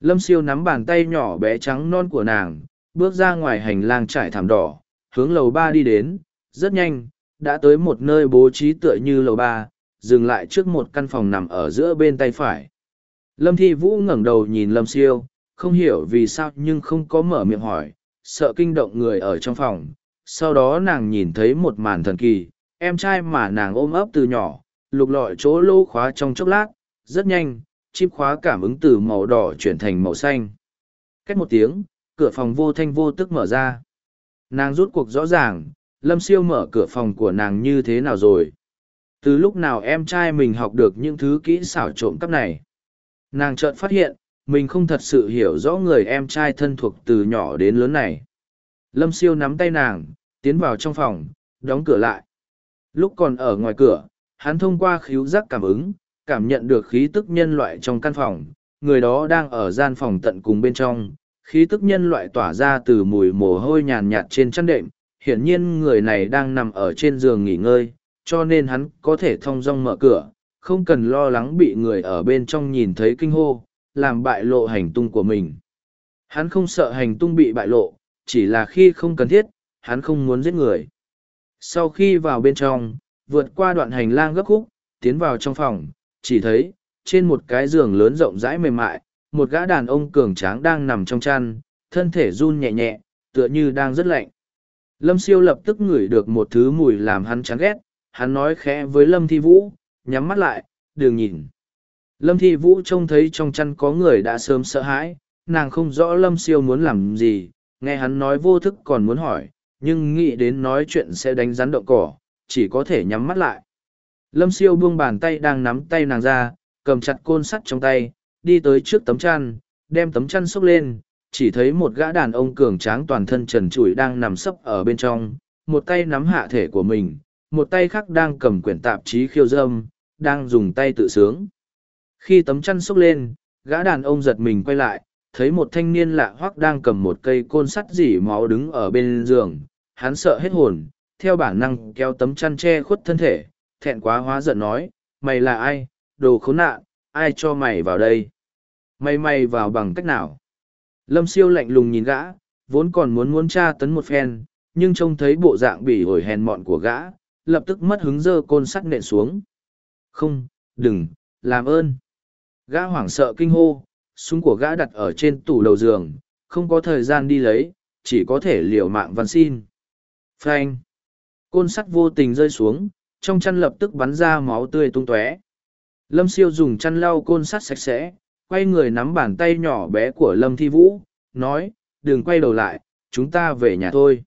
Lâm siêu nắm bàn tay nhỏ bé trắng non của nàng, bước ra ngoài hành lang trải thảm đỏ, hướng lầu ba đi đến. Rất nhanh, đã tới một nơi bố trí tựa như lầu ba dừng lại trước một căn phòng nằm ở giữa bên tay phải. Lâm thi vũ ngẩng đầu nhìn lâm siêu, không hiểu vì sao nhưng không có mở miệng hỏi, sợ kinh động người ở trong phòng. Sau đó nàng nhìn thấy một màn thần kỳ, em trai mà nàng ôm ấp từ nhỏ, lục lọi chỗ lô khóa trong chốc lát, rất nhanh, chip khóa cảm ứng từ màu đỏ chuyển thành màu xanh. Cách một tiếng, cửa phòng vô thanh vô tức mở ra. Nàng rút cuộc rõ ràng, lâm siêu mở cửa phòng của nàng như thế nào rồi? Từ lúc nào em trai mình học được những thứ kỹ xảo trộm cắp này? Nàng chợt phát hiện, mình không thật sự hiểu rõ người em trai thân thuộc từ nhỏ đến lớn này. Lâm siêu nắm tay nàng, tiến vào trong phòng, đóng cửa lại. Lúc còn ở ngoài cửa, hắn thông qua khíu giác cảm ứng, cảm nhận được khí tức nhân loại trong căn phòng. Người đó đang ở gian phòng tận cùng bên trong. Khí tức nhân loại tỏa ra từ mùi mồ hôi nhàn nhạt trên chăn đệm. Hiển nhiên người này đang nằm ở trên giường nghỉ ngơi cho nên hắn có thể thong dong mở cửa, không cần lo lắng bị người ở bên trong nhìn thấy kinh hô, làm bại lộ hành tung của mình. Hắn không sợ hành tung bị bại lộ, chỉ là khi không cần thiết, hắn không muốn giết người. Sau khi vào bên trong, vượt qua đoạn hành lang gấp khúc, tiến vào trong phòng, chỉ thấy, trên một cái giường lớn rộng rãi mềm mại, một gã đàn ông cường tráng đang nằm trong chăn, thân thể run nhẹ nhẹ, tựa như đang rất lạnh. Lâm siêu lập tức ngửi được một thứ mùi làm hắn chán ghét hắn nói khẽ với lâm thi vũ, nhắm mắt lại, đừng nhìn. Lâm thi vũ trông thấy trong chăn có người đã sớm sợ hãi, nàng không rõ lâm siêu muốn làm gì, nghe hắn nói vô thức còn muốn hỏi, nhưng nghĩ đến nói chuyện sẽ đánh rắn động cỏ, chỉ có thể nhắm mắt lại. Lâm siêu buông bàn tay đang nắm tay nàng ra, cầm chặt côn sắt trong tay, đi tới trước tấm chăn, đem tấm chăn xốc lên, chỉ thấy một gã đàn ông cường tráng toàn thân trần trụi đang nằm sấp ở bên trong, một tay nắm hạ thể của mình một tay khác đang cầm quyển tạp chí khiêu dâm, đang dùng tay tự sướng. Khi tấm chăn xốc lên, gã đàn ông giật mình quay lại, thấy một thanh niên lạ hoắc đang cầm một cây côn sắt dỉ máu đứng ở bên giường. Hắn sợ hết hồn, theo bản năng kéo tấm chăn che khuất thân thể, thẹn quá hóa giận nói, mày là ai? Đồ khốn nạn, ai cho mày vào đây? Mày mày vào bằng cách nào? Lâm siêu lạnh lùng nhìn gã, vốn còn muốn muốn tra tấn một phen, nhưng trông thấy bộ dạng bỉ ổi hèn mọn của gã lập tức mất hứng dơ côn sắt nện xuống. Không, đừng, làm ơn. Gã hoảng sợ kinh hô, súng của gã đặt ở trên tủ đầu giường, không có thời gian đi lấy, chỉ có thể liều mạng văn xin. Phanh. Côn sắt vô tình rơi xuống, trong chăn lập tức bắn ra máu tươi tung tóe. Lâm siêu dùng chăn lau côn sắt sạch sẽ, quay người nắm bàn tay nhỏ bé của lâm thi vũ, nói, đừng quay đầu lại, chúng ta về nhà thôi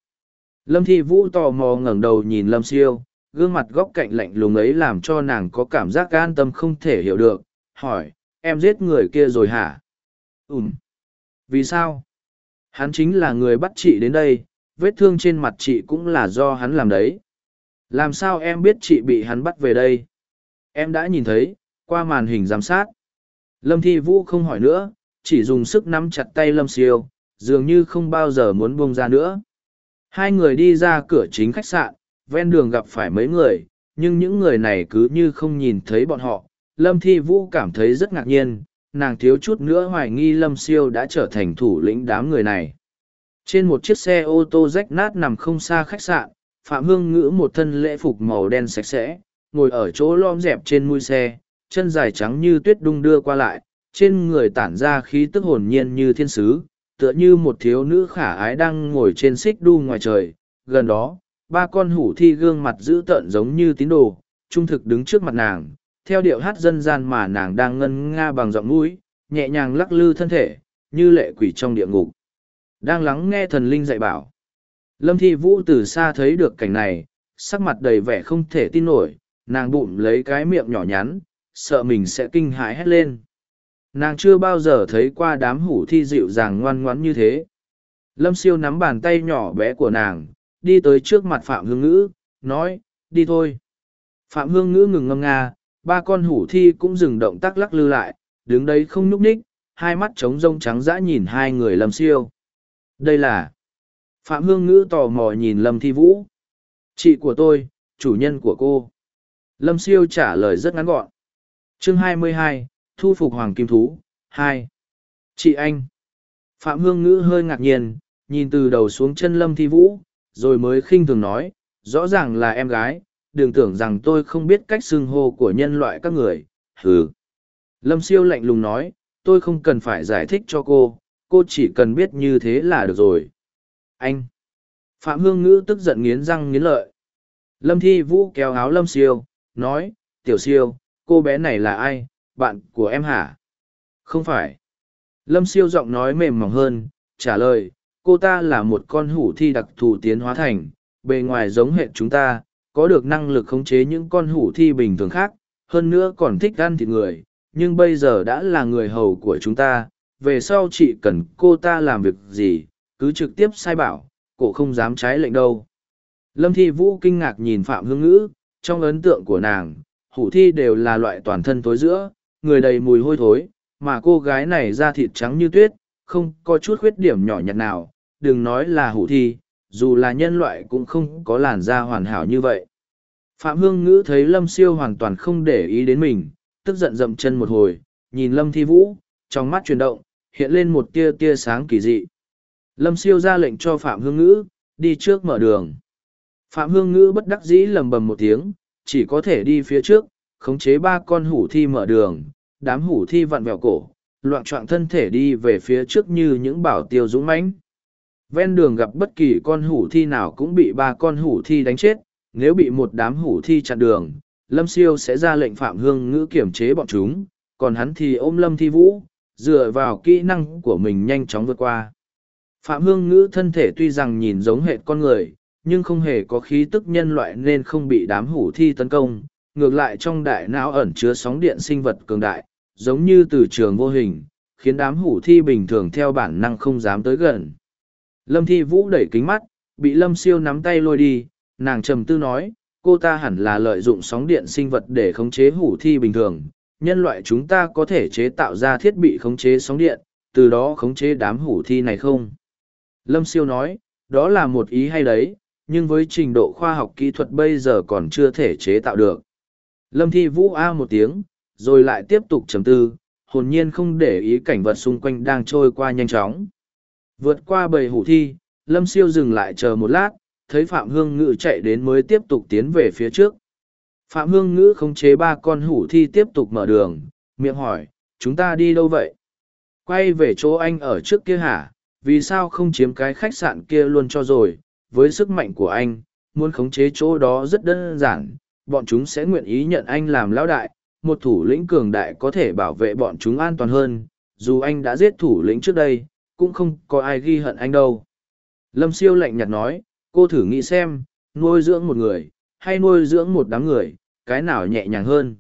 lâm thi vũ tò mò ngẩng đầu nhìn lâm siêu, gương mặt góc cạnh lạnh lùng ấy làm cho nàng có cảm giác gan tâm không thể hiểu được, hỏi, em giết người kia rồi hả? Ừm. vì sao? Hắn chính là người bắt chị đến đây, vết thương trên mặt chị cũng là do hắn làm đấy. Làm sao em biết chị bị hắn bắt về đây? Em đã nhìn thấy, qua màn hình giám sát. Lâm thi vũ không hỏi nữa, chỉ dùng sức nắm chặt tay lâm siêu, dường như không bao giờ muốn buông ra nữa hai người đi ra cửa chính khách sạn, ven đường gặp phải mấy người, nhưng những người này cứ như không nhìn thấy bọn họ. Lâm thi vũ cảm thấy rất ngạc nhiên, nàng thiếu chút nữa hoài nghi lâm siêu đã trở thành thủ lĩnh đám người này. Trên một chiếc xe ô tô rách nát nằm không xa khách sạn, phạm hương ngữ một thân lễ phục màu đen sạch sẽ, ngồi ở chỗ lom dẹp trên mui xe, chân dài trắng như tuyết đung đưa qua lại, trên người tản ra khí tức hồn nhiên như thiên sứ tựa như một thiếu nữ khả ái đang ngồi trên xích đu ngoài trời. Gần đó, ba con hủ thi gương mặt dữ tợn giống như tín đồ, trung thực đứng trước mặt nàng, theo điệu hát dân gian mà nàng đang ngân nga bằng giọng mũi, nhẹ nhàng lắc lư thân thể, như lệ quỷ trong địa ngục. Đang lắng nghe thần linh dạy bảo. Lâm thi vũ từ xa thấy được cảnh này, sắc mặt đầy vẻ không thể tin nổi, nàng bụng lấy cái miệng nhỏ nhắn, sợ mình sẽ kinh hãi hét lên nàng chưa bao giờ thấy qua đám hủ thi dịu dàng ngoan ngoãn như thế. Lâm siêu nắm bàn tay nhỏ bé của nàng đi tới trước mặt phạm hương ngữ nói đi thôi. Phạm hương ngữ ngừng ngâm nga ba con hủ thi cũng dừng động tác lắc lư lại đứng đấy không nhúc ních hai mắt trống rông trắng dã nhìn hai người lâm siêu. Đây là phạm hương ngữ tò mò nhìn lâm thi vũ. Chị của tôi chủ nhân của cô. Lâm siêu trả lời rất ngắn gọn. Chương 22, thu phục hoàng kim thú. Hai. Chị anh. Phạm hương ngữ hơi ngạc nhiên, nhìn từ đầu xuống chân lâm thi vũ, rồi mới khinh thường nói, rõ ràng là em gái, đừng tưởng rằng tôi không biết cách xưng hô của nhân loại các người. Hừ. Lâm siêu lạnh lùng nói, tôi không cần phải giải thích cho cô cô chỉ cần biết như thế là được rồi. Anh. Phạm hương ngữ tức giận nghiến răng nghiến lợi. Lâm thi vũ kéo áo lâm siêu, nói, tiểu siêu, cô bé này là ai? Bạn của em hả? Không phải. Lâm siêu giọng nói mềm mỏng hơn, trả lời, cô ta là một con hủ thi đặc thù tiến hóa thành, bề ngoài giống hệ chúng ta, có được năng lực khống chế những con hủ thi bình thường khác, hơn nữa còn thích ăn thịt người, nhưng bây giờ đã là người hầu của chúng ta, về sau chị cần cô ta làm việc gì, cứ trực tiếp sai bảo cổ không dám trái lệnh đâu. Lâm thi vũ kinh ngạc nhìn phạm hương ngữ, trong ấn tượng của nàng, hủ thi đều là loại toàn thân tối giữa người đầy mùi hôi thối, mà cô gái này da thịt trắng như tuyết, không có chút khuyết điểm nhỏ nhặt nào, đừng nói là hủ thi, dù là nhân loại cũng không có làn da hoàn hảo như vậy. Phạm hương ngữ thấy lâm siêu hoàn toàn không để ý đến mình, tức giận dậm chân một hồi, nhìn lâm thi vũ, trong mắt chuyển động, hiện lên một tia tia sáng kỳ dị. Lâm siêu ra lệnh cho phạm hương ngữ, đi trước mở đường. Phạm hương ngữ bất đắc dĩ lầm bầm một tiếng, chỉ có thể đi phía trước, khống chế ba con hủ thi mở đường đám hủ thi vặn vẹo cổ, loạn trọn thân thể đi về phía trước như những bảo tiêu dũng mãnh. Ven đường gặp bất kỳ con hủ thi nào cũng bị ba con hủ thi đánh chết, nếu bị một đám hủ thi chặn đường, lâm siêu sẽ ra lệnh phạm hương ngữ kiểm chế bọn chúng, còn hắn thì ôm lâm thi vũ, dựa vào kỹ năng của mình nhanh chóng vượt qua. Phạm hương ngữ thân thể tuy rằng nhìn giống hệt con người, nhưng không hề có khí tức nhân loại nên không bị đám hủ thi tấn công, ngược lại trong đại não ẩn chứa sóng điện sinh vật cường đại giống như từ trường vô hình, khiến đám hủ thi bình thường theo bản năng không dám tới gần. Lâm thi vũ đẩy kính mắt, bị lâm siêu nắm tay lôi đi, nàng trầm tư nói, cô ta hẳn là lợi dụng sóng điện sinh vật để khống chế hủ thi bình thường, nhân loại chúng ta có thể chế tạo ra thiết bị khống chế sóng điện, từ đó khống chế đám hủ thi này không? Lâm siêu nói, đó là một ý hay đấy, nhưng với trình độ khoa học kỹ thuật bây giờ còn chưa thể chế tạo được. Lâm thi vũ a một tiếng rồi lại tiếp tục trầm tư, hồn nhiên không để ý cảnh vật xung quanh đang trôi qua nhanh chóng. Vượt qua bầy hủ thi, lâm siêu dừng lại chờ một lát, thấy phạm hương ngữ chạy đến mới tiếp tục tiến về phía trước. Phạm hương ngữ khống chế ba con hủ thi tiếp tục mở đường, miệng hỏi, chúng ta đi đâu vậy? Quay về chỗ anh ở trước kia hả? Vì sao không chiếm cái khách sạn kia luôn cho rồi? Với sức mạnh của anh, muốn khống chế chỗ đó rất đơn giản, bọn chúng sẽ nguyện ý nhận anh làm lão đại một thủ lĩnh cường đại có thể bảo vệ bọn chúng an toàn hơn, dù anh đã giết thủ lĩnh trước đây, cũng không có ai ghi hận anh đâu. Lâm siêu lạnh nhạt nói, cô thử nghĩ xem, nuôi dưỡng một người, hay nuôi dưỡng một đám người, cái nào nhẹ nhàng hơn?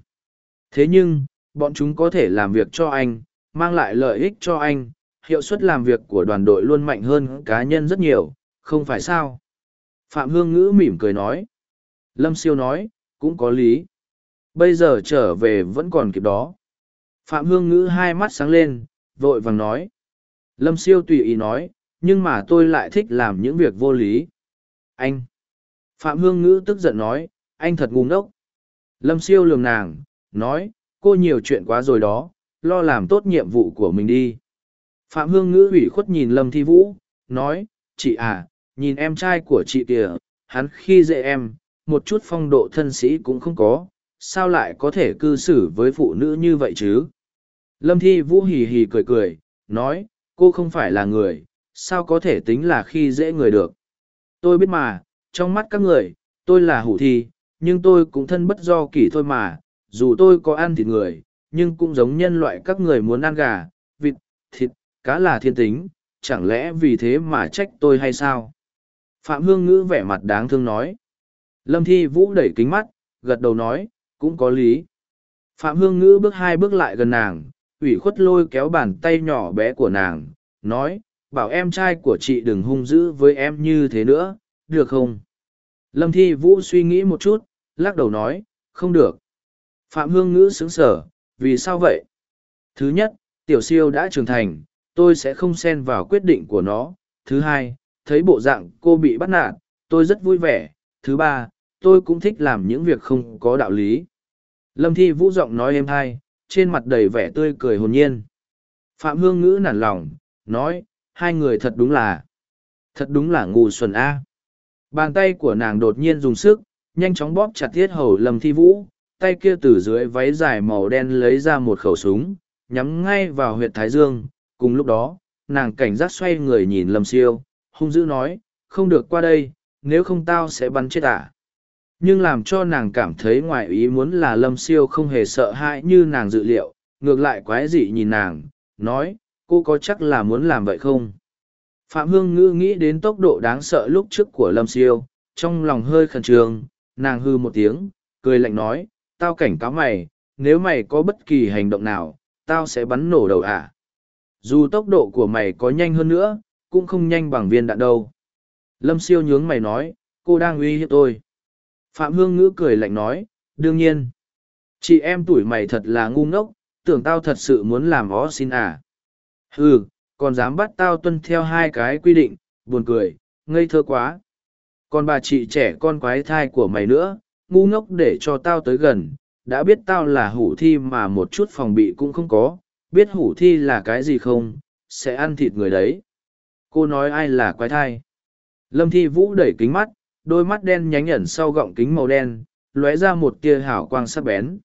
Thế nhưng, bọn chúng có thể làm việc cho anh, mang lại lợi ích cho anh, hiệu suất làm việc của đoàn đội luôn mạnh hơn cá nhân rất nhiều, không phải sao? Phạm hương ngữ mỉm cười nói. Lâm siêu nói, cũng có lý bây giờ trở về vẫn còn kịp đó. Phạm hương ngữ hai mắt sáng lên vội vàng nói. Lâm siêu tùy ý nói nhưng mà tôi lại thích làm những việc vô lý. Anh. Phạm hương ngữ tức giận nói anh thật ngu ngốc. Lâm siêu lườm nàng nói cô nhiều chuyện quá rồi đó lo làm tốt nhiệm vụ của mình đi. Phạm Hương Ngữ ủy khuất nhìn Lâm Thi Vũ, nói, chị à, nhìn em trai của chị kìa, hắn khi dễ em, một chút phong độ thân sĩ cũng không có, sao lại có thể cư xử với phụ nữ như vậy chứ? Lâm Thi Vũ hì hì cười cười, nói, cô không phải là người, sao có thể tính là khi dễ người được. Tôi biết mà, trong mắt các người, tôi là hủ thi, nhưng tôi cũng thân bất do kỷ thôi mà, dù tôi có ăn thịt người, nhưng cũng giống nhân loại các người muốn ăn gà, vịt, thịt, cá là thiên tính, chẳng lẽ vì thế mà trách tôi hay sao? Phạm Hương Ngữ vẻ mặt đáng thương nói. Lâm Thi Vũ đẩy kính mắt, gật đầu nói, cũng có lý. Phạm Hương Ngữ bước hai bước lại gần nàng, ủy khuất lôi kéo bàn tay nhỏ bé của nàng, nói, bảo em trai của chị đừng hung dữ với em như thế nữa, được không? Lâm Thi Vũ suy nghĩ một chút, lắc đầu nói, không được. Phạm Hương Ngữ sững sở, vì sao vậy? Thứ nhất, tiểu siêu đã trưởng thành, tôi sẽ không xen vào quyết định của nó. Thứ hai, thấy bộ dạng cô bị bắt nạt, tôi rất vui vẻ. Thứ ba, tôi cũng thích làm những việc không có đạo lý. Lâm Thi Vũ giọng nói êm hai, trên mặt đầy vẻ tươi cười hồn nhiên. Phạm Hương Ngữ nản lòng, nói, hai người thật đúng là, thật đúng là ngu xuẩn A. Bàn tay của nàng đột nhiên dùng sức, nhanh chóng bóp chặt thiết hầu Lâm Thi Vũ, tay kia từ dưới váy dài màu đen lấy ra một khẩu súng, nhắm ngay vào huyện Thái Dương. Cùng lúc đó, nàng cảnh giác xoay người nhìn Lâm Siêu, hung dữ nói, không được qua đây, nếu không tao sẽ bắn chết à. Nhưng làm cho nàng cảm thấy ngoài ý muốn là Lâm Siêu không hề sợ hãi như nàng dự liệu, ngược lại quái dị nhìn nàng, nói, cô có chắc là muốn làm vậy không? Phạm Hương Ngữ nghĩ đến tốc độ đáng sợ lúc trước của Lâm Siêu, trong lòng hơi khẩn trương, nàng hư một tiếng, cười lạnh nói, tao cảnh cáo mày, nếu mày có bất kỳ hành động nào, tao sẽ bắn nổ đầu ả. À. Dù tốc độ của mày có nhanh hơn nữa, cũng không nhanh bằng viên đạn đâu. Lâm siêu nhướng mày nói, cô đang uy hiếp tôi. Phạm Hương Ngữ cười lạnh nói, đương nhiên. Chị em tuổi mày thật là ngu ngốc, tưởng tao thật sự muốn làm ó xin à. Ừ, còn dám bắt tao tuân theo hai cái quy định, buồn cười, ngây thơ quá. Còn bà chị trẻ con quái thai của mày nữa, ngu ngốc để cho tao tới gần, đã biết tao là hủ thi mà một chút phòng bị cũng không có, biết hủ thi là cái gì không, sẽ ăn thịt người đấy. Cô nói ai là quái thai? Lâm Thi Vũ đẩy kính mắt, đôi mắt đen nhánh nhẩn sau gọng kính màu đen, lóe ra một tia hào quang sắc bén.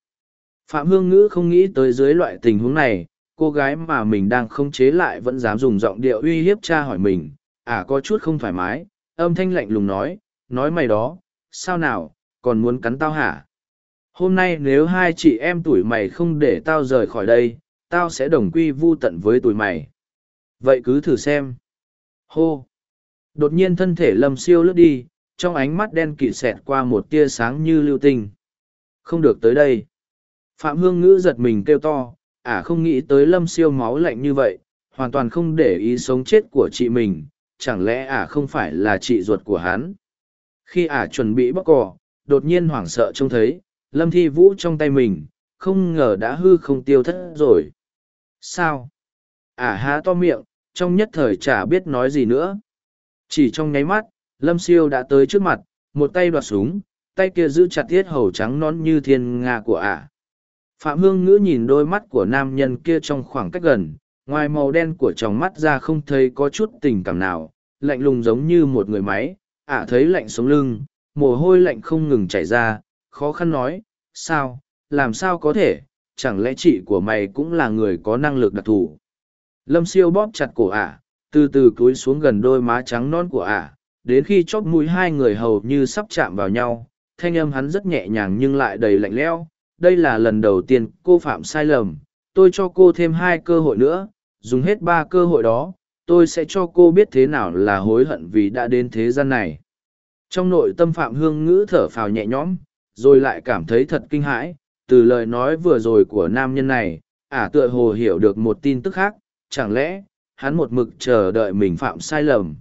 Phạm Hương Ngữ không nghĩ tới dưới loại tình huống này, cô gái mà mình đang không chế lại vẫn dám dùng giọng điệu uy hiếp cha hỏi mình, à có chút không thoải mái, âm thanh lạnh lùng nói, nói mày đó, sao nào, còn muốn cắn tao hả? Hôm nay nếu hai chị em tuổi mày không để tao rời khỏi đây, tao sẽ đồng quy vu tận với tuổi mày. Vậy cứ thử xem. Hô! Đột nhiên thân thể lâm siêu lướt đi, trong ánh mắt đen kịt xẹt qua một tia sáng như lưu tinh. Không được tới đây. Phạm Hương Ngữ giật mình kêu to, ả à không nghĩ tới lâm siêu máu lạnh như vậy, hoàn toàn không để ý sống chết của chị mình, chẳng lẽ ả à không phải là chị ruột của hắn. Khi ả à chuẩn bị bóc cỏ, đột nhiên hoảng sợ trông thấy, lâm thi vũ trong tay mình, không ngờ đã hư không tiêu thất rồi. Sao? Ả há to miệng, trong nhất thời chả biết nói gì nữa. Chỉ trong nháy mắt, lâm siêu đã tới trước mặt, một tay đoạt súng, tay kia giữ chặt thiết hầu trắng nón như thiên nga của ả. Phạm Hương Ngữ nhìn đôi mắt của nam nhân kia trong khoảng cách gần, ngoài màu đen của tròng mắt ra không thấy có chút tình cảm nào, lạnh lùng giống như một người máy, ả thấy lạnh sống lưng, mồ hôi lạnh không ngừng chảy ra, khó khăn nói, sao, làm sao có thể, chẳng lẽ chị của mày cũng là người có năng lực đặc thù. Lâm siêu bóp chặt cổ ả, từ từ cúi xuống gần đôi má trắng non của ả, đến khi chóp mũi hai người hầu như sắp chạm vào nhau, thanh âm hắn rất nhẹ nhàng nhưng lại đầy lạnh lẽo. đây là lần đầu tiên cô phạm sai lầm, tôi cho cô thêm hai cơ hội nữa, dùng hết ba cơ hội đó, tôi sẽ cho cô biết thế nào là hối hận vì đã đến thế gian này. Trong nội tâm Phạm Hương Ngữ thở phào nhẹ nhõm, rồi lại cảm thấy thật kinh hãi, từ lời nói vừa rồi của nam nhân này, ả tựa hồ hiểu được một tin tức khác, chẳng lẽ, hắn một mực chờ đợi mình phạm sai lầm.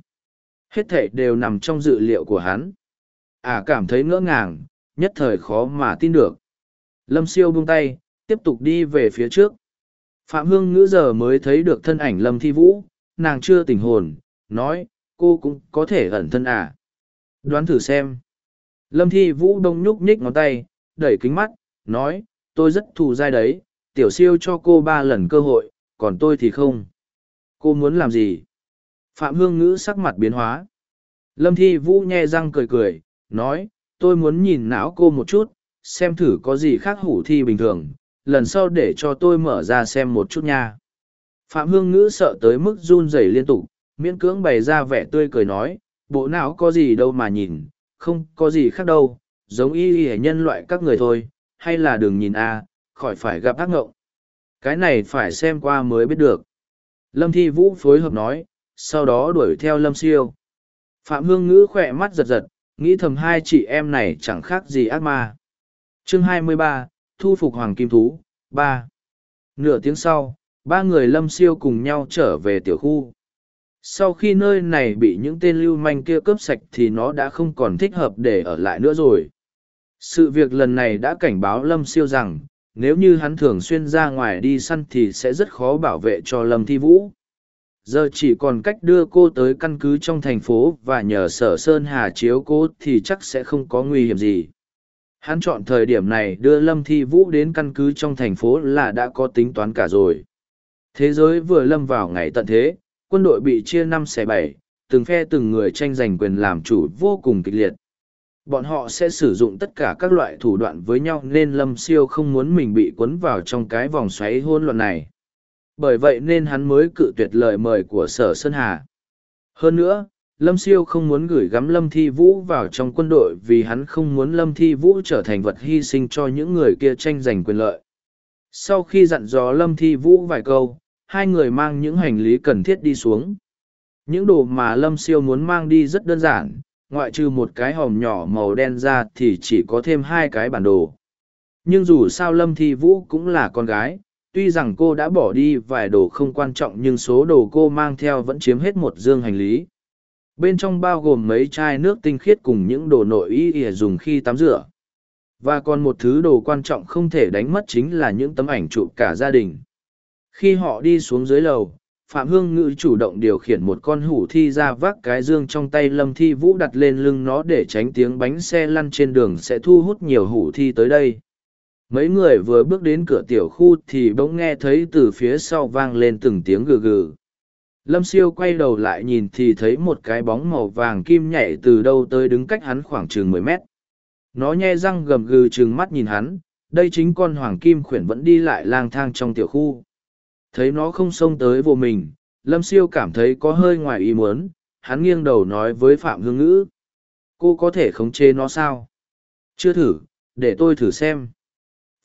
Hết thể đều nằm trong dự liệu của hắn. Ả cảm thấy ngỡ ngàng, nhất thời khó mà tin được. Lâm siêu buông tay, tiếp tục đi về phía trước. Phạm Hương ngữ giờ mới thấy được thân ảnh Lâm Thi Vũ, nàng chưa tỉnh hồn, nói, cô cũng có thể ẩn thân à. Đoán thử xem. Lâm Thi Vũ đông nhúc nhích ngón tay, đẩy kính mắt, nói, tôi rất thù dai đấy, tiểu siêu cho cô ba lần cơ hội còn tôi thì không cô muốn làm gì phạm hương ngữ sắc mặt biến hóa. Lâm thi vũ nhe răng cười cười, nói, tôi muốn nhìn não cô một chút, xem thử có gì khác hủ thi bình thường, lần sau để cho tôi mở ra xem một chút nha. Phạm hương ngữ sợ tới mức run rẩy liên tục, miễn cưỡng bày ra vẻ tươi cười nói, bộ não có gì đâu mà nhìn, không có gì khác đâu, giống y y nhân loại các người thôi, hay là đừng nhìn a, khỏi phải gặp ác ngộng. Cái này phải xem qua mới biết được. Lâm thi vũ phối hợp nói sau đó đuổi theo lâm siêu. Phạm hương ngữ khỏe mắt giật giật nghĩ thầm hai chị em này chẳng khác gì ác ma. Chương 23, thu phục hoàng kim thú ba. Nửa tiếng sau ba người lâm siêu cùng nhau trở về tiểu khu. Sau khi nơi này bị những tên lưu manh kia cướp sạch thì nó đã không còn thích hợp để ở lại nữa rồi. Sự việc lần này đã cảnh báo lâm siêu rằng nếu như hắn thường xuyên ra ngoài đi săn thì sẽ rất khó bảo vệ cho lâm thi vũ giờ chỉ còn cách đưa cô tới căn cứ trong thành phố và nhờ sở sơn hà chiếu cô thì chắc sẽ không có nguy hiểm gì. Hắn chọn thời điểm này đưa lâm thi vũ đến căn cứ trong thành phố là đã có tính toán cả rồi. Thế giới vừa lâm vào ngày tận thế, quân đội bị chia năm xẻ bảy, từng phe từng người tranh giành quyền làm chủ vô cùng kịch liệt. Bọn họ sẽ sử dụng tất cả các loại thủ đoạn với nhau nên lâm siêu không muốn mình bị cuốn vào trong cái vòng xoáy hôn luận này bởi vậy nên hắn mới cự tuyệt lời mời của sở sơn hà. Hơn nữa, lâm siêu không muốn gửi gắm lâm thi vũ vào trong quân đội vì hắn không muốn lâm thi vũ trở thành vật hy sinh cho những người kia tranh giành quyền lợi. Sau khi dặn dò lâm thi vũ vài câu, hai người mang những hành lý cần thiết đi xuống. Những đồ mà lâm siêu muốn mang đi rất đơn giản, ngoại trừ một cái hòm nhỏ màu đen ra thì chỉ có thêm hai cái bản đồ. Nhưng dù sao lâm thi vũ cũng là con gái tuy rằng cô đã bỏ đi vài đồ không quan trọng nhưng số đồ cô mang theo vẫn chiếm hết một dương hành lý. Bên trong bao gồm mấy chai nước tinh khiết cùng những đồ nội y ỉa dùng khi tắm rửa. Và còn một thứ đồ quan trọng không thể đánh mất chính là những tấm ảnh chụp cả gia đình. Khi họ đi xuống dưới lầu, phạm hương ngữ chủ động điều khiển một con hủ thi ra vác cái dương trong tay lâm thi vũ đặt lên lưng nó để tránh tiếng bánh xe lăn trên đường sẽ thu hút nhiều hủ thi tới đây mấy người vừa bước đến cửa tiểu khu thì bỗng nghe thấy từ phía sau vang lên từng tiếng gừ gừ. Lâm siêu quay đầu lại nhìn thì thấy một cái bóng màu vàng kim nhảy từ đâu tới đứng cách hắn khoảng chừng mười mét. Nó nhe răng gầm gừ chừng mắt nhìn hắn, đây chính con hoàng kim khuyển vẫn đi lại lang thang trong tiểu khu. Thấy nó không xông tới vô mình, lâm siêu cảm thấy có hơi ngoài ý muốn, hắn nghiêng đầu nói với phạm hương ngữ. Cô có thể khống chế nó sao? Chưa thử, để tôi thử xem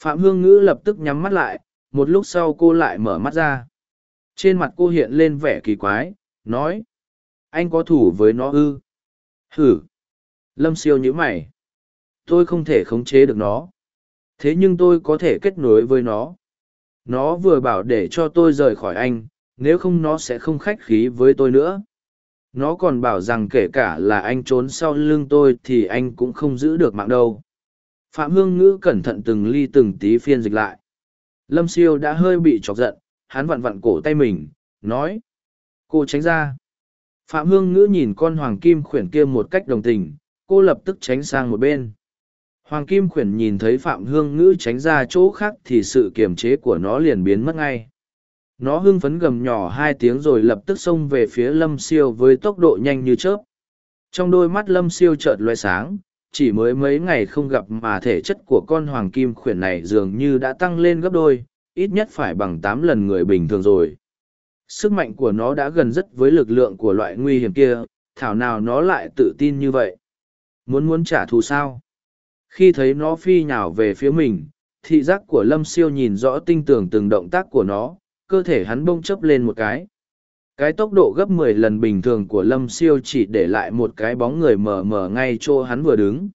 phạm hương ngữ lập tức nhắm mắt lại, một lúc sau cô lại mở mắt ra. Trên mặt cô hiện lên vẻ kỳ quái, nói, anh có thủ với nó ư? Hử? Lâm siêu nhíu mày. Tôi không thể khống chế được nó. Thế nhưng tôi có thể kết nối với nó. Nó vừa bảo để cho tôi rời khỏi anh, nếu không nó sẽ không khách khí với tôi nữa. Nó còn bảo rằng kể cả là anh trốn sau lưng tôi thì anh cũng không giữ được mạng đâu phạm hương ngữ cẩn thận từng ly từng tí phiên dịch lại lâm siêu đã hơi bị chọc giận hắn vặn vặn cổ tay mình nói cô tránh ra phạm hương ngữ nhìn con hoàng kim khuyển kia một cách đồng tình cô lập tức tránh sang một bên Hoàng Kim Khuyển nhìn thấy Phạm Hương Ngữ tránh ra chỗ khác thì sự kiềm chế của nó liền biến mất ngay. Nó hưng phấn gầm nhỏ hai tiếng rồi lập tức xông về phía Lâm Siêu với tốc độ nhanh như chớp. Trong đôi mắt Lâm Siêu chợt loe sáng, chỉ mới mấy ngày không gặp mà thể chất của con Hoàng Kim Khuyển này dường như đã tăng lên gấp đôi, ít nhất phải bằng tám lần người bình thường rồi. Sức mạnh của nó đã gần rất với lực lượng của loại nguy hiểm kia, thảo nào nó lại tự tin như vậy. Muốn muốn trả thù sao? khi thấy nó phi nhào về phía mình thị giác của lâm siêu nhìn rõ tinh tường từng động tác của nó cơ thể hắn bông chấp lên một cái cái tốc độ gấp mười lần bình thường của lâm siêu chỉ để lại một cái bóng người mờ mờ ngay chỗ hắn vừa đứng.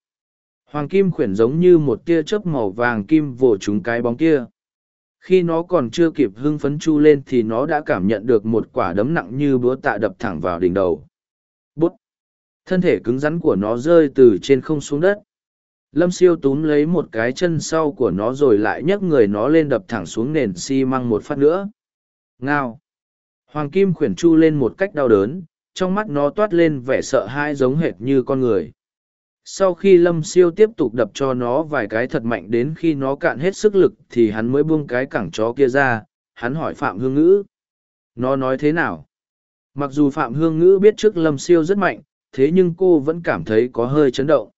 Hoàng kim khuyển giống như một tia chớp màu vàng kim vồ trúng cái bóng kia. Khi nó còn chưa kịp hưng phấn chu lên thì nó đã cảm nhận được một quả đấm nặng như búa tạ đập thẳng vào đỉnh đầu. Bút! Thân thể cứng rắn của nó rơi từ trên không xuống đất. Lâm siêu túm lấy một cái chân sau của nó rồi lại nhấc người nó lên đập thẳng xuống nền xi măng một phát nữa. Ngao! Hoàng kim khuyển chu lên một cách đau đớn, trong mắt nó toát lên vẻ sợ hãi giống hệt như con người. Sau khi lâm siêu tiếp tục đập cho nó vài cái thật mạnh đến khi nó cạn hết sức lực thì hắn mới buông cái cẳng chó kia ra, hắn hỏi phạm hương ngữ. Nó nói thế nào? Mặc dù phạm hương ngữ biết trước lâm siêu rất mạnh, thế nhưng cô vẫn cảm thấy có hơi chấn động.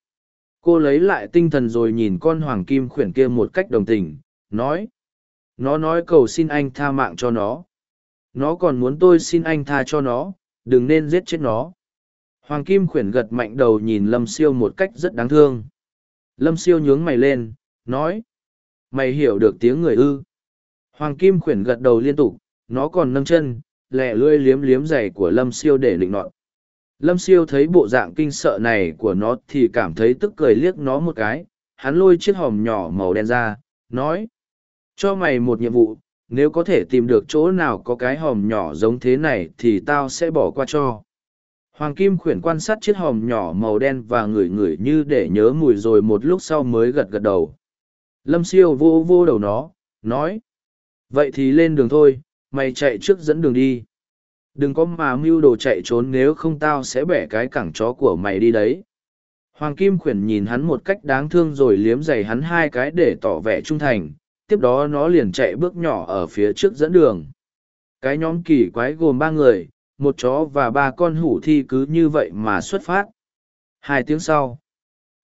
Cô lấy lại tinh thần rồi nhìn con hoàng kim khuyển kia một cách đồng tình, nói, nó nói cầu xin anh tha mạng cho nó nó còn muốn tôi xin anh tha cho nó, đừng nên giết chết nó. Hoàng kim khuyển gật mạnh đầu nhìn lâm siêu một cách rất đáng thương. Lâm siêu nhướng mày lên, nói, mày hiểu được tiếng người ư? Hoàng kim khuyển gật đầu liên tục, nó còn nâng chân lẹ lưỡi liếm liếm giày của lâm siêu để định nọn lâm siêu thấy bộ dạng kinh sợ này của nó thì cảm thấy tức cười liếc nó một cái, hắn lôi chiếc hòm nhỏ màu đen ra, nói, cho mày một nhiệm vụ nếu có thể tìm được chỗ nào có cái hòm nhỏ giống thế này thì tao sẽ bỏ qua cho. Hoàng kim khuyển quan sát chiếc hòm nhỏ màu đen và ngửi ngửi như để nhớ mùi rồi một lúc sau mới gật gật đầu. Lâm siêu vô vô đầu nó, nói, vậy thì lên đường thôi, mày chạy trước dẫn đường đi. Đừng có mà mưu đồ chạy trốn nếu không tao sẽ bẻ cái cẳng chó của mày đi đấy. Hoàng kim khuyển nhìn hắn một cách đáng thương rồi liếm giày hắn hai cái để tỏ vẻ trung thành tiếp đó nó liền chạy bước nhỏ ở phía trước dẫn đường. Cái nhóm kỳ quái gồm ba người, một chó và ba con hủ thi cứ như vậy mà xuất phát. Hai tiếng sau,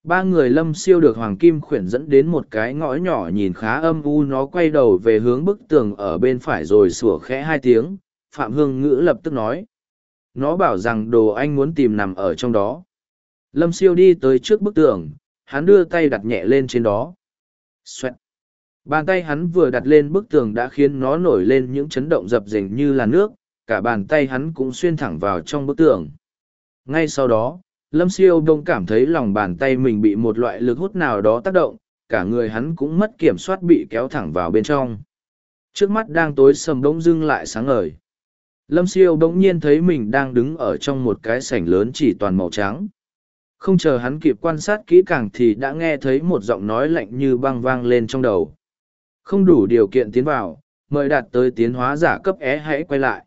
ba người lâm siêu được hoàng kim khuyển dẫn đến một cái ngõ nhỏ nhìn khá âm u, nó quay đầu về hướng bức tường ở bên phải rồi sủa khẽ hai tiếng, phạm hương ngữ lập tức nói. Nó bảo rằng đồ anh muốn tìm nằm ở trong đó. Lâm siêu đi tới trước bức tường, hắn đưa tay đặt nhẹ lên trên đó. Xoẹt bàn tay hắn vừa đặt lên bức tường đã khiến nó nổi lên những chấn động dập dềnh như là nước, cả bàn tay hắn cũng xuyên thẳng vào trong bức tường. Ngay sau đó, lâm siêu đông cảm thấy lòng bàn tay mình bị một loại lực hút nào đó tác động, cả người hắn cũng mất kiểm soát bị kéo thẳng vào bên trong. Trước mắt đang tối sầm bỗng dưng lại sáng ngời. Lâm siêu bỗng nhiên thấy mình đang đứng ở trong một cái sảnh lớn chỉ toàn màu trắng. Không chờ hắn kịp quan sát kỹ càng thì đã nghe thấy một giọng nói lạnh như băng vang lên trong đầu không đủ điều kiện tiến vào, mời đạt tới tiến hóa giả cấp é hãy quay lại.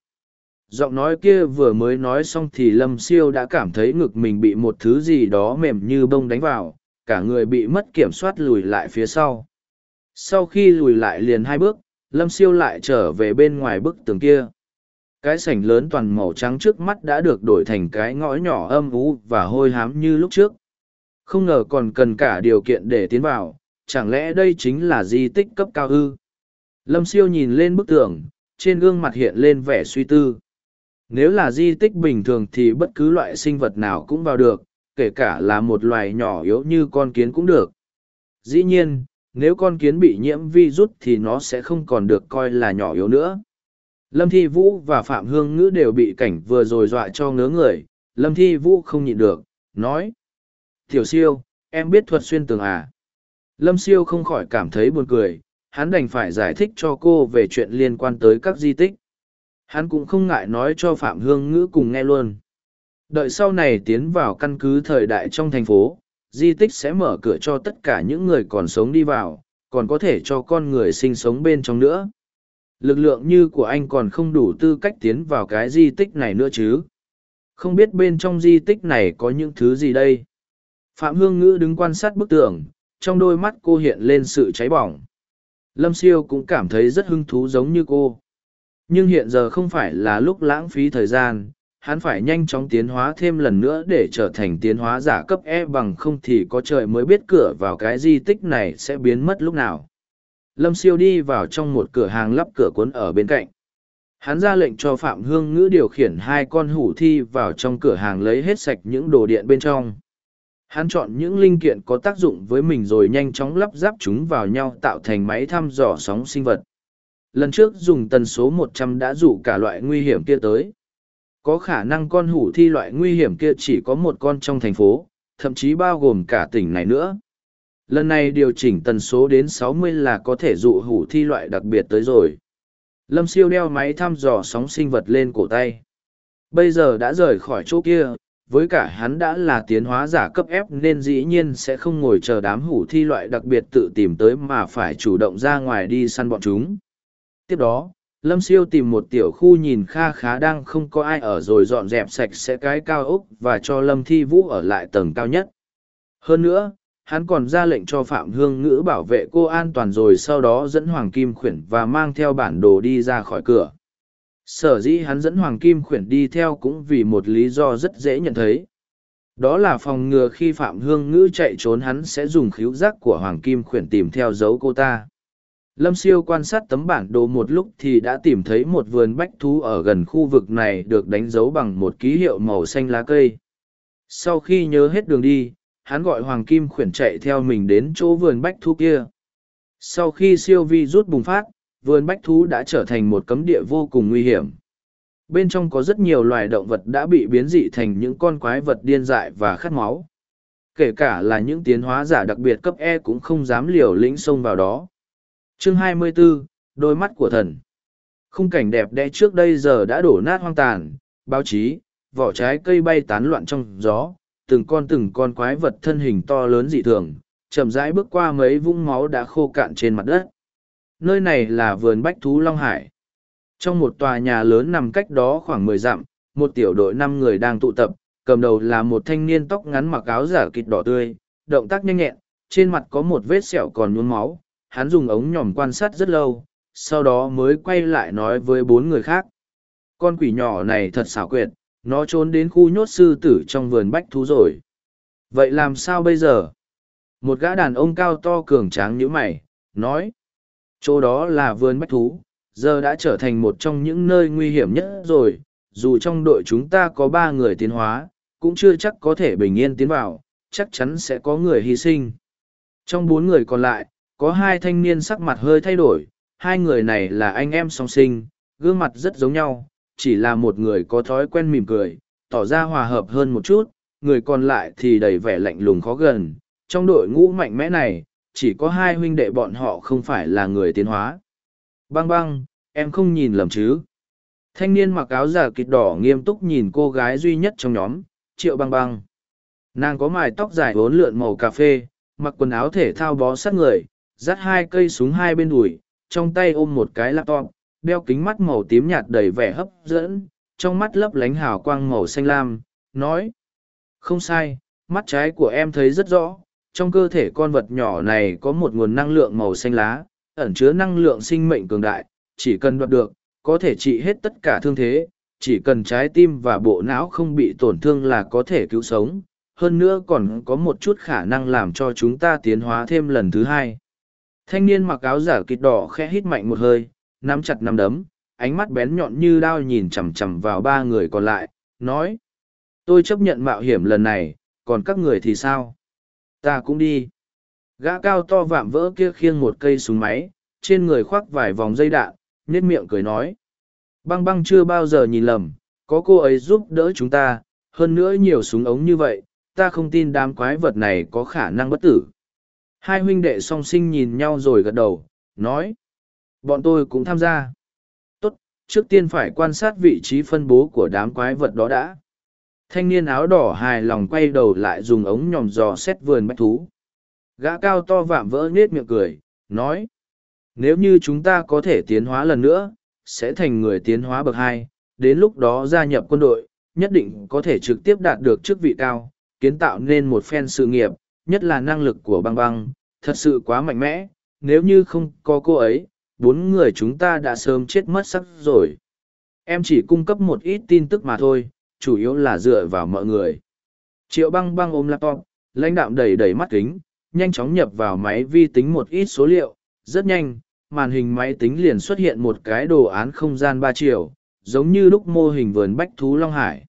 Giọng nói kia vừa mới nói xong thì lâm siêu đã cảm thấy ngực mình bị một thứ gì đó mềm như bông đánh vào, cả người bị mất kiểm soát lùi lại phía sau. Sau khi lùi lại liền hai bước, lâm siêu lại trở về bên ngoài bức tường kia. Cái sảnh lớn toàn màu trắng trước mắt đã được đổi thành cái ngõ nhỏ âm ú và hôi hám như lúc trước. Không ngờ còn cần cả điều kiện để tiến vào chẳng lẽ đây chính là di tích cấp cao ư? Lâm siêu nhìn lên bức tường, trên gương mặt hiện lên vẻ suy tư. Nếu là di tích bình thường thì bất cứ loại sinh vật nào cũng vào được, kể cả là một loài nhỏ yếu như con kiến cũng được. Dĩ nhiên, nếu con kiến bị nhiễm vi rút thì nó sẽ không còn được coi là nhỏ yếu nữa. Lâm thi vũ và phạm hương ngữ đều bị cảnh vừa rồi dọa cho ngớ người. Lâm thi vũ không nhịn được, nói, tiểu siêu, em biết thuật xuyên tường à? Lâm siêu không khỏi cảm thấy buồn cười hắn đành phải giải thích cho cô về chuyện liên quan tới các di tích Hắn cũng không ngại nói cho Phạm Hương Ngữ cùng nghe luôn. Đợi sau này tiến vào căn cứ thời đại trong thành phố, di tích sẽ mở cửa cho tất cả những người còn sống đi vào, còn có thể cho con người sinh sống bên trong nữa. Lực lượng như của anh còn không đủ tư cách tiến vào cái di tích này nữa chứ. Không biết bên trong di tích này có những thứ gì đây? Phạm Hương Ngữ đứng quan sát bức tường, trong đôi mắt cô hiện lên sự cháy bỏng. Lâm Siêu cũng cảm thấy rất hứng thú giống như cô. Nhưng hiện giờ không phải là lúc lãng phí thời gian, hắn phải nhanh chóng tiến hóa thêm lần nữa để trở thành tiến hóa giả cấp e bằng không thì có trời mới biết cửa vào cái di tích này sẽ biến mất lúc nào. Lâm siêu đi vào trong một cửa hàng lắp cửa cuốn ở bên cạnh. Hắn ra lệnh cho phạm hương ngữ điều khiển hai con hủ thi vào trong cửa hàng lấy hết sạch những đồ điện bên trong hắn chọn những linh kiện có tác dụng với mình rồi nhanh chóng lắp ráp chúng vào nhau tạo thành máy thăm dò sóng sinh vật. Lần trước dùng tần số 100 đã dụ cả loại nguy hiểm kia tới. Có khả năng con hủ thi loại nguy hiểm kia chỉ có một con trong thành phố, thậm chí bao gồm cả tỉnh này nữa. Lần này điều chỉnh tần số đến 60 là có thể dụ hủ thi loại đặc biệt tới rồi. Lâm siêu đeo máy thăm dò sóng sinh vật lên cổ tay. Bây giờ đã rời khỏi chỗ kia với cả hắn đã là tiến hóa giả cấp ép nên dĩ nhiên sẽ không ngồi chờ đám hủ thi loại đặc biệt tự tìm tới mà phải chủ động ra ngoài đi săn bọn chúng tiếp đó lâm siêu tìm một tiểu khu nhìn kha khá đang không có ai ở rồi dọn dẹp sạch sẽ cái cao ốc và cho lâm thi vũ ở lại tầng cao nhất Hơn nữa, hắn còn ra lệnh cho Phạm Hương Ngữ bảo vệ cô an toàn rồi sau đó dẫn Hoàng Kim Khuyển và mang theo bản đồ đi ra khỏi cửa. Sở dĩ hắn dẫn Hoàng Kim Khuyển đi theo cũng vì một lý do rất dễ nhận thấy. Đó là phòng ngừa khi Phạm Hương Ngữ chạy trốn hắn sẽ dùng khíu giác của Hoàng Kim Khuyển tìm theo dấu cô ta. Lâm Siêu quan sát tấm bản đồ một lúc thì đã tìm thấy một vườn bách thú ở gần khu vực này được đánh dấu bằng một ký hiệu màu xanh lá cây. Sau khi nhớ hết đường đi, hắn gọi Hoàng Kim khuyển chạy theo mình đến chỗ vườn bách thú kia. Sau khi siêu vi rút bùng phát, vườn bách thú đã trở thành một cấm địa vô cùng nguy hiểm. Bên trong có rất nhiều loài động vật đã bị biến dị thành những con quái vật điên dại và khát máu. Kể cả là những tiến hóa giả đặc biệt cấp E cũng không dám liều lĩnh xông vào đó. Chương 24, Đôi mắt của thần Khung cảnh đẹp đẽ trước đây giờ đã đổ nát hoang tàn, báo chí, vỏ trái cây bay tán loạn trong gió, từng con từng con quái vật thân hình to lớn dị thường, chậm rãi bước qua mấy vũng máu đã khô cạn trên mặt đất. Nơi này là vườn bách thú Long Hải. Trong một tòa nhà lớn nằm cách đó khoảng mười dặm, một tiểu đội năm người đang tụ tập, cầm đầu là một thanh niên tóc ngắn mặc áo giả kịt đỏ tươi, động tác nhanh nhẹn, trên mặt có một vết sẹo còn nhuốm máu, hắn dùng ống nhòm quan sát rất lâu, sau đó mới quay lại nói với bốn người khác. Con quỷ nhỏ này thật xảo quyệt, nó trốn đến khu nhốt sư tử trong vườn bách thú rồi. Vậy làm sao bây giờ? Một gã đàn ông cao to cường tráng như mày, nói. Chỗ đó là vườn bách thú, giờ đã trở thành một trong những nơi nguy hiểm nhất rồi. Dù trong đội chúng ta có ba người tiến hóa, cũng chưa chắc có thể bình yên tiến vào, chắc chắn sẽ có người hy sinh. Trong bốn người còn lại, có hai thanh niên sắc mặt hơi thay đổi, hai người này là anh em song sinh, gương mặt rất giống nhau, chỉ là một người có thói quen mỉm cười, tỏ ra hòa hợp hơn một chút, người còn lại thì đầy vẻ lạnh lùng khó gần. Trong đội ngũ mạnh mẽ này, chỉ có hai huynh đệ bọn họ không phải là người tiến hóa. Băng băng, em không nhìn lầm chứ. Thanh niên mặc áo giả kịt đỏ nghiêm túc nhìn cô gái duy nhất trong nhóm, triệu băng băng. Nàng có mái tóc dài bốn lượn màu cà phê, mặc quần áo thể thao bó sát người, dắt hai cây súng hai bên đùi, trong tay ôm một cái laptop, đeo kính mắt màu tím nhạt đầy vẻ hấp dẫn, trong mắt lấp lánh hào quang màu xanh lam, nói. Không sai, mắt trái của em thấy rất rõ, trong cơ thể con vật nhỏ này có một nguồn năng lượng màu xanh lá, ẩn chứa năng lượng sinh mệnh cường đại, chỉ cần đoạt được, có thể trị hết tất cả thương thế, chỉ cần trái tim và bộ não không bị tổn thương là có thể cứu sống, hơn nữa còn có một chút khả năng làm cho chúng ta tiến hóa thêm lần thứ hai. Thanh niên mặc áo giả kịt đỏ khẽ hít mạnh một hơi, nắm chặt nắm đấm, ánh mắt bén nhọn như đao nhìn chằm chằm vào ba người còn lại, nói. Tôi chấp nhận mạo hiểm lần này, còn các người thì sao? Ta cũng đi. Gã cao to vạm vỡ kia khiêng một cây súng máy, trên người khoác vài vòng dây đạn, nết miệng cười nói. Băng băng chưa bao giờ nhìn lầm, có cô ấy giúp đỡ chúng ta, hơn nữa nhiều súng ống như vậy, ta không tin đám quái vật này có khả năng bất tử. Hai huynh đệ song sinh nhìn nhau rồi gật đầu, nói. Bọn tôi cũng tham gia. Tốt, trước tiên phải quan sát vị trí phân bố của đám quái vật đó đã. Thanh niên áo đỏ hài lòng quay đầu lại dùng ống nhòm dò xét vườn bách thú. Gã cao to vạm vỡ nết miệng cười, nói. Nếu như chúng ta có thể tiến hóa lần nữa, sẽ thành người tiến hóa bậc hai. đến lúc đó gia nhập quân đội, nhất định có thể trực tiếp đạt được chức vị cao, kiến tạo nên một phen sự nghiệp, nhất là năng lực của băng băng, thật sự quá mạnh mẽ, nếu như không có cô ấy, bốn người chúng ta đã sớm chết mất sắc rồi. Em chỉ cung cấp một ít tin tức mà thôi, chủ yếu là dựa vào mọi người. Triệu băng băng ôm laptop, lãnh đạm đầy đầy mắt kính, nhanh chóng nhập vào máy vi tính một ít số liệu, rất nhanh, màn hình máy tính liền xuất hiện một cái đồ án không gian ba chiều, giống như lúc mô hình vườn bách thú Long Hải.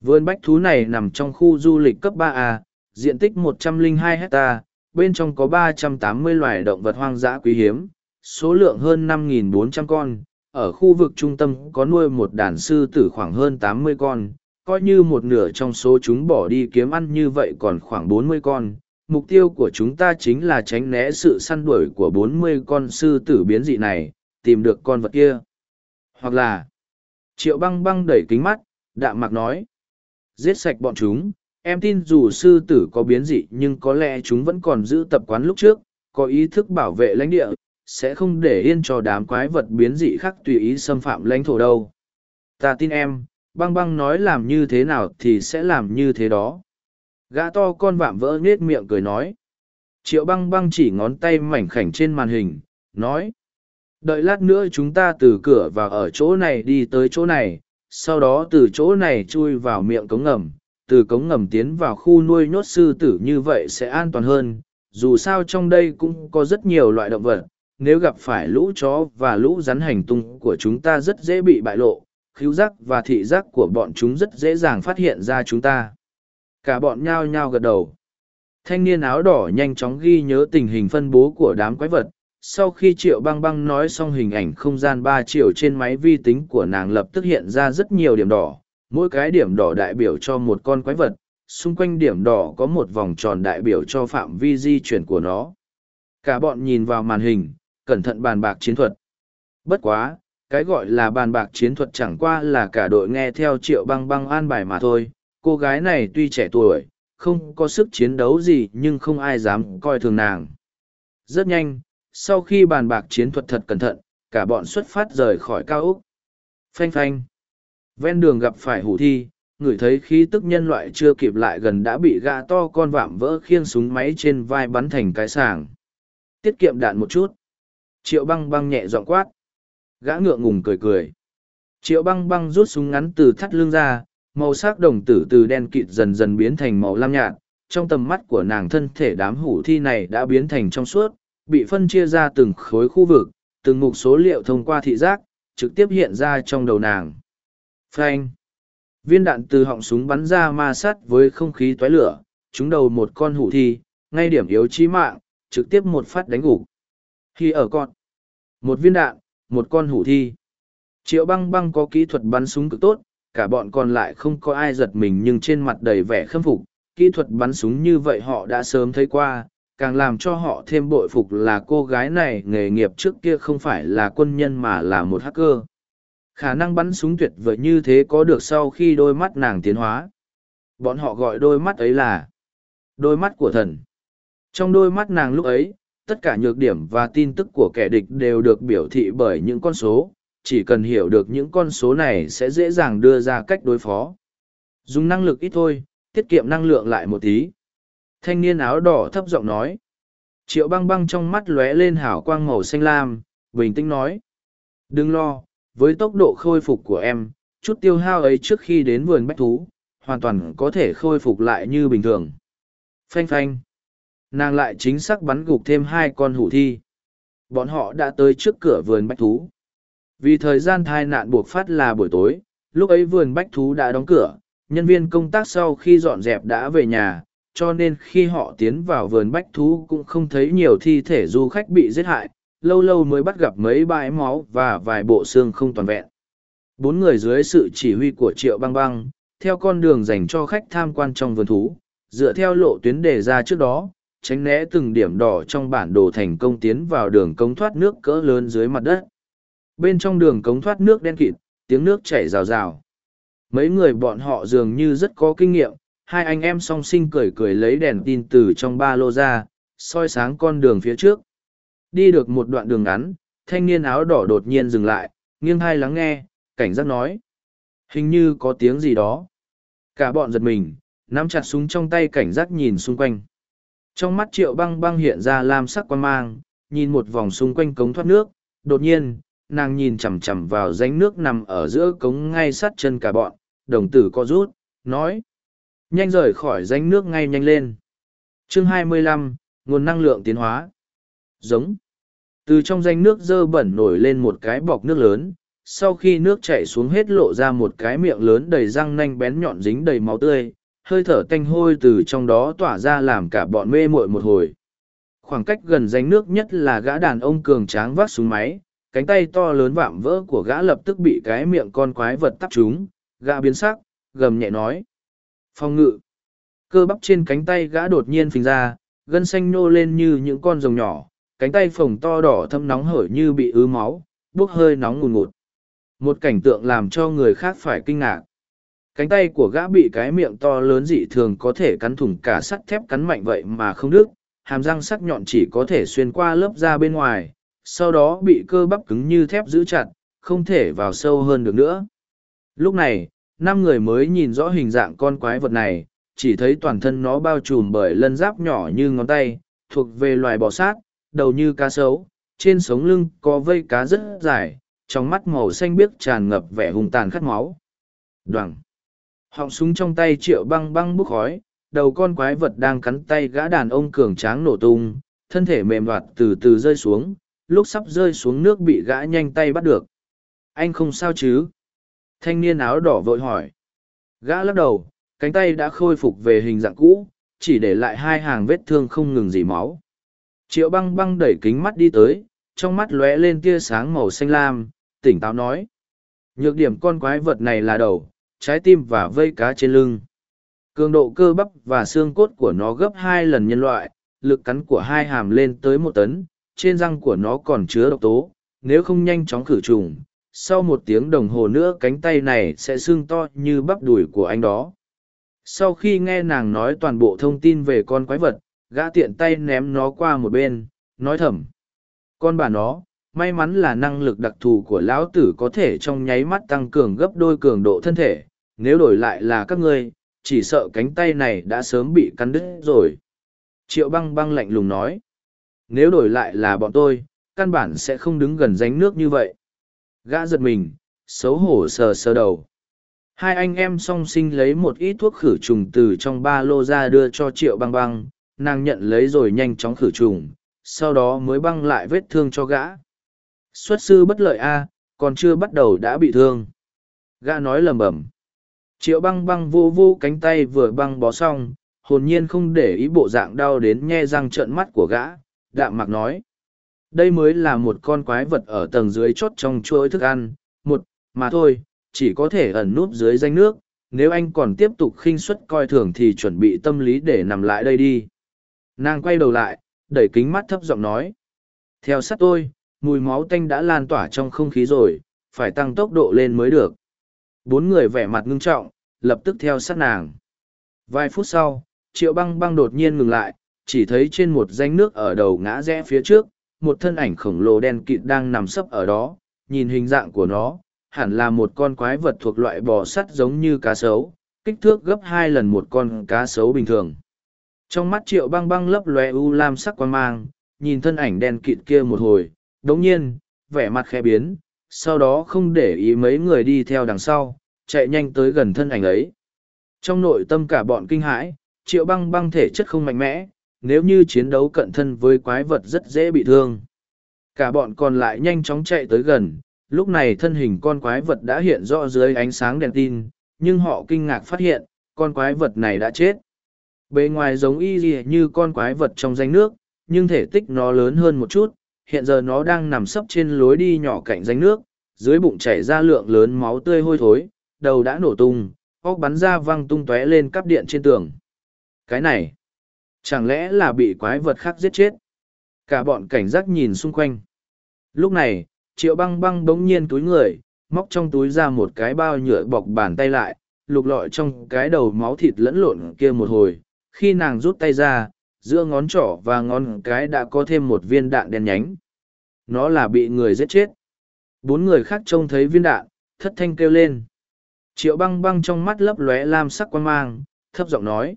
Vườn bách thú này nằm trong khu du lịch cấp 3A, diện tích 102 hectare, bên trong có 380 loài động vật hoang dã quý hiếm, số lượng hơn 5.400 con. Ở khu vực trung tâm có nuôi một đàn sư tử khoảng hơn 80 con, coi như một nửa trong số chúng bỏ đi kiếm ăn như vậy còn khoảng 40 con. Mục tiêu của chúng ta chính là tránh né sự săn đuổi của 40 con sư tử biến dị này, tìm được con vật kia. Hoặc là, triệu băng băng đẩy kính mắt, đạm mạc nói, giết sạch bọn chúng, em tin dù sư tử có biến dị nhưng có lẽ chúng vẫn còn giữ tập quán lúc trước có ý thức bảo vệ lãnh địa sẽ không để yên cho đám quái vật biến dị khác tùy ý xâm phạm lãnh thổ đâu ta tin em băng băng nói làm như thế nào thì sẽ làm như thế đó Gã to con vạm vỡ nết miệng cười nói. Triệu băng băng chỉ ngón tay mảnh khảnh trên màn hình, nói. Đợi lát nữa chúng ta từ cửa vào ở chỗ này đi tới chỗ này, sau đó từ chỗ này chui vào miệng cống ngầm, từ cống ngầm tiến vào khu nuôi nhốt sư tử như vậy sẽ an toàn hơn. Dù sao trong đây cũng có rất nhiều loại động vật, nếu gặp phải lũ chó và lũ rắn hành tung của chúng ta rất dễ bị bại lộ, khíu giác và thị giác của bọn chúng rất dễ dàng phát hiện ra chúng ta. Cả bọn nhao nhao gật đầu. Thanh niên áo đỏ nhanh chóng ghi nhớ tình hình phân bố của đám quái vật. Sau khi Triệu băng băng nói xong hình ảnh không gian ba triệu trên máy vi tính của nàng lập tức hiện ra rất nhiều điểm đỏ. Mỗi cái điểm đỏ đại biểu cho một con quái vật, xung quanh điểm đỏ có một vòng tròn đại biểu cho phạm vi di chuyển của nó. Cả bọn nhìn vào màn hình, cẩn thận bàn bạc chiến thuật. Bất quá, cái gọi là bàn bạc chiến thuật chẳng qua là cả đội nghe theo triệu băng băng an bài mà thôi. Cô gái này tuy trẻ tuổi, không có sức chiến đấu gì nhưng không ai dám coi thường nàng. Rất nhanh, sau khi bàn bạc chiến thuật thật cẩn thận, cả bọn xuất phát rời khỏi cao úc. Phanh phanh. Ven đường gặp phải hủ thi, ngửi thấy khí tức nhân loại chưa kịp lại gần đã bị gã to con vạm vỡ khiêng súng máy trên vai bắn thành cái sàng. Tiết kiệm đạn một chút. Triệu băng băng nhẹ dọn quát. Gã ngượng ngùng cười cười. Triệu băng băng rút súng ngắn từ thắt lưng ra, màu sắc đồng tử từ đen kịt dần dần biến thành màu lam nhạt. Trong tầm mắt của nàng thân thể đám hủ thi này đã biến thành trong suốt, bị phân chia ra từng khối khu vực, từng mục số liệu thông qua thị giác, trực tiếp hiện ra trong đầu nàng. Phanh! Viên đạn từ họng súng bắn ra ma sát với không khí toái lửa, trúng đầu một con hủ thi, ngay điểm yếu chí mạng, trực tiếp một phát đánh gục. Khi ở con, một viên đạn, một con hủ thi. Triệu băng băng có kỹ thuật bắn súng cực tốt, cả bọn còn lại không có ai giật mình nhưng trên mặt đầy vẻ khâm phục. Kỹ thuật bắn súng như vậy họ đã sớm thấy qua, càng làm cho họ thêm bội phục là cô gái này nghề nghiệp trước kia không phải là quân nhân mà là một hacker. Khả năng bắn súng tuyệt vời như thế có được sau khi đôi mắt nàng tiến hóa. Bọn họ gọi đôi mắt ấy là đôi mắt của thần. Trong đôi mắt nàng lúc ấy, tất cả nhược điểm và tin tức của kẻ địch đều được biểu thị bởi những con số. Chỉ cần hiểu được những con số này sẽ dễ dàng đưa ra cách đối phó. Dùng năng lực ít thôi, tiết kiệm năng lượng lại một tí. Thanh niên áo đỏ thấp giọng nói. Triệu băng băng trong mắt lóe lên hảo quang màu xanh lam, bình tĩnh nói. Đừng lo, với tốc độ khôi phục của em, chút tiêu hao ấy trước khi đến vườn bách thú, hoàn toàn có thể khôi phục lại như bình thường. Phanh phanh nàng lại chính xác bắn gục thêm hai con hủ thi. Bọn họ đã tới trước cửa vườn bách thú. Vì thời gian thai nạn buộc phát là buổi tối, lúc ấy vườn bách thú đã đóng cửa, nhân viên công tác sau khi dọn dẹp đã về nhà, cho nên khi họ tiến vào vườn bách thú cũng không thấy nhiều thi thể du khách bị giết hại, lâu lâu mới bắt gặp mấy bãi máu và vài bộ xương không toàn vẹn. Bốn người dưới sự chỉ huy của triệu băng băng, theo con đường dành cho khách tham quan trong vườn thú, dựa theo lộ tuyến đề ra trước đó tránh né từng điểm đỏ trong bản đồ thành công tiến vào đường cống thoát nước cỡ lớn dưới mặt đất. Bên trong đường cống thoát nước đen kịt, tiếng nước chảy rào rào. Mấy người bọn họ dường như rất có kinh nghiệm, hai anh em song sinh cười cười lấy đèn tin từ trong ba lô ra, soi sáng con đường phía trước. Đi được một đoạn đường ngắn, thanh niên áo đỏ đột nhiên dừng lại, nghiêng hai lắng nghe, cảnh giác nói. Hình như có tiếng gì đó. Cả bọn giật mình, nắm chặt súng trong tay cảnh giác nhìn xung quanh. Trong mắt triệu băng băng hiện ra lam sắc quan mang, nhìn một vòng xung quanh cống thoát nước, đột nhiên, nàng nhìn chằm chằm vào ránh nước nằm ở giữa cống ngay sát chân cả bọn, đồng tử co rút, nói. Nhanh rời khỏi ránh nước ngay nhanh lên. chương 25, nguồn năng lượng tiến hóa. Giống. Từ trong danh nước dơ bẩn nổi lên một cái bọc nước lớn, sau khi nước chảy xuống hết lộ ra một cái miệng lớn đầy răng nanh bén nhọn dính đầy máu tươi, hơi thở tanh hôi từ trong đó tỏa ra làm cả bọn mê muội một hồi. Khoảng cách gần ránh nước nhất là gã đàn ông cường tráng vác súng máy, cánh tay to lớn vạm vỡ của gã lập tức bị cái miệng con quái vật tắp chúng, gã biến sắc, gầm nhẹ nói. Phong ngự. Cơ bắp trên cánh tay gã đột nhiên phình ra, gân xanh nô lên như những con rồng nhỏ, cánh tay phồng to đỏ thâm nóng hởi như bị ứ máu, bốc hơi nóng ngùn ngụt. Một cảnh tượng làm cho người khác phải kinh ngạc cánh tay của gã bị cái miệng to lớn dị thường có thể cắn thủng cả sắt thép cắn mạnh vậy mà không đứt hàm răng sắc nhọn chỉ có thể xuyên qua lớp da bên ngoài sau đó bị cơ bắp cứng như thép giữ chặt không thể vào sâu hơn được nữa lúc này năm người mới nhìn rõ hình dạng con quái vật này chỉ thấy toàn thân nó bao trùm bởi lân giáp nhỏ như ngón tay, thuộc về loài bò sát, đầu như cá sấu, trên sống lưng có vây cá rất dài, trong mắt màu xanh biếc tràn ngập vẻ hung tàn khát máu. Đoàn. Họng súng trong tay triệu băng băng bốc khói, đầu con quái vật đang cắn tay gã đàn ông cường tráng nổ tung, thân thể mềm đoạt từ từ rơi xuống, lúc sắp rơi xuống nước bị gã nhanh tay bắt được. Anh không sao chứ? Thanh niên áo đỏ vội hỏi. Gã lắc đầu, cánh tay đã khôi phục về hình dạng cũ, chỉ để lại hai hàng vết thương không ngừng dỉ máu. Triệu băng băng đẩy kính mắt đi tới, trong mắt lóe lên tia sáng màu xanh lam, tỉnh táo nói. Nhược điểm con quái vật này là đầu, trái tim và vây cá trên lưng. Cường độ cơ bắp và xương cốt của nó gấp hai lần nhân loại, lực cắn của hai hàm lên tới một tấn, trên răng của nó còn chứa độc tố, nếu không nhanh chóng khử trùng, sau một tiếng đồng hồ nữa cánh tay này sẽ sưng to như bắp đùi của anh đó. Sau khi nghe nàng nói toàn bộ thông tin về con quái vật, gã tiện tay ném nó qua một bên, nói thầm. Con bà nó, may mắn là năng lực đặc thù của lão tử có thể trong nháy mắt tăng cường gấp đôi cường độ thân thể, nếu đổi lại là các ngươi, chỉ sợ cánh tay này đã sớm bị cắn đứt rồi. Triệu băng băng lạnh lùng nói. Nếu đổi lại là bọn tôi, căn bản sẽ không đứng gần ránh nước như vậy. Gã giật mình, xấu hổ sờ sờ đầu. Hai anh em song sinh lấy một ít thuốc khử trùng từ trong ba lô ra đưa cho triệu băng băng, nàng nhận lấy rồi nhanh chóng khử trùng, sau đó mới băng lại vết thương cho gã. Xuất sư bất lợi a, còn chưa bắt đầu đã bị thương. Gã nói lầm bẩm. Triệu băng băng vô vô cánh tay vừa băng bó xong, hồn nhiên không để ý bộ dạng đau đến nhe răng trợn mắt của gã, đạm mạc nói. Đây mới là một con quái vật ở tầng dưới chót trong chuỗi thức ăn, một, mà thôi, chỉ có thể ẩn núp dưới danh nước, nếu anh còn tiếp tục khinh suất coi thường thì chuẩn bị tâm lý để nằm lại đây đi. Nàng quay đầu lại, đẩy kính mắt thấp giọng nói. Theo sát tôi, mùi máu tanh đã lan tỏa trong không khí rồi, phải tăng tốc độ lên mới được. Bốn người vẻ mặt ngưng trọng, lập tức theo sát nàng. Vài phút sau, triệu băng băng đột nhiên ngừng lại, chỉ thấy trên một danh nước ở đầu ngã rẽ phía trước, một thân ảnh khổng lồ đen kịt đang nằm sấp ở đó, nhìn hình dạng của nó, hẳn là một con quái vật thuộc loại bò sắt giống như cá sấu, kích thước gấp hai lần một con cá sấu bình thường. Trong mắt triệu băng băng lấp lóe u lam sắc quan mang, nhìn thân ảnh đen kịt kia một hồi, đống nhiên, vẻ mặt khẽ biến, sau đó không để ý mấy người đi theo đằng sau, chạy nhanh tới gần thân ảnh ấy. Trong nội tâm cả bọn kinh hãi, triệu băng băng thể chất không mạnh mẽ, nếu như chiến đấu cận thân với quái vật rất dễ bị thương. Cả bọn còn lại nhanh chóng chạy tới gần, lúc này thân hình con quái vật đã hiện rõ dưới ánh sáng đèn tin, nhưng họ kinh ngạc phát hiện, con quái vật này đã chết. Bề ngoài giống y gì như con quái vật trong danh nước, nhưng thể tích nó lớn hơn một chút, hiện giờ nó đang nằm sấp trên lối đi nhỏ cạnh danh nước, dưới bụng chảy ra lượng lớn máu tươi hôi thối, đầu đã nổ tung, óc bắn ra văng tung tóe lên cắp điện trên tường. Cái này, chẳng lẽ là bị quái vật khác giết chết? Cả bọn cảnh giác nhìn xung quanh. Lúc này, triệu băng băng bỗng nhiên túi người, móc trong túi ra một cái bao nhựa bọc bàn tay lại, lục lọi trong cái đầu máu thịt lẫn lộn kia một hồi. Khi nàng rút tay ra, giữa ngón trỏ và ngón cái đã có thêm một viên đạn đen nhánh. Nó là bị người giết chết. Bốn người khác trông thấy viên đạn, thất thanh kêu lên. Triệu băng băng trong mắt lấp lóe lam sắc quan mang, thấp giọng nói.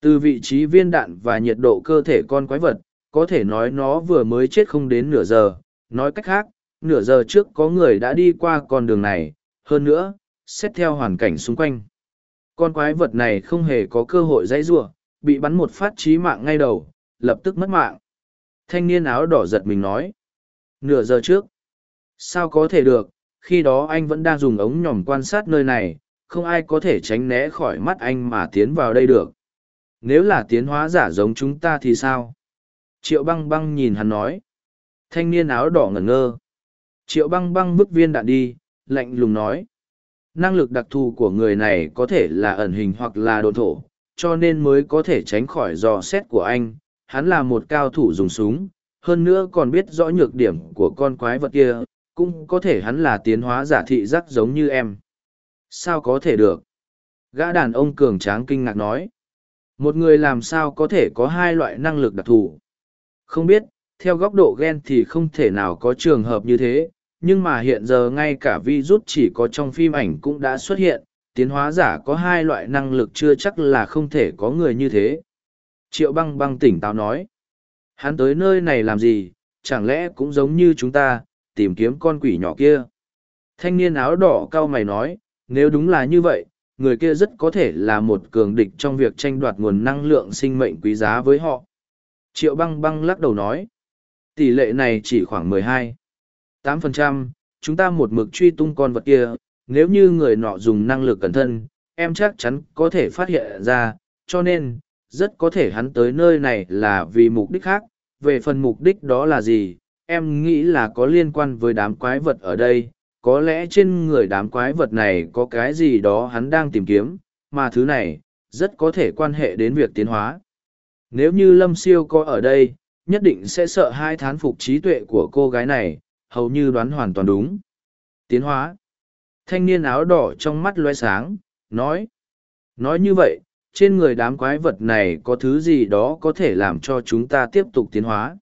Từ vị trí viên đạn và nhiệt độ cơ thể con quái vật, có thể nói nó vừa mới chết không đến nửa giờ. Nói cách khác, nửa giờ trước có người đã đi qua con đường này, hơn nữa, xét theo hoàn cảnh xung quanh. Con quái vật này không hề có cơ hội dãy ruộng, bị bắn một phát chí mạng ngay đầu, lập tức mất mạng. Thanh niên áo đỏ giật mình nói. Nửa giờ trước. Sao có thể được, khi đó anh vẫn đang dùng ống nhòm quan sát nơi này, không ai có thể tránh né khỏi mắt anh mà tiến vào đây được. Nếu là tiến hóa giả giống chúng ta thì sao? Triệu băng băng nhìn hắn nói. Thanh niên áo đỏ ngẩn ngơ. Triệu băng băng vứt viên đạn đi, lạnh lùng nói. Năng lực đặc thù của người này có thể là ẩn hình hoặc là đồn thổ, cho nên mới có thể tránh khỏi dò xét của anh. Hắn là một cao thủ dùng súng, hơn nữa còn biết rõ nhược điểm của con quái vật kia, cũng có thể hắn là tiến hóa giả thị giác giống như em. Sao có thể được? Gã đàn ông cường tráng kinh ngạc nói. Một người làm sao có thể có hai loại năng lực đặc thù? Không biết, theo góc độ gen thì không thể nào có trường hợp như thế, nhưng mà hiện giờ ngay cả virus chỉ có trong phim ảnh cũng đã xuất hiện, tiến hóa giả có hai loại năng lực chưa chắc là không thể có người như thế. Triệu băng băng tỉnh táo nói. Hắn tới nơi này làm gì, chẳng lẽ cũng giống như chúng ta, tìm kiếm con quỷ nhỏ kia. Thanh niên áo đỏ cao mày nói, nếu đúng là như vậy, người kia rất có thể là một cường địch trong việc tranh đoạt nguồn năng lượng sinh mệnh quý giá với họ. Triệu băng băng lắc đầu nói, tỷ lệ này chỉ khoảng 12. 8%, chúng ta một mực truy tung con vật kia, nếu như người nọ dùng năng lực cẩn thân, em chắc chắn có thể phát hiện ra, cho nên, rất có thể hắn tới nơi này là vì mục đích khác, về phần mục đích đó là gì, em nghĩ là có liên quan với đám quái vật ở đây, có lẽ trên người đám quái vật này có cái gì đó hắn đang tìm kiếm, mà thứ này, rất có thể quan hệ đến việc tiến hóa. Nếu như Lâm Siêu có ở đây, nhất định sẽ sợ hai thán phục trí tuệ của cô gái này, hầu như đoán hoàn toàn đúng. Tiến hóa. Thanh niên áo đỏ trong mắt loe sáng, nói. Nói như vậy, trên người đám quái vật này có thứ gì đó có thể làm cho chúng ta tiếp tục tiến hóa.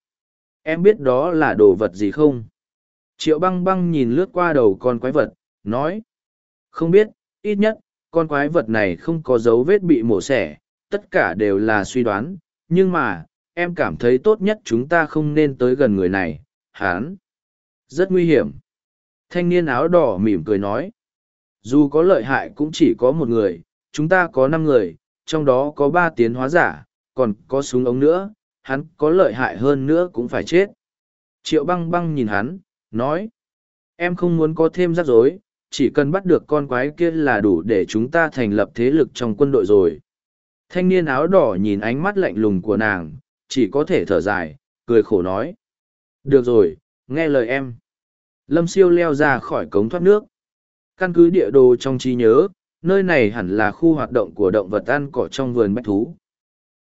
Em biết đó là đồ vật gì không? Triệu băng băng nhìn lướt qua đầu con quái vật, nói. Không biết, ít nhất, con quái vật này không có dấu vết bị mổ xẻ, tất cả đều là suy đoán, nhưng mà, em cảm thấy tốt nhất chúng ta không nên tới gần người này, hán. Rất nguy hiểm. Thanh niên áo đỏ mỉm cười nói. Dù có lợi hại cũng chỉ có một người, chúng ta có năm người, trong đó có ba tiến hóa giả, còn có súng ống nữa, hắn có lợi hại hơn nữa cũng phải chết. Triệu băng băng nhìn hắn, nói. Em không muốn có thêm rắc rối, chỉ cần bắt được con quái kia là đủ để chúng ta thành lập thế lực trong quân đội rồi. Thanh niên áo đỏ nhìn ánh mắt lạnh lùng của nàng, chỉ có thể thở dài, cười khổ nói. Được rồi, nghe lời em. Lâm siêu leo ra khỏi cống thoát nước. Căn cứ địa đồ trong trí nhớ, nơi này hẳn là khu hoạt động của động vật ăn cỏ trong vườn bách thú.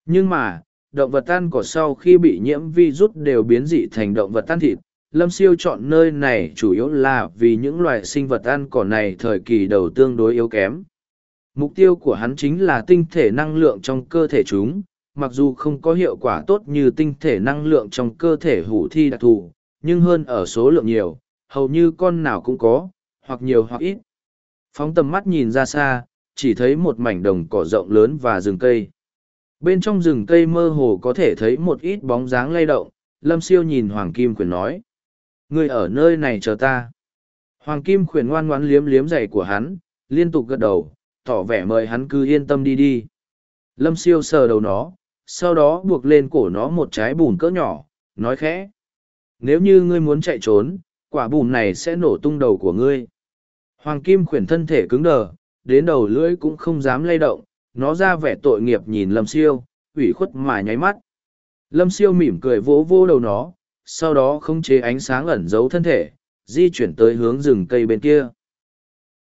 Nhưng mà, động vật ăn cỏ sau khi bị nhiễm virus đều biến dị thành động vật ăn thịt. Lâm siêu chọn nơi này chủ yếu là vì những loài sinh vật ăn cỏ này thời kỳ đầu tương đối yếu kém. Mục tiêu của hắn chính là tinh thể năng lượng trong cơ thể chúng, mặc dù không có hiệu quả tốt như tinh thể năng lượng trong cơ thể hủ thi đặc thù, nhưng hơn ở số lượng nhiều, hầu như con nào cũng có, hoặc nhiều hoặc ít. Phóng tầm mắt nhìn ra xa, chỉ thấy một mảnh đồng cỏ rộng lớn và rừng cây. Bên trong rừng cây mơ hồ có thể thấy một ít bóng dáng lay động, Lâm Siêu nhìn Hoàng Kim Quyền nói. Người ở nơi này chờ ta. Hoàng Kim Khuyển ngoan ngoãn liếm liếm giày của hắn, liên tục gật đầu, tỏ vẻ mời hắn cứ yên tâm đi đi. Lâm Siêu sờ đầu nó, sau đó buộc lên cổ nó một trái bùn cỡ nhỏ, nói khẽ. Nếu như ngươi muốn chạy trốn, quả bùn này sẽ nổ tung đầu của ngươi. Hoàng Kim khuyển thân thể cứng đờ, đến đầu lưỡi cũng không dám lay động, nó ra vẻ tội nghiệp nhìn Lâm Siêu, ủy khuất mà nháy mắt. Lâm Siêu mỉm cười vỗ vô đầu nó, sau đó không chế ánh sáng ẩn giấu thân thể, di chuyển tới hướng rừng cây bên kia.